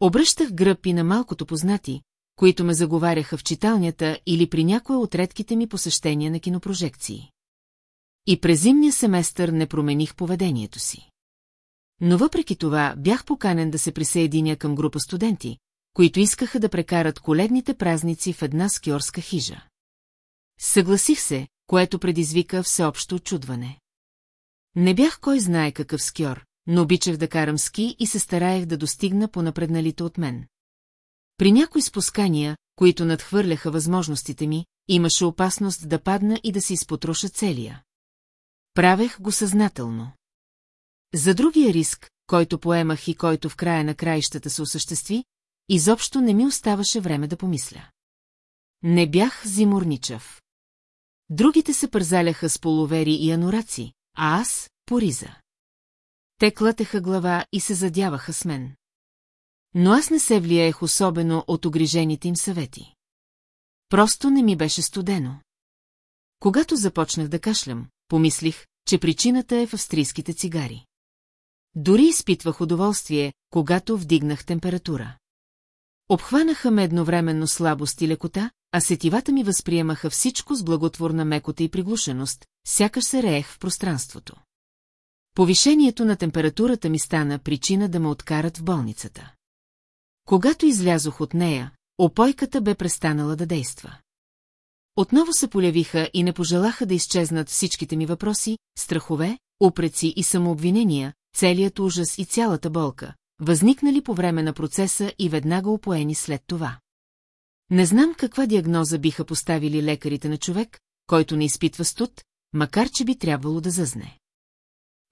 Обръщах гръб и на малкото познати, които ме заговаряха в читалнята или при някоя от редките ми посещения на кинопрожекции. И през зимния семестър не промених поведението си. Но въпреки това бях поканен да се присъединя към група студенти, които искаха да прекарат коледните празници в една скиорска хижа. Съгласих се, което предизвика всеобщо очудване. Не бях кой знае какъв скиор, но обичах да карам ски и се стараех да достигна по напредналите от мен. При някои спускания, които надхвърляха възможностите ми, имаше опасност да падна и да се изпотроша целия. Правех го съзнателно. За другия риск, който поемах и който в края на краищата се осъществи, изобщо не ми оставаше време да помисля. Не бях зиморничав. Другите се пързаляха с половери и анораци, а аз – по риза. Те клатеха глава и се задяваха с мен. Но аз не се влияех особено от огрижените им съвети. Просто не ми беше студено. Когато започнах да кашлям, помислих, че причината е в австрийските цигари. Дори изпитвах удоволствие, когато вдигнах температура. Обхванаха ме едновременно слабост и лекота, а сетивата ми възприемаха всичко с благотворна мекота и приглушеност, сякаш се реех в пространството. Повишението на температурата ми стана причина да ме откарат в болницата. Когато излязох от нея, опойката бе престанала да действа. Отново се полявиха и не пожелаха да изчезнат всичките ми въпроси, страхове, упреци и самообвинения, целият ужас и цялата болка, възникнали по време на процеса и веднага опоени след това. Не знам каква диагноза биха поставили лекарите на човек, който не изпитва студ, макар че би трябвало да зъзне.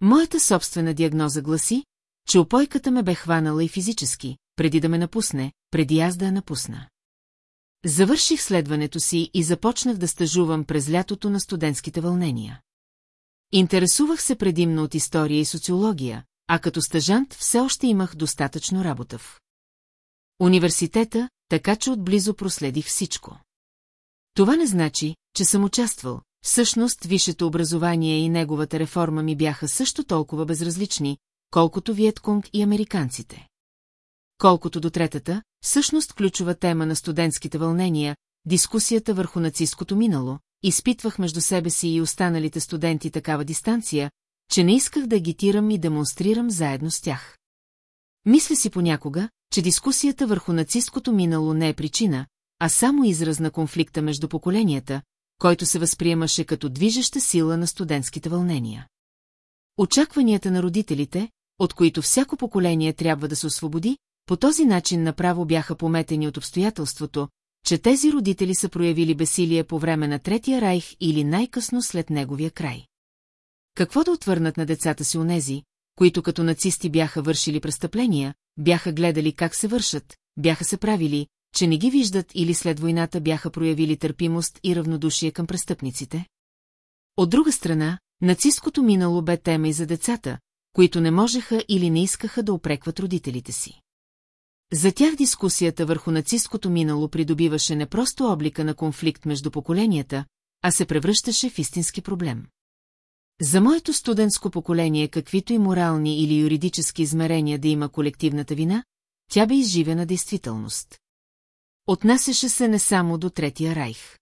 Моята собствена диагноза гласи, че опойката ме бе хванала и физически, преди да ме напусне, преди аз да я напусна. Завърших следването си и започнах да стъжувам през лятото на студентските вълнения. Интересувах се предимно от история и социология, а като стъжант все още имах достатъчно работа в университета, така че отблизо проследих всичко. Това не значи, че съм участвал. Всъщност, висшето образование и неговата реформа ми бяха също толкова безразлични, колкото Виетконг и американците. Колкото до третата, всъщност ключова тема на студентските вълнения, дискусията върху нацистското минало, изпитвах между себе си и останалите студенти такава дистанция, че не исках да агитирам и демонстрирам заедно с тях. Мисля си понякога, че дискусията върху нацисткото минало не е причина, а само израз на конфликта между поколенията, който се възприемаше като движеща сила на студентските вълнения. Очакванията на родителите, от които всяко поколение трябва да се освободи, по този начин направо бяха пометени от обстоятелството, че тези родители са проявили бесилие по време на Третия райх или най-късно след неговия край. Какво да отвърнат на децата си онези, които като нацисти бяха вършили престъпления, бяха гледали как се вършат, бяха се правили, че не ги виждат или след войната бяха проявили търпимост и равнодушие към престъпниците? От друга страна, нацистското минало бе тема и за децата, които не можеха или не искаха да опрекват родителите си. За тях дискусията върху нацистското минало придобиваше не просто облика на конфликт между поколенията, а се превръщаше в истински проблем. За моето студентско поколение, каквито и морални или юридически измерения да има колективната вина, тя бе изживена действителност. Отнасяше се не само до Третия райх.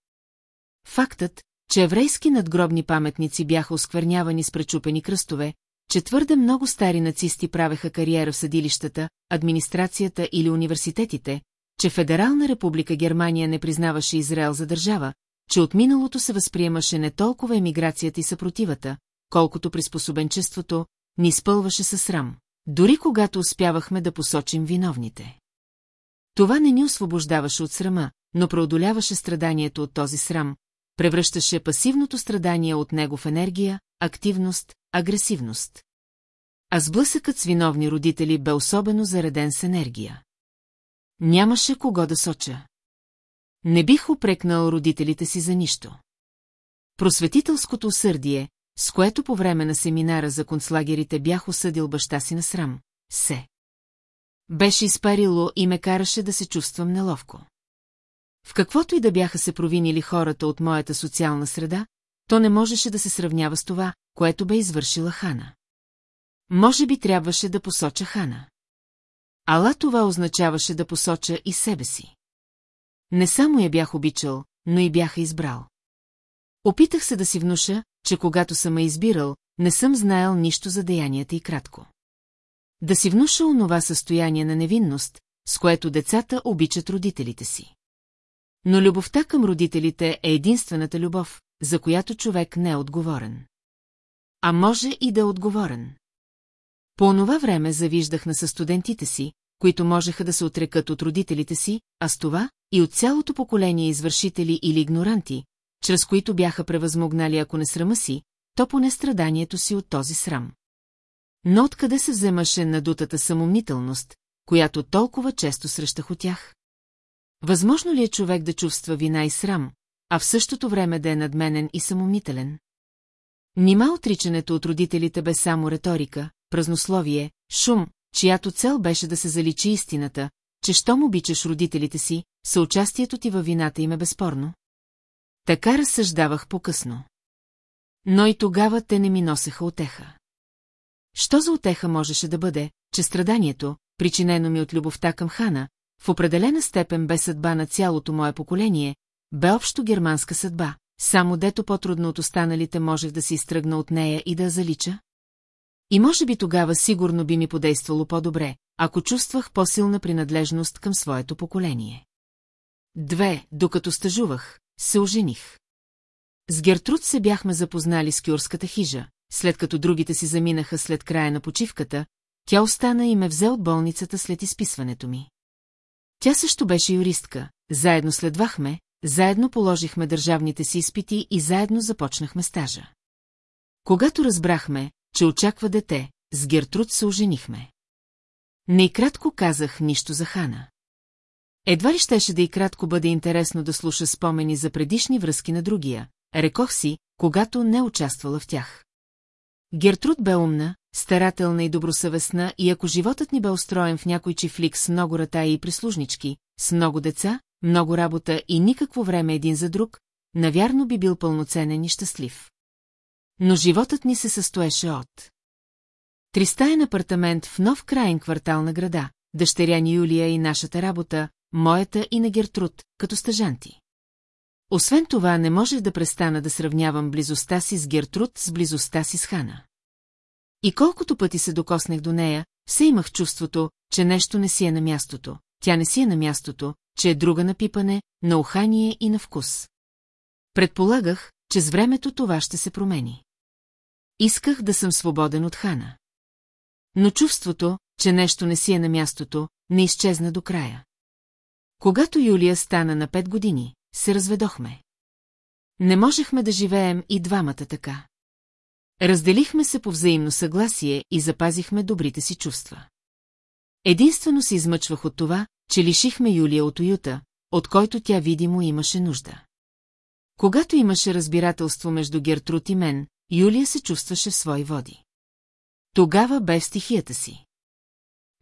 Фактът, че еврейски надгробни паметници бяха осквернявани с пречупени кръстове, че твърде много стари нацисти правеха кариера в съдилищата, администрацията или университетите, че Федерална република Германия не признаваше Израел за държава, че от миналото се възприемаше не толкова емиграцията и съпротивата, колкото приспособенчеството, ни спълваше със срам, дори когато успявахме да посочим виновните. Това не ни освобождаваше от срама, но преодоляваше страданието от този срам, превръщаше пасивното страдание от него в енергия, активност, агресивност. А сблъсъкът с виновни родители бе особено зареден с енергия. Нямаше кого да соча. Не бих опрекнал родителите си за нищо. Просветителското усърдие, с което по време на семинара за концлагерите бях осъдил баща си на срам, се. Беше изпарило и ме караше да се чувствам неловко. В каквото и да бяха се провинили хората от моята социална среда, то не можеше да се сравнява с това, което бе извършила Хана. Може би трябваше да посоча Хана. Ала това означаваше да посоча и себе си. Не само я бях обичал, но и бях избрал. Опитах се да си внуша, че когато съм я избирал, не съм знаел нищо за деянията и кратко. Да си внуша онова състояние на невинност, с което децата обичат родителите си. Но любовта към родителите е единствената любов, за която човек не е отговорен. А може и да е отговорен. По онова време завиждах на състудентите си, които можеха да се отрекат от родителите си, а с това и от цялото поколение извършители или игноранти, чрез които бяха превъзмогнали ако не срама си, то поне страданието си от този срам. Но откъде се вземаше надутата самомнителност, която толкова често срещах от тях? Възможно ли е човек да чувства вина и срам, а в същото време да е надменен и самомнителен? Нима отричането от родителите бе само риторика, празнословие, шум, чиято цел беше да се заличи истината, че щом обичаш родителите си, съучастието ти във вината им е безспорно. Така разсъждавах по-късно. Но и тогава те не ми носеха отеха. Що за отеха можеше да бъде, че страданието, причинено ми от любовта към Хана, в определена степен бе съдба на цялото мое поколение, бе общо германска съдба, само дето по-трудно от останалите можех да се изтръгна от нея и да я залича? И може би тогава сигурно би ми подействало по-добре, ако чувствах по-силна принадлежност към своето поколение. Две, докато стъжувах, се ожених. С Гертруд се бяхме запознали с кюрската хижа, след като другите си заминаха след края на почивката, тя остана и ме взе от болницата след изписването ми. Тя също беше юристка, заедно следвахме, заедно положихме държавните си изпити и заедно започнахме стажа. Когато разбрахме, че очаква дете, с Гертруд се оженихме. Не казах нищо за Хана. Едва ли щеше да и кратко бъде интересно да слуша спомени за предишни връзки на другия, рекох си, когато не участвала в тях. Гертруд бе умна, старателна и добросъвестна и ако животът ни бе устроен в някой чифлик с много ратаи и прислужнички, с много деца, много работа и никакво време един за друг, навярно би бил пълноценен и щастлив. Но животът ни се състоеше от Тристаен апартамент в нов краен квартал на града, дъщеря ни Юлия и нашата работа, моята и на Гертруд, като стъжанти. Освен това, не можех да престана да сравнявам близостта си с Гертруд с близостта си с Хана. И колкото пъти се докоснах до нея, все имах чувството, че нещо не си е на мястото. Тя не си е на мястото, че е друга на пипане, на ухание и на вкус. Предполагах, че с времето това ще се промени. Исках да съм свободен от Хана. Но чувството, че нещо не си е на мястото, не изчезна до края. Когато Юлия стана на пет години, се разведохме. Не можехме да живеем и двамата така. Разделихме се по взаимно съгласие и запазихме добрите си чувства. Единствено се измъчвах от това, че лишихме Юлия от уюта, от който тя видимо имаше нужда. Когато имаше разбирателство между Гертруд и мен, Юлия се чувстваше в свои води. Тогава бе в стихията си.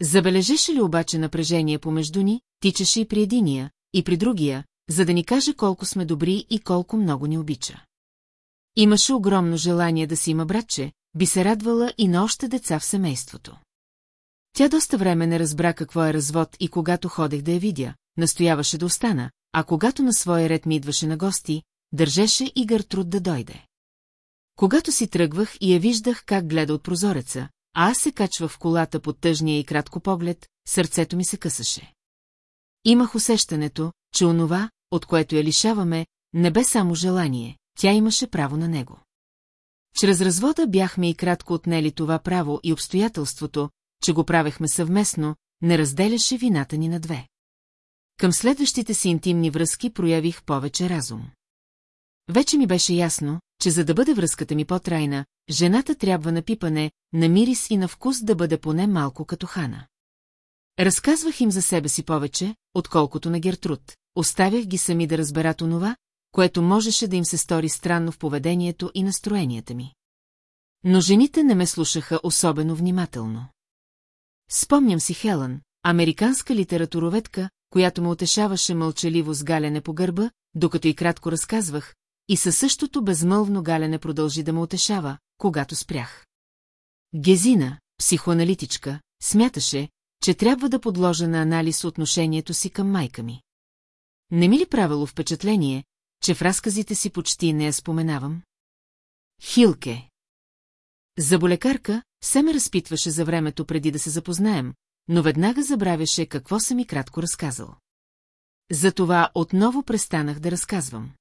Забележеше ли обаче напрежение помежду ни, тичаше и при единия, и при другия, за да ни каже колко сме добри и колко много ни обича. Имаше огромно желание да си има братче, би се радвала и на още деца в семейството. Тя доста време не разбра какво е развод и когато ходех да я видя, настояваше да остана, а когато на своя ред ми идваше на гости, държеше и Гъртруд да дойде. Когато си тръгвах и я виждах как гледа от прозореца, а аз се качвах в колата под тъжния и кратко поглед, сърцето ми се късаше. Имах усещането, че онова, от което я лишаваме, не бе само желание, тя имаше право на него. Чрез развода бяхме и кратко отнели това право и обстоятелството, че го правехме съвместно, не разделяше вината ни на две. Към следващите си интимни връзки проявих повече разум. Вече ми беше ясно, че за да бъде връзката ми по-трайна, жената трябва на пипане, на мирис и на вкус да бъде поне малко като Хана. Разказвах им за себе си повече, отколкото на Гертруд. Оставях ги сами да разберат онова, което можеше да им се стори странно в поведението и настроенията ми. Но жените не ме слушаха особено внимателно. Спомням си Хелън, американска литературоведка, която ме утешаваше мълчаливо с галене по гърба, докато и кратко разказвах, и със същото безмълвно галене продължи да ме утешава, когато спрях. Гезина, психоаналитичка, смяташе, че трябва да подложа на анализ отношението си към майка ми. Не ми ли правило впечатление, че в разказите си почти не я споменавам? Хилке. Заболекарка се ме разпитваше за времето преди да се запознаем, но веднага забравяше какво съм ми кратко разказал. Затова отново престанах да разказвам.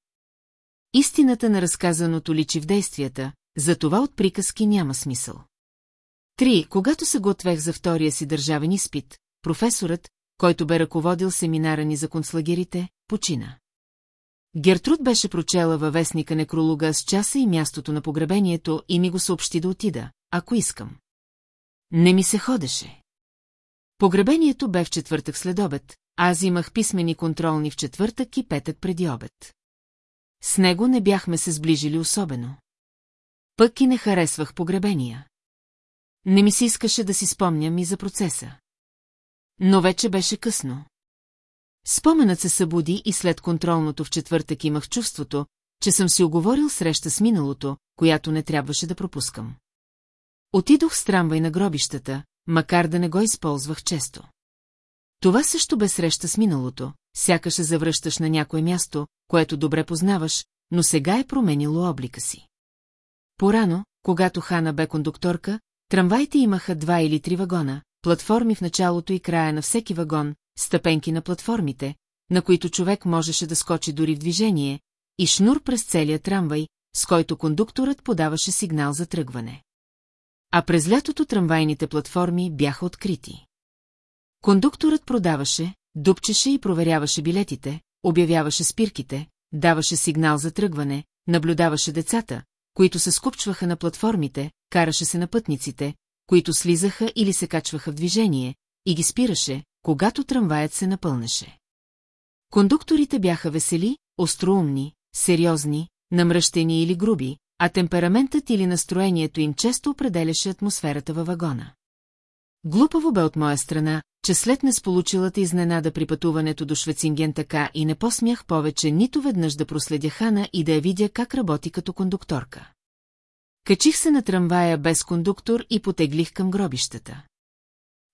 Истината на разказаното личи в действията, затова от приказки няма смисъл. Три, когато се готвех за втория си държавен изпит, професорът, който бе ръководил семинара ни за концлагерите, почина. Гертруд беше прочела във вестника некролога с часа и мястото на погребението и ми го съобщи да отида, ако искам. Не ми се ходеше. Погребението бе в четвъртък след обед, аз имах писмени контролни в четвъртък и петък преди обед. С него не бяхме се сближили особено. Пък и не харесвах погребения. Не ми се искаше да си спомням и за процеса. Но вече беше късно. Споменът се събуди и след контролното в четвъртък имах чувството, че съм си оговорил среща с миналото, която не трябваше да пропускам. Отидох с трамвай на гробищата, макар да не го използвах често. Това също бе среща с миналото, сякаш се завръщаш на някое място, което добре познаваш, но сега е променило облика си. Порано, когато Хана бе кондукторка, трамваите имаха два или три вагона, платформи в началото и края на всеки вагон, стъпенки на платформите, на които човек можеше да скочи дори в движение, и шнур през целия трамвай, с който кондукторът подаваше сигнал за тръгване. А през лятото трамвайните платформи бяха открити. Кондукторът продаваше, дупчеше и проверяваше билетите, обявяваше спирките, даваше сигнал за тръгване, наблюдаваше децата, които се скупчваха на платформите, караше се на пътниците, които слизаха или се качваха в движение, и ги спираше, когато трамваят се напълнеше. Кондукторите бяха весели, остроумни, сериозни, намръщени или груби, а темпераментът или настроението им често определяше атмосферата във вагона. Глупаво бе от моя страна, че след несполучилата изненада при пътуването до Швецинген така и не посмях повече нито веднъж да проследя Хана и да я видя как работи като кондукторка. Качих се на трамвая без кондуктор и потеглих към гробищата.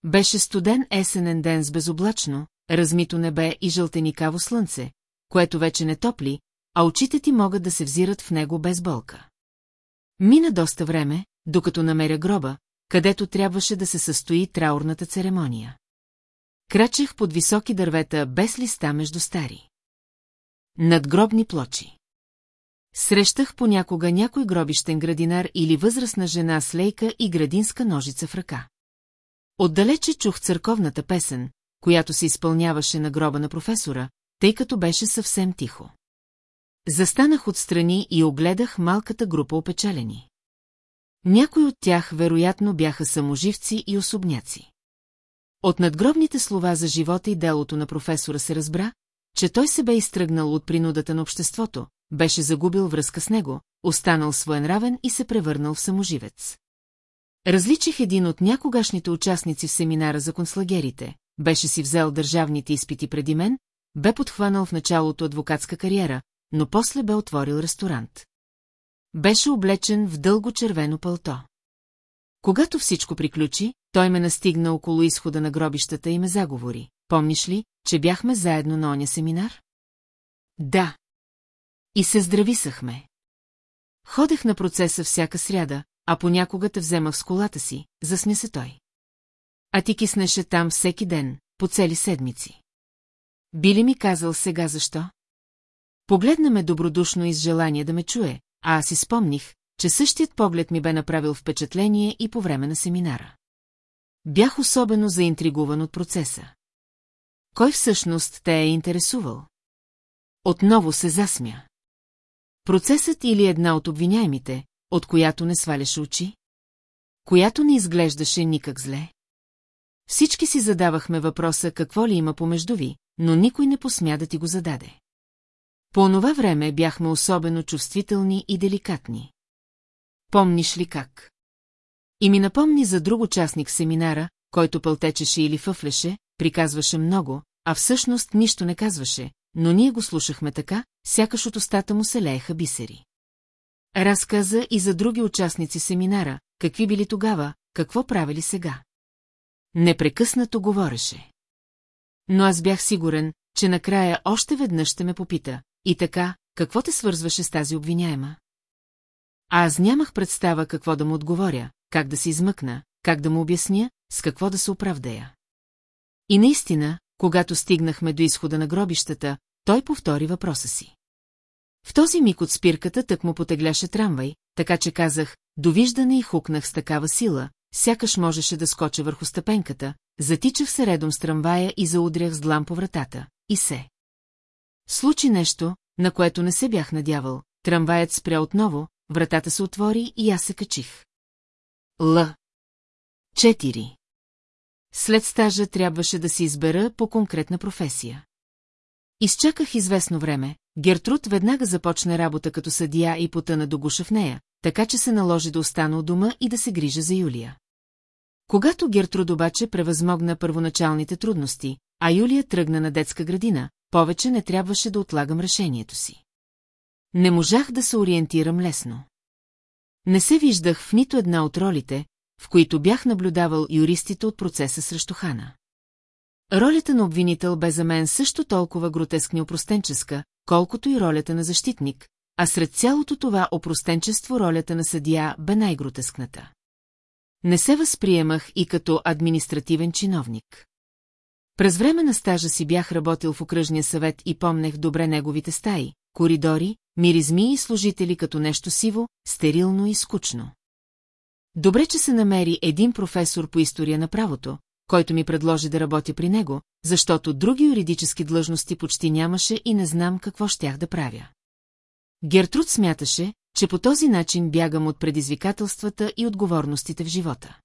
Беше студен есенен ден с безоблачно, размито небе и жълтеникаво слънце, което вече не топли, а очите ти могат да се взират в него без болка. Мина доста време, докато намеря гроба, където трябваше да се състои траурната церемония. Крачех под високи дървета без листа между стари. Надгробни плочи. Срещах понякога някой гробищен градинар или възрастна жена с лейка и градинска ножица в ръка. Отдалече чух църковната песен, която се изпълняваше на гроба на професора, тъй като беше съвсем тихо. Застанах отстрани и огледах малката група опечалени. Някои от тях вероятно бяха саможивци и особняци. От надгробните слова за живота и делото на професора се разбра, че той се бе изтръгнал от принудата на обществото, беше загубил връзка с него, останал своенравен и се превърнал в саможивец. Различих един от някогашните участници в семинара за концлагерите, беше си взел държавните изпити преди мен, бе подхванал в началото адвокатска кариера, но после бе отворил ресторант. Беше облечен в дълго червено пълто. Когато всичко приключи, той ме настигна около изхода на гробищата и ме заговори. Помниш ли, че бяхме заедно на оня семинар? Да. И се здрависахме. Ходех на процеса всяка сряда, а понякога те вземах с колата си, засмя се той. А ти киснеше там всеки ден, по цели седмици. Би ли ми казал сега защо? Погледна ме добродушно и с желание да ме чуе, а аз си спомних, че същият поглед ми бе направил впечатление и по време на семинара. Бях особено заинтригуван от процеса. Кой всъщност те е интересувал? Отново се засмя. Процесът или една от обвиняемите, от която не сваляше очи? Която не изглеждаше никак зле? Всички си задавахме въпроса какво ли има помежду ви, но никой не посмя да ти го зададе. По онова време бяхме особено чувствителни и деликатни. Помниш ли как? И ми напомни за друг участник семинара, който пълтечеше или фъфлеше, приказваше много, а всъщност нищо не казваше, но ние го слушахме така, сякаш от устата му се лееха бисери. Разказа и за други участници семинара, какви били тогава, какво правили сега. Непрекъснато говореше. Но аз бях сигурен, че накрая още веднъж ще ме попита, и така, какво те свързваше с тази обвиняема? Аз нямах представа какво да му отговоря, как да се измъкна, как да му обясня, с какво да се оправдая. И наистина, когато стигнахме до изхода на гробищата, той повтори въпроса си. В този миг от спирката тък му потегляше трамвай, така че казах, довиждане и хукнах с такава сила, сякаш можеше да скоча върху стъпенката, затичах се редом с трамвая и заудрях с длам по вратата. И се. Случи нещо, на което не се бях надявал. Трамваят спря отново, вратата се отвори и аз се качих. Л. 4. След стажа трябваше да се избера по конкретна професия. Изчаках известно време, Гертруд веднага започна работа като съдия и потъна до гуша в нея, така че се наложи да остана от дома и да се грижа за Юлия. Когато Гертруд обаче превъзмогна първоначалните трудности, а Юлия тръгна на детска градина, повече не трябваше да отлагам решението си. Не можах да се ориентирам лесно. Не се виждах в нито една от ролите, в които бях наблюдавал юристите от процеса срещу Хана. Ролята на обвинител бе за мен също толкова гротескни опростенческа, колкото и ролята на защитник, а сред цялото това опростенчество ролята на съдия бе най-гротескната. Не се възприемах и като административен чиновник. През време на стажа си бях работил в окръжния съвет и помнех добре неговите стаи, коридори, миризми и служители като нещо сиво, стерилно и скучно. Добре, че се намери един професор по история на правото, който ми предложи да работя при него, защото други юридически длъжности почти нямаше и не знам какво щях да правя. Гертруд смяташе, че по този начин бягам от предизвикателствата и отговорностите в живота.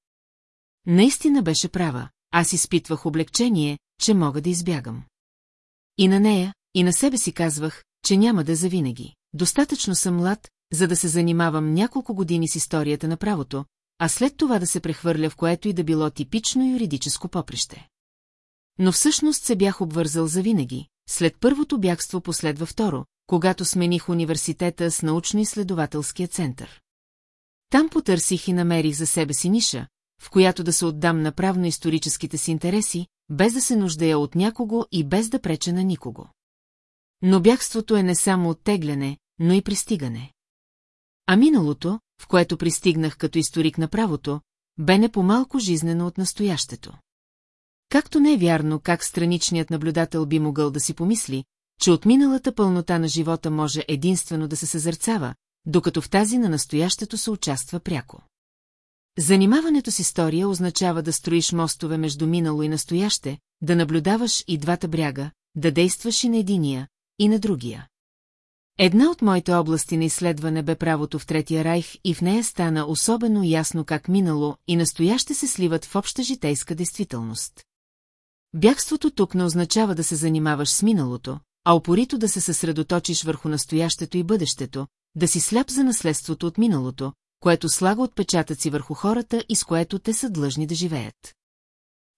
Наистина беше права, аз изпитвах облегчение, че мога да избягам. И на нея, и на себе си казвах, че няма да завинаги. Достатъчно съм млад, за да се занимавам няколко години с историята на правото, а след това да се прехвърля в което и да било типично юридическо поприще. Но всъщност се бях обвързал завинаги, след първото бягство последва второ, когато смених университета с научно-изследователския център. Там потърсих и намерих за себе си ниша, в която да се отдам на правно-историческите си интереси, без да се нуждая от някого и без да преча на никого. Но бягството е не само оттегляне, но и пристигане. А миналото, в което пристигнах като историк на правото, бе не по-малко жизнено от настоящето. Както не е вярно как страничният наблюдател би могъл да си помисли, че от миналата пълнота на живота може единствено да се съзърцава, докато в тази на настоящето се участва пряко. Занимаването с история означава да строиш мостове между минало и настояще, да наблюдаваш и двата бряга, да действаш и на единия, и на другия. Една от моите области на изследване бе правото в Третия райх и в нея стана особено ясно как минало и настояще се сливат в обща житейска действителност. Бягството тук не означава да се занимаваш с миналото, а опорито да се съсредоточиш върху настоящето и бъдещето, да си сляп за наследството от миналото, което слага отпечатъци върху хората и с което те са длъжни да живеят.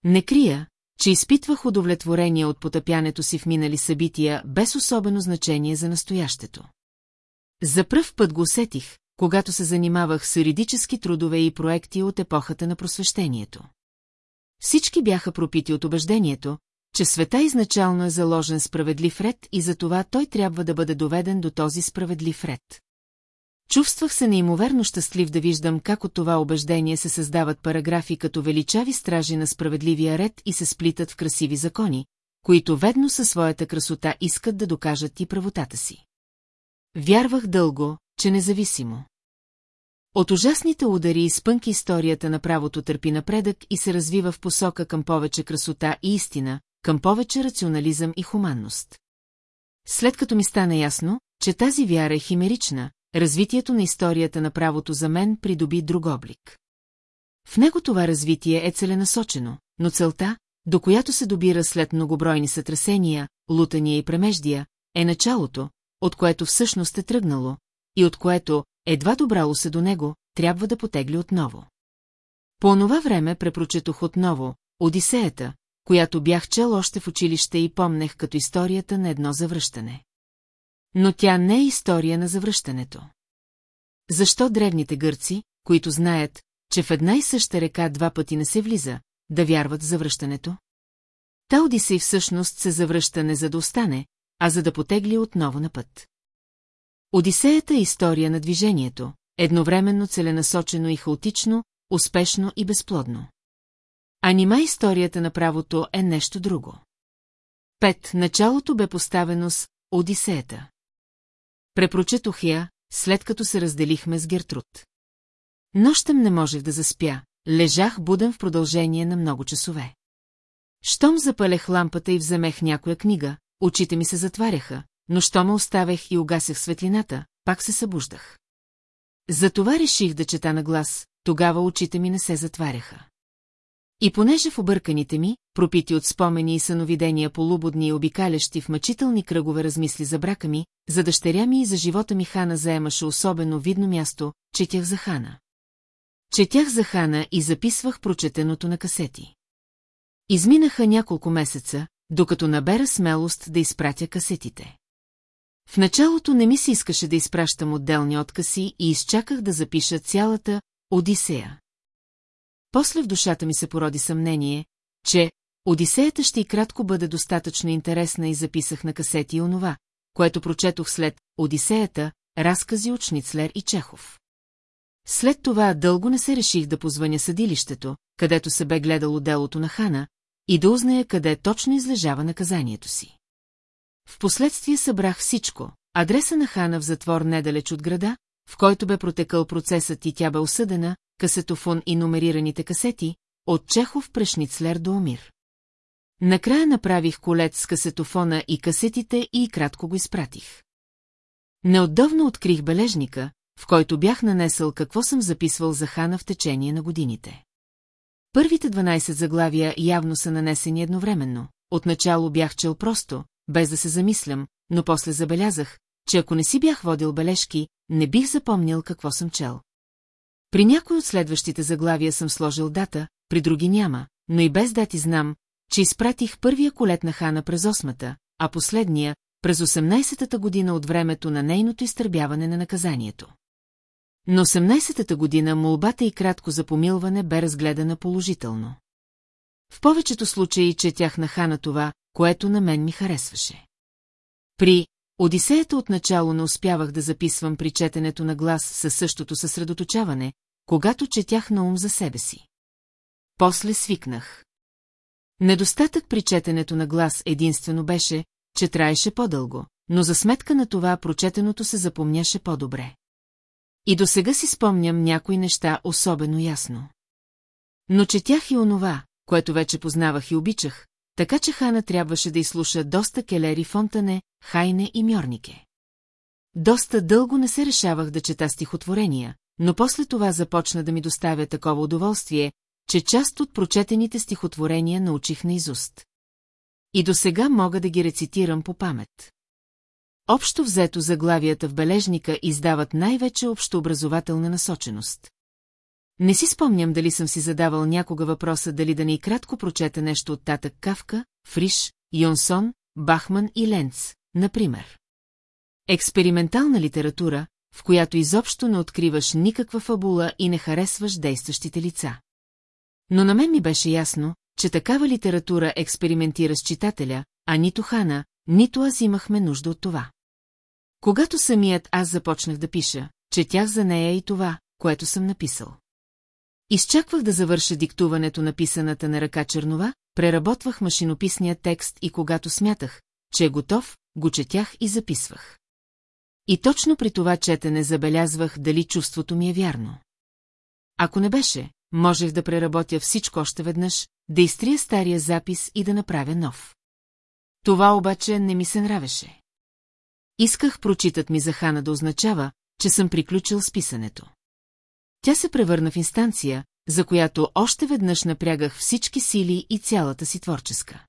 Не крия, че изпитвах удовлетворение от потъпянето си в минали събития без особено значение за настоящето. За пръв път го усетих, когато се занимавах с юридически трудове и проекти от епохата на просвещението. Всички бяха пропити от убеждението, че света изначално е заложен справедлив ред и затова той трябва да бъде доведен до този справедлив ред. Чувствах се неимоверно щастлив да виждам как от това убеждение се създават параграфи като величави стражи на справедливия ред и се сплитат в красиви закони, които ведно със своята красота искат да докажат и правотата си. Вярвах дълго, че независимо. От ужасните удари и спънки историята на правото търпи напредък и се развива в посока към повече красота и истина, към повече рационализъм и хуманност. След като ми стана ясно, че тази вяра е химерична, развитието на историята на правото за мен придоби друг облик. В него това развитие е целенасочено, но целта, до която се добира след многобройни сътресения, лутания и премеждия, е началото, от което всъщност е тръгнало, и от което, едва добрало се до него, трябва да потегли отново. По онова време препрочетох отново Одисеята, която бях чел още в училище и помнех като историята на едно завръщане. Но тя не е история на завръщането. Защо древните гърци, които знаят, че в една и съща река два пъти не се влиза, да вярват в завръщането? Та Одисей всъщност се завръща не за да остане, а за да потегли отново на път. Одисеята е история на движението, едновременно целенасочено и хаотично, успешно и безплодно. А нима историята на правото е нещо друго. Пет. Началото бе поставено с Одисеята. Препрочетох я, след като се разделихме с Гертруд. Нощем не можех да заспя, лежах буден в продължение на много часове. Щом запалех лампата и вземех някоя книга, очите ми се затваряха, но щом оставех и угасех светлината, пак се събуждах. Затова реших да чета на глас, тогава очите ми не се затваряха. И понеже в обърканите ми, пропити от спомени и съновидения полубодни и обикалящи в мъчителни кръгове размисли за брака ми, за дъщеря ми и за живота ми Хана заемаше особено видно място, четях за Хана. Четях за Хана и записвах прочетеното на касети. Изминаха няколко месеца, докато набера смелост да изпратя касетите. В началото не ми се искаше да изпращам отделни откази и изчаках да запиша цялата Одисея. После в душата ми се породи съмнение, че Одисеята ще и кратко бъде достатъчно интересна и записах на касети и онова, което прочетох след Одисеята, разкази от Шницлер и Чехов. След това дълго не се реших да позвъня съдилището, където се бе гледало делото на Хана, и да узная къде точно излежава наказанието си. Впоследствие събрах всичко, адреса на Хана в затвор недалеч от града, в който бе протекал процесът и тя бе осъдена, касетофон и номерираните касети, от Чехов Прешницлер до Омир. Накрая направих колет с касетофона и касетите и кратко го изпратих. Неотдавна открих бележника, в който бях нанесъл какво съм записвал за Хана в течение на годините. Първите 12 заглавия явно са нанесени едновременно. Отначало бях чел просто, без да се замислям, но после забелязах, че ако не си бях водил бележки, не бих запомнил какво съм чел. При някой от следващите заглавия съм сложил дата, при други няма, но и без дати знам, че изпратих първия колет на Хана през осмата, а последния – през 18-та година от времето на нейното изтърбяване на наказанието. Но 18-та година молбата и кратко за помилване бе разгледана положително. В повечето случаи четях на Хана това, което на мен ми харесваше. При Одисеята отначало не успявах да записвам при четенето на глас със същото съсредоточаване, когато четях на ум за себе си. После свикнах. Недостатък при четенето на глас единствено беше, че траеше по-дълго, но за сметка на това прочетеното се запомняше по-добре. И до сега си спомням някои неща особено ясно. Но четях и онова, което вече познавах и обичах, така че Хана трябваше да изслуша доста келери Фонтане, Хайне и Мьорнике. Доста дълго не се решавах да чета стихотворения, но после това започна да ми доставя такова удоволствие, че част от прочетените стихотворения научих на. И до сега мога да ги рецитирам по памет. Общо взето заглавията в бележника издават най-вече общообразователна насоченост. Не си спомням дали съм си задавал някога въпроса дали да не и кратко прочета нещо от Татък Кавка, Фриш, Йонсон, Бахман и Ленц, например. Експериментална литература, в която изобщо не откриваш никаква фабула и не харесваш действащите лица. Но на мен ми беше ясно, че такава литература експериментира с читателя, а нито Хана, нито аз имахме нужда от това. Когато самият аз започнах да пиша, четях за нея и това, което съм написал. Изчаквах да завърша диктуването на писаната на ръка чернова, преработвах машинописния текст и когато смятах, че е готов, го четях и записвах. И точно при това четене забелязвах дали чувството ми е вярно. Ако не беше, можех да преработя всичко още веднъж, да изтрия стария запис и да направя нов. Това обаче не ми се нравеше. Исках прочитат ми за Хана да означава, че съм приключил с писането. Тя се превърна в инстанция, за която още веднъж напрягах всички сили и цялата си творческа.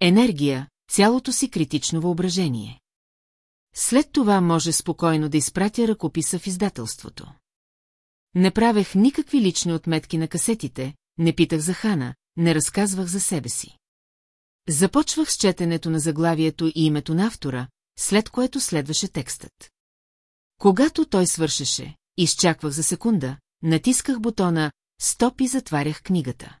Енергия, цялото си критично въображение. След това може спокойно да изпратя ръкописа в издателството. Не правех никакви лични отметки на касетите, не питах за Хана, не разказвах за себе си. Започвах с четенето на заглавието и името на автора, след което следваше текстът. Когато той свършеше, изчаквах за секунда, натисках бутона «Стоп» и затварях книгата.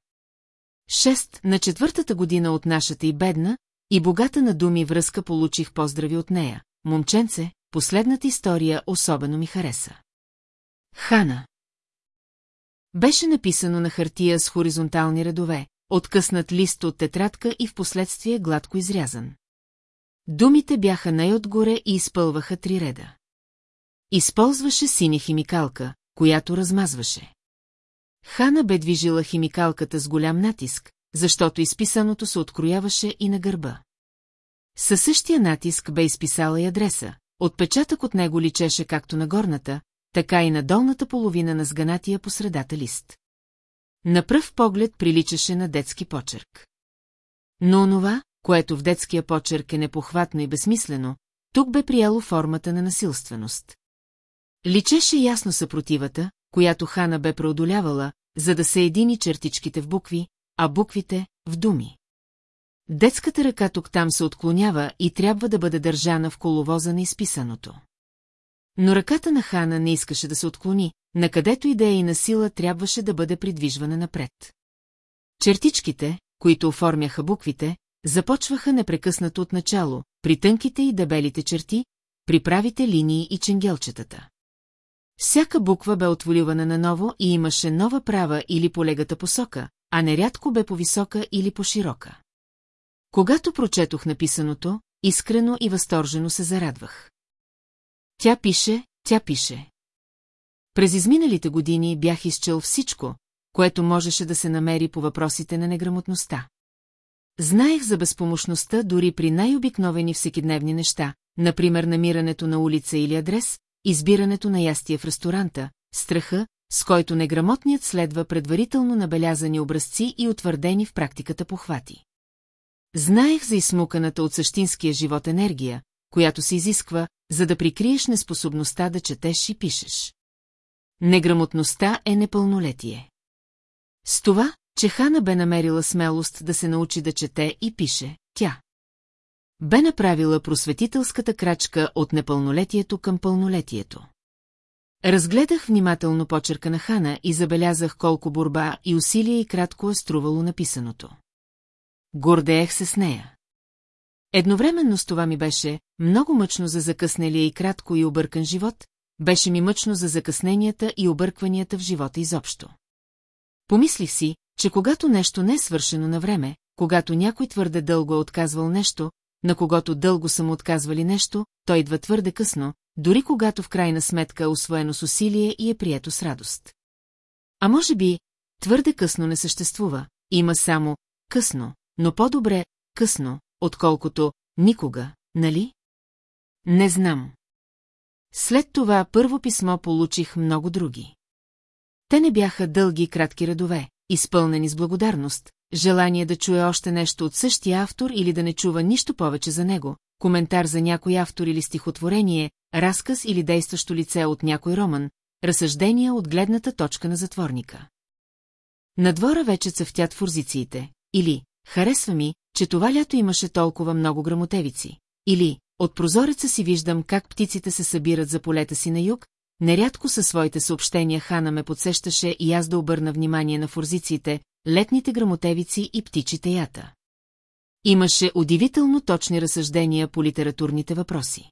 Шест на четвъртата година от нашата и бедна, и богата на думи връзка получих поздрави от нея. Момченце, последната история особено ми хареса. Хана. Беше написано на хартия с хоризонтални редове, откъснат лист от тетрадка и в последствие гладко изрязан. Думите бяха най-отгоре и изпълваха три реда. Използваше синя химикалка, която размазваше. Хана бе движила химикалката с голям натиск, защото изписаното се открояваше и на гърба. Със същия натиск бе изписала и адреса, отпечатък от него личеше както на горната, така и на долната половина на сганатия по средата лист. На пръв поглед приличаше на детски почерк. Но онова, което в детския почерк е непохватно и безсмислено, тук бе приело формата на насилственост. Личеше ясно съпротивата, която Хана бе преодолявала, за да се едини чертичките в букви, а буквите – в думи. Детската ръка тук-там се отклонява и трябва да бъде държана в коловоза на изписаното. Но ръката на Хана не искаше да се отклони, накъдето идея и на сила трябваше да бъде придвижвана напред. Чертичките, които оформяха буквите, започваха непрекъснато от начало, при тънките и дебелите черти, при правите линии и ченгелчетата. Всяка буква бе отволивана наново и имаше нова права или полегата посока, а нерядко бе по-висока или по-широка. Когато прочетох написаното, искрено и възторжено се зарадвах. Тя пише, тя пише. През изминалите години бях изчел всичко, което можеше да се намери по въпросите на неграмотността. Знаех за безпомощността дори при най-обикновени всекидневни неща, например намирането на улица или адрес, избирането на ястие в ресторанта, страха, с който неграмотният следва предварително набелязани образци и утвърдени в практиката похвати. Знаех за изсмуканата от същинския живот енергия, която се изисква, за да прикриеш неспособността да четеш и пишеш. Неграмотността е непълнолетие. С това, че Хана бе намерила смелост да се научи да чете и пише, тя. Бе направила просветителската крачка от непълнолетието към пълнолетието. Разгледах внимателно почерка на Хана и забелязах колко борба и усилие и кратко е струвало написаното. Гордеех се с нея. Едновременно с това ми беше много мъчно за закъснелия и кратко и объркан живот, беше ми мъчно за закъсненията и объркванията в живота изобщо. Помислих си, че когато нещо не е свършено на време, когато някой твърде дълго е отказвал нещо, на когото дълго са му отказвали нещо, той идва твърде късно, дори когато в крайна сметка е освоено с усилие и е прието с радост. А може би, твърде късно не съществува, има само късно, но по-добре късно, отколкото никога, нали? Не знам. След това първо писмо получих много други. Те не бяха дълги и кратки редове, изпълнени с благодарност, желание да чуе още нещо от същия автор или да не чува нищо повече за него, коментар за някой автор или стихотворение, разказ или действащо лице от някой роман, разсъждения от гледната точка на затворника. На двора вече цъфтят форзициите, или «Харесва ми, че това лято имаше толкова много грамотевици», или «От прозореца си виждам как птиците се събират за полета си на юг», нерядко със своите съобщения Хана ме подсещаше и аз да обърна внимание на форзициите, летните грамотевици и птичите ята. Имаше удивително точни разсъждения по литературните въпроси.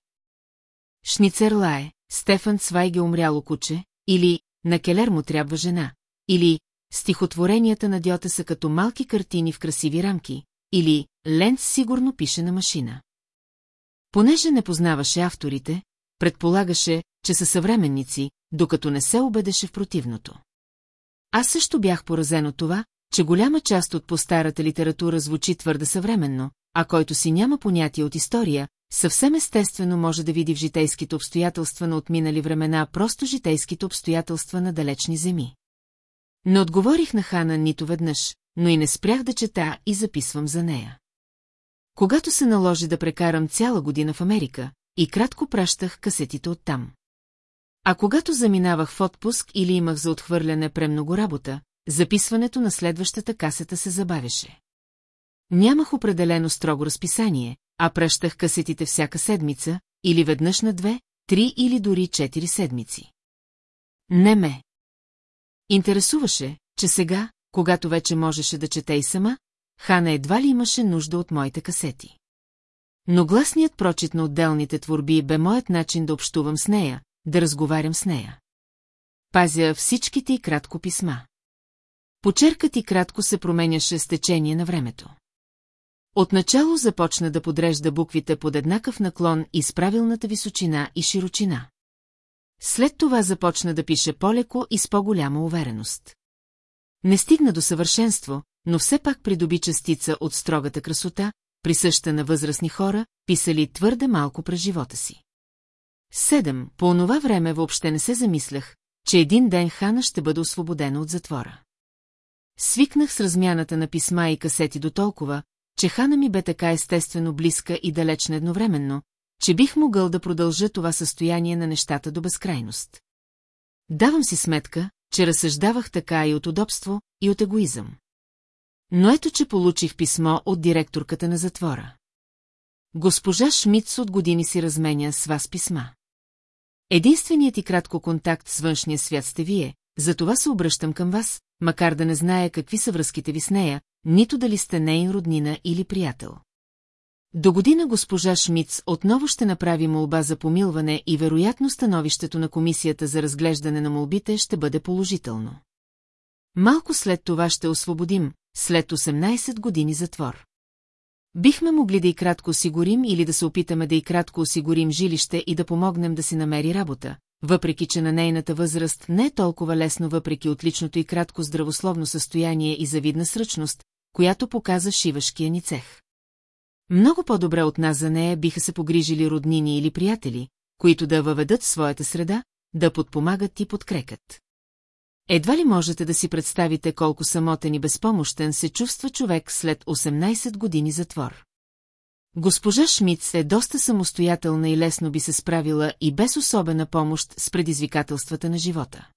Шницер Лае, Стефан Цвайге умряло куче, или на Келер му трябва жена, или стихотворенията на Дьота са като малки картини в красиви рамки, или Ленц сигурно пише на машина. Понеже не познаваше авторите, предполагаше, че са съвременници, докато не се убедеше в противното. Аз също бях поразен от това, че голяма част от постарата литература звучи твърде съвременно, а който си няма понятие от история, съвсем естествено може да види в житейските обстоятелства на отминали времена просто житейските обстоятелства на далечни земи. Не отговорих на Хана нито веднъж, но и не спрях да чета и записвам за нея. Когато се наложи да прекарам цяла година в Америка, и кратко пращах касетите оттам. А когато заминавах в отпуск или имах за отхвърляне премного работа, записването на следващата касета се забавяше. Нямах определено строго разписание, а пращах касетите всяка седмица, или веднъж на две, три или дори четири седмици. Не ме. Интересуваше, че сега, когато вече можеше да чете и сама, Хана едва ли имаше нужда от моите касети. Но гласният прочит на отделните творби бе моят начин да общувам с нея, да разговарям с нея. Пазя всичките и кратко писма. Почеркът и кратко се променяше с течение на времето. Отначало започна да подрежда буквите под еднакъв наклон и с правилната височина и широчина. След това започна да пише по-леко и с по-голяма увереност. Не стигна до съвършенство, но все пак придоби частица от строгата красота, присъща на възрастни хора, писали твърде малко през живота си. Седем, по онова време въобще не се замислях, че един ден Хана ще бъде освободена от затвора. Свикнах с размяната на писма и касети до толкова, че Хана ми бе така естествено близка и далечна едновременно, че бих могъл да продължа това състояние на нещата до безкрайност. Давам си сметка, че разсъждавах така и от удобство, и от егоизъм. Но ето, че получих писмо от директорката на затвора. Госпожа Шмидц от години си разменя с вас писма. Единственият и кратко контакт с външния свят сте вие, затова се обръщам към вас, макар да не зная какви са връзките ви с нея, нито дали сте нейн роднина или приятел. До година госпожа Шмидц отново ще направи молба за помилване и вероятно становището на комисията за разглеждане на молбите ще бъде положително. Малко след това ще освободим, след 18 години затвор. Бихме могли да и кратко осигурим или да се опитаме да и кратко осигурим жилище и да помогнем да си намери работа, въпреки че на нейната възраст не е толкова лесно въпреки отличното и кратко здравословно състояние и завидна сръчност, която показа шивашкия ни цех. Много по-добре от нас за нея биха се погрижили роднини или приятели, които да въведат в своята среда, да подпомагат и подкрекат. Едва ли можете да си представите колко самотен и безпомощен се чувства човек след 18 години затвор. Госпожа Шмидц е доста самостоятелна и лесно би се справила и без особена помощ с предизвикателствата на живота.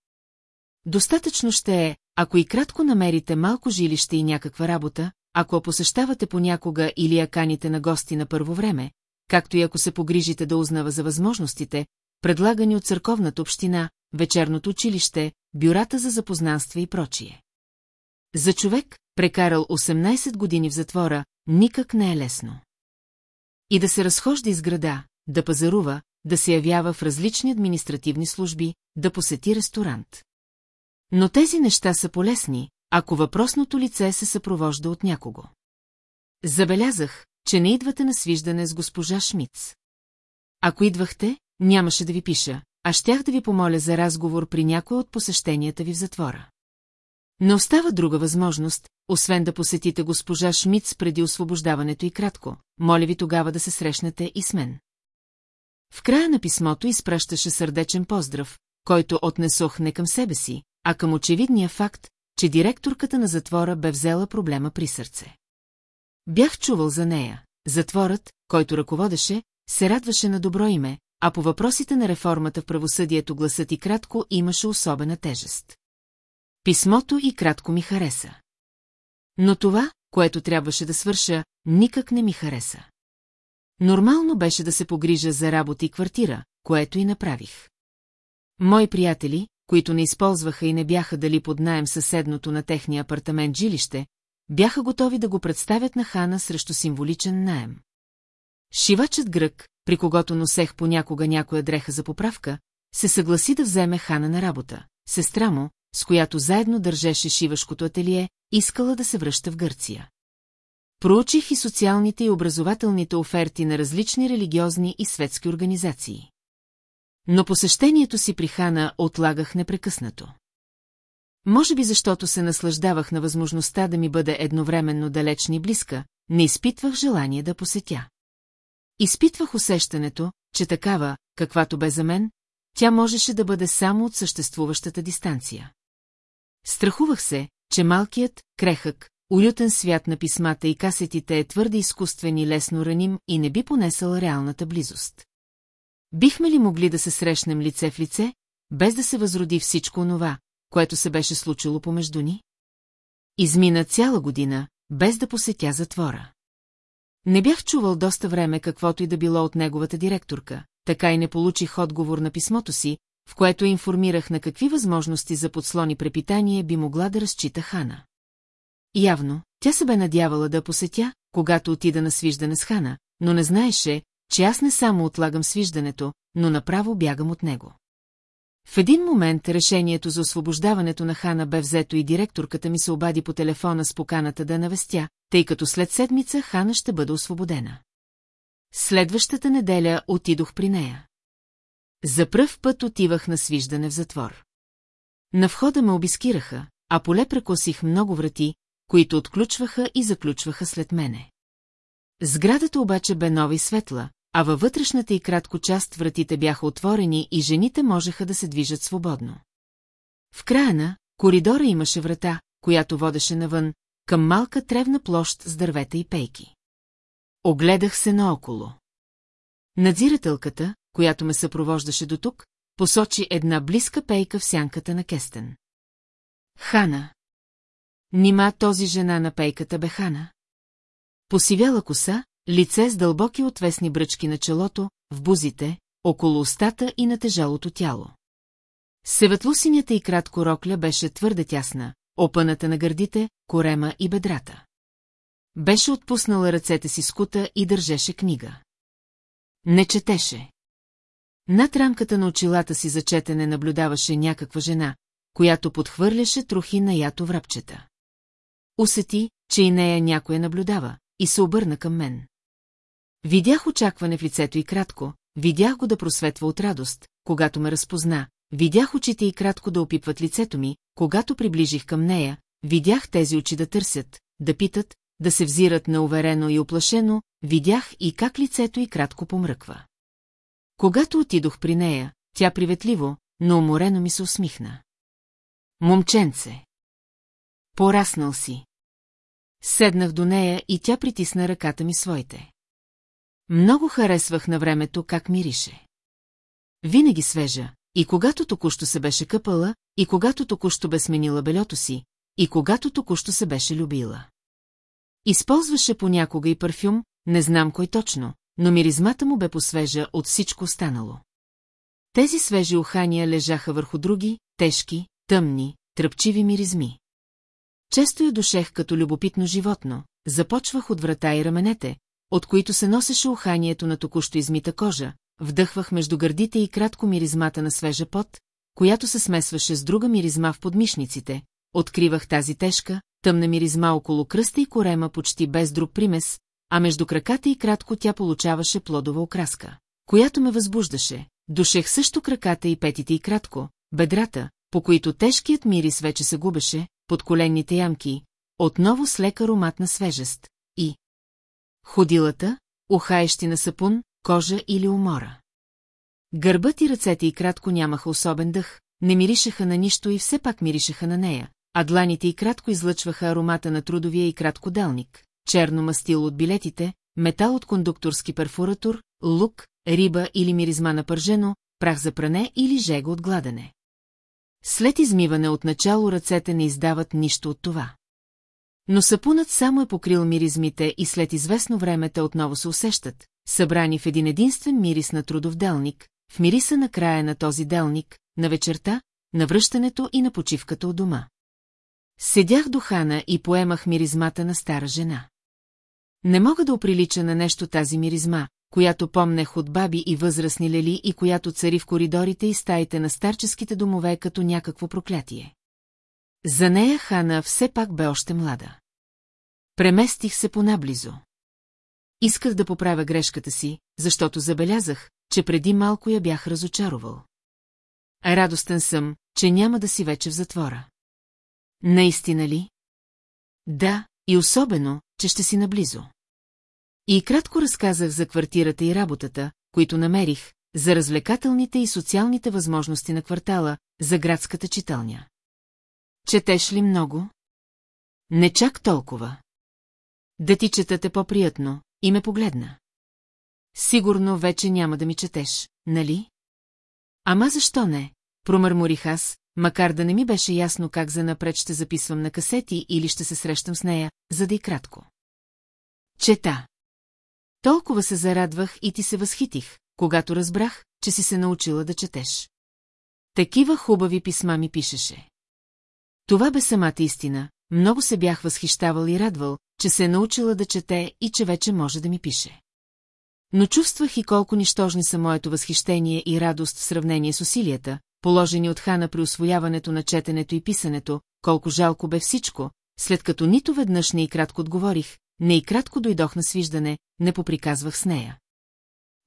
Достатъчно ще е, ако и кратко намерите малко жилище и някаква работа, ако посещавате понякога или я каните на гости на първо време, както и ако се погрижите да узнава за възможностите, предлагани от църковната община, вечерното училище, бюрата за запознанства и прочие. За човек, прекарал 18 години в затвора, никак не е лесно. И да се разхожда из града, да пазарува, да се явява в различни административни служби, да посети ресторант. Но тези неща са полезни, ако въпросното лице се съпровожда от някого. Забелязах, че не идвате на свиждане с госпожа Шмиц. Ако идвахте, нямаше да ви пиша, а щях да ви помоля за разговор при някой от посещенията ви в затвора. Не остава друга възможност, освен да посетите госпожа Шмиц преди освобождаването и кратко. Моля ви тогава да се срещнете и с мен. В края на писмото изпращаше сърдечен поздрав, който отнесох не към себе си, а към очевидния факт, че директорката на затвора бе взела проблема при сърце. Бях чувал за нея. Затворът, който ръководеше, се радваше на добро име, а по въпросите на реформата в правосъдието гласът и кратко имаше особена тежест. Писмото и кратко ми хареса. Но това, което трябваше да свърша, никак не ми хареса. Нормално беше да се погрижа за работа и квартира, което и направих. Мои приятели, които не използваха и не бяха дали под найем съседното на техния апартамент жилище, бяха готови да го представят на Хана срещу символичен найем. Шивачът грък, при когото носех понякога някоя дреха за поправка, се съгласи да вземе Хана на работа. Сестра му, с която заедно държеше шивашкото ателие, искала да се връща в Гърция. Проучих и социалните и образователните оферти на различни религиозни и светски организации. Но посещението си при Хана отлагах непрекъснато. Може би защото се наслаждавах на възможността да ми бъде едновременно далечна и близка, не изпитвах желание да посетя. Изпитвах усещането, че такава, каквато бе за мен, тя можеше да бъде само от съществуващата дистанция. Страхувах се, че малкият, крехък, уютен свят на писмата и касетите е твърде изкуствен и лесно раним и не би понесъл реалната близост. Бихме ли могли да се срещнем лице в лице, без да се възроди всичко онова, което се беше случило помежду ни? Измина цяла година, без да посетя затвора. Не бях чувал доста време каквото и да било от неговата директорка, така и не получих отговор на писмото си, в което информирах на какви възможности за подслони препитание би могла да разчита Хана. Явно, тя се бе надявала да посетя, когато отида на свиждане с Хана, но не знаеше, че аз не само отлагам свиждането, но направо бягам от него. В един момент решението за освобождаването на Хана бе взето и директорката ми се обади по телефона с поканата да навестя, тъй като след седмица Хана ще бъде освободена. Следващата неделя отидох при нея. За пръв път отивах на свиждане в затвор. На входа ме обискираха, а поле прекосих много врати, които отключваха и заключваха след мене. Сградата обаче бе нова и светла, а във вътрешната и кратко част вратите бяха отворени и жените можеха да се движат свободно. В края на коридора имаше врата, която водеше навън, към малка тревна площ с дървета и пейки. Огледах се наоколо. Надзирателката, която ме съпровождаше до тук, посочи една близка пейка в сянката на Кестен. Хана. Нима този жена на пейката бе Хана? Посивяла коса, лице с дълбоки отвесни бръчки на челото, в бузите, около устата и на тежалото тяло. Севетлосинята и кратко рокля беше твърде тясна, опъната на гърдите, корема и бедрата. Беше отпуснала ръцете си скута и държеше книга. Не четеше. Над рамката на очилата си за четене наблюдаваше някаква жена, която подхвърляше трохи на ято врабчета. Усети, че и нея някоя наблюдава, и се обърна към мен. Видях очакване в лицето и кратко, видях го да просветва от радост, когато ме разпозна, видях очите и кратко да опипват лицето ми, когато приближих към нея, видях тези очи да търсят, да питат, да се взират на уверено и оплашено, видях и как лицето и кратко помръква. Когато отидох при нея, тя приветливо, но уморено ми се усмихна. Момченце. Пораснал си. Седнах до нея и тя притисна ръката ми своите. Много харесвах на времето как мирише. Винаги свежа, и когато току-що се беше къпала, и когато току-що бе сменила белето си, и когато току-що се беше любила. Използваше понякога и парфюм, не знам кой точно, но миризмата му бе посвежа от всичко останало. Тези свежи ухания лежаха върху други, тежки, тъмни, тръпчиви миризми. Често я душех като любопитно животно, започвах от врата и раменете, от които се носеше уханието на току-що измита кожа, вдъхвах между гърдите и кратко миризмата на свежа пот, която се смесваше с друга миризма в подмишниците, откривах тази тежка, тъмна миризма около кръста и корема почти без друг примес, а между краката и кратко тя получаваше плодова окраска, която ме възбуждаше. Душех също краката и петите и кратко, бедрата, по които тежкият мирис вече се губеше, под коленните ямки, отново с лек аромат на свежест, ходилата, ухаещи на сапун, кожа или умора. Гърбът и ръцете и кратко нямаха особен дъх, не миришеха на нищо и все пак миришеха на нея, а дланите и кратко излъчваха аромата на трудовия и кратко делник, черно мастило от билетите, метал от кондукторски перфуратор, лук, риба или миризма на пържено, прах за пране или жега от гладене. След измиване отначало ръцете не издават нищо от това. Но сапунът само е покрил миризмите и след известно време те отново се усещат, събрани в един единствен мирис на трудов делник, в мириса на края на този делник, на вечерта, на връщането и на почивката от дома. Седях до хана и поемах миризмата на стара жена. Не мога да оприлича на нещо тази миризма, която помнех от баби и възрастни лели и която цари в коридорите и стаите на старческите домове като някакво проклятие. За нея Хана все пак бе още млада. Преместих се понаблизо. Исках да поправя грешката си, защото забелязах, че преди малко я бях разочаровал. Радостен съм, че няма да си вече в затвора. Наистина ли? Да, и особено, че ще си наблизо. И кратко разказах за квартирата и работата, които намерих, за развлекателните и социалните възможности на квартала, за градската читалня. Четеш ли много? Не чак толкова. Да ти четате по-приятно, и ме погледна. Сигурно вече няма да ми четеш, нали? Ама защо не? Промърморих аз, макар да не ми беше ясно как за напред ще записвам на касети или ще се срещам с нея, за да и кратко. Чета. Толкова се зарадвах и ти се възхитих, когато разбрах, че си се научила да четеш. Такива хубави писма ми пишеше. Това бе самата истина, много се бях възхищавал и радвал, че се е научила да чете и че вече може да ми пише. Но чувствах и колко нищожни са моето възхищение и радост в сравнение с усилията, положени от Хана при освояването на четенето и писането, колко жалко бе всичко, след като нито веднъж не и кратко отговорих, не и кратко дойдох на свиждане, не поприказвах с нея.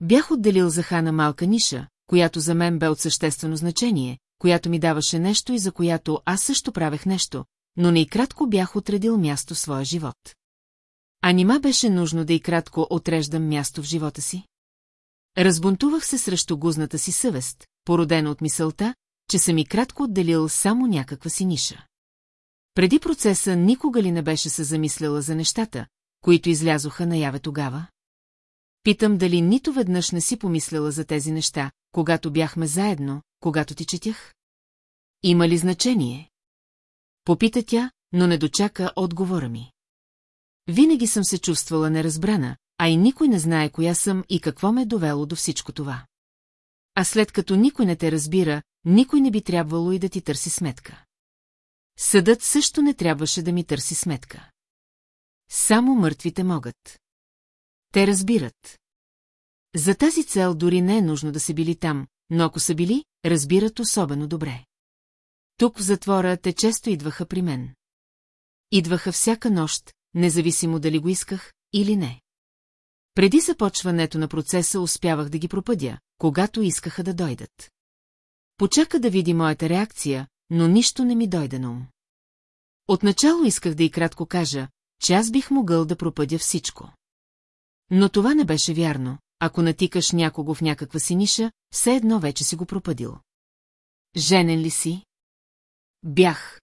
Бях отделил за Хана малка ниша, която за мен бе от съществено значение, която ми даваше нещо и за която аз също правех нещо, но не и кратко бях отредил място в своя живот. А нима беше нужно да и кратко отреждам място в живота си? Разбунтувах се срещу гузната си съвест, породена от мисълта, че съм и кратко отделил само някаква си ниша. Преди процеса никога ли не беше се замисляла за нещата, които излязоха наяве тогава? Питам дали нито веднъж не си помисляла за тези неща, когато бяхме заедно, когато ти четях? Има ли значение? Попита тя, но не дочака отговора ми. Винаги съм се чувствала неразбрана, а и никой не знае коя съм и какво ме е довело до всичко това. А след като никой не те разбира, никой не би трябвало и да ти търси сметка. Съдът също не трябваше да ми търси сметка. Само мъртвите могат. Те разбират. За тази цел дори не е нужно да се били там, но ако са били, разбират особено добре. Тук в затвора те често идваха при мен. Идваха всяка нощ, независимо дали го исках или не. Преди започването на процеса успявах да ги пропъдя, когато искаха да дойдат. Почака да види моята реакция, но нищо не ми дойде на ум. Отначало исках да и кратко кажа, че аз бих могъл да пропъдя всичко. Но това не беше вярно, ако натикаш някого в някаква си ниша, все едно вече си го пропадил. Женен ли си? Бях.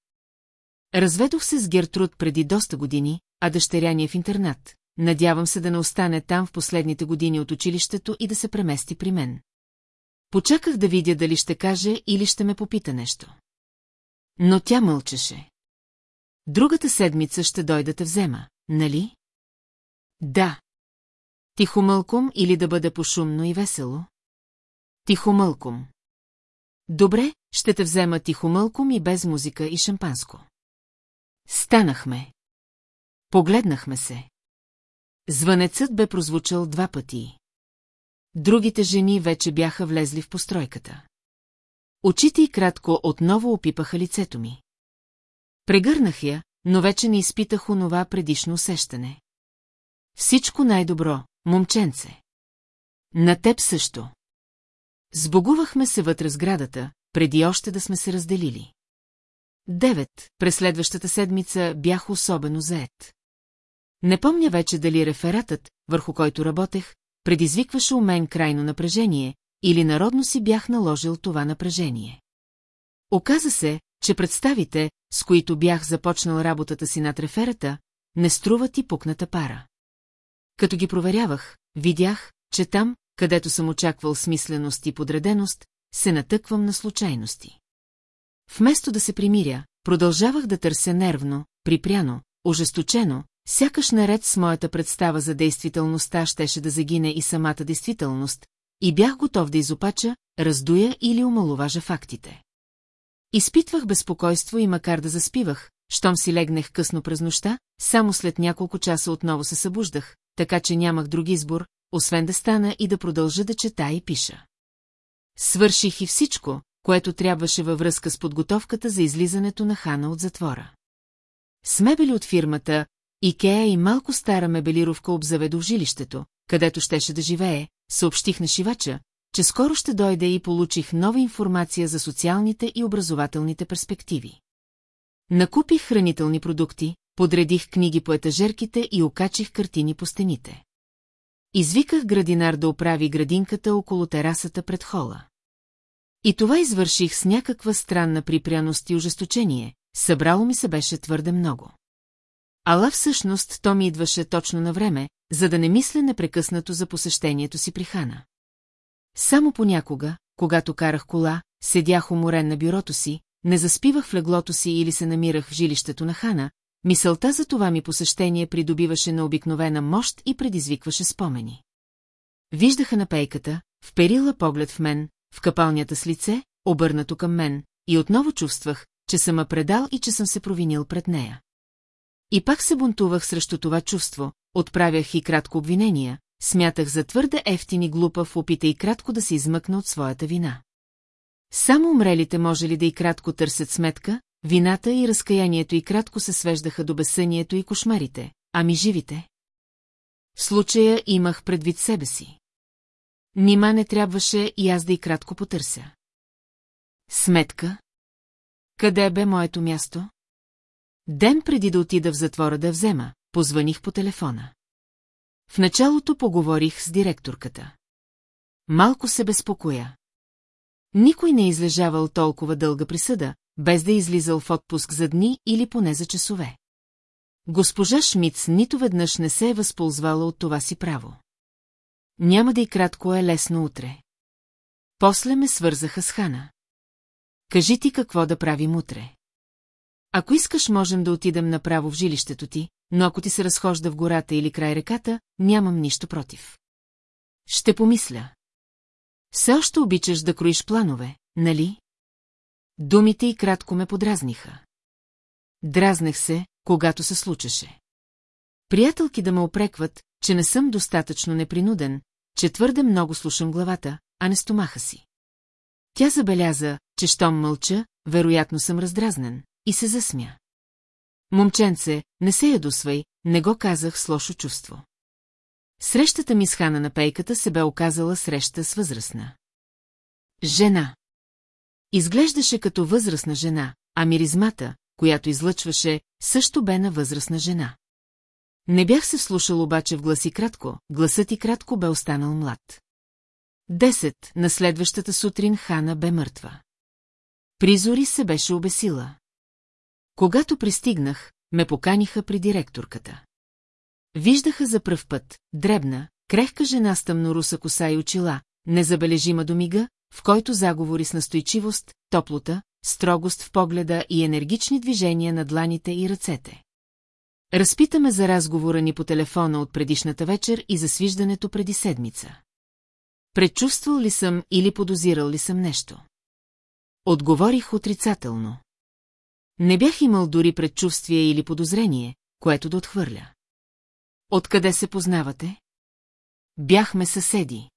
Разведох се с Гертруд преди доста години, а дъщеря ни е в интернат. Надявам се да не остане там в последните години от училището и да се премести при мен. Почаках да видя дали ще каже или ще ме попита нещо. Но тя мълчеше. Другата седмица ще дойда те взема, нали? Да. Тихомълком или да бъде пошумно и весело? Тихомълком. Добре, ще те взема тихомълком и без музика и шампанско. Станахме. Погледнахме се. Звънецът бе прозвучал два пъти. Другите жени вече бяха влезли в постройката. Очите и кратко отново опипаха лицето ми. Прегърнах я, но вече не изпитах онова предишно усещане. Всичко най-добро, момченце. На теб също. Сбогувахме се вътре с градата, преди още да сме се разделили. Девет, през следващата седмица бях особено заед. Не помня вече дали рефератът, върху който работех, предизвикваше у мен крайно напрежение, или народно си бях наложил това напрежение. Оказа се, че представите, с които бях започнал работата си над реферата, не струват и пукната пара. Като ги проверявах, видях, че там, където съм очаквал смисленост и подреденост, се натъквам на случайности. Вместо да се примиря, продължавах да търся нервно, припряно, ожесточено, сякаш наред с моята представа за действителността щеше да загине и самата действителност, и бях готов да изопача, раздуя или омалуважа фактите. Изпитвах безпокойство и макар да заспивах, щом си легнех късно през нощта, само след няколко часа отново се събуждах, така че нямах друг избор, освен да стана и да продължа да чета и пиша. Свърших и всичко, което трябваше във връзка с подготовката за излизането на Хана от затвора. С мебели от фирмата, Икея и малко стара мебелировка обзаведох жилището, където щеше да живее, съобщих на шивача, че скоро ще дойде и получих нова информация за социалните и образователните перспективи. Накупих хранителни продукти, подредих книги по етажерките и окачих картини по стените. Извиках градинар да оправи градинката около терасата пред хола. И това извърших с някаква странна припряност и ожесточение, събрало ми се беше твърде много. Ала всъщност то ми идваше точно на време, за да не мисля непрекъснато за посещението си при Хана. Само понякога, когато карах кола, седях уморен на бюрото си, не заспивах в леглото си или се намирах в жилището на Хана, мисълта за това ми посещение придобиваше на обикновена мощ и предизвикваше спомени. Виждаха на пейката, вперила поглед в мен, в капалнята с лице, обърнато към мен, и отново чувствах, че съм предал и че съм се провинил пред нея. И пак се бунтувах срещу това чувство, отправях и кратко обвинения, смятах за твърде ефтини глупа в опита и кратко да се измъкна от своята вина. Само умрелите може ли да и кратко търсят сметка, вината и разкаянието и кратко се свеждаха до безсънието и кошмарите, ами живите? В случая имах предвид себе си. Нима не трябваше и аз да и кратко потърся. Сметка? Къде бе моето място? Ден преди да отида в затвора да взема, позваних по телефона. В началото поговорих с директорката. Малко се безпокоя. Никой не излежавал толкова дълга присъда, без да е излизал в отпуск за дни или поне за часове. Госпожа Шмиц нито веднъж не се е възползвала от това си право. Няма да и кратко е лесно утре. После ме свързаха с Хана. Кажи ти какво да правим утре. Ако искаш, можем да отидем направо в жилището ти, но ако ти се разхожда в гората или край реката, нямам нищо против. Ще помисля. Все още обичаш да кроиш планове, нали? Думите и кратко ме подразниха. Дразнех се, когато се случеше. Приятелки да ме опрекват, че не съм достатъчно непринуден, че твърде много слушам главата, а не стомаха си. Тя забеляза, че щом мълча, вероятно съм раздразнен, и се засмя. Момченце, не се ядосвай, не го казах с лошо чувство. Срещата ми с Хана на пейката се бе оказала среща с възрастна. Жена. Изглеждаше като възрастна жена, а миризмата, която излъчваше, също бе на възрастна жена. Не бях се вслушал обаче в гласи кратко, гласът и кратко бе останал млад. Десет, на следващата сутрин Хана бе мъртва. Призори се беше обесила. Когато пристигнах, ме поканиха при директорката. Виждаха за пръв път, дребна, крехка жена с тъмноруса коса и очила, незабележима до мига, в който заговори с настойчивост, топлота, строгост в погледа и енергични движения на дланите и ръцете. Разпитаме за разговора ни по телефона от предишната вечер и за свиждането преди седмица. Предчувствал ли съм или подозирал ли съм нещо? Отговорих отрицателно. Не бях имал дори предчувствие или подозрение, което да отхвърля. Откъде се познавате? Бяхме съседи.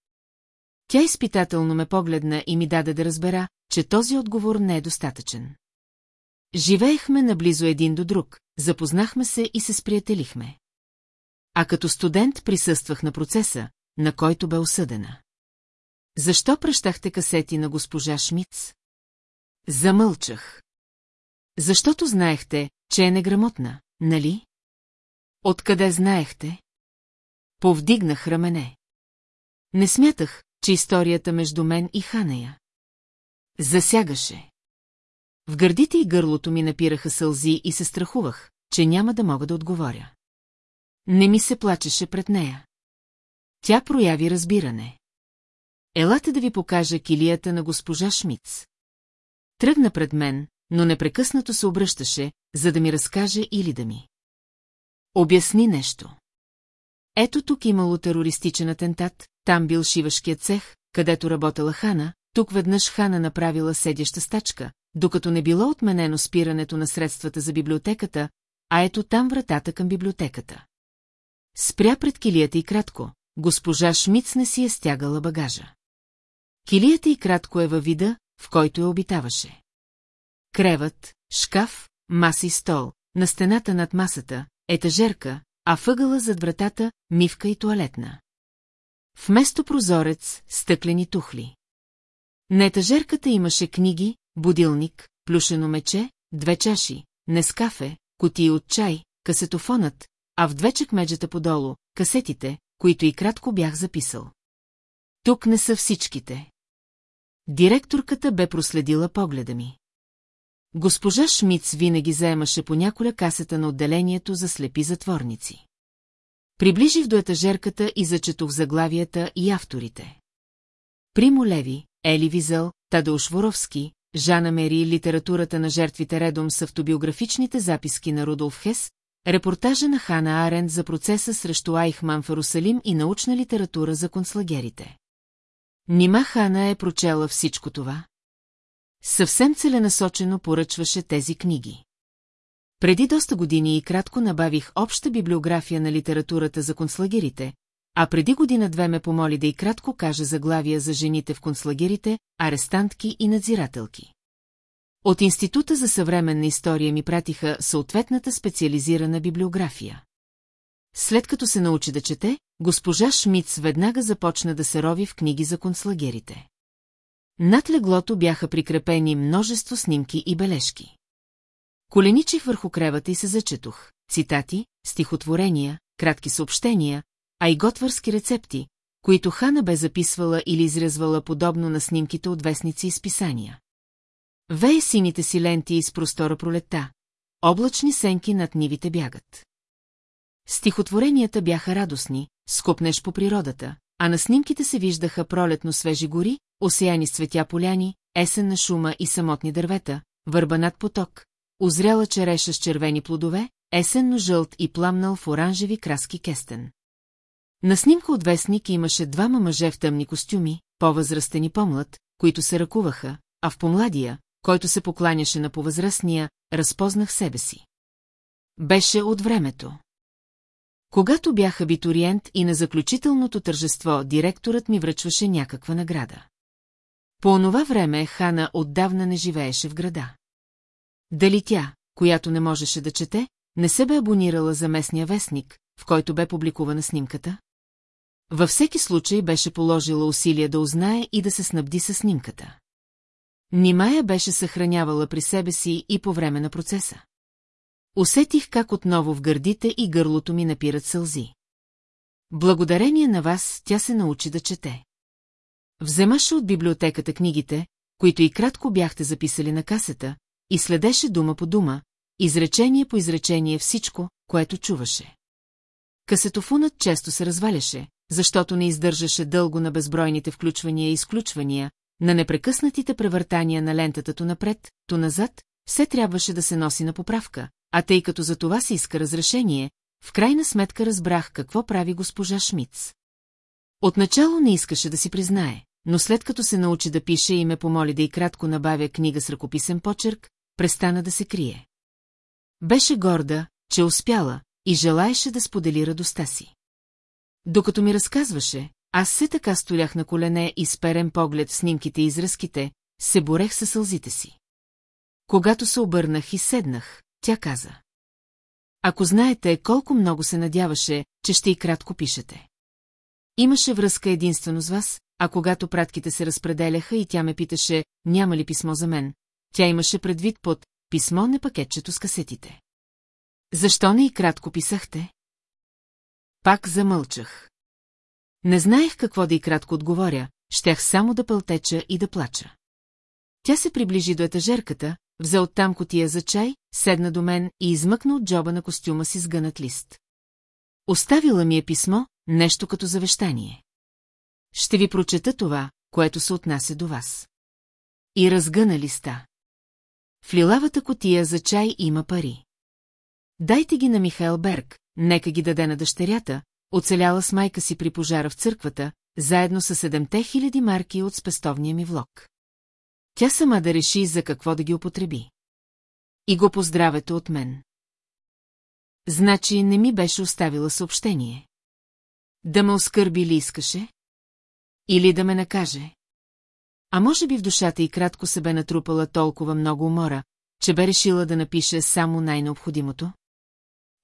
Тя изпитателно ме погледна и ми даде да разбера, че този отговор не е достатъчен. Живеехме наблизо един до друг, запознахме се и се сприятелихме. А като студент присъствах на процеса, на който бе осъдена. Защо пръщахте касети на госпожа Шмиц? Замълчах. Защото знаехте, че е неграмотна, нали? Откъде знаехте? Повдигнах рамене. Не смятах, че историята между мен и Ханея. Засягаше. В гърдите и гърлото ми напираха сълзи и се страхувах, че няма да мога да отговоря. Не ми се плачеше пред нея. Тя прояви разбиране. Елате да ви покажа килията на госпожа Шмиц. Тръгна пред мен, но непрекъснато се обръщаше, за да ми разкаже или да ми. Обясни нещо. Ето тук имало терористичен атентат, там бил шивашкият цех, където работела Хана, тук веднъж Хана направила седяща стачка, докато не било отменено спирането на средствата за библиотеката, а ето там вратата към библиотеката. Спря пред килията и кратко, госпожа Шмиц не си е стягала багажа. Килията и кратко е във вида, в който я обитаваше. Креват, шкаф, маса и стол, на стената над масата, етажерка, а въгъла зад вратата – мивка и туалетна. Вместо прозорец – стъклени тухли. На етажерката имаше книги, будилник, плюшено мече, две чаши, нескафе, кутии от чай, касетофонът, а в две чекмеджета подолу – касетите, които и кратко бях записал. Тук не са всичките. Директорката бе проследила погледа ми. Госпожа Шмиц винаги заемаше по няколя касета на отделението за слепи затворници. Приближих до етажерката и зачетох заглавията и авторите. Примо Леви, Ели Визел, Тадeusz Воровски, Жана Мери, литературата на жертвите редом с автобиографичните записки на Рудолф Хес, репортажа на Хана Аренд за процеса срещу Айхман в Арусалим и научна литература за концлагерите. Нима Хана е прочела всичко това? Съвсем целенасочено поръчваше тези книги. Преди доста години и кратко набавих обща библиография на литературата за концлагерите, а преди година-две ме помоли да и кратко кажа заглавия за жените в концлагерите, арестантки и надзирателки. От Института за съвременна история ми пратиха съответната специализирана библиография. След като се научи да чете, госпожа Шмиц веднага започна да се рови в книги за концлагерите. Над леглото бяха прикрепени множество снимки и бележки. Коленичих върху кревата и се зачетох. Цитати, стихотворения, кратки съобщения, а и готвърски рецепти, които Хана бе записвала или изрязвала подобно на снимките от вестници и списания. Вее сините си ленти из простора пролетта, облачни сенки над нивите бягат. Стихотворенията бяха радостни, скупнеш по природата, а на снимките се виждаха пролетно свежи гори, осеяни с цветя поляни, есен на шума и самотни дървета, върба над поток, озряла череша с червени плодове, есенно жълт и пламнал в оранжеви краски кестен. На снимка от вестник имаше двама мъже в тъмни костюми, по-възрастен и по-млад, които се ръкуваха, а в помладия, който се покланяше на повъзрастния, разпознах себе си. Беше от времето. Когато бях абитуриент и на заключителното тържество, директорът ми връчваше някаква награда. По онова време Хана отдавна не живееше в града. Дали тя, която не можеше да чете, не се бе абонирала за местния вестник, в който бе публикувана снимката? Във всеки случай беше положила усилия да узнае и да се снабди с снимката. Нимая беше съхранявала при себе си и по време на процеса. Усетих как отново в гърдите и гърлото ми напират сълзи. Благодарение на вас тя се научи да чете. Вземаше от библиотеката книгите, които и кратко бяхте записали на касета, и следеше дума по дума, изречение по изречение всичко, което чуваше. Касетофунът често се разваляше, защото не издържаше дълго на безбройните включвания и изключвания, на непрекъснатите превъртания на лентата то напред, то назад, все трябваше да се носи на поправка, а тъй като за това се иска разрешение, в крайна сметка разбрах какво прави госпожа Шмиц. Отначало не искаше да си признае, но след като се научи да пише и ме помоли да и кратко набавя книга с ръкописен почерк, престана да се крие. Беше горда, че успяла и желаеше да сподели радостта си. Докато ми разказваше, аз се така столях на колене и с перен поглед в снимките и изразките, се борех със сълзите си. Когато се обърнах и седнах, тя каза. Ако знаете колко много се надяваше, че ще и кратко пишете. Имаше връзка единствено с вас, а когато пратките се разпределяха и тя ме питаше, няма ли писмо за мен, тя имаше предвид под писмо не пакетчето с касетите. Защо не и кратко писахте? Пак замълчах. Не знаех какво да и кратко отговоря, щях само да пълтеча и да плача. Тя се приближи до етажерката, взе оттам котия за чай, седна до мен и измъкна от джоба на костюма си сгънат лист. Оставила ми е писмо, нещо като завещание. Ще ви прочета това, което се отнася до вас. И разгъна листа. В лилавата котия за чай има пари. Дайте ги на Михаил Берг, нека ги даде на дъщерята, оцеляла с майка си при пожара в църквата, заедно с седемте хиляди марки от спестовния ми влог. Тя сама да реши за какво да ги употреби. И го поздравете от мен. Значи не ми беше оставила съобщение. Да ме оскърби ли искаше? Или да ме накаже? А може би в душата и кратко се бе натрупала толкова много умора, че бе решила да напише само най-необходимото?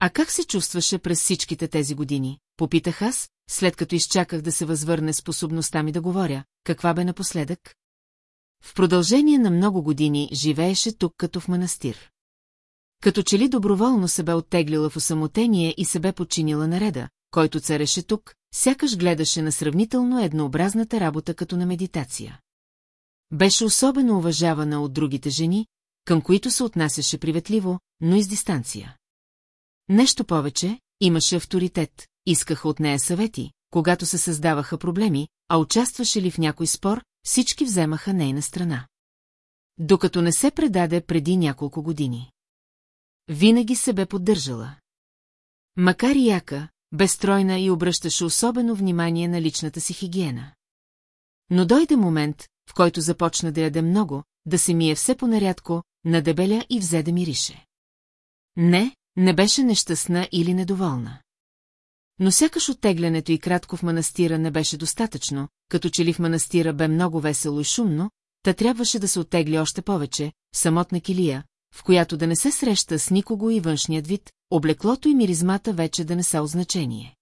А как се чувстваше през всичките тези години? Попитах аз, след като изчаках да се възвърне способността ми да говоря, каква бе напоследък? В продължение на много години живееше тук като в манастир. Като че ли доброволно се бе оттеглила в осамотение и се бе подчинила нареда, който цареше тук, сякаш гледаше на сравнително еднообразната работа като на медитация. Беше особено уважавана от другите жени, към които се отнасяше приветливо, но и с дистанция. Нещо повече, имаше авторитет, искаха от нея съвети, когато се създаваха проблеми, а участваше ли в някой спор, всички вземаха нейна страна. Докато не се предаде преди няколко години. Винаги се бе поддържала. Макар и яка, безстройна и обръщаше особено внимание на личната си хигиена. Но дойде момент, в който започна да яде много, да се мие все по-нарядко, надебеля и взе да мирише. Не, не беше нещастна или недоволна. Но сякаш оттеглянето и кратко в манастира не беше достатъчно, като че ли в манастира бе много весело и шумно, та трябваше да се оттегли още повече, самотна килия, в която да не се среща с никого и външният вид, облеклото и миризмата вече да не са означение.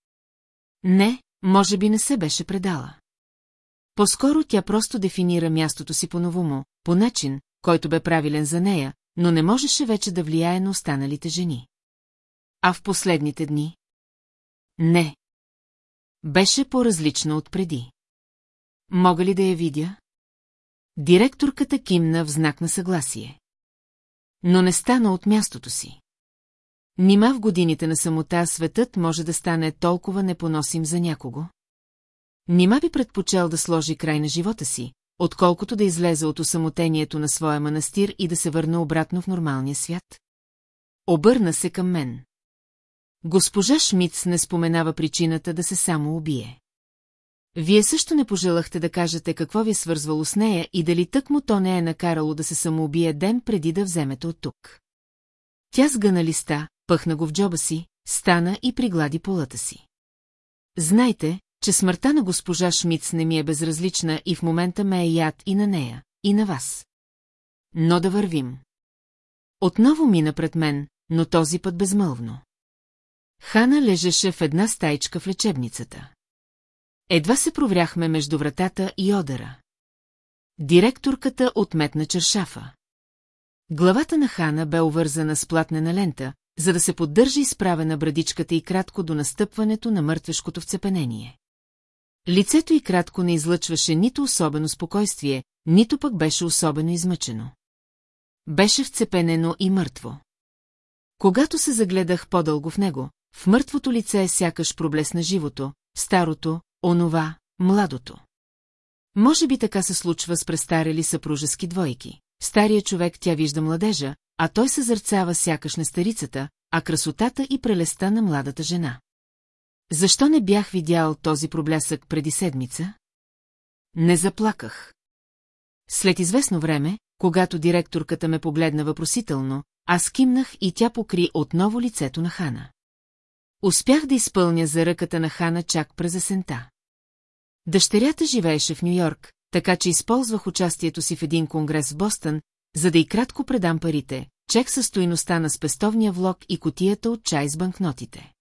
Не, може би не се беше предала. По-скоро тя просто дефинира мястото си по-новому, по начин, който бе правилен за нея, но не можеше вече да влияе на останалите жени. А в последните дни? Не. Беше по-различна от преди. Мога ли да я видя? Директорката кимна в знак на съгласие. Но не стана от мястото си. Нима в годините на самота светът може да стане толкова непоносим за някого? Нима би предпочел да сложи край на живота си, отколкото да излезе от осамотението на своя манастир и да се върне обратно в нормалния свят? Обърна се към мен. Госпожа Шмиц не споменава причината да се само убие. Вие също не пожелахте да кажете какво ви е свързвало с нея и дали тък му то не е накарало да се самоубие ден преди да вземете от тук. Тя сгъна листа, пъхна го в джоба си, стана и приглади полата си. Знайте, че смъртта на госпожа Шмиц не ми е безразлична и в момента ме е яд и на нея, и на вас. Но да вървим. Отново мина пред мен, но този път безмълвно. Хана лежеше в една стайчка в лечебницата. Едва се провряхме между вратата и одера. Директорката отметна чершафа. Главата на Хана бе увързана с платнена лента, за да се поддържа изправена брадичката и кратко до настъпването на мъртвешкото вцепенение. Лицето и кратко не излъчваше нито особено спокойствие, нито пък беше особено измъчено. Беше вцепенено и мъртво. Когато се загледах по-дълго в него, в мъртвото лице сякаш проблесна живото, старото, онова, младото. Може би така се случва с престарели съпружески двойки. Стария човек тя вижда младежа, а той съзърцава сякаш на старицата, а красотата и прелеста на младата жена. Защо не бях видял този проблясък преди седмица? Не заплаках. След известно време, когато директорката ме погледна въпросително, аз кимнах и тя покри отново лицето на Хана. Успях да изпълня за ръката на Хана чак през есента. Дъщерята живееше в Нью-Йорк, така че използвах участието си в един конгрес в Бостън, за да и кратко предам парите, чек със стоиността на спестовния влог и котията от чай с банкнотите.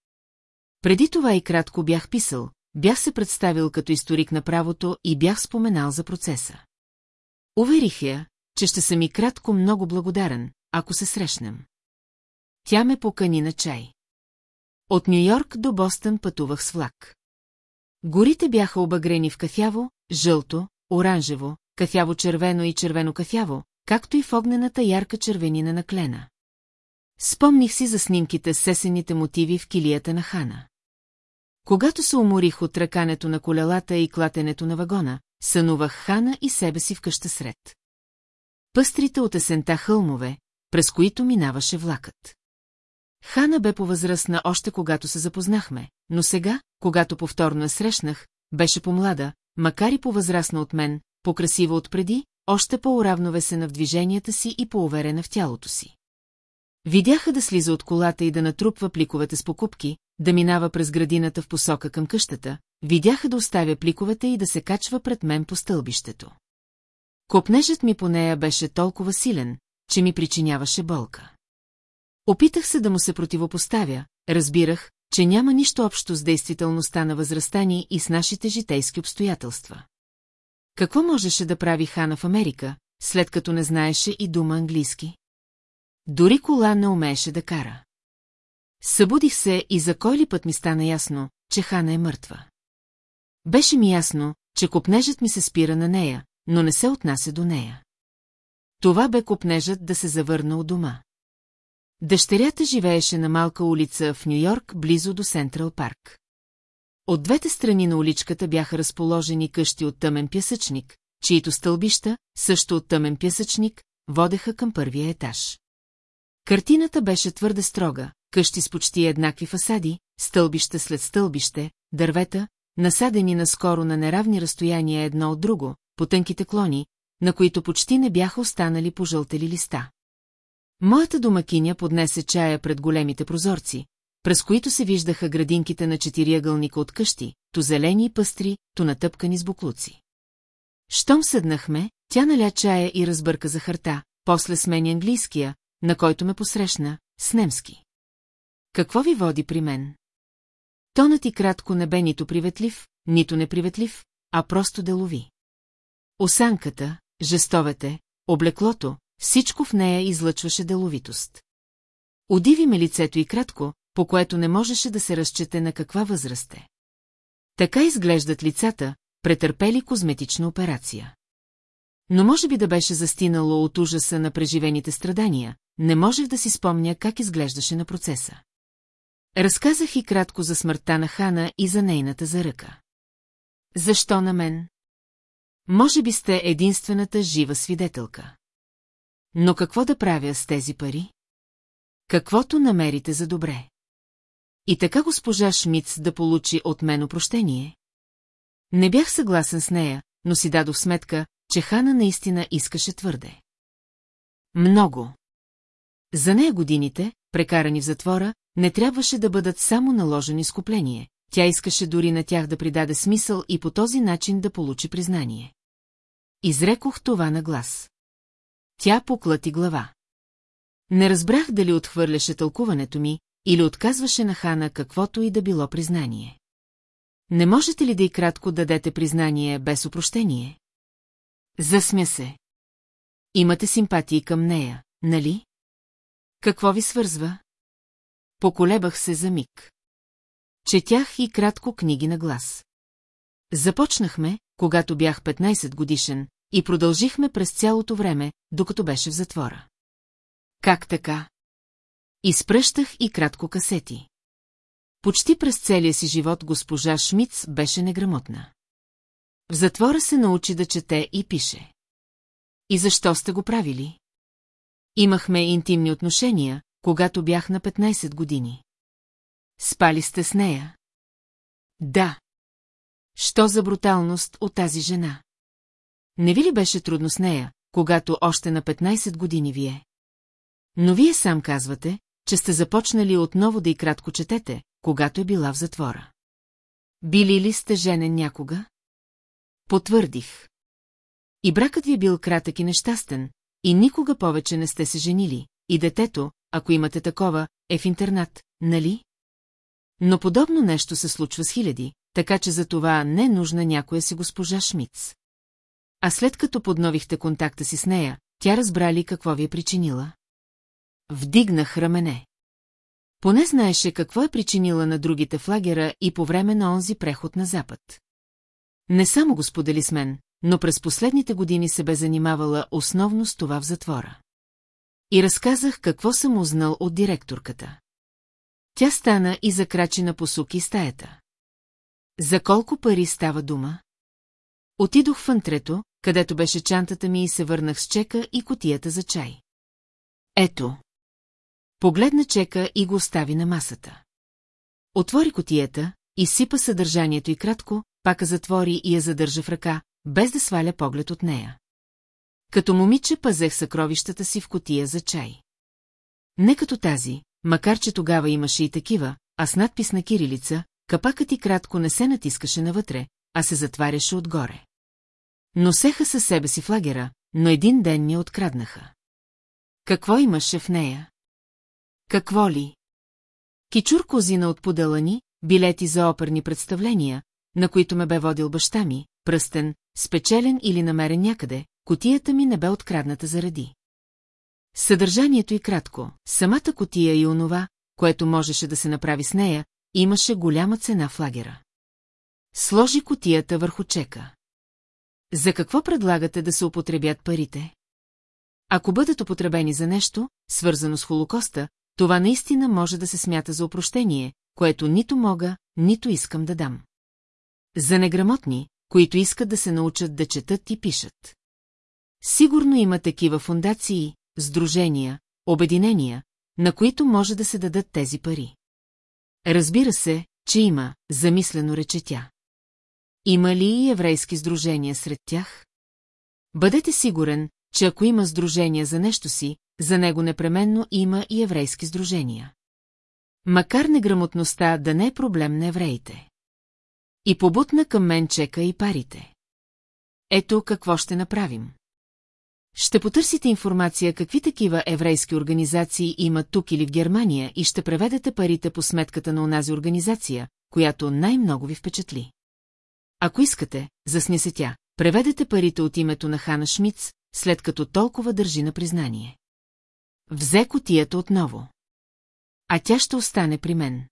Преди това и кратко бях писал, бях се представил като историк на правото и бях споменал за процеса. Уверих я, че ще съм и кратко много благодарен, ако се срещнем. Тя ме покани на чай. От Нью-Йорк до Бостън пътувах с влак. Горите бяха обагрени в кафяво, жълто, оранжево, кафяво-червено и червено-кафяво, както и в огнената ярка червенина на клена. Спомних си за снимките с сесените мотиви в килията на Хана. Когато се уморих от ръкането на колелата и клатенето на вагона, сънувах Хана и себе си в къща сред. Пъстрите от есента хълмове, през които минаваше влакът. Хана бе повъзрастна още когато се запознахме, но сега, когато повторно я срещнах, беше помлада, макар и повъзрастна от мен, покрасива отпреди, още по-уравновесена в движенията си и по-уверена в тялото си. Видяха да слиза от колата и да натрупва пликовете с покупки, да минава през градината в посока към къщата, видяха да оставя пликовете и да се качва пред мен по стълбището. Копнежът ми по нея беше толкова силен, че ми причиняваше болка. Опитах се да му се противопоставя, разбирах, че няма нищо общо с действителността на възрастта ни и с нашите житейски обстоятелства. Какво можеше да прави Хана в Америка, след като не знаеше и дума английски? Дори кола не умееше да кара. Събудих се и за кой ли път ми стана ясно, че Хана е мъртва. Беше ми ясно, че копнежът ми се спира на нея, но не се отнася до нея. Това бе копнежът да се завърна от дома. Дъщерята живееше на малка улица в Нью-Йорк, близо до Сентрал парк. От двете страни на уличката бяха разположени къщи от тъмен пясъчник, чието стълбища, също от тъмен пясъчник, водеха към първия етаж. Картината беше твърде строга, къщи с почти еднакви фасади, стълбища след стълбище, дървета, насадени наскоро на неравни разстояния едно от друго, по тънките клони, на които почти не бяха останали пожълтели листа. Моята домакиня поднесе чая пред големите прозорци, през които се виждаха градинките на четириъгълника от къщи, то зелени и пъстри, то натъпкани с буклуци. Щом седнахме, тя наля чая и разбърка захарта, после смени английския, на който ме посрещна, с немски. Какво ви води при мен? Тонът и кратко не бе нито приветлив, нито неприветлив, а просто делови. Осанката, жестовете, облеклото, всичко в нея излъчваше деловитост. Удиви ме лицето и кратко, по което не можеше да се разчете на каква възраст е. Така изглеждат лицата, претърпели козметична операция. Но може би да беше застинало от ужаса на преживените страдания, не можех да си спомня как изглеждаше на процеса. Разказах и кратко за смъртта на Хана и за нейната заръка. Защо на мен? Може би сте единствената жива свидетелка. Но какво да правя с тези пари? Каквото намерите за добре. И така госпожа Шмиц да получи от мен опрощение? Не бях съгласен с нея, но си дадох сметка, че Хана наистина искаше твърде. Много. За нея годините, прекарани в затвора, не трябваше да бъдат само наложени скупление. Тя искаше дори на тях да придаде смисъл и по този начин да получи признание. Изрекох това на глас. Тя поклати глава. Не разбрах дали отхвърляше тълкуването ми или отказваше на Хана каквото и да било признание. Не можете ли да и кратко дадете признание без опрощение? Засмя се. Имате симпатии към нея, нали? Какво ви свързва? Поколебах се за миг. Четях и кратко книги на глас. Започнахме, когато бях 15 годишен, и продължихме през цялото време, докато беше в затвора. Как така? Изпръщах и кратко касети. Почти през целия си живот госпожа Шмиц беше неграмотна. В затвора се научи да чете и пише. И защо сте го правили? Имахме интимни отношения, когато бях на 15 години. Спали сте с нея? Да. Що за бруталност от тази жена? Не ви ли беше трудно с нея, когато още на 15 години вие? Но вие сам казвате, че сте започнали отново да и кратко четете, когато е била в затвора. Били ли сте женен някога? Потвърдих. И бракът ви е бил кратък и нещастен, и никога повече не сте се женили, и детето, ако имате такова, е в интернат, нали? Но подобно нещо се случва с хиляди, така че за това не е нужна някоя си госпожа Шмиц. А след като подновихте контакта си с нея, тя разбра ли какво ви е причинила? Вдигнах рамене. Поне знаеше какво е причинила на другите в лагера и по време на онзи преход на запад. Не само го сподели с мен, но през последните години се бе занимавала основно с това в затвора. И разказах какво съм узнал от директорката. Тя стана и закрачи на посуки стаята. За колко пари става дума? Отидох в антрето, където беше чантата ми и се върнах с чека и котията за чай. Ето. Погледна чека и го остави на масата. Отвори котията, изсипа съдържанието и кратко, пака затвори и я задържа в ръка, без да сваля поглед от нея. Като момиче пазех съкровищата си в котия за чай. Не като тази, макар че тогава имаше и такива, а с надпис на кирилица, капакът и кратко не се натискаше навътре, а се затваряше отгоре. Носеха със себе си в лагера, но един ден ни откраднаха. Какво имаше в нея? Какво ли? Кичур козина от поделани, билети за оперни представления, на които ме бе водил баща ми, пръстен, спечелен или намерен някъде, котията ми не бе открадната заради. Съдържанието и кратко, самата котия и онова, което можеше да се направи с нея, имаше голяма цена в лагера. Сложи котията върху чека. За какво предлагате да се употребят парите? Ако бъдат употребени за нещо, свързано с Холокоста, това наистина може да се смята за опрощение, което нито мога, нито искам да дам. За неграмотни, които искат да се научат да четат и пишат. Сигурно има такива фундации, сдружения, обединения, на които може да се дадат тези пари. Разбира се, че има, замислено рече тя. Има ли и еврейски сдружения сред тях? Бъдете сигурен, че ако има сдружения за нещо си, за него непременно има и еврейски сдружения. Макар неграмотността да не е проблем на евреите. И побутна към мен чека и парите. Ето какво ще направим. Ще потърсите информация какви такива еврейски организации има тук или в Германия и ще преведете парите по сметката на онази организация, която най-много ви впечатли. Ако искате, засни се тя, преведете парите от името на Хана Шмиц, след като толкова държи на признание. Взе котията отново. А тя ще остане при мен.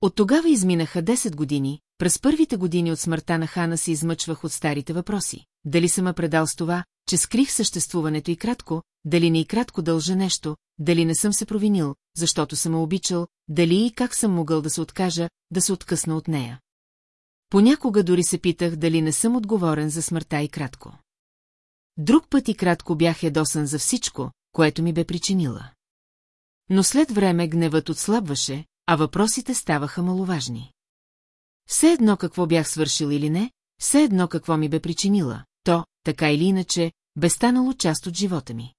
От тогава изминаха 10 години, през първите години от смъртта на Хана се измъчвах от старите въпроси. Дали съм ме предал с това, че скрих съществуването и кратко, дали не и кратко дължа нещо, дали не съм се провинил, защото съм обичал, дали и как съм могъл да се откажа, да се откъсна от нея. Понякога дори се питах дали не съм отговорен за смъртта и кратко. Друг път и кратко бях ядосан за всичко, което ми бе причинила. Но след време гневът отслабваше, а въпросите ставаха маловажни. Все едно какво бях свършил или не, все едно какво ми бе причинила, то, така или иначе, бе станало част от живота ми.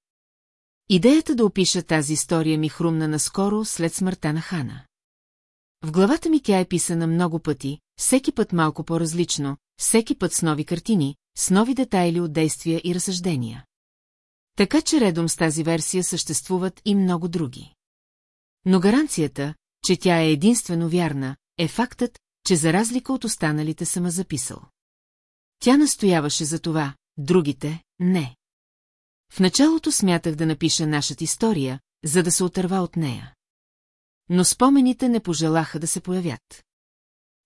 Идеята да опиша тази история ми хрумна наскоро след смъртта на Хана. В главата ми тя е писана много пъти, всеки път малко по-различно, всеки път с нови картини, с нови детайли от действия и разсъждения. Така че редом с тази версия съществуват и много други. Но гаранцията, че тя е единствено вярна, е фактът, че за разлика от останалите съм записал. Тя настояваше за това, другите – не. В началото смятах да напиша нашата история, за да се отърва от нея. но спомените не пожелаха да се появят.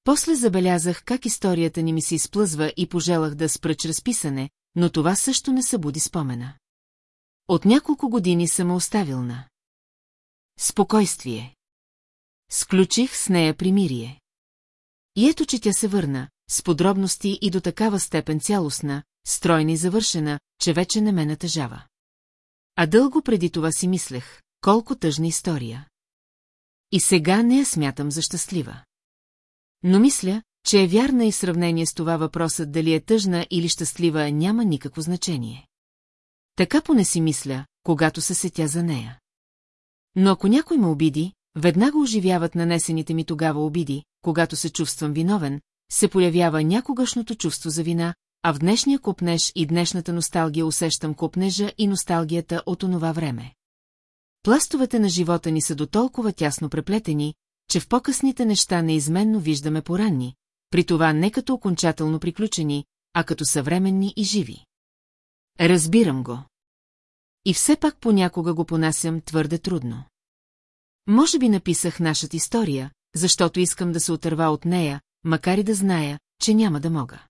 После забелязах как историята ни ми се изплъзва и пожелах да спра чрез писане, но това също не събуди спомена. От няколко години съм оставил на. Спокойствие. Сключих с нея примирие. И ето, че тя се върна, с подробности и до такава степен цялостна, стройна и завършена, че вече не ме натъжава. А дълго преди това си мислех, колко тъжна история. И сега не я смятам за щастлива. Но мисля, че е вярна и сравнение с това въпросът дали е тъжна или щастлива няма никакво значение. Така поне си мисля, когато се сетя за нея. Но ако някой ме обиди, веднага оживяват нанесените ми тогава обиди, когато се чувствам виновен, се появява някогашното чувство за вина, а в днешния купнеж и днешната носталгия усещам купнежа и носталгията от онова време. Пластовете на живота ни са до толкова тясно преплетени, че в по-късните неща неизменно виждаме поранни, при това не като окончателно приключени, а като съвременни и живи. Разбирам го. И все пак понякога го понасям твърде трудно. Може би написах нашата история, защото искам да се отърва от нея, макар и да зная, че няма да мога.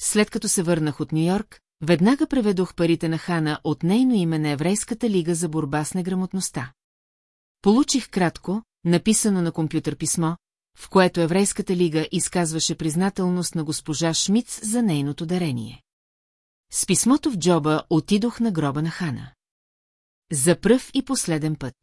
След като се върнах от Нью-Йорк, веднага преведох парите на Хана от нейно име на Еврейската лига за борба с неграмотността. Получих кратко, написано на компютър писмо, в което Еврейската лига изказваше признателност на госпожа Шмиц за нейното дарение. С писмото в джоба отидох на гроба на Хана. За пръв и последен път.